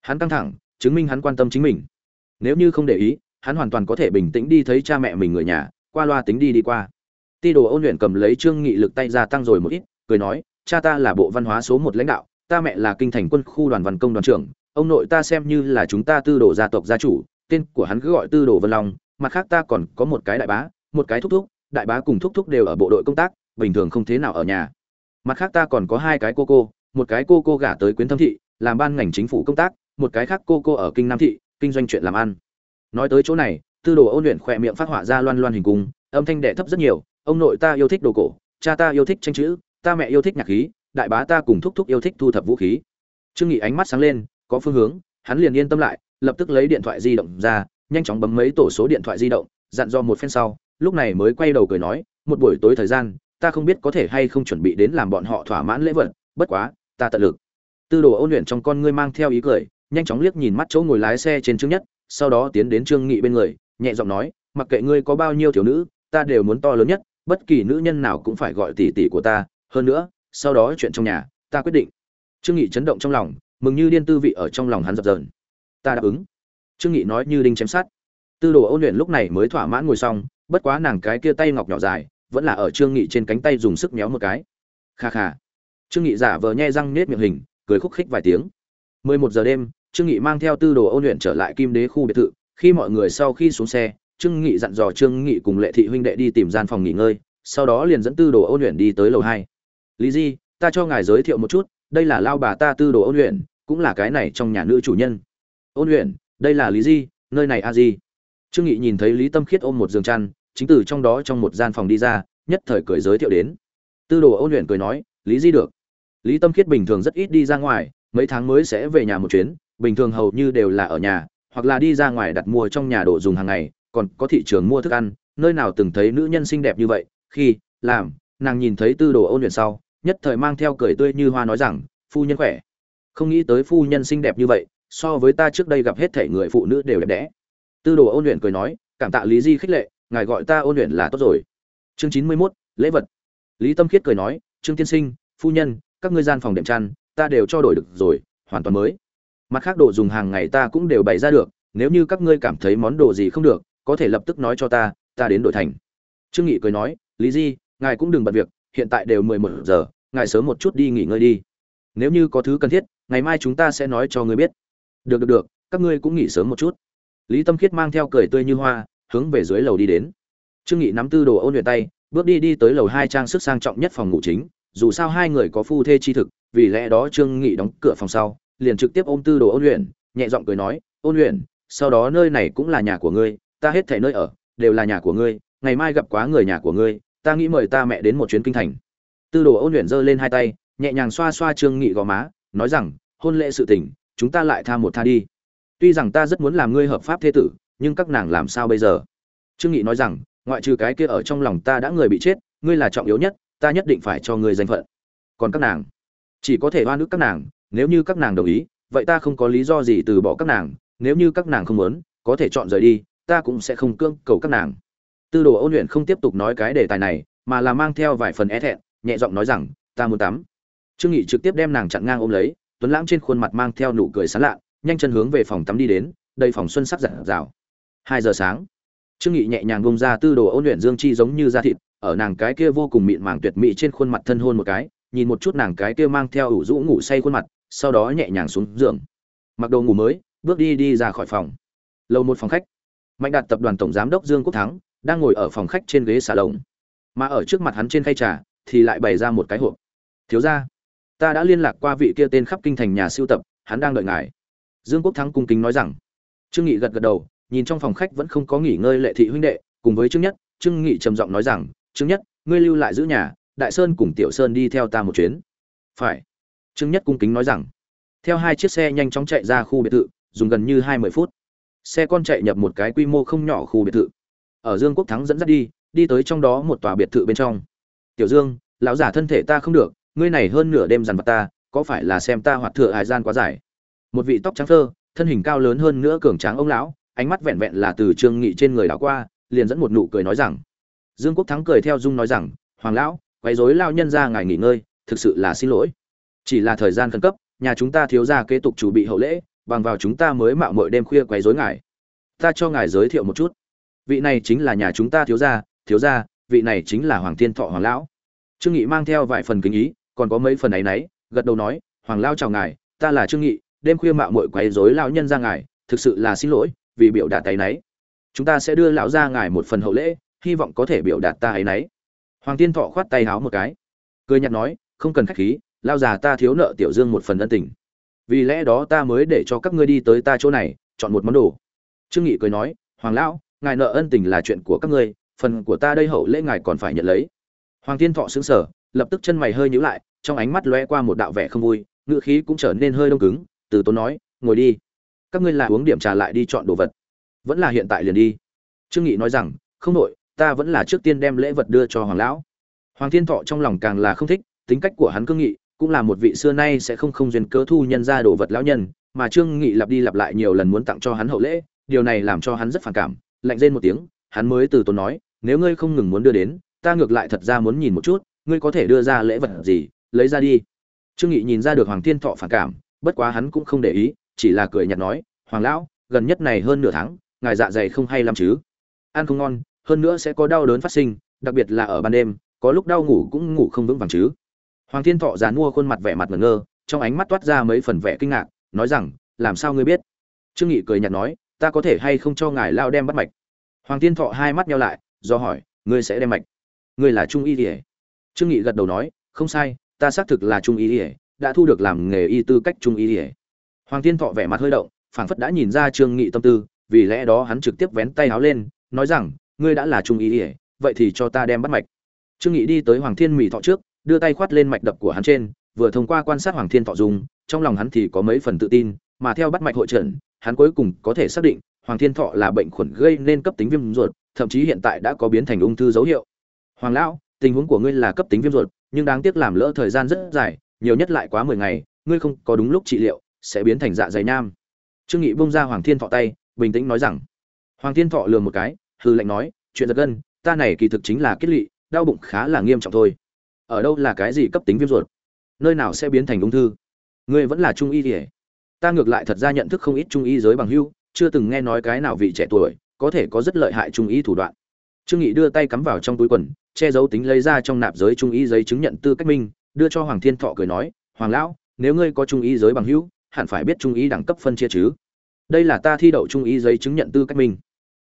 Hắn căng thẳng chứng minh hắn quan tâm chính mình. Nếu như không để ý, hắn hoàn toàn có thể bình tĩnh đi thấy cha mẹ mình người nhà, qua loa tính đi đi qua. Ti đồ ôn luyện cầm lấy trương nghị lực tay ra tăng rồi một ít, cười nói, cha ta là bộ văn hóa số một lãnh đạo, ta mẹ là kinh thành quân khu đoàn văn công đoàn trưởng, ông nội ta xem như là chúng ta tư đồ gia tộc gia chủ, tên của hắn cứ gọi tư đồ vân long, mặt khác ta còn có một cái đại bá, một cái thúc thúc, đại bá cùng thúc thúc đều ở bộ đội công tác, bình thường không thế nào ở nhà. Mặt khác ta còn có hai cái cô cô, một cái cô cô gả tới quyến thâm thị, làm ban ngành chính phủ công tác một cái khác cô cô ở kinh nam thị, kinh doanh chuyện làm ăn. Nói tới chỗ này, tư đồ ôn luyện khỏe miệng phát họa ra loan loan hình cung, âm thanh đệ thấp rất nhiều, ông nội ta yêu thích đồ cổ, cha ta yêu thích tranh chữ, ta mẹ yêu thích nhạc khí, đại bá ta cùng thúc thúc yêu thích thu thập vũ khí. Trương nghị ánh mắt sáng lên, có phương hướng, hắn liền yên tâm lại, lập tức lấy điện thoại di động ra, nhanh chóng bấm mấy tổ số điện thoại di động, dặn dò một phen sau, lúc này mới quay đầu cười nói, một buổi tối thời gian, ta không biết có thể hay không chuẩn bị đến làm bọn họ thỏa mãn lễ vật, bất quá, ta tận lực. Tư đồ ôn luyện trong con ngươi mang theo ý cười nhanh chóng liếc nhìn mắt chỗ ngồi lái xe trên trương nhất, sau đó tiến đến trương nghị bên người, nhẹ giọng nói, mặc kệ ngươi có bao nhiêu thiếu nữ, ta đều muốn to lớn nhất, bất kỳ nữ nhân nào cũng phải gọi tỷ tỷ của ta, hơn nữa, sau đó chuyện trong nhà, ta quyết định. Trương nghị chấn động trong lòng, mừng như điên tư vị ở trong lòng hắn dập dờn. Ta đáp ứng. Trương nghị nói như đinh chém sát tư đồ ôn luyện lúc này mới thỏa mãn ngồi xong, bất quá nàng cái kia tay ngọc nhỏ dài, vẫn là ở trương nghị trên cánh tay dùng sức méo một cái. Kha kha. Trương nghị giả vờ nhe răng nết miệng hình, cười khúc khích vài tiếng. 11 giờ đêm, trương nghị mang theo tư đồ ôn luyện trở lại kim đế khu biệt thự. Khi mọi người sau khi xuống xe, trương nghị dặn dò trương nghị cùng lệ thị huynh đệ đi tìm gian phòng nghỉ ngơi, sau đó liền dẫn tư đồ ôn luyện đi tới lầu hai. Lý di, ta cho ngài giới thiệu một chút, đây là lao bà ta tư đồ ôn luyện, cũng là cái này trong nhà nữ chủ nhân. Ôn luyện, đây là lý di, nơi này a di. Trương nghị nhìn thấy lý tâm khiết ôm một giường chăn, chính từ trong đó trong một gian phòng đi ra, nhất thời cười giới thiệu đến. Tư đồ ôn luyện cười nói, lý di được. Lý tâm khiết bình thường rất ít đi ra ngoài mấy tháng mới sẽ về nhà một chuyến bình thường hầu như đều là ở nhà hoặc là đi ra ngoài đặt mua trong nhà đồ dùng hàng ngày còn có thị trường mua thức ăn nơi nào từng thấy nữ nhân xinh đẹp như vậy khi làm nàng nhìn thấy tư đồ ôn luyện sau nhất thời mang theo cười tươi như hoa nói rằng phu nhân khỏe. Không nghĩ tới phu nhân xinh đẹp như vậy so với ta trước đây gặp hết thể người phụ nữ đều đẹp đẽ. Tư đồ ôn luyện cười nói cảm tạ lý di khích lệ ngài gọi ta ôn luyện là tốt rồi. Chương chín mươi 91, lễ vật. Lý tâm khiết cười nói trương tiên sinh phu nhân các ngươi gian phòng đệm chăn ta đều cho đổi được rồi, hoàn toàn mới. Mặt khác đồ dùng hàng ngày ta cũng đều bày ra được, nếu như các ngươi cảm thấy món đồ gì không được, có thể lập tức nói cho ta ta đến đổi thành. Trương nghị cười nói, lý di, ngài cũng đừng bận việc, hiện tại đều mười một giờ, ngài sớm một chút đi nghỉ ngơi đi. Nếu như có thứ cần thiết, ngày mai chúng ta sẽ nói cho ngươi biết. Được được được, các ngươi cũng nghỉ sớm một chút. Lý tâm khiết mang theo cười tươi như hoa, hướng về dưới lầu đi đến. Trương nghị nắm tư đồ ôn luyện tay, bước đi đi tới lầu hai trang sức sang trọng nhất phòng ngủ chính dù sao hai người có phu thê chi thực, vì lẽ đó trương nghị đóng cửa phòng sau, liền trực tiếp ôm tư đồ ôn luyện nhẹ giọng cười nói, ôn luyện sau đó nơi này cũng là nhà của ngươi, ta hết thảy nơi ở đều là nhà của ngươi, ngày mai gặp quá người nhà của ngươi, ta nghĩ mời ta mẹ đến một chuyến kinh thành. Tư đồ ôn luyện giơ lên hai tay, nhẹ nhàng xoa xoa trương nghị gò má, nói rằng, hôn lễ sự tình, chúng ta lại tha một tha đi. Tuy rằng ta rất muốn làm ngươi hợp pháp thế tử, nhưng các nàng làm sao bây giờ? Trương nghị nói rằng, ngoại trừ cái kia ở trong lòng ta đã người bị chết, ngươi là trọng yếu nhất ta nhất định phải cho ngươi danh phận. Còn các nàng? Chỉ có thể oan ức các nàng, nếu như các nàng đồng ý, vậy ta không có lý do gì từ bỏ các nàng, nếu như các nàng không muốn, có thể chọn rời đi, ta cũng sẽ không cưỡng cầu các nàng. Tư đồ ôn luyện không tiếp tục nói cái đề tài này, mà là mang theo vài phần e thẹn, nhẹ giọng nói rằng, ta muốn tắm. Trương nghị trực tiếp đem nàng chặn ngang ôm lấy, tuấn lãng trên khuôn mặt mang theo nụ cười sán lạ, nhanh chân hướng về phòng tắm đi đến đây phòng xuân sắc rạng rào hai giờ sáng, trương nghị nhẹ nhàng bông ra tư đồ ôn luyện dương chi giống như da thịt ở nàng cái kia vô cùng mịn màng tuyệt mỹ trên khuôn mặt thân hôn một cái, nhìn một chút nàng cái kia mang theo ủ rũ ngủ say khuôn mặt, sau đó nhẹ nhàng xuống giường. Mặc đồ ngủ mới, bước đi đi ra khỏi phòng. Lầu một phòng khách. Mạnh đạt tập đoàn tổng giám đốc dương quốc thắng đang ngồi ở phòng khách trên ghế xà lồng. Mà ở trước mặt hắn trên khay trà thì lại bày ra một cái hộp. Thiếu gia, ta đã liên lạc qua vị kia tên khắp kinh thành nhà siêu tập, hắn đang đợi ngài. Dương quốc thắng cung kính nói rằng. Trương nghị gật gật đầu, nhìn trong phòng khách vẫn không có nghỉ ngơi lệ thị huynh đệ, cùng với trương nhất, trương nghị trầm giọng nói rằng trương nhất, ngươi lưu lại giữ nhà, đại sơn cùng tiểu sơn đi theo ta một chuyến. Phải. Trương nhất cung kính nói rằng. Theo hai chiếc xe nhanh chóng chạy ra khu biệt thự, dùng gần như hai mươi phút. Xe con chạy nhập một cái quy mô không nhỏ khu biệt thự. Ở dương quốc thắng dẫn dắt đi đi tới trong đó một tòa biệt thự bên trong. Tiểu dương, lão giả thân thể ta không được, ngươi này hơn nửa đêm dằn vặt ta, có phải là xem ta hoạt thừa hài gian quá dài? Một vị tóc trắng thơ thân hình cao lớn hơn nữa cường tráng ông lão, ánh mắt vẹn vẹn là từ trương nghị trên người đảo qua, liền dẫn một nụ cười nói rằng dương quốc thắng cười theo dung nói rằng, hoàng lão, quấy rối lao nhân ra ngài nghỉ ngơi, thực sự là xin lỗi. Chỉ là thời gian khẩn cấp, nhà chúng ta thiếu gia kế tục chủ bị hậu lễ, bằng vào chúng ta mới mạo muội đêm khuya quấy rối ngài. Ta cho ngài giới thiệu một chút. Vị này chính là nhà chúng ta thiếu gia thiếu gia, vị này chính là hoàng thiên thọ hoàng lão. Trương nghị mang theo vài phần kính ý, còn có mấy phần ấy nấy gật đầu nói, hoàng lao chào ngài, ta là trương nghị, đêm khuya mạo muội quấy rối lão nhân ra ngài, thực sự là xin lỗi vì biểu đạt tay nấy chúng ta sẽ đưa lão gia ngài một phần hậu lễ hy vọng có thể biểu đạt ta ấy nấy. Hoàng thiên thọ khoát tay háo một cái. Cười nhạt nói, không cần khách khí, lao già ta thiếu nợ tiểu dương một phần ân tình. Vì lẽ đó ta mới để cho các ngươi đi tới ta chỗ này, chọn một món đồ. Trương nghị cười nói, hoàng lão, ngài nợ ân tình là chuyện của các ngươi, phần của ta đây hậu lễ ngài còn phải nhận lấy. Hoàng thiên thọ sững sờ, lập tức chân mày hơi nhíu lại, trong ánh mắt lóe qua một đạo vẻ không vui, ngữ khí cũng trở nên hơi đông cứng, từ tốn nói, ngồi đi. Các ngươi là uống điểm trà lại đi chọn đồ vật. Vẫn là hiện tại liền đi. Trương nghị nói rằng, không nội ta vẫn là trước tiên đem lễ vật đưa cho hoàng lão. Hoàng thiên thọ trong lòng càng là không thích, tính cách của hắn cương nghị, cũng là một vị xưa nay sẽ không không duyên cớ thu nhân ra đồ vật lão nhân, mà trương nghị lặp đi lặp lại nhiều lần muốn tặng cho hắn hậu lễ, điều này làm cho hắn rất phản cảm, lạnh rên một tiếng, hắn mới từ tốn nói, nếu ngươi không ngừng muốn đưa đến, ta ngược lại thật ra muốn nhìn một chút, ngươi có thể đưa ra lễ vật gì, lấy ra đi. Trương nghị nhìn ra được hoàng thiên thọ phản cảm, bất quá hắn cũng không để ý, chỉ là cười nhạt nói, hoàng lão, gần nhất này hơn nửa tháng, ngài dạ dày không hay lắm chứ? Ăn không ngon hơn nữa sẽ có đau đớn phát sinh, đặc biệt là ở ban đêm, có lúc đau ngủ cũng ngủ không vững vàng chứ. Hoàng thiên thọ giàn mua khuôn mặt vẻ mặt ngẩn ngơ, trong ánh mắt toát ra mấy phần vẻ kinh ngạc, nói rằng, làm sao ngươi biết? Trương nghị cười nhạt nói, ta có thể hay không cho ngài lao đem bắt mạch? Hoàng thiên thọ hai mắt nhau lại, do hỏi, ngươi sẽ đem mạch? Ngươi là trung y ỉa trương nghị gật đầu nói, không sai, ta xác thực là trung y ỉa đã thu được làm nghề y tư cách trung y ỉa hoàng thiên thọ vẻ mặt hơi động, phảng phất đã nhìn ra trương nghị tâm tư, vì lẽ đó hắn trực tiếp vén tay áo lên, nói rằng ngươi đã là trung ý, ỉa vậy thì cho ta đem bắt mạch. Trương nghị đi tới hoàng thiên mỹ thọ trước đưa tay khoát lên mạch đập của hắn trên vừa thông qua quan sát hoàng thiên thọ dùng trong lòng hắn thì có mấy phần tự tin mà theo bắt mạch hội trần hắn cuối cùng có thể xác định hoàng thiên thọ là bệnh khuẩn gây nên cấp tính viêm ruột thậm chí hiện tại đã có biến thành ung thư dấu hiệu. Hoàng lão tình huống của ngươi là cấp tính viêm ruột nhưng đáng tiếc làm lỡ thời gian rất dài nhiều nhất lại quá mười ngày ngươi không có đúng lúc trị liệu sẽ biến thành dạ dày nam. trương nghị bung ra hoàng thiên thọ tay bình tĩnh nói rằng. Hoàng thiên thọ lườm một cái hư lệnh nói, chuyện giật gân, ta này kỳ thực chính là kết lị, đau bụng khá là nghiêm trọng thôi. Ở đâu là cái gì cấp tính viêm ruột? Nơi nào sẽ biến thành ung thư? Ngươi vẫn là trung y kể ta ngược lại thật ra nhận thức không ít trung y giới bằng hưu, chưa từng nghe nói cái nào vị trẻ tuổi có thể có rất lợi hại trung y thủ đoạn. Trương nghị đưa tay cắm vào trong túi quần, che giấu tính lấy ra trong nạp giới trung y giấy chứng nhận tư cách minh đưa cho hoàng thiên thọ cười nói, hoàng lão, nếu ngươi có trung y giới bằng hữu hẳn phải biết trung y đẳng cấp phân chia chứ. Đây là ta thi đậu trung y giấy chứng nhận tư cách minh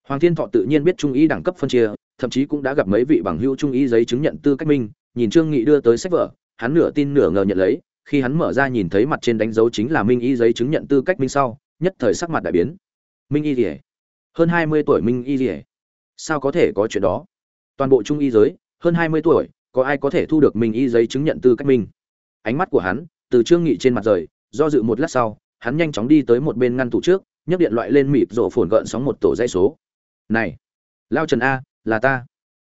hoàng thiên thọ tự nhiên biết trung y đẳng cấp phân chia, thậm chí cũng đã gặp mấy vị bằng hữu trung y giấy chứng nhận tư cách minh, nhìn trương nghị đưa tới sách vở, hắn nửa tin nửa ngờ nhận lấy, khi hắn mở ra nhìn thấy mặt trên đánh dấu chính là minh y giấy chứng nhận tư cách minh sau, nhất thời sắc mặt đại biến. Minh y rỉa hơn hai mươi tuổi minh y rỉa sao có thể có chuyện đó? Toàn bộ trung y giới, hơn hai mươi tuổi, có ai có thể thu được minh y giấy chứng nhận tư cách minh? Ánh mắt của hắn, từ trương nghị trên mặt rời, do dự một lát sau, hắn nhanh chóng đi tới một bên ngăn tủ trước, nhấc điện loại lên mịt rộ phồn gợn sóng một tổ dây số này, lao trần a, là ta.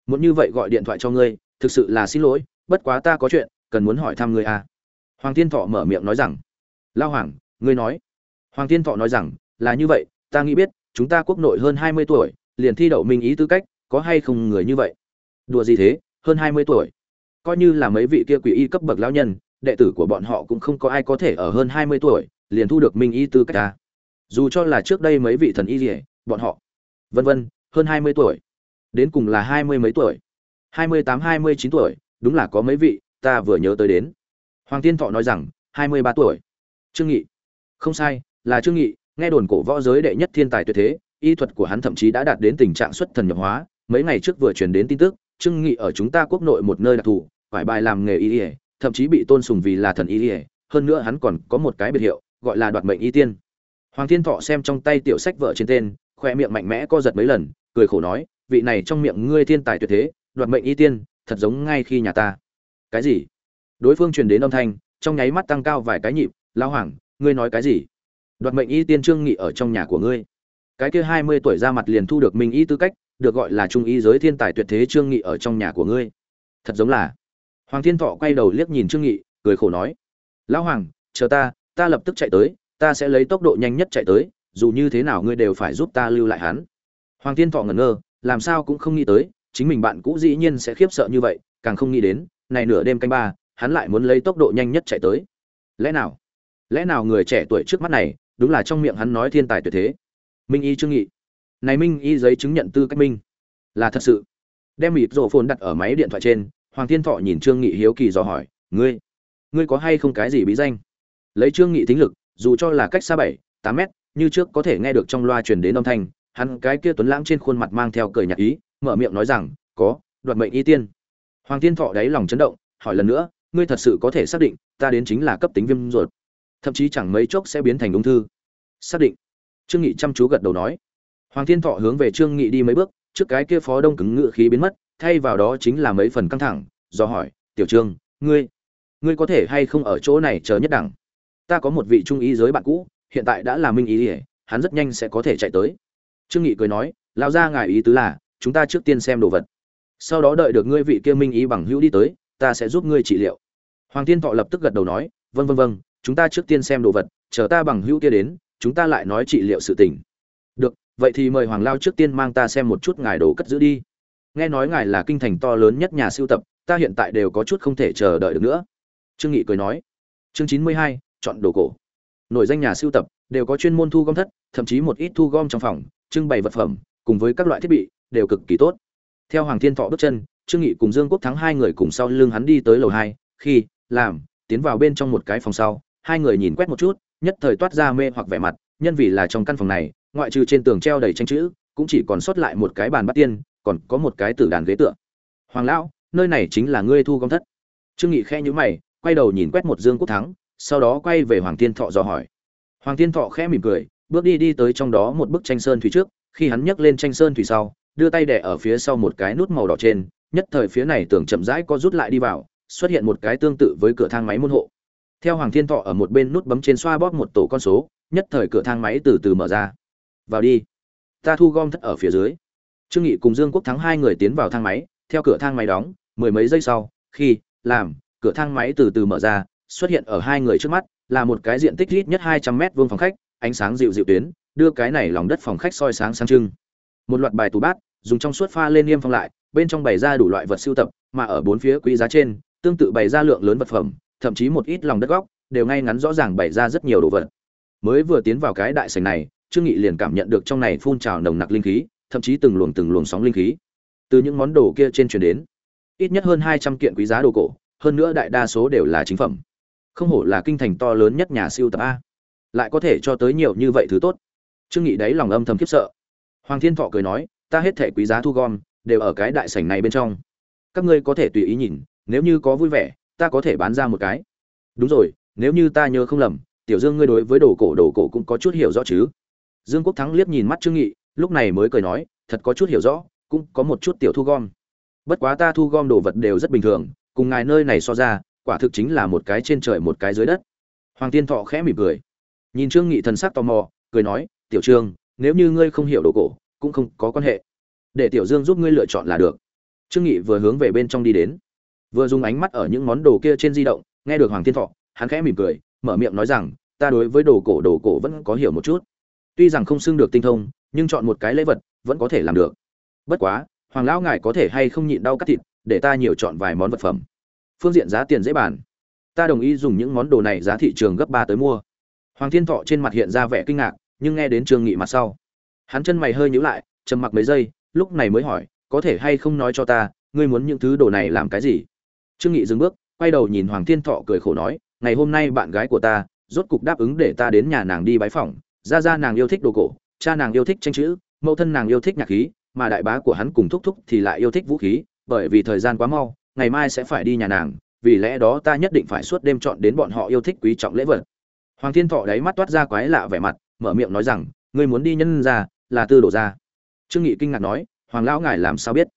Muốn như vậy gọi điện thoại cho ngươi, thực sự là xin lỗi, bất quá ta có chuyện, cần muốn hỏi thăm ngươi a. Hoàng thiên thọ mở miệng nói rằng, lao hoàng, ngươi nói. Hoàng thiên thọ nói rằng, là như vậy, ta nghĩ biết, chúng ta quốc nội hơn hai mươi tuổi, liền thi đậu minh ý tư cách, có hay không người như vậy? Đùa gì thế, hơn hai mươi tuổi. Coi như là mấy vị kia quỷ y cấp bậc lão nhân, đệ tử của bọn họ cũng không có ai có thể ở hơn hai mươi tuổi, liền thu được minh y tư cách ta dù cho là trước đây mấy vị thần y rỉa bọn họ vân vân, hơn hai mươi tuổi. Đến cùng là hai mươi mấy tuổi? Hai mươi tám, hai mươi chín tuổi, đúng là có mấy vị, ta vừa nhớ tới đến. Hoàng tiên thọ nói rằng, hai mươi ba tuổi. Trương nghị. Không sai, là trương nghị, nghe đồn cổ võ giới đệ nhất thiên tài tuyệt thế, y thuật của hắn thậm chí đã đạt đến tình trạng xuất thần nhập hóa. Mấy ngày trước vừa truyền đến tin tức, trương nghị ở chúng ta quốc nội một nơi đặc thù, phải bài làm nghề y ỉa thậm chí bị tôn sùng vì là thần y ỉa hơn nữa hắn còn có một cái biệt hiệu, gọi là đoạt mệnh y tiên. Hoàng thiên thọ xem trong tay tiểu sách vợ trên tên khoe miệng mạnh mẽ co giật mấy lần, cười khổ nói, vị này trong miệng ngươi thiên tài tuyệt thế, đoạt mệnh y tiên, thật giống ngay khi nhà ta. Cái gì? Đối phương truyền đến âm thanh, trong nháy mắt tăng cao vài cái nhịp lao hoàng, ngươi nói cái gì? Đoạt mệnh y tiên trương nghị ở trong nhà của ngươi. Cái kia hai mươi tuổi ra mặt liền thu được minh y tư cách, được gọi là trung y giới thiên tài tuyệt thế trương nghị ở trong nhà của ngươi. Thật giống là. Hoàng thiên thọ quay đầu liếc nhìn trương nghị, cười khổ nói, lão hoàng, chờ ta ta lập tức chạy tới, ta sẽ lấy tốc độ nhanh nhất chạy tới dù như thế nào ngươi đều phải giúp ta lưu lại hắn. Hoàng thiên thọ ngẩn ngơ, làm sao cũng không nghĩ tới, chính mình bạn cũ dĩ nhiên sẽ khiếp sợ như vậy, càng không nghĩ đến, này nửa đêm canh ba, hắn lại muốn lấy tốc độ nhanh nhất chạy tới. Lẽ nào? Lẽ nào người trẻ tuổi trước mắt này, đúng là trong miệng hắn nói thiên tài tuyệt thế? Minh y trương nghị. Này minh y giấy chứng nhận tư cách minh. Là thật sự. Đem mịp rổ phồn đặt ở máy điện thoại trên, hoàng thiên thọ nhìn trương nghị hiếu kỳ dò hỏi, ngươi ngươi có hay không cái gì bí danh? Lấy trương nghị tính lực, dù cho là cách xa bảy, tám mét như trước có thể nghe được trong loa truyền đến âm thanh, hắn cái kia tuấn lãng trên khuôn mặt mang theo cười nhạt ý, mở miệng nói rằng, có, đoạt mệnh y tiên. Hoàng thiên thọ đáy lòng chấn động, hỏi lần nữa, ngươi thật sự có thể xác định ta đến chính là cấp tính viêm ruột? Thậm chí chẳng mấy chốc sẽ biến thành ung thư. Xác định. Trương nghị chăm chú gật đầu nói. Hoàng thiên thọ hướng về trương nghị đi mấy bước, trước cái kia phó đông cứng ngựa khí biến mất, thay vào đó chính là mấy phần căng thẳng, do hỏi, tiểu trương, ngươi ngươi có thể hay không ở chỗ này chờ nhất đẳng? Ta có một vị trung ý giới bạn cũ hiện tại đã là minh ý ỉa, hắn rất nhanh sẽ có thể chạy tới. Trương nghị cười nói lao ra ngài ý tứ là, chúng ta trước tiên xem đồ vật. Sau đó đợi được ngươi vị kia minh ý bằng hữu đi tới, ta sẽ giúp ngươi trị liệu. Hoàng thiên thọ lập tức gật đầu nói vâng vâng vâng chúng ta trước tiên xem đồ vật, chờ ta bằng hữu kia đến, chúng ta lại nói trị liệu sự tình. Được, vậy thì mời hoàng lao trước tiên mang ta xem một chút ngài đồ cất giữ đi. Nghe nói ngài là kinh thành to lớn nhất nhà siêu tập, ta hiện tại đều có chút không thể chờ đợi được nữa. Trương nghị cười nói. Chương chín mươi hai, chọn đồ cổ nổi danh nhà sưu tập, đều có chuyên môn thu gom thất, thậm chí một ít thu gom trong phòng, trưng bày vật phẩm, cùng với các loại thiết bị, đều cực kỳ tốt. Theo hoàng thiên thọ bước chân, trương nghị cùng dương quốc thắng hai người cùng sau lưng hắn đi tới lầu hai, khi, làm, tiến vào bên trong một cái phòng sau, hai người nhìn quét một chút, nhất thời toát ra mê hoặc vẻ mặt, nhân vì là trong căn phòng này, ngoại trừ trên tường treo đầy tranh chữ, cũng chỉ còn sót lại một cái bàn bắt tiên, còn có một cái tử đàn ghế tựa. Hoàng lão, nơi này chính là ngươi thu gom thất. Trương nghị khẽ nhíu mày, quay đầu nhìn quét một dương quốc thắng sau đó quay về hoàng thiên thọ dò hỏi. Hoàng thiên thọ khẽ mỉm cười, bước đi đi tới trong đó một bức tranh sơn thủy trước, khi hắn nhấc lên tranh sơn thủy sau, đưa tay đẻ ở phía sau một cái nút màu đỏ trên, nhất thời phía này tưởng chậm rãi có rút lại đi vào, xuất hiện một cái tương tự với cửa thang máy môn hộ. Theo hoàng thiên thọ ở một bên nút bấm trên xoa bóp một tổ con số, nhất thời cửa thang máy từ từ mở ra. Vào đi. Ta thu gom thất ở phía dưới. Trương nghị cùng dương quốc thắng hai người tiến vào thang máy, theo cửa thang máy đóng, mười mấy giây sau, khi, làm, cửa thang máy từ từ mở ra xuất hiện ở hai người trước mắt, là một cái diện tích ít nhất hai trăm mét vuông phòng khách, ánh sáng dịu dịu tuyến, đưa cái này lòng đất phòng khách soi sáng sáng trưng. Một loạt bài tủ bát, dùng trong suốt pha lên niêm phong lại, bên trong bày ra đủ loại vật sưu tập, mà ở bốn phía quý giá trên, tương tự bày ra lượng lớn vật phẩm, thậm chí một ít lòng đất góc, đều ngay ngắn rõ ràng bày ra rất nhiều đồ vật. Mới vừa tiến vào cái đại sảnh này, trương nghị liền cảm nhận được trong này phun trào nồng nặc linh khí, thậm chí từng luồng từng luồng sóng linh khí. Từ những món đồ kia trên truyền đến, ít nhất hơn hai trăm kiện quý giá đồ cổ, hơn nữa đại đa số đều là chính phẩm không hổ là kinh thành to lớn nhất nhà siêu tập a. Lại có thể cho tới nhiều như vậy thứ tốt. Trương nghị đấy lòng âm thầm khiếp sợ. Hoàng thiên thọ cười nói, ta hết thể quý giá thu gom, đều ở cái đại sảnh này bên trong. Các ngươi có thể tùy ý nhìn, nếu như có vui vẻ, ta có thể bán ra một cái. Đúng rồi, nếu như ta nhớ không lầm, tiểu dương ngươi đối với đồ cổ đồ cổ cũng có chút hiểu rõ chứ? Dương quốc thắng liếc nhìn mắt trương nghị, lúc này mới cười nói, thật có chút hiểu rõ, cũng có một chút tiểu thu gom. Bất quá ta thu gom đồ vật đều rất bình thường, cùng ngài nơi này so ra quả thực chính là một cái trên trời một cái dưới đất. Hoàng tiên thọ khẽ mỉm cười. Nhìn trương nghị thần sắc tò mò, cười nói, tiểu trương, nếu như ngươi không hiểu đồ cổ, cũng không có quan hệ. Để tiểu dương giúp ngươi lựa chọn là được. Trương nghị vừa hướng về bên trong đi đến. Vừa dùng ánh mắt ở những món đồ kia trên di động, nghe được hoàng thiên thọ, hắn khẽ mỉm cười, mở miệng nói rằng, ta đối với đồ cổ đồ cổ vẫn có hiểu một chút. Tuy rằng không xưng được tinh thông, nhưng chọn một cái lễ vật, vẫn có thể làm được. Bất quá, hoàng lão ngài có thể hay không nhịn đau cắt thịt, để ta nhiều chọn vài món vật phẩm phương diện giá tiền dễ bàn. Ta đồng ý dùng những món đồ này giá thị trường gấp ba tới mua. Hoàng thiên thọ trên mặt hiện ra vẻ kinh ngạc, nhưng nghe đến trương nghị mặt sau, hắn chân mày hơi nhíu lại, trầm mặc mấy giây, lúc này mới hỏi, có thể hay không nói cho ta, ngươi muốn những thứ đồ này làm cái gì? Trương nghị dừng bước, quay đầu nhìn hoàng thiên thọ cười khổ nói, ngày hôm nay bạn gái của ta, rốt cục đáp ứng để ta đến nhà nàng đi bái phỏng. Ra ra nàng yêu thích đồ cổ, cha nàng yêu thích tranh chữ, mẫu thân nàng yêu thích nhạc khí, mà đại bá của hắn cùng thúc thúc thì lại yêu thích vũ khí, bởi vì thời gian quá mau ngày mai sẽ phải đi nhà nàng, vì lẽ đó ta nhất định phải suốt đêm chọn đến bọn họ yêu thích quý trọng lễ vật. Hoàng thiên thọ đáy mắt toát ra quái lạ vẻ mặt, mở miệng nói rằng, ngươi muốn đi nhân ra, là tư Đồ ra trương nghị kinh ngạc nói, hoàng lão ngài làm sao biết?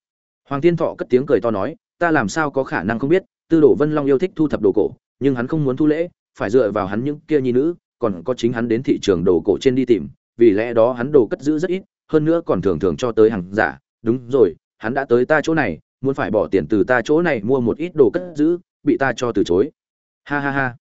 Hoàng thiên thọ cất tiếng cười to nói, ta làm sao có khả năng không biết, tư đồ vân long yêu thích thu thập đồ cổ, nhưng hắn không muốn thu lễ, phải dựa vào hắn những kia nhi nữ, còn có chính hắn đến thị trường đồ cổ trên đi tìm, vì lẽ đó hắn đồ cất giữ rất ít, hơn nữa còn thường thường cho tới hàng giả. Đúng rồi, hắn đã tới ta chỗ này muốn phải bỏ tiền từ ta chỗ này mua một ít đồ cất giữ, bị ta cho từ chối. Ha ha ha.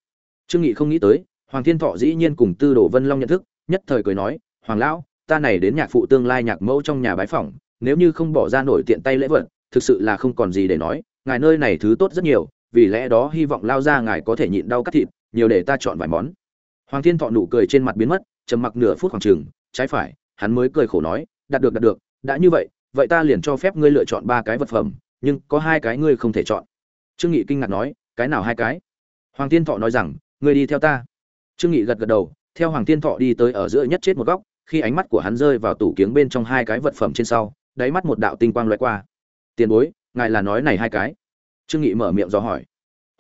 Trương nghị không nghĩ tới, hoàng thiên thọ dĩ nhiên cùng tư đồ vân long nhận thức, nhất thời cười nói, hoàng lão, ta này đến nhạc phụ tương lai nhạc mẫu trong nhà bái phỏng, nếu như không bỏ ra nổi tiện tay lễ vật, thực sự là không còn gì để nói, ngài nơi này thứ tốt rất nhiều, vì lẽ đó hy vọng lao ra ngài có thể nhịn đau cắt thịt, nhiều để ta chọn vài món. Hoàng thiên thọ nụ cười trên mặt biến mất, trầm mặc nửa phút khoảng chừng, trái phải, hắn mới cười khổ nói, đạt được đạt được, đã như vậy vậy ta liền cho phép ngươi lựa chọn ba cái vật phẩm nhưng có hai cái ngươi không thể chọn. Trương nghị kinh ngạc nói cái nào hai cái? Hoàng thiên thọ nói rằng ngươi đi theo ta. Trương nghị gật gật đầu theo hoàng thiên thọ đi tới ở giữa nhất chết một góc khi ánh mắt của hắn rơi vào tủ kiếng bên trong hai cái vật phẩm trên sau đáy mắt một đạo tinh quang loại qua. Tiền bối ngài là nói này hai cái? Trương nghị mở miệng do hỏi.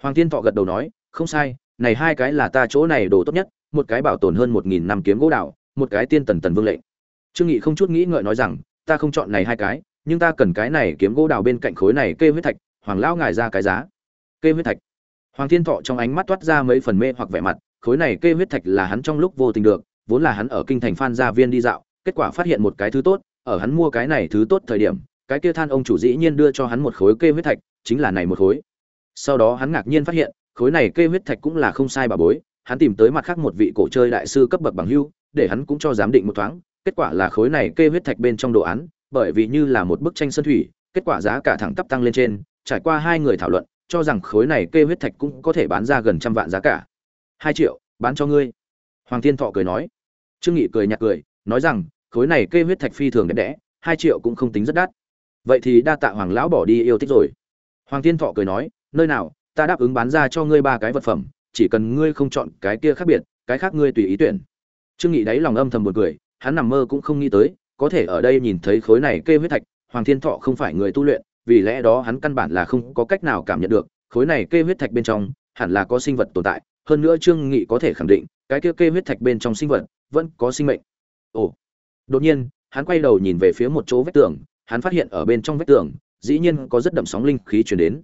Hoàng thiên thọ gật đầu nói không sai này hai cái là ta chỗ này đồ tốt nhất một cái bảo tồn hơn một nghìn năm kiếm gỗ đạo, một cái tiên tần tần vương lệnh. Trương nghị không chút nghĩ ngợi nói rằng ta không chọn này hai cái nhưng ta cần cái này kiếm gỗ đào bên cạnh khối này kê huyết thạch, hoàng lão ngài ra cái giá. Kê huyết thạch. Hoàng thiên thọ trong ánh mắt toát ra mấy phần mê hoặc vẻ mặt, khối này kê huyết thạch là hắn trong lúc vô tình được, vốn là hắn ở kinh thành phan gia viên đi dạo, kết quả phát hiện một cái thứ tốt, ở hắn mua cái này thứ tốt thời điểm, cái kia than ông chủ dĩ nhiên đưa cho hắn một khối kê huyết thạch, chính là này một khối. Sau đó hắn ngạc nhiên phát hiện, khối này kê huyết thạch cũng là không sai bà bối, hắn tìm tới mặt khác một vị cổ chơi đại sư cấp bậc bằng hưu, để hắn cũng cho giám định một thoáng, kết quả là khối này kê huyết thạch bên trong đồ án bởi vì như là một bức tranh sơn thủy, kết quả giá cả thẳng tắp tăng lên trên, trải qua hai người thảo luận, cho rằng khối này kê huyết thạch cũng có thể bán ra gần trăm vạn giá cả. Hai triệu, bán cho ngươi. Hoàng thiên thọ cười nói. Trương nghị cười nhạt cười, nói rằng, khối này kê huyết thạch phi thường đẹp đẽ, hai triệu cũng không tính rất đắt. Vậy thì đa tạ hoàng lão bỏ đi yêu thích rồi. Hoàng thiên thọ cười nói, nơi nào, ta đáp ứng bán ra cho ngươi ba cái vật phẩm, chỉ cần ngươi không chọn cái kia khác biệt, cái khác ngươi tùy ý tuyển. Trương nghị đáy lòng âm thầm một cười, hắn nằm mơ cũng không nghĩ tới có thể ở đây nhìn thấy khối này kê huyết thạch, hoàng thiên thọ không phải người tu luyện, vì lẽ đó hắn căn bản là không có cách nào cảm nhận được, khối này kê huyết thạch bên trong, hẳn là có sinh vật tồn tại, hơn nữa trương nghị có thể khẳng định, cái kia kê huyết thạch bên trong sinh vật vẫn có sinh mệnh. Ồ. Đột nhiên, hắn quay đầu nhìn về phía một chỗ vách tường, hắn phát hiện ở bên trong vách tường, dĩ nhiên có rất đậm sóng linh khí truyền đến.